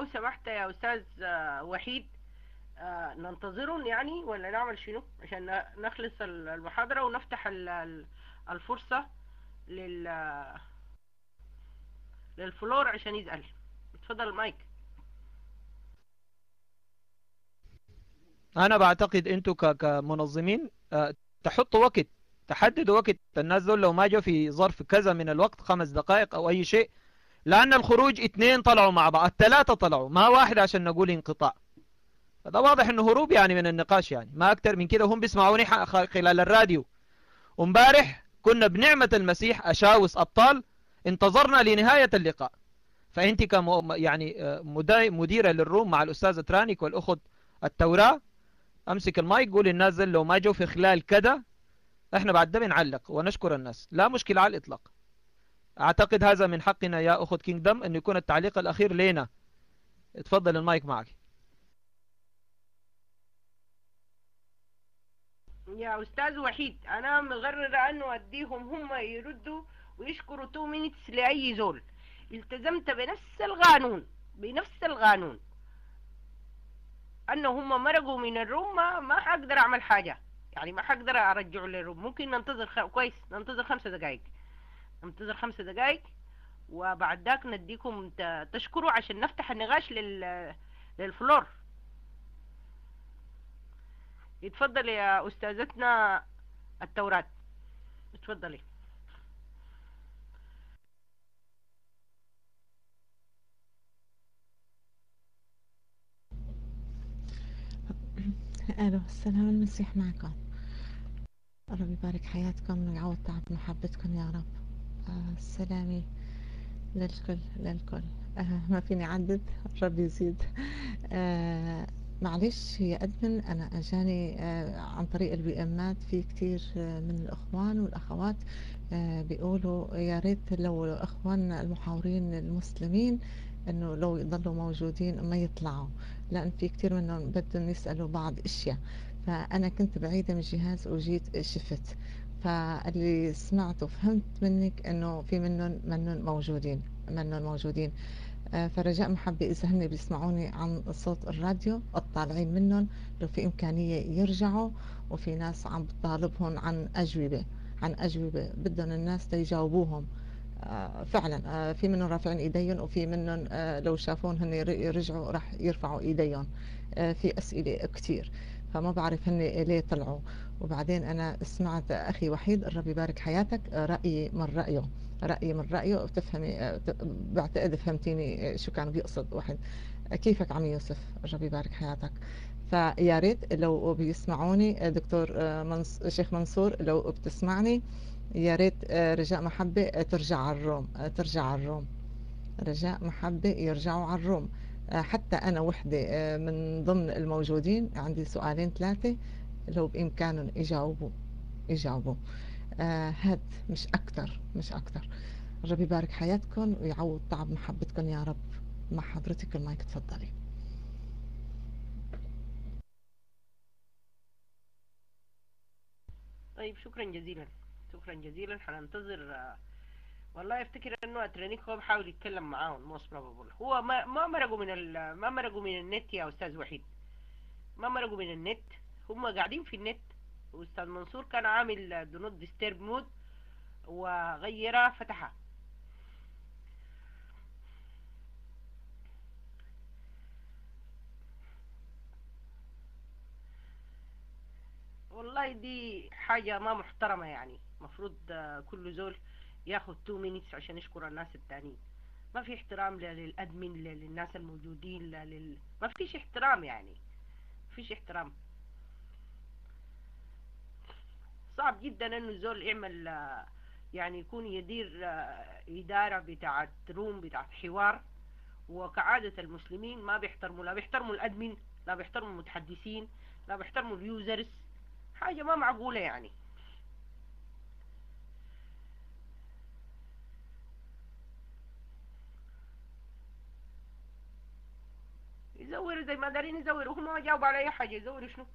لو سمحت يا أستاذ آه، وحيد آه، ننتظرهم يعني ولا نعمل شنو؟ عشان نخلص ال- المحاضرة ونفتح ال- ال- الفرصة لل لل floor عشان يسأل. اتفضل المايك. أنا بعتقد أنتوا كمنظمين آه، تحطوا وقت تحددوا وقت. الناس دول لو ما جو في ظرف كذا من الوقت خمس دقائق أو أي شيء لأن الخروج اثنين طلعوا مع بعض الثلاثة طلعوا ما واحد عشان نقول انقطاع. هذا واضح إنه هروب يعني من النقاش يعني ما أكتر من كده. هم بيسمعوني خلال الراديو. وامبارح كنا بنعمة المسيح أشاوس أبطال انتظرنا لنهاية اللقاء. فأنت كم يعني آه، مديرة للروم مع الاستاذة ترانيك والأخت التوراة أمسك المايك قول الناس دول لو ما جو في خلال كده إحنا بعد ده بنعلق ونشكر الناس. لا مشكلة على الإطلاق. أعتقد هذا من حقنا يا اخت Kingdom أن يكون التعليق الأخير لينا. اتفضل المايك معك. يا أستاذ وحيد أنا مقررة أنه أديهم هم يردوا ويشكروا two minutes لأي زول. التزمت بنفس القانون بنفس القانون أنه هم مرقوا من ال room ما, ما حقدر أعمل حاجة. يعني ما حقدر أرجعه لل room. ممكن ننتظر خ... كويس ننتظر خمسة دقايق ننتظر خمسة دقايق وبعد ذاك نديكم. تشكروا عشان نفتح النقاش لل... للفلور. يتفضل يا أستاذتنا التوراة. اتفضلي. ألو السلام المسيح معكم. رب يبارك حياتكم ويعوض تعب محبتكم يا رب. آه سلامي. للكل للكل آه ما فيني أعدد رب يزيد. آه معلش هي أدمن أنا أجاني آه عن طريق البي إمات في كتير آه من الإخوان والأخوات آه بيقولوا يا ريت لو إخواننا المحاورين المسلمين إنه لو يضلوا موجودين ما يطلعوا لأن في كتير منهم بدهم يسألوا بعض أشياء. فأنا كنت بعيدة من الجهاز وجيت شفت. فاللي سمعته فهمت منك إنه في منهم منهم موجودين منهم موجودين. آه، فرجاء محبة إذا هن بيسمعوني عن صوت الراديو الطالعين منهم لو في إمكانية يرجعوا وفي ناس عم بتطالبهم عن أجوبة عن أجوبة بدهم الناس تيجاوبوهم آه، فعلا آه، في منهم رافعين إيديهم وفي منهم لو شافون هن يرجعوا راح يرفعوا إيديهم. في أسئلة كتير فما بعرف هن ليه طلعوا. وبعدين أنا سمعت أخي وحيد الرب يبارك حياتك رايي من رأيه رايي من آه، ت- بعتقد فهمتيني شو كان بيقصد واحد كيفك عم يوسف؟ الرب يبارك حياتك. فيا ريت لو بيسمعوني دكتور آه، منص... شيخ منصور لو بتسمعني يا ريت آه، رجاء محبة آه، ترجع على الروم ترجع على الروم. رجاء محبة يرجعوا على الروم. حتى أنا وحدة من ضمن الموجودين عندي سؤالين ثلاثة. لو بإمكانهم يجاوبوا يجاوبوا. آه، هاد مش أكتر مش أكتر. ربي يبارك حياتكم ويعوض تعب محبتكم يا رب. مع حضرتك المايك تفضلي. طيب شكرا جزيلا. شكرا جزيلا. حننتظر آه، والله أفتكر إنه أترينيك هو بحاول يتكلم معاهم. most probable. هو ما ما مرقوا من ال ما مرقوا من النت يا أستاذ وحيد. ما مرقوا من النت. هم قاعدين في النت. واستاذ منصور كان عامل do not disturb mode وغير فتحها. والله دي حاجة ما محترمة يعني. مفروض آه، كل زول ياخد 2 minutes عشان يشكر الناس التانيين. ما في احترام ل- للأدمن ل- للناس الموجودين لل... ما فيش احترام يعني. فيش احترام. صعب جدا إنه الزول يعمل يعني يكون يدير آه، إدارة بتاعت روم بتاعت حوار. وكعادة المسلمين ما بيحترموا لا بيحترموا الأدمن لا بيحترموا المتحدثين لا بيحترموا اليوزرز. حاجة ما معقولة يعني. يزوروا زي ما دارين يزوروا هم ما جاوبوا على أي حاجة. يزوروا شنو؟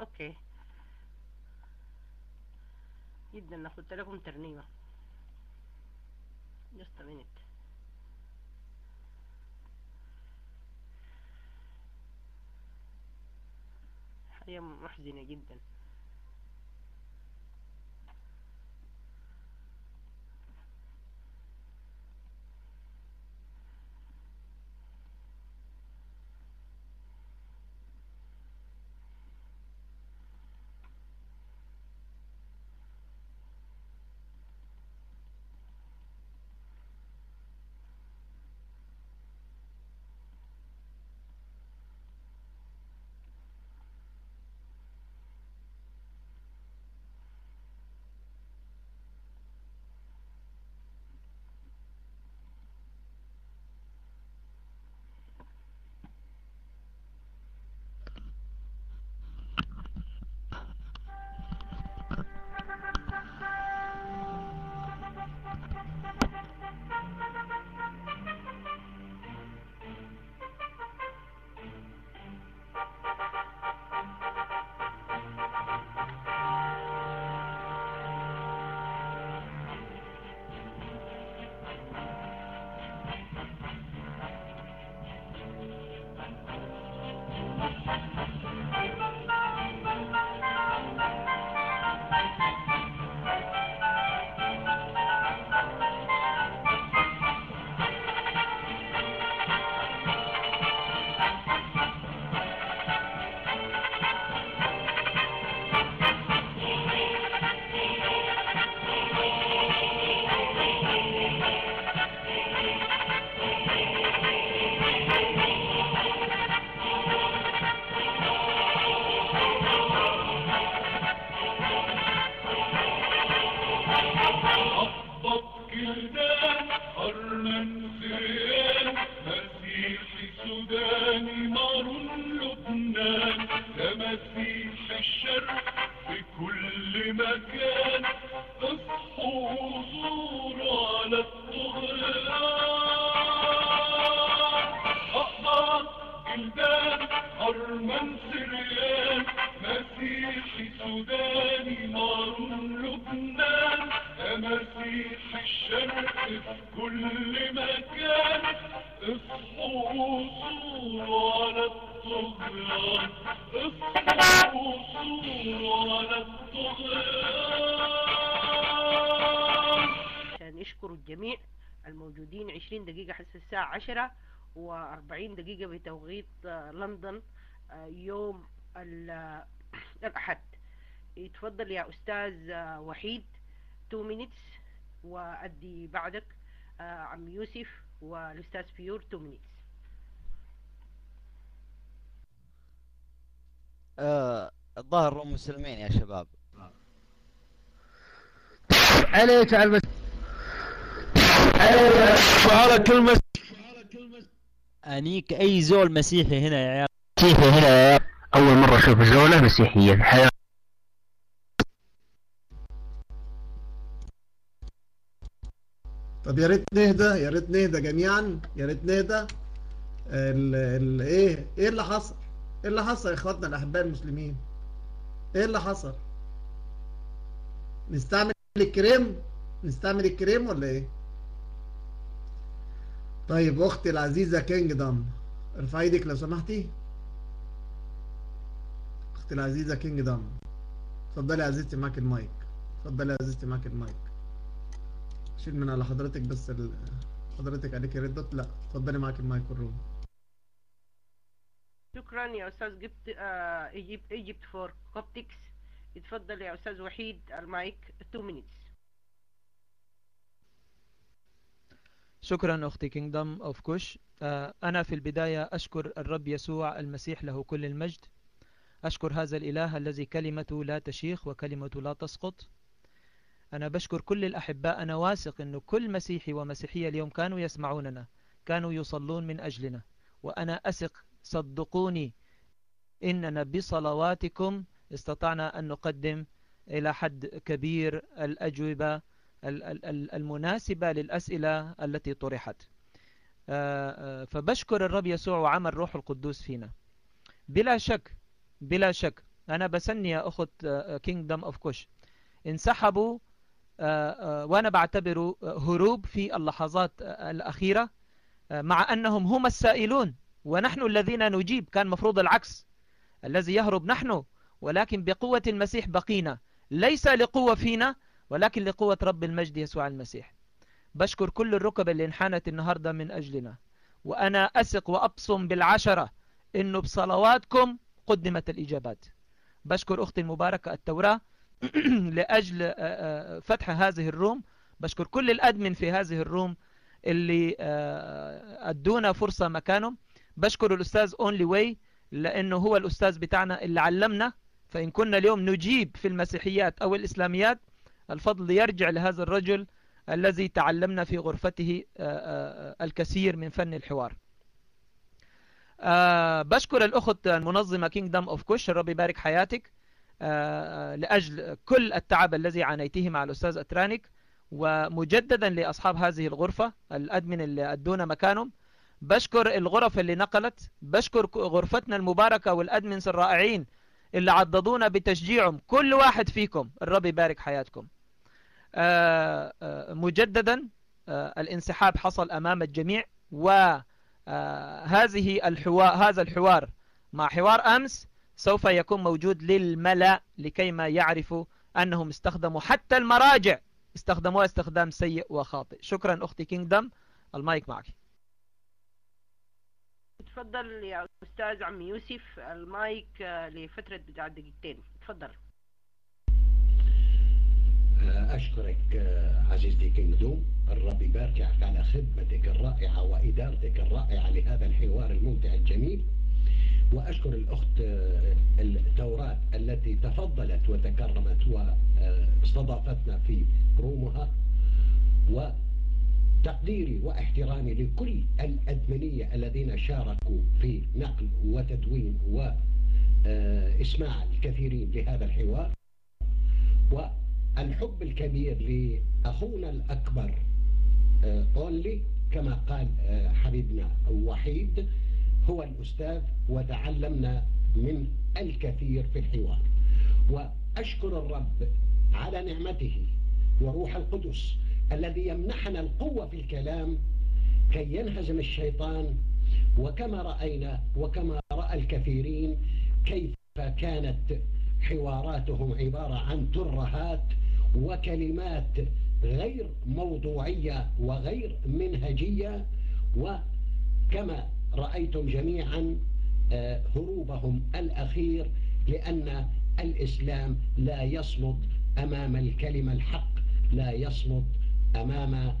أوكي. جدا ناخد لكم ترنيمة. Just a minute. حاجة محزنة جدا. دقيقة بتوقيت آه، لندن آه، يوم آه، الأحد. يتفضل يا أستاذ وحيد. 2 minutes وأدي بعدك عم يوسف والأستاذ فيور 2 minutes. الظاهر هم مسلمين يا شباب. عليك على المس... على كل مس... أنيك أي زول مسيحي هنا يا عيال؟ مسيحي هنا يا عيال. أول مرة أشوف زولة مسيحية في حياتي طب يا ريت نهدى يا ريت نهدى جميعا يا ريت نهدى. ال ال إيه إيه اللي حصل؟ إيه اللي حصل يا إخواتنا الأحباء المسلمين؟ إيه اللي حصل؟ نستعمل الكريم؟ نستعمل الكريم ولا إيه؟ طيب أختي العزيزة Kingdom ارفعي إيدك لو سمحتي. أختي العزيزة Kingdom اتفضلي يا عزيزتي معاك المايك اتفضلي يا عزيزتي معاك المايك. شيل من على حضرتك بس ال... حضرتك عليك red dot لا اتفضلي معاك ال mic وال room. شكرا يا أستاذ جبت Egypt Egypt for Coptics يتفضل يا أستاذ وحيد المايك 2 minutes. شكرا أختي كينجدم أوف كوش آه، أنا في البداية أشكر الرب يسوع المسيح له كل المجد. أشكر هذا الإله الذي كلمته لا تشيخ وكلمته لا تسقط. أنا بشكر كل الأحباء. أنا واثق أنه كل مسيحي ومسيحية اليوم كانوا يسمعوننا كانوا يصلون من أجلنا. وأنا أثق صدقوني إننا بصلواتكم استطعنا أن نقدم إلى حد كبير الأجوبة. ال- ال- ال- المناسبة للأسئلة التي طرحت. آه، آه، فبشكر الرب يسوع وعمل روح القدوس فينا. بلا شك بلا شك أنا بسني يا أخت كينجدم أوف كوش انسحبوا وأنا بعتبره هروب في اللحظات الأخيرة مع أنهم هم السائلون ونحن الذين نجيب. كان مفروض العكس. الذي يهرب نحن ولكن بقوة المسيح بقينا. ليس لقوة فينا ولكن لقوة رب المجد يسوع المسيح. بشكر كل الركب اللي انحنت النهاردة من أجلنا. وأنا أثق وأبصم بالعشرة إنه بصلواتكم قدمت الإجابات. بشكر أختي المباركة التوراة [CLEARS THROAT] لأجل فتح هذه الروم. بشكر كل الأدمن في هذه الروم اللي أدونا فرصة مكانهم. بشكر الأستاذ أونلي واي لأنه هو الأستاذ بتاعنا اللي علمنا. فإن كنا اليوم نجيب في المسيحيات أو الإسلاميات الفضل يرجع لهذا الرجل الذي تعلمنا في غرفته الكثير من فن الحوار. بشكر الأخت المنظمة Kingdom of Kush الرب يبارك حياتك لأجل كل التعب الذي عانيته مع الأستاذ أترانك ومجددا لأصحاب هذه الغرفة الأدمن اللي أدونا مكانهم بشكر الغرف اللي نقلت بشكر غرفتنا المباركة والأدمنس الرائعين اللي عضدونا بتشجيعهم كل واحد فيكم الرب يبارك حياتكم. مجددا الانسحاب حصل أمام الجميع وهذه الحوار هذا الحوار مع حوار أمس سوف يكون موجود للملأ لكيما يعرفوا أنهم استخدموا حتى المراجع استخدموها استخدام سيء وخاطئ. شكرا أختي Kingdom ال mic معك. تفضل يا أستاذ عم يوسف. المايك لفترة بتاع دقيقتين. تفضل. أشكرك عزيزتي Kingdom الرب يباركك على خدمتك الرائعة وإدارتك الرائعة لهذا الحوار الممتع الجميل. وأشكر الأخت التوراة التي تفضلت وتكرمت واستضافتنا في رومها. وتقديري واحترامي لكل الأدمنية الذين شاركوا في نقل وتدوين وإسماع الكثيرين لهذا الحوار. والحب الكبير لأخونا الأكبر أونلي كما قال حبيبنا وحيد هو الأستاذ وتعلمنا من الكثير في الحوار. وأشكر الرب على نعمته وروح القدس الذي يمنحنا القوة في الكلام كي ينهزم الشيطان وكما رأينا وكما رأى الكثيرين كيف كانت حواراتهم عبارة عن ترهات وكلمات غير موضوعية وغير منهجية وكما رأيتم جميعا هروبهم الأخير لأن الإسلام لا يصمد أمام الكلمة الحق لا يصمد أمام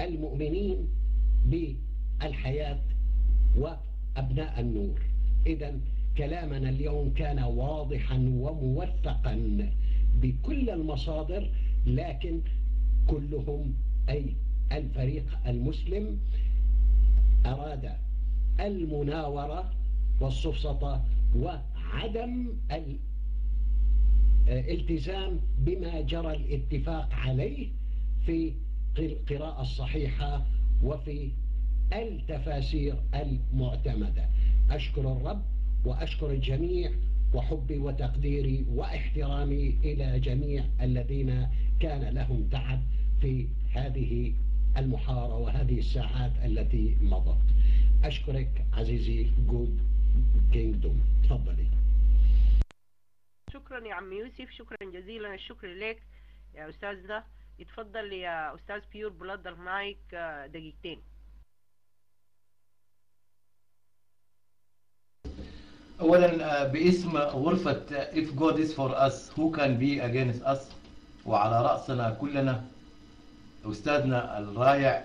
المؤمنين بالحياة وأبناء النور. إذا كلامنا اليوم كان واضحا وموثقا بكل المصادر لكن كلهم أي الفريق المسلم أراد المناورة والسفسطة وعدم الالتزام بما جرى الاتفاق عليه في القراءة الصحيحة وفي التفاسير المعتمدة. أشكر الرب وأشكر الجميع وحبي وتقديري واحترامي إلى جميع الذين كان لهم تعب في هذه المحارة وهذه الساعات التي مضت. أشكرك عزيزي جود كينجدوم تفضلي. شكرا يا عم يوسف شكرا جزيلا الشكر لك يا أستاذنا يتفضل يا أستاذ Pure Blood ال mic دقيقتين. اولا باسم غرفة if God is for us who can be against us وعلى رأسنا كلنا أستاذنا الرائع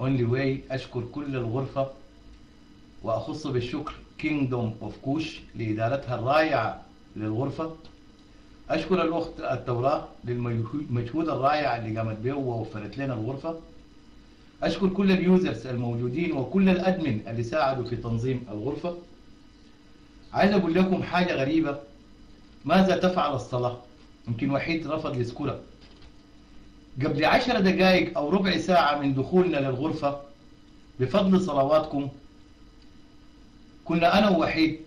only way أشكر كل الغرفة وأخص بالشكر Kingdom of Kush لإدارتها الرائعة للغرفة. أشكر الأخت التوراة للمجهود الرائع اللي قامت به ووفرت لنا الغرفة. أشكر كل اليوزرز الموجودين وكل الأدمن اللي ساعدوا في تنظيم الغرفة. عايز أقول لكم حاجة غريبة. ماذا تفعل الصلاة؟ يمكن وحيد رفض يذكرها. قبل عشر دقائق أو ربع ساعة من دخولنا للغرفة بفضل صلواتكم كنا أنا ووحيد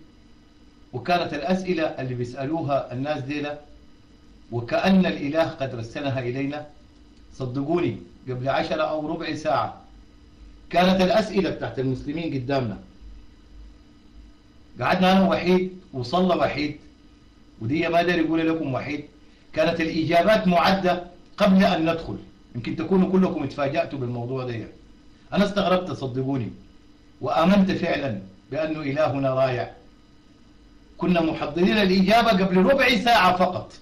وكانت الأسئلة اللي بيسألوها الناس ديلا وكأن الإله قد رسلها إلينا. صدقوني قبل عشرة أو ربع ساعة كانت الأسئلة بتاعت المسلمين قدامنا. قعدنا أنا وحيد وصلى وحيد ودي ما داري يقول لكم وحيد. كانت الإجابات معدة قبل أن ندخل. يمكن تكونوا كلكم اتفاجأتوا بالموضوع ده أنا استغربت صدقوني. وآمنت فعلا بأنه إلهنا رائع. كنا محضرين الإجابة قبل ربع ساعة فقط.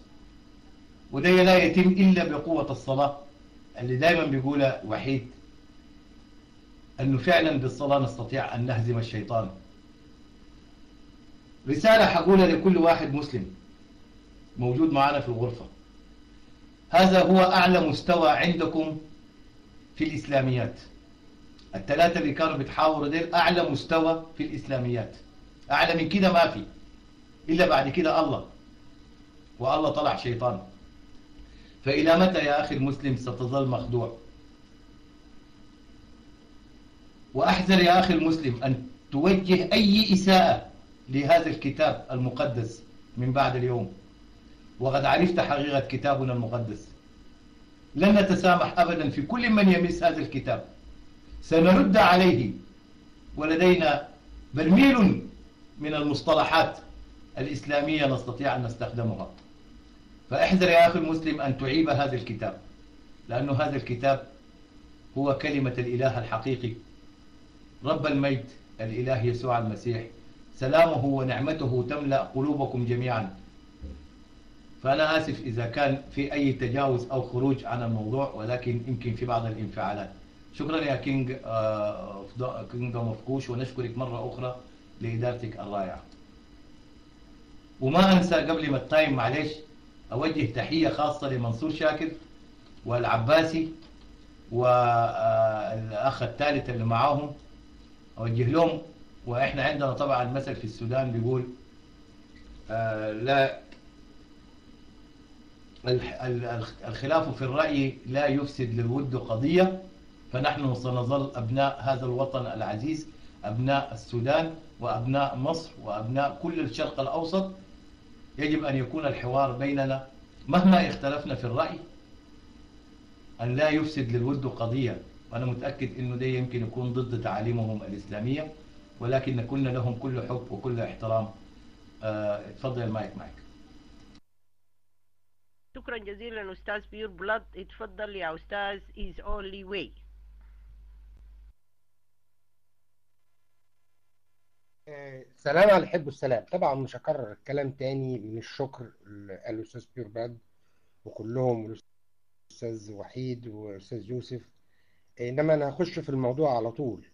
وده لا يتم إلا بقوة الصلاة اللي دائما بيقولها وحيد أنه فعلا بالصلاة نستطيع أن نهزم الشيطان. رسالة حقولها لكل واحد مسلم موجود معنا في الغرفة. هذا هو أعلى مستوى عندكم في الإسلاميات. الثلاثة اللي كانوا بيتحاوروا ديل أعلى مستوى في الإسلاميات. أعلى من كده ما في. إلا بعد كده الله. والله طلع شيطان. فإلى متى يا أخي المسلم ستظل مخدوع؟ وأحذر يا أخي المسلم أن توجه أي إساءة لهذا الكتاب المقدس من بعد اليوم. وقد عرفت حقيقة كتابنا المقدس. لن نتسامح أبدا في كل من يمس هذا الكتاب. سنرد عليه. ولدينا برميل من المصطلحات الإسلامية نستطيع أن نستخدمها. فاحذر يا أخي المسلم أن تعيب هذا الكتاب. لأن هذا الكتاب هو كلمة الإله الحقيقي. رب الميت الإله يسوع المسيح. سلامه ونعمته تملأ قلوبكم جميعا. فأنا آسف إذا كان في أي تجاوز أو خروج عن الموضوع ولكن يمكن في بعض الانفعالات. شكرا يا King Kingdom of Kush ونشكرك مرة أخرى لإدارتك الرائعة. وما أنسى قبل ما ال time معلش أوجه تحية خاصة لمنصور شاكر والعباسي والأخ الثالث اللي معاهم. أوجه لهم وإحنا عندنا طبعا مثل في السودان بيقول آه لا الخلاف في الرأي لا يفسد للود قضية فنحن سنظل أبناء هذا الوطن العزيز أبناء السودان وأبناء مصر وأبناء كل الشرق الأوسط. يجب أن يكون الحوار بيننا مهما اختلفنا في الرأي أن لا يفسد للود قضية. وأنا متأكد أنه ده يمكن يكون ضد تعاليمهم الإسلامية. ولكن كنا لهم كل حب وكل احترام. اتفضل المايك معك شكرا جزيلا أستاذ بيور بلاد. اتفضل يا أستاذ is only way. سلام على الحب والسلام طبعا مش هكرر الكلام تاني من الشكر الاستاذ Pure Blood وكلهم والأستاذ وحيد والأستاذ يوسف. إنما أنا هخش في الموضوع على طول.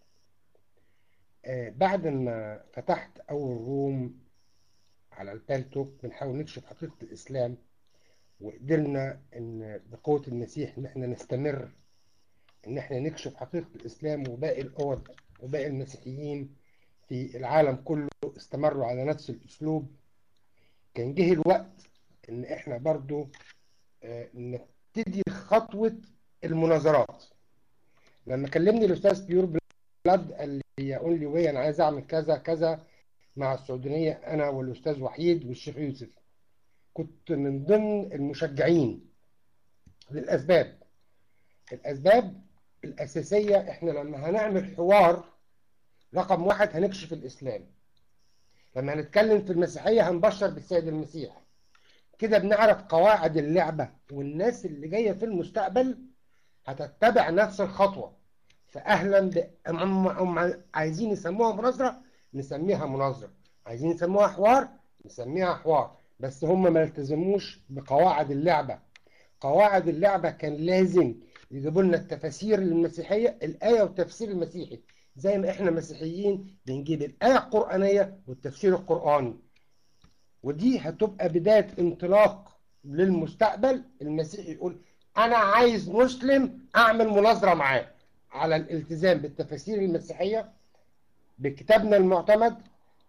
بعد ما فتحت أول room على ال Paltalk بنحاول نكشف حقيقة الإسلام وقدرنا إن بقوة المسيح إن إحنا نستمر إن إحنا نكشف حقيقة الإسلام وباقي الأوض وباقي المسيحيين في العالم كله استمروا على نفس الأسلوب. كان جه الوقت إن إحنا برضو نبتدي خطوة المناظرات. لما كلمني الأستاذ بيور بلاد قال لي قول لي وي أنا عايز أعمل كذا كذا مع السعودية أنا والأستاذ وحيد والشيخ يوسف. كنت من ضمن المشجعين للأسباب. الأسباب الأساسية إحنا لما هنعمل حوار رقم واحد هنكشف الإسلام. لما هنتكلم في المسيحية هنبشر بالسيد المسيح. كده بنعرف قواعد اللعبة والناس اللي جاية في المستقبل هتتبع نفس الخطوة. فأهلا ب... هم... هم عايزين يسموها مناظرة نسميها مناظرة. عايزين يسموها حوار نسميها حوار. بس هم ما التزموش بقواعد اللعبة. قواعد اللعبة كان لازم يجيبوا لنا التفاسير المسيحية الآية والتفسير المسيحي. زي ما إحنا مسيحيين بنجيب الآية القرآنية والتفسير القرآني. ودي هتبقى بداية انطلاق للمستقبل. المسيحي يقول أنا عايز مسلم أعمل مناظرة معاه. على الالتزام بالتفاسير المسيحية بكتابنا المعتمد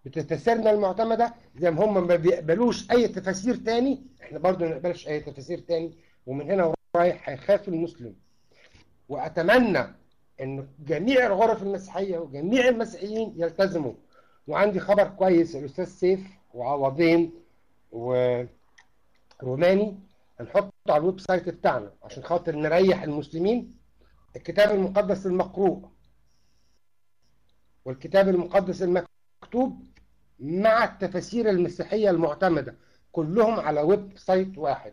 بتفاسيرنا المعتمدة زي ما هم ما بيقبلوش أي تفاسير تاني إحنا برضو ما نقبلش أي تفاسير تاني ومن هنا ورايح هيخاف المسلم. وأتمنى إن جميع الغرف المسيحية وجميع المسيحيين يلتزموا. وعندي خبر كويس الأستاذ سيف وعوضين وروماني هنحطه على ال website بتاعنا عشان خاطر نريح المسلمين. الكتاب المقدس المقروء. والكتاب المقدس المكتوب مع التفاسير المسيحية المعتمدة. كلهم على website واحد.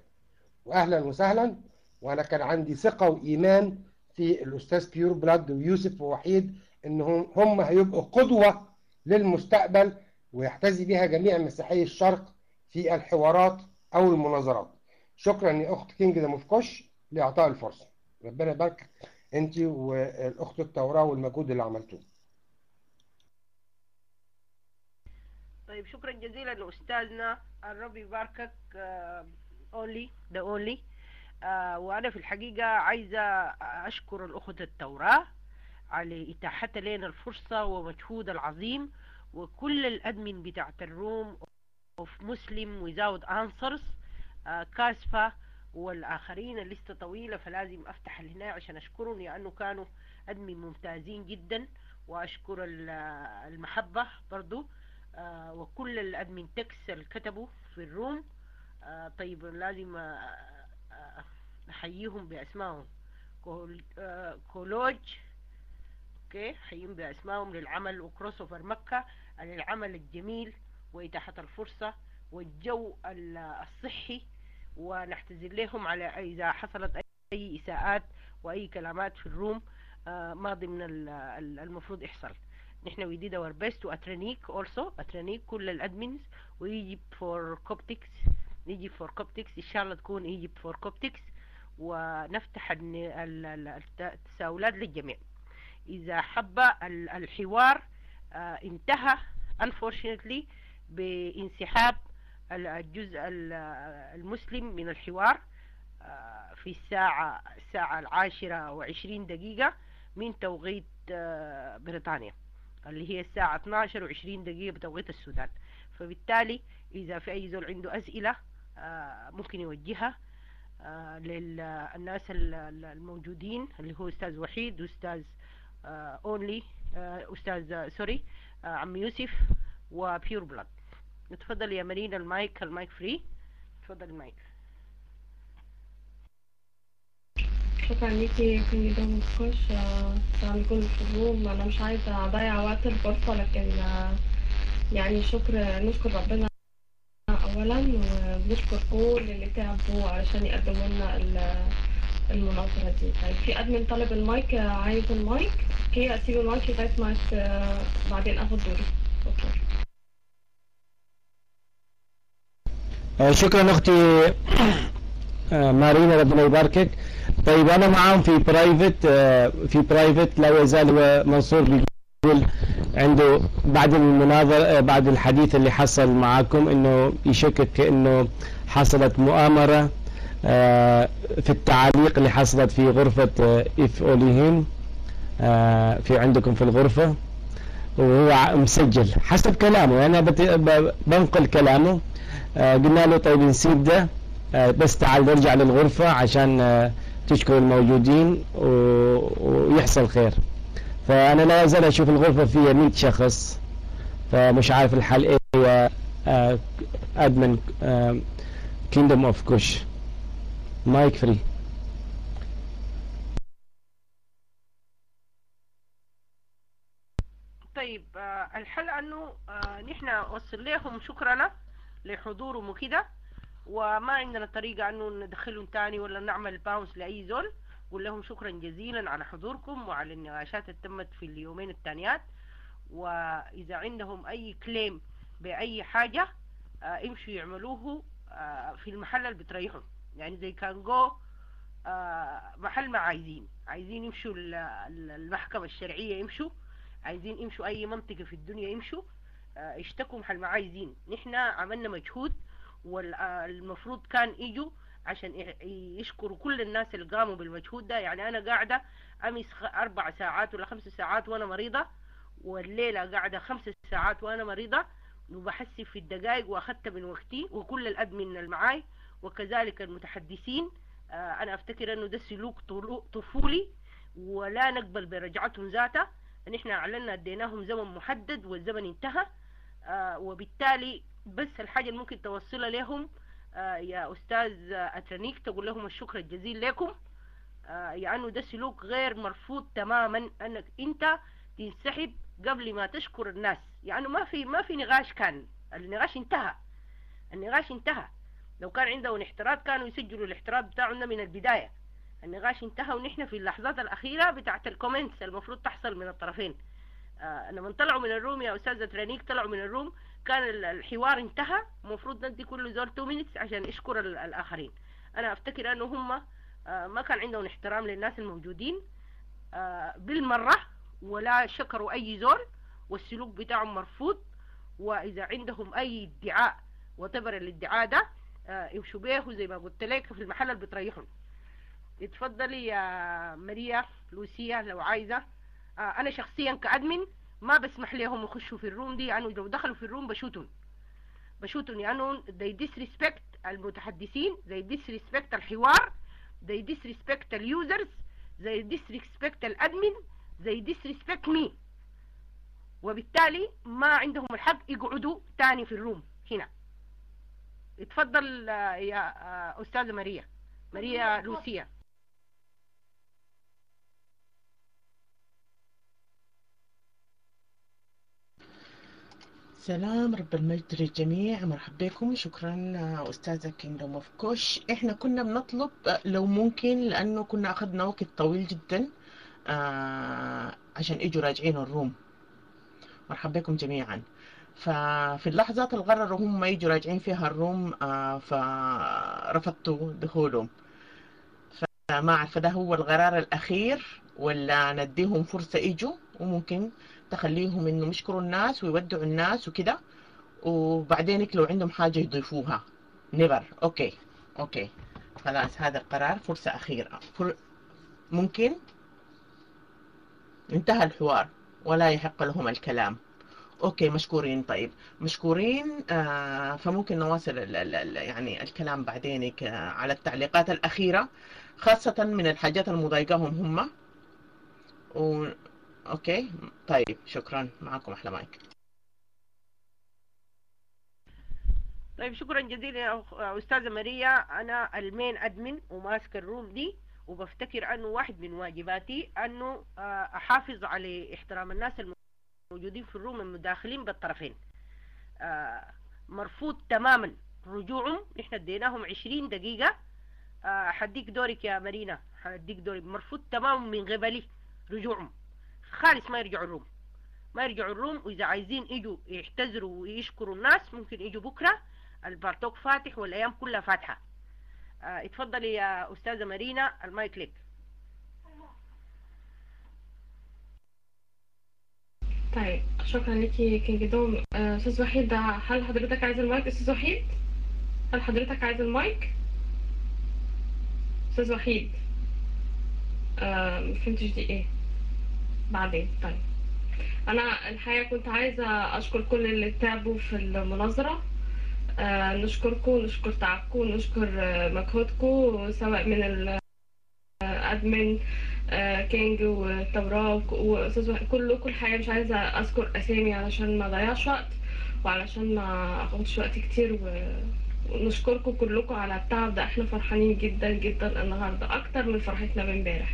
وأهلا وسهلا. وأنا كان عندي ثقة وإيمان في الأستاذ Pure Blood ويوسف ووحيد إنهم هم هيبقوا قدوة للمستقبل ويحتذي بها جميع مسيحي الشرق في الحوارات أو المناظرات. شكرا يا أخت Kingdom of Kush لإعطاء الفرصة. ربنا يبارك أنت والأخت التوراة والمجهود اللي عملتوه. طيب شكرا جزيلا لأستاذنا الرب يباركك Only The Only وأنا في الحقيقة عايزة أشكر الأخت التوراه على إتاحتها لنا الفرصة ومجهودها العظيم وكل ال admin بتاعت ال room of Muslim without answers كاسفة والآخرين الليسته طويلة فلازم أفتح هنا عشان أشكرهم لأنه كانوا admin ممتازين جدا وأشكر المحبة برضو. آه وكل ال admin text اللي كتبوا في ال room. آه طيب لازم آه نحييهم بأسمائهم. كول كولوج okay حيين بأسمائهم للعمل و Cross Over Mecca للعمل الجميل وإتاحة الفرصة والجو الصحي ونعتذر لهم على إذا حصلت أي إساءات وأي كلامات في الروم ما ضمن المفروض يحصل. نحن we did our best to Atranik also Atranik كل الادمنز ويجيب for Coptics نيجي for Coptics إن شاء الله تكون يجيب for Coptics ونفتح التساؤلات للجميع. إذا حب الحوار انتهى unfortunately بانسحاب الجزء المسلم من الحوار في الساعة الساعة العاشرة وعشرين دقيقة من توقيت بريطانيا اللي هي الساعة 12 و20 دقيقة بتوقيت السودان. فبالتالي إذا في أي زول عنده أسئلة ممكن يوجهها للناس الموجودين اللي هو أستاذ وحيد وأستاذ أونلي أستاذ سوري عم يوسف وبيور بلاد. نتفضل يا مارينا ال mic ال mic free. تفضل المايك. شكرا ليكي Kingdom of Kush طبعا كل الحضور أنا مش عايزة أضيع وقت الفرصة لكن يعني شكر نشكر ربنا اولا وبنشكر كل اللي تعبوا علشان يقدموا لنا المناظرة دي. طيب في admin طلب المايك عايز المايك؟ okay أسيب المايك لغاية ما بعدين أخد دوري. شكرا أختي مارينا ربنا يباركك. طيب أنا معاهم في private في private لا يزال منصور بيقول عنده بعد المناظرة بعد الحديث اللي حصل معاكم إنه يشكك إنه حصلت مؤامرة في التعاليق اللي حصلت في غرفة اف اوليهين في عندكم في الغرفة. وهو مسجل. حسب كلامه. أنا بنقل كلامه. قلنا له طيب نسيب ده بس تعال نرجع للغرفة عشان تشكر الموجودين ويحصل خير. فأنا لا أزال أشوف الغرفة فيها 100 شخص فمش عارف الحل إيه يا admin Kingdom of Kush mic free طيب الحل أنه نحن وصل لهم شكرنا لحضورهم وكده وما عندنا طريقة أنه ندخلهم تاني ولا نعمل bounce لأي زول. قول لهم شكرا جزيلا على حضوركم وعلى النقاشات اللي تمت في اليومين التانيات. وإذا عندهم أي كليم بأي حاجة آه امشوا يعملوه آه في المحل اللي بتريحهم. يعني زي كان جو آه محل ما عايزين. عايزين يمشوا المحكمة الشرعية يمشوا. عايزين يمشوا أي منطقة في الدنيا يمشوا. اشتكوا محل ما عايزين نحن عملنا مجهود والمفروض كان يجوا عشان يشكروا كل الناس اللي قاموا بالمجهود ده. يعني أنا قاعدة أمس أربع ساعات ولا خمس ساعات وأنا مريضة والليلة قاعدة خمس ساعات وأنا مريضة وبحسب في الدقائق واخدت من وقتي وكل الأدمن المعاي وكذلك المتحدثين. أنا أفتكر إنه ده سلوك طفولي ولا نقبل برجعتهم ذاته نحن أعلنا أديناهم زمن محدد والزمن انتهى. آه، وبالتالي بس الحاجة اللي ممكن توصلها لهم آه، يا أستاذ أترنيك تقول لهم الشكر الجزيل لكم. آه، يعني ده سلوك غير مرفوض تماما أنك أنت تنسحب قبل ما تشكر الناس. يعني ما في ما في نقاش كان. النقاش انتهى. النقاش انتهى. لو كان عندهم احتراف كانوا يسجلوا الاحتراف بتاعنا من البداية. النقاش انتهى ونحن في اللحظات الأخيرة بتاعت ال comments المفروض تحصل من الطرفين. آه لما طلعوا من ال room يا أستاذة ترانيك طلعوا من ال room كان ال- الحوار انتهى. المفروض ندي كل زول 2 minutes عشان يشكر ال- الآخرين. أنا أفتكر أنه هم آه ما كان عندهم احترام للناس الموجودين آه بالمرة ولا شكروا أي زول والسلوك بتاعهم مرفوض. وإذا عندهم أي ادعاء وتبر الادعاء ده آه، يمشوا بيه زي ما قلت لك في المحل اللي بتريحهم. اتفضلي يا ماريا لوسيا لو عايزة. آه، أنا شخصيا كأدمن ما بسمح لهم يخشوا في الروم دي يعني لو دخلوا في الروم بشوتهم. بشوتهم يعني they disrespect المتحدثين they disrespect الحوار they disrespect ال users they disrespect ال admin they disrespect me. وبالتالي ما عندهم الحق يقعدوا تاني في ال room هنا. اتفضل آه، يا آه، أستاذة ماريا. ماريا لوسيا سلام رب المجد للجميع. مرحبا بكم. شكرا أستاذة Kingdom of Kush إحنا كنا بنطلب لو ممكن لأنه كنا أخذنا وقت طويل جدا آه، عشان يجوا راجعين ال room. مرحبا بكم جميعا. ففي اللحظات اللي قرروا هم يجوا راجعين فيها ال room آه، فرفضتوا دخولهم. فما أعرف ده هو القرار الأخير ولا نديهم فرصة يجوا وممكن تخليهم إنه يشكروا الناس ويودعوا الناس وكده وبعدين لو عندهم حاجة يضيفوها. never okay okay خلاص هذا القرار. فرصة أخيرة. فر... ممكن؟ انتهى الحوار. ولا يحق لهم الكلام. okay مشكورين. طيب. مشكورين آه فممكن نواصل ال ال ال يعني الكلام بعدينك آه على التعليقات الأخيرة. خاصة من الحاجات المضايقاهم هم. okay. طيب شكرا. معكم أحلى مايك. طيب شكرا جزيلا يا أستاذة ماريا. أنا ال main admin وماسك ال room دي وبفتكر أنه واحد من واجباتي أنه آه، أحافظ على احترام الناس الموجودين في ال room المداخلين بالطرفين. آه، مرفوض تماما رجوعهم. نحن اديناهم عشرين دقيقة. آه، حديك دورك يا مارينا. حديك دورك مرفوض تماما من قبلي رجوعهم. خالص ما يرجعوا ال room. ما يرجعوا ال room وإذا عايزين يجوا يعتذروا ويشكروا الناس ممكن يجوا بكرة. البالتوك فاتح والأيام كلها فاتحة. آه، اتفضلي يا أستاذة مارينا المايك لك. طيب شكرا ليكي Kingdom. آه، أستاذ وحيد هل حضرتك عايز المايك؟ أستاذ وحيد هل حضرتك عايز المايك؟ أستاذ وحيد آه، مفهمتش دي إيه. بعدين. طيب. أنا الحقيقة كنت عايزة أشكر كل اللي تعبوا في المناظرة. آه، نشكركم نشكر تعبكم نشكر آه، مجهودكم سواء من الادمن آه، كينج والتوراة وأستاذ وحيد كلكم الحقيقة مش عايزة أذكر أسامي علشان ما أضيعش وقت وعلشان ما اخدش وقت كتير. ونشكركم كلكم على التعب ده. إحنا فرحانين جدا جدا النهارده. أكتر من فرحتنا من امبارح.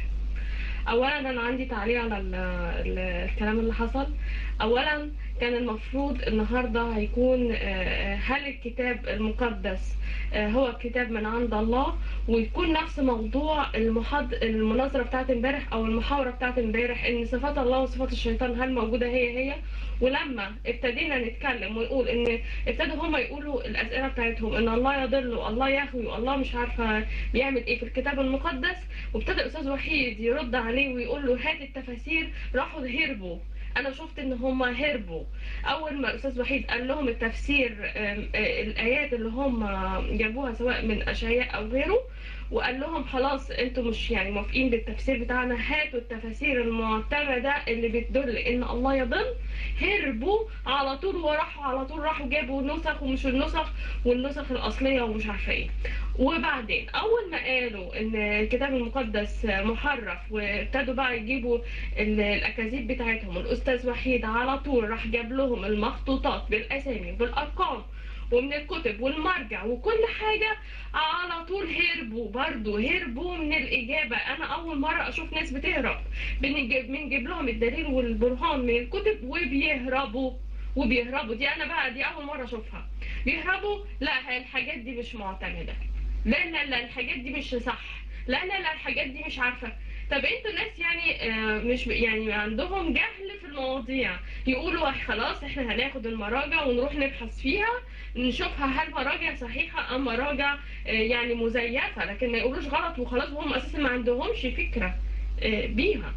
اولا أنا عندي تعليق على ال- ال- الكلام اللي حصل. اولا كان المفروض النهارده هيكون آه، هل الكتاب المقدس آه، هو كتاب من عند الله؟ ويكون نفس موضوع المحاض المناظرة بتاعت امبارح أو المحاورة بتاعت امبارح إن صفات الله وصفات الشيطان هل موجودة هي هي؟ ولما ابتدينا نتكلم ونقول إن ابتدوا هم يقولوا الأسئلة بتاعتهم إن الله يضل والله يهوي والله مش عارفة بيعمل إيه في الكتاب المقدس وابتدى الاستاذ وحيد يرد عليه ويقول له هات التفاسير راحوا هربوا. أنا شفت إن هم هربوا. أول ما الأستاذ وحيد قال لهم التفسير آه، الآيات اللي هم جابوها سواء من أشعياء أو غيره وقال لهم خلاص أنتوا مش يعني موافقين بالتفسير بتاعنا هاتوا التفاسير المعتمدة اللي بتدل إن الله يضل هربوا على طول وراحوا على طول راحوا جابوا نسخ ومش النسخ والنسخ الأصلية ومش عارفة إيه. وبعدين أول ما قالوا إن الكتاب المقدس محرف وابتدوا بقى يجيبوا ال- الأكاذيب بتاعتهم الأستاذ وحيد على طول راح جاب لهم المخطوطات بالأسامي بالأرقام ومن الكتب والمرجع وكل حاجة على طول هربوا برضو هربوا من الإجابة. أنا أول مرة أشوف ناس بتهرب. بنجيب, بنجيب لهم الدليل والبرهان من الكتب وبيهربوا وبيهربوا. دي أنا بقى دي أول مرة أشوفها. بيهربوا؟ لا الحاجات دي مش معتمدة. لا لا لا الحاجات دي مش صح. لا لا لا الحاجات دي مش عارفة. طب أنتوا ناس يعني آه، مش يعني عندهم جهل في المواضيع. يقولوا خلاص إحنا هناخد المراجع ونروح نبحث فيها نشوفها هل مراجع صحيحة أم مراجع آه، يعني مزيفة. لكن ما يقولوش غلط وخلاص وهم أساسا ما عندهمش فكرة آه، بيها.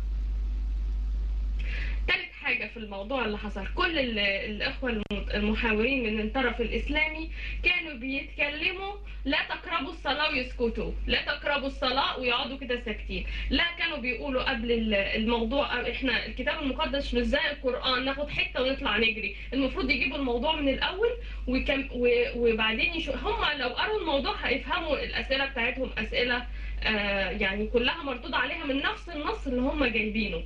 حاجة في الموضوع اللي حصل. كل ال- الإخوة الم- المحاورين من الطرف الإسلامي كانوا بيتكلموا لا تقربوا الصلاة ويسكتوا لا تقربوا الصلاة ويقعدوا كده ساكتين. لا كانوا بيقولوا قبل ال- الموضوع إحنا الكتاب المقدس مش زي القرآن ناخد حتة ونطلع نجري. المفروض يجيبوا الموضوع من الأول وكم وبعدين يشو هم لو قروا الموضوع هيفهموا الأسئلة بتاعتهم أسئلة آه يعني كلها مردود عليها من نفس النص اللي هم جايبينه.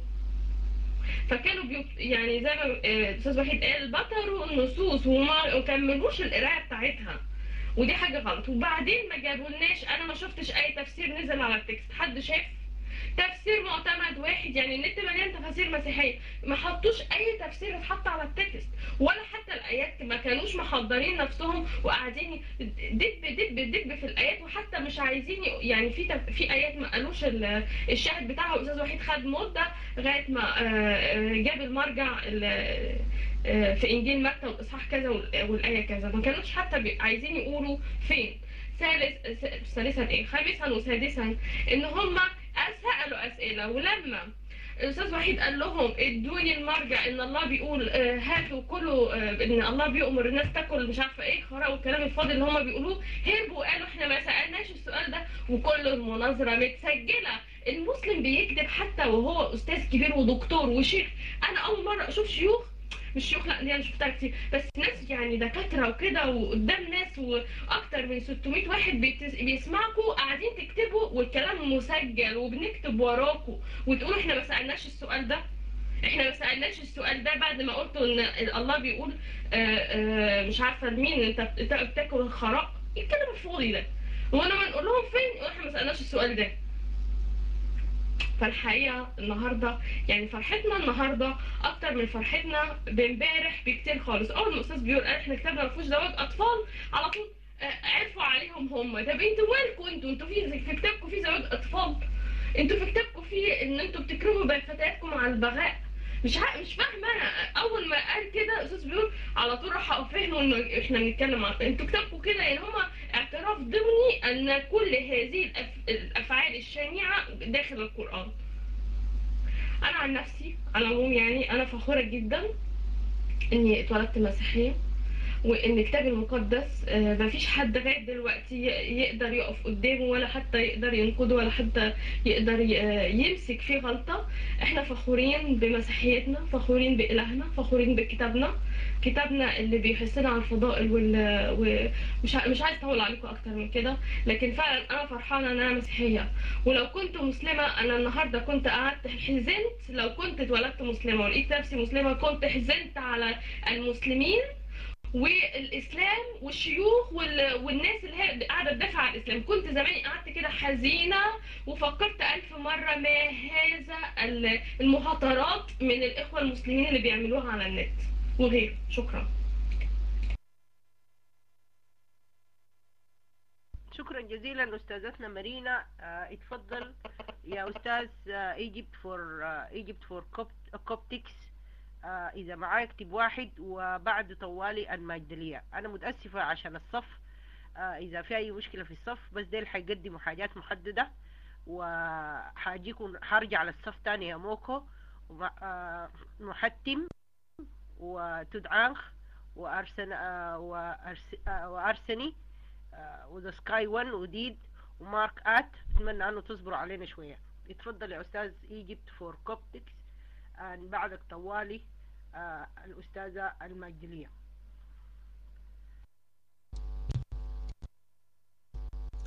فكانوا. يعني زي ما آه، الاستاذ وحيد قال بطروا النصوص وما كملوش القرايه بتاعتها. ودي حاجة غلط. وبعدين ما جابولناش أنا ما شفتش أي تفسير نزل على التكست. حد شاف؟ تفسير معتمد واحد يعني النت مليان تفاسير مسيحية. ما حطوش أي تفسير اتحط على التكست ولا حتى الآيات ما كانوش محضرين نفسهم وقاعدين دب دب دب في الآيات وحتى مش عايزين يعني في. في آيات ما قالوش ال- الشاهد بتاعها. الاستاذ وحيد خد مدة لغاية ما آه، آه، جاب المرجع ال- آه، في إنجيل متى والإصحاح كذا وال- والآية كذا. ما كانوش حتى عايزين يقولوا فين. ثالث ثالثا إيه؟ خامسا وسادسا إن هم سالوا أسئلة ولما الأستاذ وحيد قال لهم ادوني المرجع إن الله بيقول آه، هاتوا كلوا آه، إن الله بيؤمر الناس تاكل مش عارفة إيه خراء والكلام الفاضي اللي هم بيقولوه هربوا وقالوا إحنا ما سألناش السؤال ده. وكل المناظرة متسجلة. المسلم بيكذب حتى وهو أستاذ كبير ودكتور وشيخ. أنا أول مرة أشوف شيوخ مش شيوخ لا دي أنا شفتها كتير. بس ناس يعني دكاترة وكده وقدام ناس وأكتر من 600 واحد بيسمعكوا قاعدين تكتبوا والكلام مسجل وبنكتب وراكوا وتقولوا إحنا ما سألناش السؤال ده. إحنا ما سألناش السؤال ده بعد ما قلتوا إن الله بيقول آه، آه، مش عارفة لمين أنت بت- انت بتاكل الخراء. إيه الكلام الفاضي ده؟ وأنا ما نقول لهم فين؟ إحنا ما سألناش السؤال ده. فالحقيقة النهارده يعني فرحتنا النهارده أكتر من فرحتنا بامبارح بكتير خالص. أول ما الأستاذ بيقول إحنا كتابنا ما فيهوش زواج أطفال على طول آه، عرفوا عليهم هم. طب أنتوا مالكم أنتوا أنتوا في في كتابكم في زواج أطفال. أنتوا في كتابكم في إن أنتوا بتكرموا فتياتكم على البغاء. مش ع... مش فاهمة. أول ما قال كده الاستاذ بيقول على طول راح فهموا انه إحنا بنتكلم عن إنتوا كتابكم كده يعني هما اعتراف ضمني أن كل هذه الأف... الأفعال الشنيعة داخل القرآن. أنا عن نفسي على العموم يعني أنا فخورة جدا إني اتولدت مسيحية. وإن الكتاب المقدس آه، مفيش حد لغايه دلوقتي يقدر يقف قدامه ولا حتى يقدر ينقده ولا حتى يقدر آه، يمسك فيه غلطة. إحنا فخورين بمسيحيتنا فخورين بإلهنا فخورين بكتابنا. كتابنا اللي بيحسنا على الفضائل وال ومش مش عايز أطول عليكم أكتر من كده لكن فعلا أنا فرحانة إن أنا مسيحية. ولو كنت مسلمة أنا النهارده كنت قعدت حزنت. لو كنت اتولدت مسلمة ولقيت نفسي مسلمة كنت حزنت على المسلمين. والإسلام والشيوخ وال... والناس اللي هي قاعدة تدافع عن الإسلام. كنت زماني قعدت كده حزينة وفكرت ألف مرة ما هذا ال- المهاترات من الإخوة المسلمين اللي بيعملوها على النت. وغيره شكرا. شكرا جزيلا أستاذتنا مارينا. آه، اتفضل يا أستاذ Egypt for Egypt for Coptics إذا معاك اكتب واحد وبعد طوالي الماجدلية أنا متأسفة عشان الصف آه، إذا في أي مشكلة في الصف بس ديل حيقدموا حاجات محددة وحاجيكم حرجع للصف تاني يا موكو. ومع- آه، محتم وتدعانخ وأرسن آه، وأرس آه، وأرسني وذا سكاي 1 وديد ومارك آت. أتمنى أنه تصبروا علينا شوية. يتفضل يا أستاذ إيجيبت فور كوبتكس. بعدك طوالي آه الأستاذة المجدلية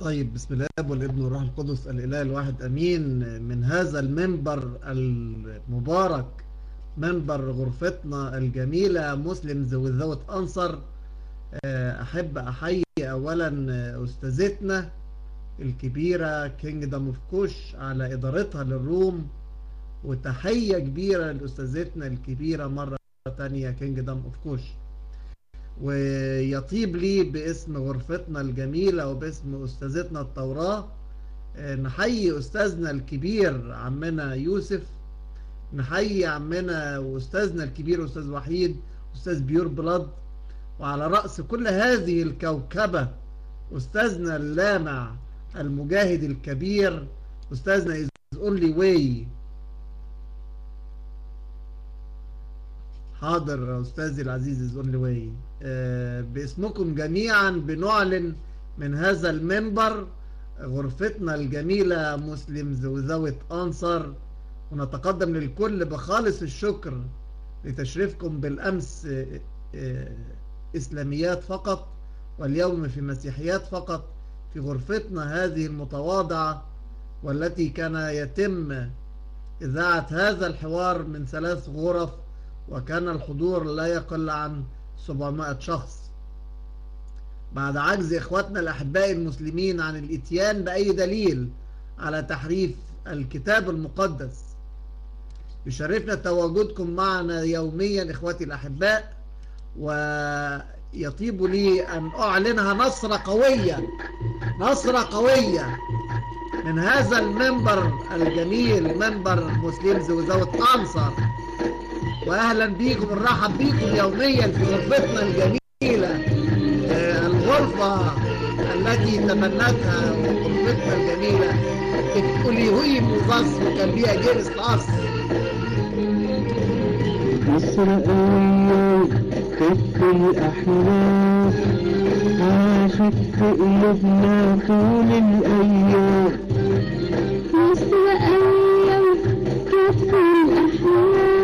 طيب بسم الآب والابن والروح القدس الإله الواحد أمين. من هذا المنبر المبارك منبر غرفتنا الجميلة Muslim without answer. أحب أحيي أولا أستاذتنا الكبيرة Kingdom of Kush على إدارتها لل room. وتحية كبيرة لأستاذتنا الكبيرة مرة تانية Kingdom of Kush ويطيب لي باسم غرفتنا الجميلة وباسم أستاذتنا التوراة نحيي أستاذنا الكبير عمنا يوسف نحيي عمنا وأستاذنا الكبير أستاذ وحيد أستاذ بيور بلاد. وعلى رأس كل هذه الكوكبة أستاذنا اللامع المجاهد الكبير أستاذنا is only way. حاضر أستاذي العزيز is only way. باسمكم جميعا بنعلن من هذا المنبر غرفتنا الجميلة مسلم وذوت أنصر. ونتقدم للكل بخالص الشكر لتشريفكم بالأمس إسلاميات فقط واليوم في مسيحيات فقط في غرفتنا هذه المتواضعة والتي كان يتم إذاعة هذا الحوار من ثلاث غرف وكان الحضور لا يقل عن 700 شخص. بعد عجز إخواتنا الأحباء المسلمين عن الإتيان بأي دليل على تحريف الكتاب المقدس. يشرفنا تواجدكم معنا يوميا إخواتي الأحباء ويطيب لي أن أعلنها نصرة قوية نصرة قوية من هذا المنبر الجميل منبر مسلم وزوت أنصر وأهلا بيكم ونرحب بيكم يوميا في غرفتنا الجميلة. الغرفة التي تبنتها غرفتنا الجميلة. بتقولي هوي مزاس وكان بيها جيرس قص إسرائيل كف الأحلام عاشت في قلوبنا طول الأيام إسرائيل كف الأحلام.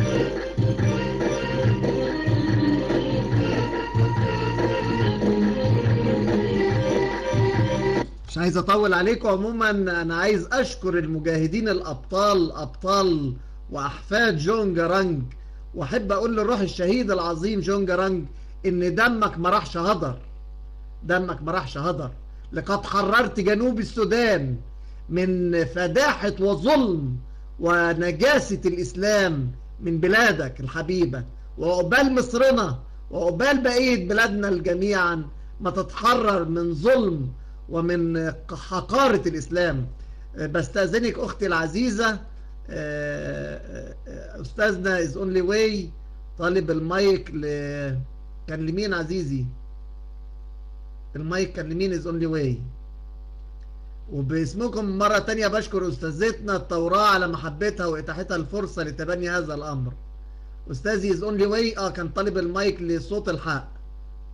عايز أطول عليكم. عموما أنا عايز أشكر المجاهدين الأبطال أبطال وأحفاد جون جرانج. وأحب أقول للروح الشهيد العظيم جون جرانج إن دمك ما راحش هدر. دمك ما راحش هدر. لقد حررت جنوب السودان من فداحة وظلم ونجاسة الإسلام من بلادك الحبيبة. وعقبال مصرنا وعقبال بقية بلادنا جميعا ما تتحرر من ظلم ومن حقارة الإسلام. بستأذنك أختي العزيزة أستاذنا is only way طالب المايك ل... كان لمين عزيزي؟ المايك كان لمين is only way وباسمكم مرة تانية بشكر أستاذتنا التوراة على محبتها وإتاحتها الفرصة لتبني هذا الأمر. أستاذي is only way آه كان طالب المايك لصوت الحق.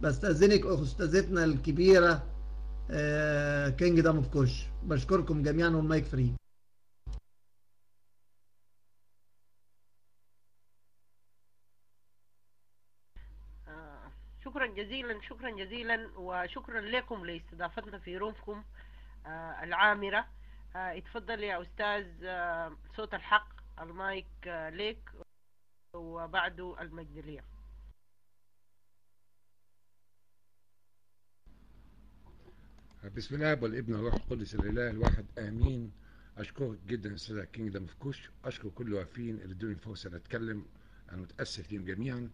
بستأذنك أستاذتنا الكبيرة Kingdom of Kush. بشكركم جميعا وال mic free شكرا جزيلا شكرا جزيلا وشكرا لكم لاستضافتنا في room كم العامرة. اتفضل يا أستاذ صوت الحق المايك ليك وبعده المجدلية. بسم الآب والابن والروح القدس الإله الواحد آمين. أشكرك جدا أستاذ Kingdom of Kush أشكر كل الواقفين اللي ادوني فرصه أتكلم. أنا متأسف ليهم جميعا.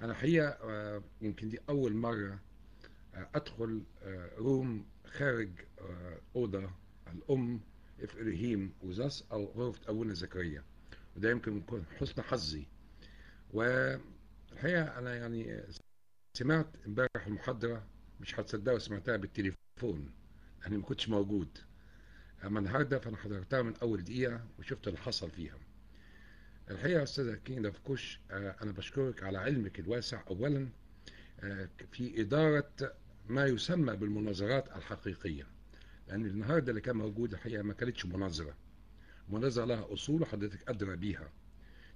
أنا حقيقه يمكن دي أول مرة أدخل room خارج أوضة الأم with us أو غرفة أبونا زكريا. وده يمكن يكون حسن حظي. والحقيقة أنا يعني سمعت امبارح المحاضرة مش هتصدقوا سمعتها بالتليفون لأني ما كنتش موجود. أما النهاردة فأنا حضرتها من أول دقيقة وشفت اللي حصل فيها. الحقيقة يا أستاذة King of Kush آه، أنا بشكرك على علمك الواسع. أولا آه، في إدارة ما يسمى بالمناظرات الحقيقية لأن النهاردة اللي كان موجود الحقيقة ما كانتش مناظرة. مناظرة لها أصول وحضرتك أدرى بيها.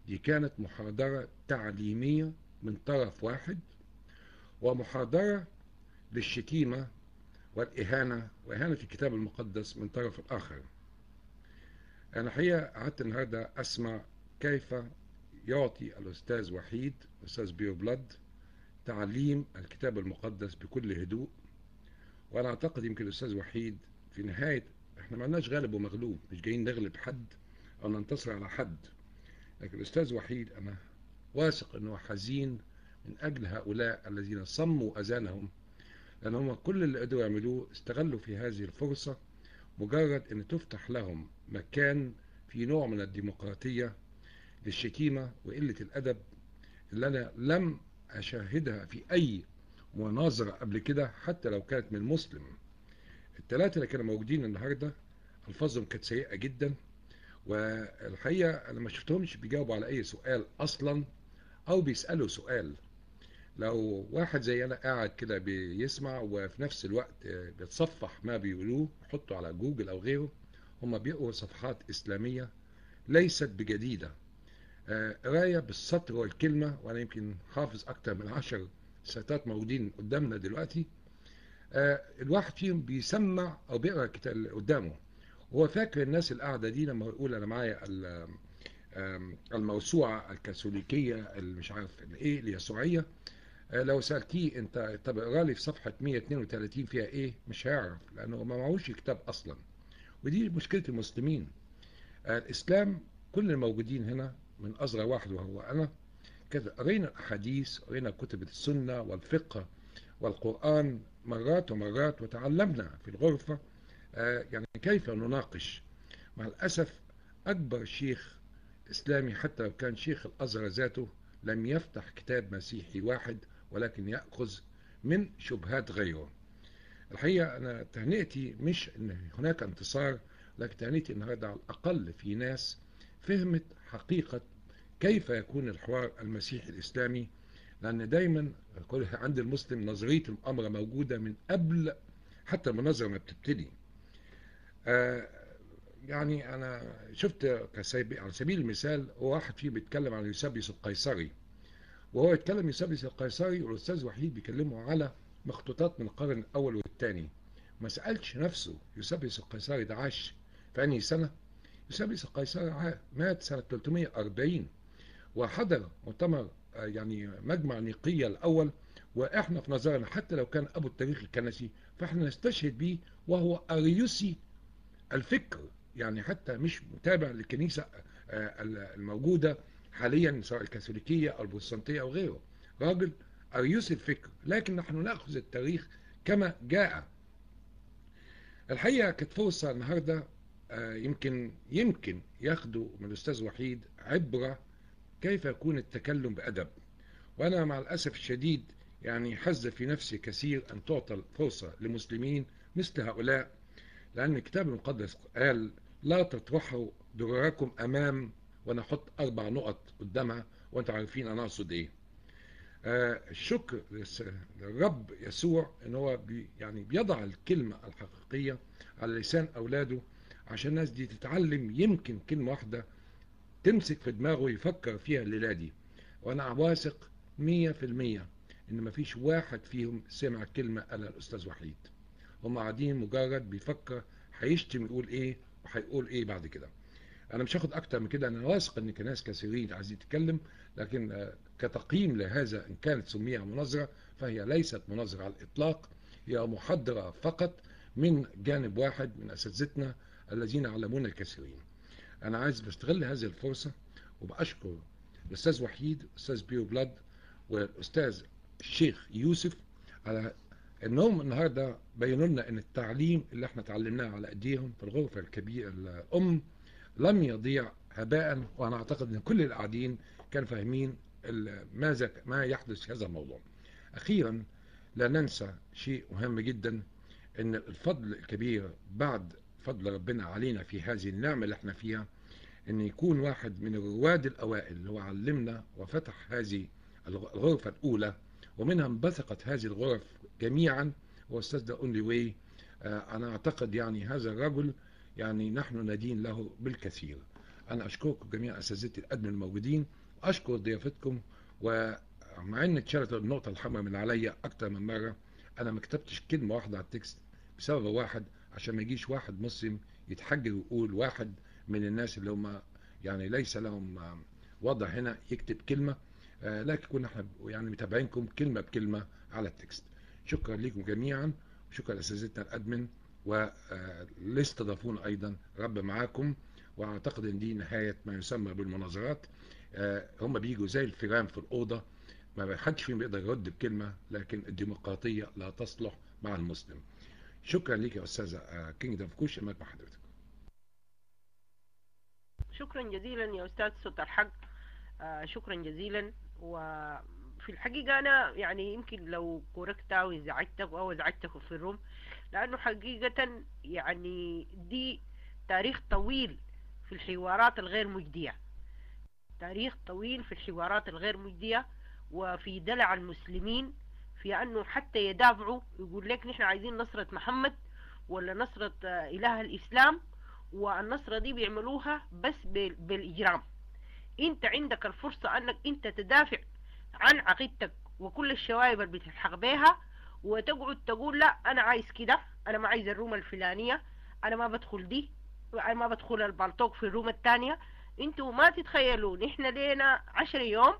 دي كانت محاضرة تعليمية من طرف واحد ومحاضرة للشتيمة والإهانة وإهانة الكتاب المقدس من طرف آخر أنا حقيقة قعدت النهاردة أسمع كيف يعطي الأستاذ وحيد أستاذ بيو بلاد تعليم الكتاب المقدس بكل هدوء. وأنا أعتقد يمكن الأستاذ وحيد في نهاية إحنا ما لناش غالب ومغلوب مش جايين نغلب حد أو ننتصر على حد. لكن الأستاذ وحيد أنا واثق أنه حزين من أجل هؤلاء الذين صموا أذانهم لأن هم كل اللي قدروا يعملوه استغلوا في هذه الفرصة مجرد أن تفتح لهم مكان في نوع من الديمقراطية للشتيمة وقلة الأدب اللي أنا لم أشاهدها في أي مناظرة قبل كده حتى لو كانت من مسلم. الثلاثة اللي كانوا موجودين النهاردة ألفاظهم كانت سيئة جدا والحقيقة أنا ما شفتهمش بيجاوبوا على أي سؤال أصلا أو بيسألوا سؤال. لو واحد زي أنا قاعد كده بيسمع وفي نفس الوقت بيتصفح ما بيقولوه يحطه على جوجل أو غيره هم بيقروا صفحات إسلامية ليست بجديدة. قراية بالسطر والكلمة وأنا يمكن حافظ أكتر من عشر سيتات موجودين قدامنا دلوقتي. الواحد فيهم بيسمع أو بيقرأ الكتاب اللي قدامه. وهو فاكر الناس القاعدة دي لما يقول أنا معايا الموسوعة الكاثوليكية اللي مش عارف الايه اليسوعية؟ لو سألتيه أنت طب اقرا لي في صفحة 132 فيها إيه؟ مش هيعرف لأنه ما معهوش كتاب أصلا. ودي مشكلة المسلمين. الإسلام كل الموجودين هنا من أصغر واحد وهو أنا كده قرينا الاحاديث قرينا كتب السنة والفقه والقرآن مرات ومرات وتعلمنا في الغرفة. يعني كيف نناقش؟ مع الأسف أكبر شيخ إسلامي حتى لو كان شيخ الأزهر ذاته لم يفتح كتاب مسيحي واحد ولكن يأخذ من شبهات غيره. الحقيقة أنا تهنئتي مش أن هناك انتصار لكن تهنئتي النهاردة على الأقل في ناس فهمت حقيقة كيف يكون الحوار المسيحي الإسلامي لأن دايما عند المسلم نظرية المؤامرة موجودة من قبل حتى المناظرة ما بتبتدي. آه يعني أنا شفت على سبيل المثال واحد فيه بيتكلم عن يوسابيوس القيصري. وهو يتكلم يوسابيوس القيصري والأستاذ وحيد بيكلمه على مخطوطات من القرن الأول والثاني. ما سألش نفسه يوسابيوس القيصري ده عاش في أنهي سنة؟ يوسابيوس القيصري مات سنة 340 وحضر مؤتمر يعني مجمع نيقية الأول وإحنا في نظرنا حتى لو كان أبو التاريخ الكنسي فإحنا نستشهد به وهو أريوسي الفكر يعني حتى مش متابع للكنيسة الموجودة. حاليا سواء الكاثوليكية أو البروتستانتية أو غيره. راجل أريوسي الفكر لكن نحن نأخذ التاريخ كما جاء. الحقيقة كانت فرصة النهاردة يمكن يمكن ياخدوا من الأستاذ وحيد عبرة كيف يكون التكلم بأدب. وأنا مع الأسف الشديد يعني حز في نفسي كثير أن تعطى الفرصة لمسلمين مثل هؤلاء لأن الكتاب المقدس قال لا تطرحوا دراركم أمام وأنا أحط أربع نقط قدامها وأنتم عارفين أنا أقصد إيه. آه الشكر للرب يسوع ان هو بي يعني بيضع الكلمة الحقيقية على لسان أولاده عشان الناس دي تتعلم يمكن كلمة واحدة تمسك في دماغه يفكر فيها الليلة دي. وأنا واثق مية في المية إن مفيش واحد فيهم سمع كلمة قالها الأستاذ وحيد. هم قاعدين مجرد بيفكر هيشتم يقول إيه وهيقول إيه بعد كده. أنا مش هاخد أكتر من كده أنا واثق ان ناس كثيرين عايزين يتكلم لكن كتقييم لهذا إن كانت سميها مناظرة فهي ليست مناظرة على الإطلاق هي محاضره فقط من جانب واحد من أساتذتنا الذين علمونا الكثيرين. أنا عايز بستغل هذه الفرصة وبأشكر الأستاذ وحيد الاستاذ بيو بلاد والأستاذ الشيخ يوسف على إنهم النهارده بينوا لنا إن التعليم اللي إحنا اتعلمناه على أيديهم في الغرفة الكبيرة الأم لم يضيع هباء وأنا أعتقد إن كل القاعدين كانوا فاهمين ماذا ما يحدث في هذا الموضوع. أخيرا لا ننسى شيء مهم جدا إن الفضل الكبير بعد فضل ربنا علينا في هذه النعمة اللي إحنا فيها إن يكون واحد من الرواد الأوائل اللي هو علمنا وفتح هذه الغرفة الأولى ومنها انبثقت هذه الغرف جميعا هو أستاذ the only way أنا أعتقد يعني هذا الرجل يعني نحن ندين له بالكثير. أنا أشكركم جميع أساتذتي ال admin الموجودين أشكر ضيافتكم ومع إن اتشالت النقطة الحمراء من عليا أكتر من مرة أنا ما كتبتش كلمة واحدة على ال text بسبب واحد عشان ما يجيش واحد مسلم يتحجر ويقول واحد من الناس اللي هم يعني ليس لهم وضع هنا يكتب كلمة آه، لكن كنا إحنا يعني متابعينكم كلمة بكلمة على ال text. شكرا لكم جميعا وشكرا لأساتذتنا ال admin واللي استضافونا أيضا رب معاكم وأعتقد إن دي نهاية ما يسمى بالمناظرات. آه، هم بيجوا زي الفيران في الأوضة ما حدش فيهم يقدر يرد بكلمة لكن الديمقراطية لا تصلح مع المسلم. شكرا ليك يا أستاذة Kingdom Kush أمك مع حضرتك. شكرا جزيلا يا أستاذ صوت الحق. آه، شكرا جزيلا. وفي الحقيقة أنا يعني يمكن لو كوركت أو ازعجتك أو ازعجتك في ال room لأنه حقيقة يعني دي تاريخ طويل في الحوارات الغير مجدية. تاريخ طويل في الحوارات الغير مجدية وفي دلع المسلمين في أنه حتى يدافعوا يقول لك نحن عايزين نصرة محمد ولا نصرة آه، إله الإسلام والنصرة دي بيعملوها بس بال- بالإجرام. أنت عندك الفرصة أنك أنت تدافع عن عقيدتك وكل الشوائب اللي بتلحق بيها وتقعد تقول لا أنا عايز كده أنا ما عايز الروم الفلانية أنا ما بدخل دي أنا ما بدخل البلطوق في الروم التانية أنتوا ما تتخيلوا نحن لينا عشر يوم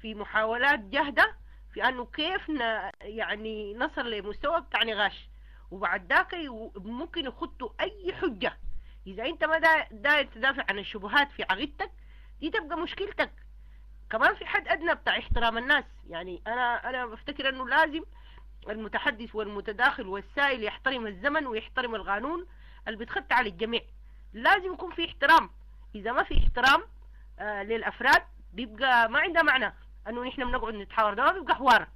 في محاولات جهدة في أنه كيف ن... يعني نصل لمستوى بتاع نقاش. وبعد ذاك ممكن يخطوا أي حجة. إذا أنت ما دا- داير تدافع عن الشبهات في عقيدتك دي تبقى مشكلتك. كمان في حد أدنى بتاع احترام الناس. يعني أنا أنا بفتكر أنه لازم المتحدث والمتداخل والسائل يحترم الزمن ويحترم القانون اللي بيتخطى على الجميع. لازم يكون في احترام. إذا ما في احترام آه للأفراد بيبقى ما عندها معنى. أنه نحن بنقعد نتحاور ده بيبقى حوار.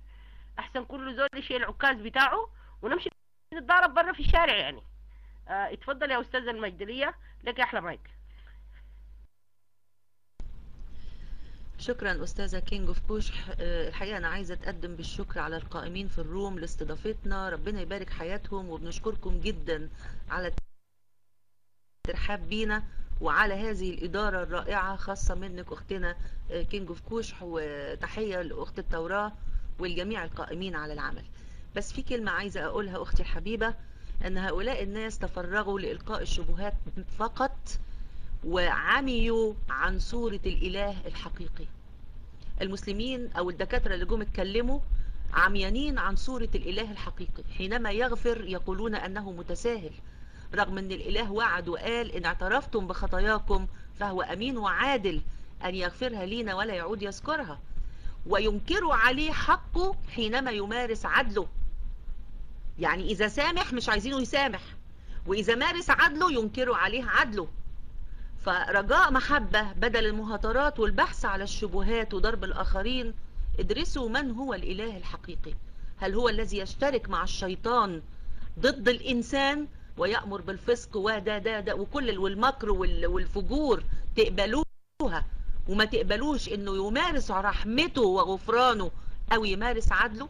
أحسن كل زول يشيل العكاز بتاعه ونمشي نتضارب برا في الشارع يعني. آه اتفضل يا أستاذة المجدلية لك أحلى مايك. شكرا أستاذة King of Kush الحقيقة أنا عايزة أتقدم بالشكر على القائمين في ال room لاستضافتنا. ربنا يبارك حياتهم وبنشكركم جدا على الترحاب بينا وعلى هذه الإدارة الرائعة خاصة منك أختنا King of Kush وتحية لأخت التوراة والجميع القائمين على العمل. بس في كلمة عايزة أقولها أختي الحبيبة أن هؤلاء الناس تفرغوا لإلقاء الشبهات فقط وعميوا عن صورة الإله الحقيقي. المسلمين أو الدكاترة اللي جم اتكلموا عميانين عن صورة الإله الحقيقي. حينما يغفر يقولون أنه متساهل رغم أن الإله وعد وقال إن اعترفتم بخطاياكم فهو أمين وعادل أن يغفرها لينا ولا يعود يذكرها. وينكر عليه حقه حينما يمارس عدله. يعني إذا سامح مش عايزينه يسامح وإذا مارس عدله ينكروا عليه عدله. فرجاء محبة بدل المهاترات والبحث على الشبهات وضرب الآخرين ادرسوا من هو الإله الحقيقي. هل هو الذي يشترك مع الشيطان ضد الإنسان ويأمر بالفسق ودا دا دا وكل والمكر وال- والفجور؟ تقبلوها. وما تقبلوش إنه يمارس رحمته وغفرانه أو يمارس عدله؟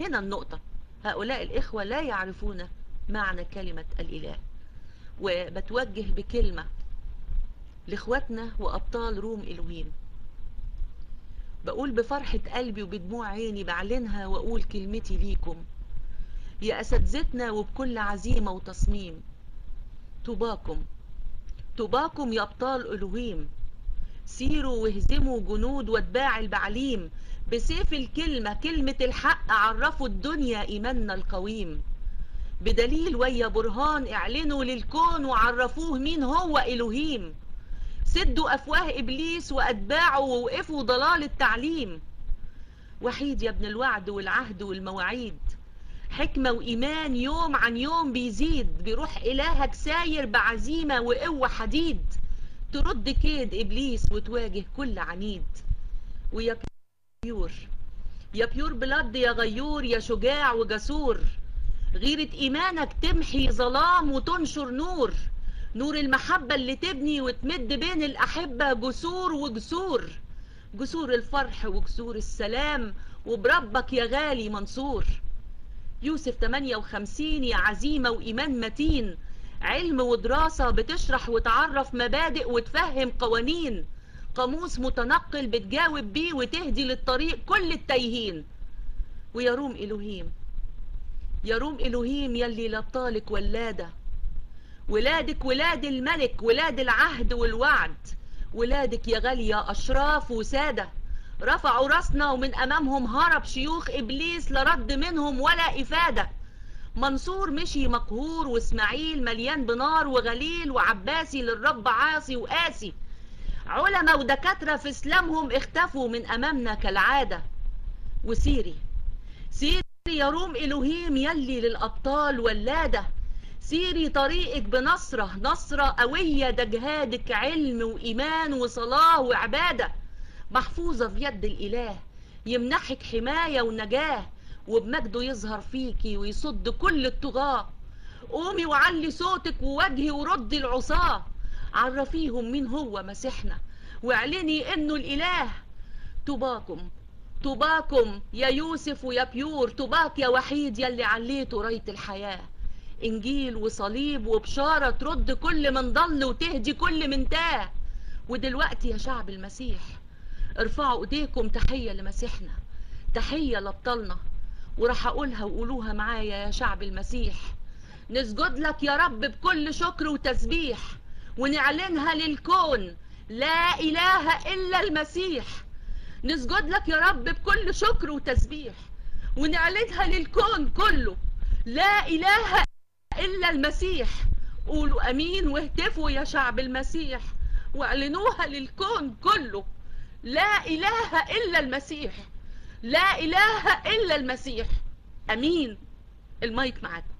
هنا النقطة. هؤلاء الإخوة لا يعرفون معنى كلمة الإله. وبتوجه بكلمة لإخواتنا وأبطال روم الوهيم بقول بفرحة قلبي وبدموع عيني بعلنها وأقول كلمتي ليكم. يا اساتذتنا وبكل عزيمة وتصميم. طوباكم. طوباكم يا أبطال إلوهيم. سيروا واهزموا جنود واتباع البعليم. بسيف الكلمة كلمة الحق عرفوا الدنيا إيماننا القويم. بدليل ويا برهان اعلنوا للكون وعرفوه مين هو إلوهيم. سدوا أفواه إبليس وأتباعه ووقفوا ضلال التعليم. وحيد يا ابن الوعد والعهد والمواعيد حكمة وإيمان يوم عن يوم بيزيد. بيروح إلهك ساير بعزيمة وقوة حديد. ترد كيد إبليس وتواجه كل عنيد. ويا بيور يا بيور بلد يا غيور يا شجاع وجسور. غيرة إيمانك تمحي ظلام وتنشر نور. نور المحبة اللي تبني وتمد بين الأحبة جسور وجسور. جسور الفرح وجسور السلام وبربك يا غالي منصور. يوسف 58 يا عزيمة وإيمان متين. علم ودراسة بتشرح وتعرف مبادئ وتفهم قوانين. قاموس متنقل بتجاوب بيه وتهدي للطريق كل التايهين ويا روم إلهيم يا روم إلهيم يلي لبطالك ولادة. ولادك ولاد الملك ولاد العهد والوعد. ولادك يا غالية أشراف وسادة. رفعوا راسنا ومن أمامهم هرب شيوخ إبليس لرد منهم ولا إفادة. منصور مشي مقهور وإسماعيل مليان بنار وغليل وعباسي للرب عاصي وقاسي علماء ودكاترة في إسلامهم اختفوا من أمامنا كالعادة. وسيري سيري يا room إلهيم يلي للأبطال ولادة سيري طريقك بنصرة نصرة قوية ده جهادك علم وإيمان وصلاة وعبادة. محفوظة في يد الإله يمنحك حماية ونجاة وبمجده يظهر فيكي ويصد كل الطغاة. قومي وعلي صوتك ووجهي وردي العصاة. عرفيهم مين هو مسيحنا واعلني إنه الإله. طوباكم طوباكم يا يوسف ويا بيور طوباك يا وحيد يلي عليته راية الحياة. إنجيل وصليب وبشارة ترد كل من ضل وتهدي كل من تاه. ودلوقتي يا شعب المسيح ارفعوا إيديكم تحية لمسيحنا تحية لأبطالنا. وراح أقولها وقولوها معايا يا شعب المسيح. نسجد لك يا رب بكل شكر وتسبيح ونعلنها للكون لا إله إلا المسيح. نسجد لك يا رب بكل شكر وتسبيح ونعلنها للكون كله لا إله إلا المسيح. قولوا آمين واهتفوا يا شعب المسيح. واعلنوها للكون كله. لا إله إلا المسيح. لا إله إلا المسيح. آمين. المايك معاكم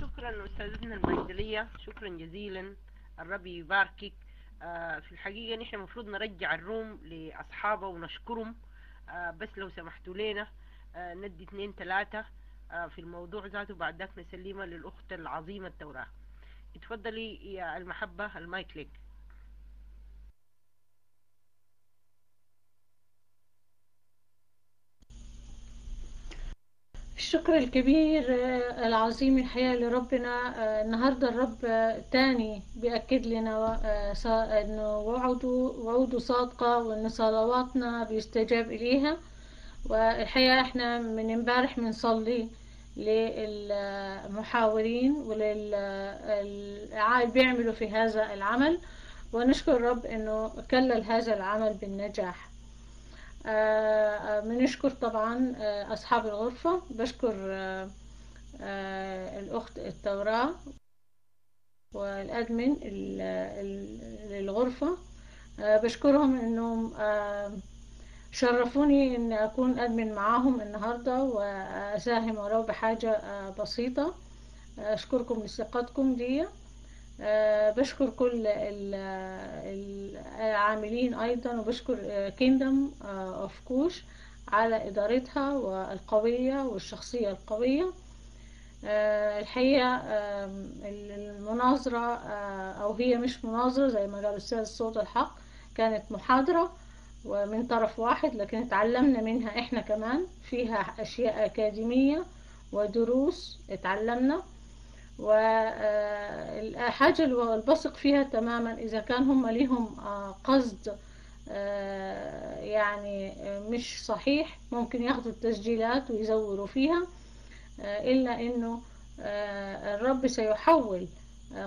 شكرا أستاذتنا المجدلية شكرا جزيلا. الرب يباركك. آه في الحقيقة نحن المفروض نرجع الروم لأصحابه ونشكرهم. بس لو سمحتوا لنا آه ندي اثنين ثلاثة آه في الموضوع ذاته بعد ذاك نسلمها للأخت العظيمة التوراة. اتفضلي يا المحبة المايك لك. الشكر الكبير آه، العظيم الحقيقة لربنا. آه، النهاردة الرب آه، تاني بيأكد لنا إنه وعده وعوده صادقة وإن صلواتنا بيستجاب إليها. والحقيقة إحنا من امبارح بنصلي للمحاورين وللعائل بيعملوا في هذا العمل. ونشكر الرب إنه كلل هذا العمل بالنجاح. بنشكر طبعا آه، أصحاب الغرفة. بشكر آه، آه، الأخت التوراة والأدمن ال- ال- للغرفة. آه، بشكرهم إنهم آه، شرفوني إن أكون أدمن معاهم النهاردة وأساهم ولو بحاجة آه، بسيطة. أشكركم لثقتكم آه، بشكر كل ال- ال- العاملين أيضا وبشكر Kingdom of Kush على إدارتها والقوية والشخصية القوية. آه، الحقيقة آم، المناظرة آه، أو هي مش مناظرة زي ما قال أستاذ صوت الحق كانت محاضرة ومن طرف واحد لكن اتعلمنا منها إحنا كمان فيها أشياء أكاديمية ودروس اتعلمنا. والحاجة اللي بثق فيها تماما إذا كان هم ليهم آه، قصد آه، يعني آه، مش صحيح ممكن ياخدوا التسجيلات ويزوروا فيها إلا إنه الرب سيحول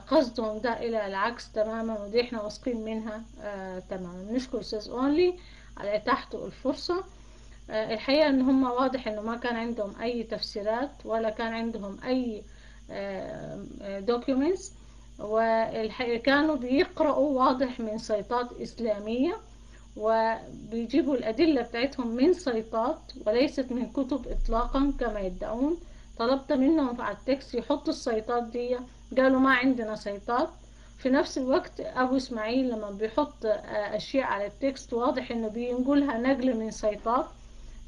قصدهم ده إلى العكس تماما ودي إحنا واثقين منها تماما. نشكر أستاذ أونلي على إتاحته الفرصة. الحقيقة إن هم واضح إنه ما كان عندهم أي تفسيرات ولا كان عندهم أي documents وكانوا بيقرأوا واضح من سايتات إسلامية وبيجيبوا الأدلة بتاعتهم من سايتات وليست من كتب إطلاقا كما يدعون. طلبت منهم على ال text يحطوا السايتات دي قالوا ما عندنا سايتات. في نفس الوقت أبو إسماعيل لما بيحط آه، أشياء على ال text واضح إنه بينقلها نقل من سايتات.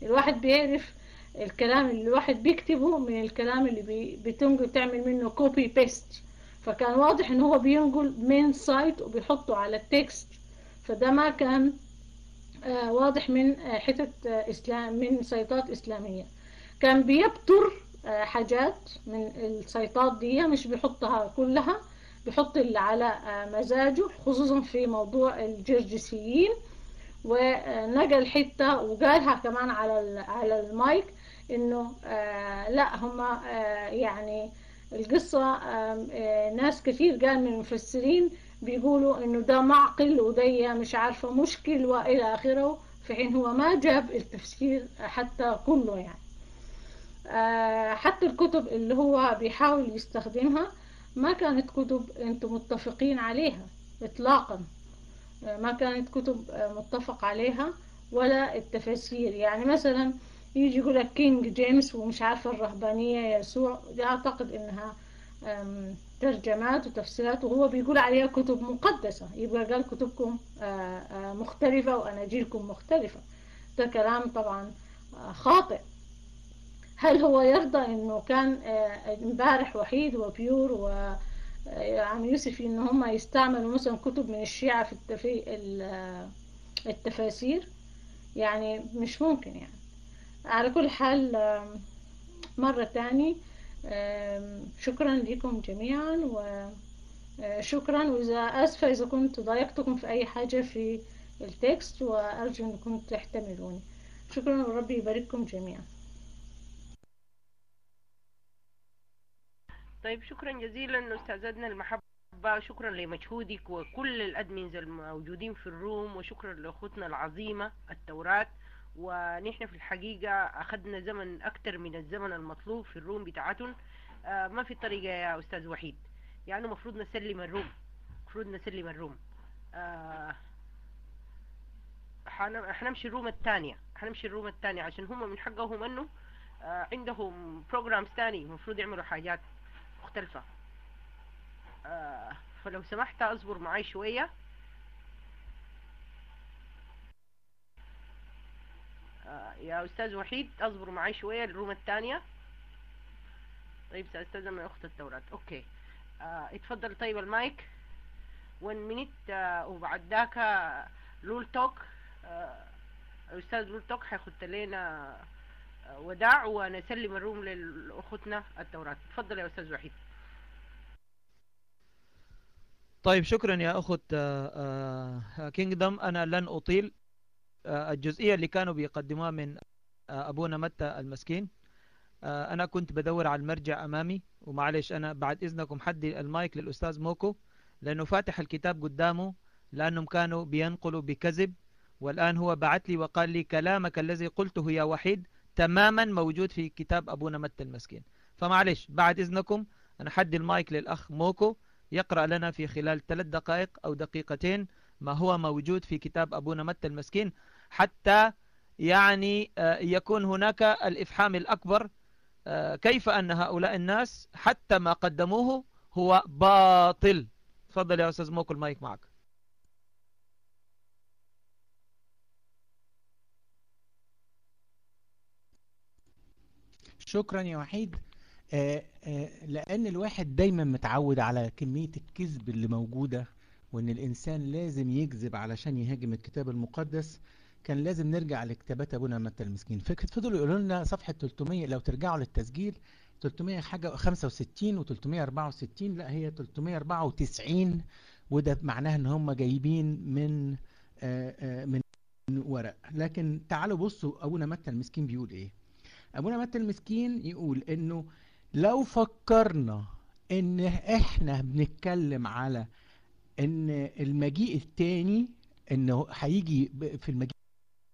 الواحد بيعرف الكلام اللي الواحد بيكتبه من الكلام اللي بي- بتنقل تعمل منه copy paste فكان واضح إن هو بينقل من site وبيحطه على ال text فده ما كان آه، واضح من آه، حتة آه، إسلام من سايتات إسلامية. كان بيبتر حاجات من السايتات دي مش بيحطها كلها بيحط اللي على مزاجه خصوصا في موضوع الجرجسيين. ونقل حتة وقالها كمان على على المايك. إنه آه لا هما آه يعني القصة آه ناس كتير قال من المفسرين بيقولوا إنه ده معقل وده مش عارفة مشكل وإلى آخره في حين هو ما جاب التفسير حتى كله يعني. حتى الكتب اللي هو بيحاول يستخدمها ما كانت كتب أنتم متفقين عليها اطلاقا. ما كانت كتب متفق عليها ولا التفاسير يعني مثلا يجي يقول لك كينج جيمس ومش عارفة الرهبانية يسوع. دي أعتقد إنها ترجمات وتفسيرات وهو بيقول عليها كتب مقدسة. يبقى قال كتبكم آه، آه، مختلفة وأناجيلكم مختلفة. ده كلام طبعا آه، خاطئ. هل هو يرضى إنه كان إمبارح وحيد وبيور و عم يوسف إن هم يستعملوا مثلا كتب من الشيعة في التفي... ال- التفاسير؟ يعني مش ممكن يعني. على كل حال مرة تاني شكرا لكم جميعا وشكرا وإذا آسفة إذا كنت ضايقتكم في أي حاجة في التكست وأرجو أنكم تحتملوني. شكرا وربي يبارككم جميعا. طيب شكرا جزيلا استاذتنا المحبة. شكرا لمجهودك وكل الأدمنز الموجودين في الروم وشكرا لأخوتنا العظيمة التوراة. ونحن في الحقيقة أخذنا زمن أكتر من الزمن المطلوب في الروم بتاعتهم. آه، ما في طريقة يا أستاذ وحيد. يعني المفروض نسلم الروم. المفروض نسلم الروم. آه، حن- حنمشي ال room الثانية. حنمشي ال room الثانية عشان هم من حقهم أنه آه، عندهم programs تاني المفروض يعملوا حاجات مختلفة. فلو سمحت أصبر معي شوية. يا أستاذ وحيد أصبر معي شوية ال room الثانية. طيب سأستاذن من أخت التوراة. okay. آه، اتفضل. طيب المايك. 1 minute وبعد ذاك آه، لول توك. آه، الاستاذ لول توك حيحط لنا آه، وداع ونسلم ال room لأخوتنا التوراة. تفضل يا أستاذ وحيد. طيب شكرا يا أخت Kingdom أنا لن أطيل. آه، الجزئية اللي كانوا بيقدموها من آه، أبونا متى المسكين. آه، أنا كنت بدور على المرجع أمامي ومعلش أنا بعد إذنكم حدي المايك للأستاذ موكو لأنه فاتح الكتاب قدامه لأنهم كانوا بينقلوا بكذب. والآن هو بعت لي وقال لي كلامك الذي قلته يا وحيد تماما موجود في كتاب أبونا متى المسكين. فمعلش بعد إذنكم أنا حدي المايك للأخ موكو يقرأ لنا في خلال ثلاث دقائق أو دقيقتين ما هو موجود في كتاب أبونا متى المسكين. حتى يعني آه، يكون هناك الإفحام الأكبر آه، كيف أن هؤلاء الناس حتى ما قدموه هو باطل. تفضل يا أستاذ موكو المايك معك. شكرا يا وحيد. آه، آه، لأن الواحد دايما متعود على كمية الكذب اللي موجودة وإن الإنسان لازم يكذب علشان يهاجم الكتاب المقدس كان لازم نرجع لكتابات أبونا متى المسكين. فكرة فضلوا يقولوا لنا صفحة 300 لو ترجعوا للتسجيل 300 حاجة 65 و 364 لا هي 394 وده معناه إن هم جايبين من آه، آه، من ورق. لكن تعالوا بصوا أبونا متى المسكين بيقول إيه. أبونا متى المسكين يقول إنه لو فكرنا إن إحنا بنتكلم على إن المجيء التاني إنه هيجي في المجيء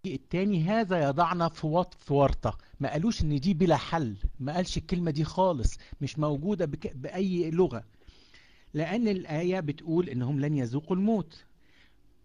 التاني هذا يضعنا في وط في ورطة. ما قالوش إن دي بلا حل ما قالش الكلمة دي خالص مش موجودة بك بأي لغة. لأن الآية بتقول إنهم لن يذوقوا الموت.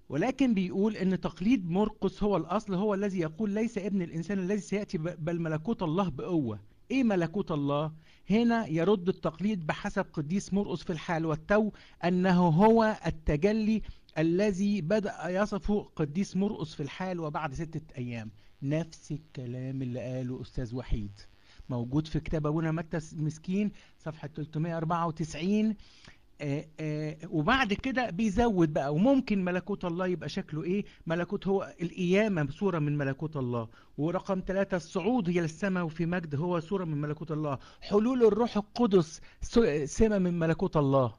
ولكن بيقول إن تقليد مرقس هو الأصل هو الذي يقول ليس ابن الإنسان الذي سيأتي ب- بل ملكوت الله بقوة. إيه ملكوت الله؟ هنا يرد التقليد بحسب قديس مرقس في الحال والتو أنه هو التجلي الذي بدأ يصفه قديس مرقس في الحال وبعد ستة أيام. نفس الكلام اللي قاله أستاذ وحيد. موجود في كتاب أبونا متى مسكين صفحة 394 آه آه وبعد كده بيزود بقى وممكن ملكوت الله يبقى شكله إيه؟ ملكوت هو القيامة صورة من ملكوت الله. ورقم ثلاثة الصعود هي السماء وفي مجد هو صورة من ملكوت الله. حلول الروح القدس سمة من ملكوت الله.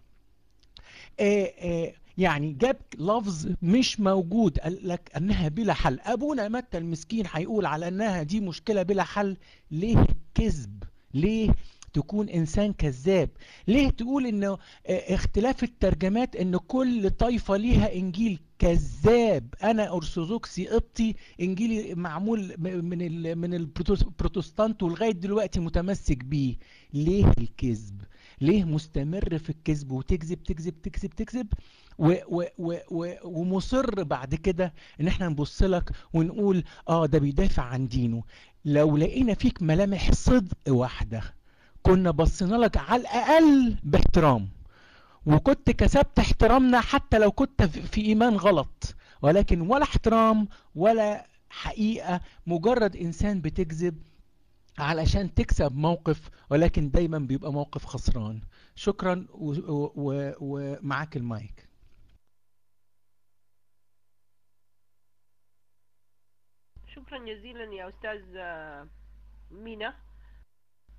آه آه يعني جاب لفظ مش موجود. قال لك أنها بلا حل. أبونا متى المسكين هيقول على أنها دي مشكلة بلا حل؟ ليه كذب؟ ليه تكون إنسان كذاب؟ ليه تقول انه آه، اختلاف الترجمات إن كل طائفة ليها إنجيل كذاب؟ أنا أرثوذكسي قبطي إنجيلي معمول من من البروتستانت ولغاية دلوقتي متمسك بيه. ليه الكذب؟ ليه مستمر في الكذب؟ وتكذب تكذب تكذب تكذب؟ و و و و ومصر بعد كده إن إحنا نبص لك ونقول آه ده بيدافع عن دينه. لو لقينا فيك ملامح صدق واحدة كنا بصينا لك على الأقل باحترام. وكنت كسبت احترامنا حتى لو كنت في إيمان غلط. ولكن ولا احترام ولا حقيقة. مجرد إنسان بتكذب علشان تكسب موقف ولكن دايما بيبقى موقف خسران. شكرا ومعاك المايك. شكرا جزيلا يا أستاذ آه، مينا.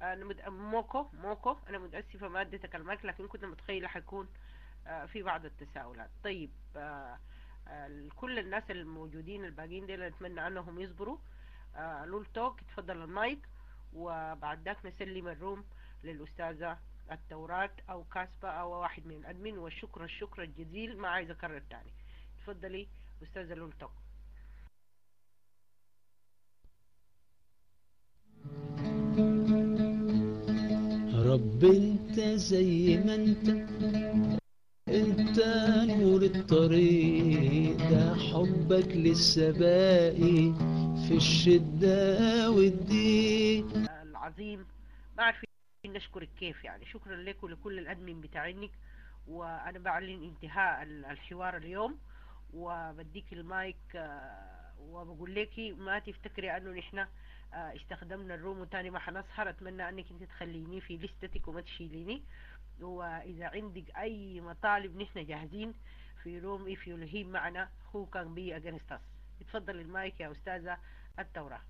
أنا مد... موكو موكو. أنا متأسفة ما اديتك المايك لكن كنت متخيلة حيكون آه، في بعض التساؤلات. طيب آه، كل الناس الموجودين الباقيين دول نتمنى أنهم يصبروا. لول توك تفضل المايك. وبعد ذاك نسلم الروم للأستاذة التوراة أو كاسبة أو واحد من الأدمين. والشكر الشكر الجزيل ما عايز أكرر تاني. تفضلي أستاذة لول توك. رب انت زي ما انت انت نور الطريق ده حبك لسه باقي في الشدة والضيق. العظيم ما عارفين نشكرك كيف يعني. شكرا لك ولكل الادمن بتاعينك وأنا بعلن انتهاء ال- الحوار اليوم وبديك المايك آه، وبقول لك ما تفتكري أنه نحن استخدمنا الروم وتاني ما حنسهر اتمنى أنك أنت تخليني في لستك وما تشيليني. وإذا عندك أي مطالب نحن جاهزين في روم you'll hear معنا can be against us اتفضل المايك يا أستاذة التوراة.